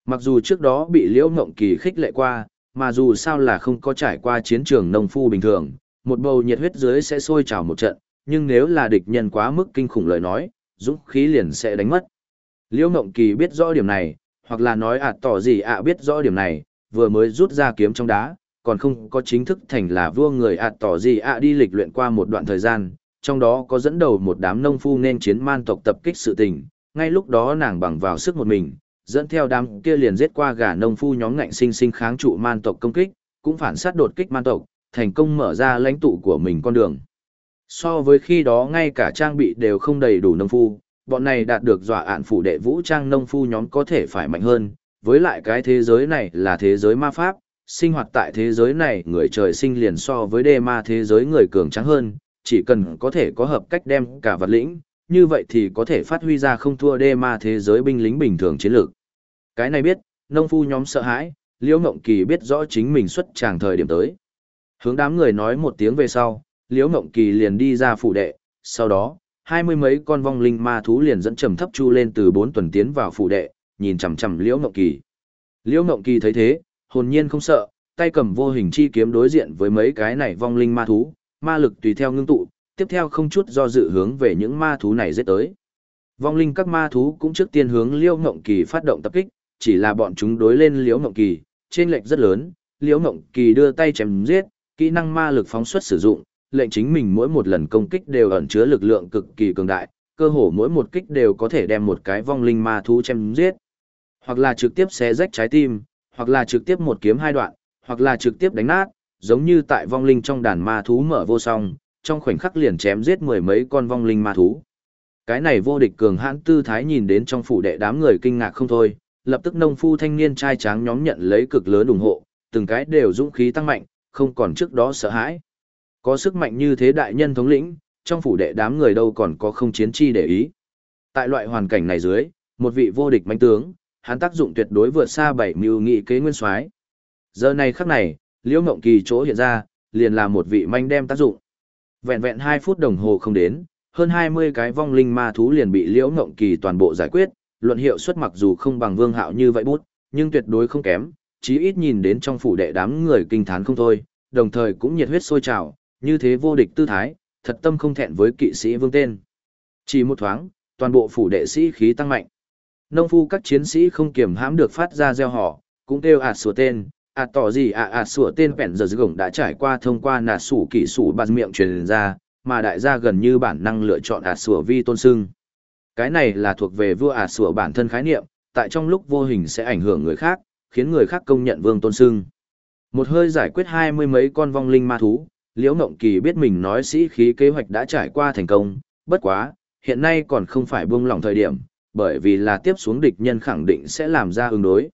Mặc dù trước đó bị Liễu Ngộng Kỳ khích lệ qua, mà dù sao là không có trải qua chiến trường nông phu bình thường, một bầu nhiệt huyết dưới sẽ sôi trào một trận, nhưng nếu là địch nhân quá mức kinh khủng lời nói, dũng khí liền sẽ đánh mất. Liễu Ngộng Kỳ biết rõ điểm này, hoặc là nói à tỏ gì ạ biết rõ điểm này, vừa mới rút ra kiếm trong đá, còn không có chính thức thành là vua người à tỏ gì ạ đi lịch luyện qua một đoạn thời gian, trong đó có dẫn đầu một đám nông phu nên chiến man tộc tập kích sự tình, ngay lúc đó nàng bằng vào sức một mình, dẫn theo đám kia liền giết qua gà nông phu nhóm ngạnh sinh sinh kháng trụ man tộc công kích, cũng phản sát đột kích man tộc, thành công mở ra lãnh tụ của mình con đường. So với khi đó ngay cả trang bị đều không đầy đủ nông phu, bọn này đạt được dọa ạn phủ đệ vũ trang nông phu nhóm có thể phải mạnh hơn, với lại cái thế giới này là thế giới ma pháp, sinh hoạt tại thế giới này người trời sinh liền so với đê ma thế giới người cường trắng hơn, chỉ cần có thể có hợp cách đem cả vật lĩnh, như vậy thì có thể phát huy ra không thua đê ma thế giới binh lính bình thường chiến lược. Cái này biết, nông phu nhóm sợ hãi, Liễu Ngộng Kỳ biết rõ chính mình xuất tràng thời điểm tới. Hướng đám người nói một tiếng về sau, Liễu Ngộng Kỳ liền đi ra phủ đệ, sau đó, hai mươi mấy con vong linh ma thú liền dẫn trầm thấp chu lên từ bốn tuần tiến vào phủ đệ, nhìn chằm chằm Liễu Ngộng Kỳ. Liễu Ngộng Kỳ thấy thế, hồn nhiên không sợ, tay cầm vô hình chi kiếm đối diện với mấy cái này vong linh ma thú, ma lực tùy theo ngưng tụ, tiếp theo không chút do dự hướng về những ma thú này giết tới. Vong linh các ma thú cũng trước tiên hướng Liễu Ngộng Kỳ phát động tập kích, chỉ là bọn chúng đối lên Liễu Ngộng Kỳ, trên lệch rất lớn, Liễu Ngộng Kỳ đưa tay chém giết, kỹ năng ma lực phóng xuất sử dụng, lệnh chính mình mỗi một lần công kích đều ẩn chứa lực lượng cực kỳ cường đại, cơ hồ mỗi một kích đều có thể đem một cái vong linh ma thú chém giết. Hoặc là trực tiếp xé rách trái tim, hoặc là trực tiếp một kiếm hai đoạn, hoặc là trực tiếp đánh nát, giống như tại vong linh trong đàn ma thú mở vô song, trong khoảnh khắc liền chém giết mười mấy con vong linh ma thú. Cái này vô địch cường hãn tư thái nhìn đến trong phủ đệ đám người kinh ngạc không thôi, lập tức nông phu thanh niên trai tráng nhóm nhận lấy cực lớn ủng hộ, từng cái đều dũng khí tăng mạnh, không còn trước đó sợ hãi. Có sức mạnh như thế đại nhân thống lĩnh, trong phủ đệ đám người đâu còn có không chiến chi để ý. Tại loại hoàn cảnh này dưới, một vị vô địch mãnh tướng, hắn tác dụng tuyệt đối vượt xa bảy mưu nghị kế nguyên soái. Giờ này khắc này, Liễu Ngộng Kỳ chỗ hiện ra, liền là một vị manh đem tác dụng. Vẹn vẹn 2 phút đồng hồ không đến, hơn 20 cái vong linh ma thú liền bị Liễu Ngộng Kỳ toàn bộ giải quyết, luận hiệu suất mặc dù không bằng Vương Hạo như vậy bút, nhưng tuyệt đối không kém, chí ít nhìn đến trong phủ đệ đám người kinh thán không thôi, đồng thời cũng nhiệt huyết sôi trào, như thế vô địch tư thái, thật tâm không thẹn với kỵ sĩ Vương tên. Chỉ một thoáng, toàn bộ phủ đệ sĩ khí tăng mạnh. Nông phu các chiến sĩ không kiềm hãm được phát ra gieo họ, cũng kêu ạt sủa tên, À tỏ gì ạ à sủa tên vẹn giờ gồng đã trải qua thông qua nà sủ kỹ sủ bạt miệng truyền ra, mà đại gia gần như bản năng lựa chọn ạ sủa vi tôn sưng. Cái này là thuộc về vua ạ sủa bản thân khái niệm, tại trong lúc vô hình sẽ ảnh hưởng người khác, khiến người khác công nhận vương tôn sưng. Một hơi giải quyết hai mươi mấy con vong linh ma thú, Liễu Ngộng Kỳ biết mình nói sĩ khí kế hoạch đã trải qua thành công, bất quá, hiện nay còn không phải buông lỏng thời điểm, bởi vì là tiếp xuống địch nhân khẳng định sẽ làm ra ứng đối.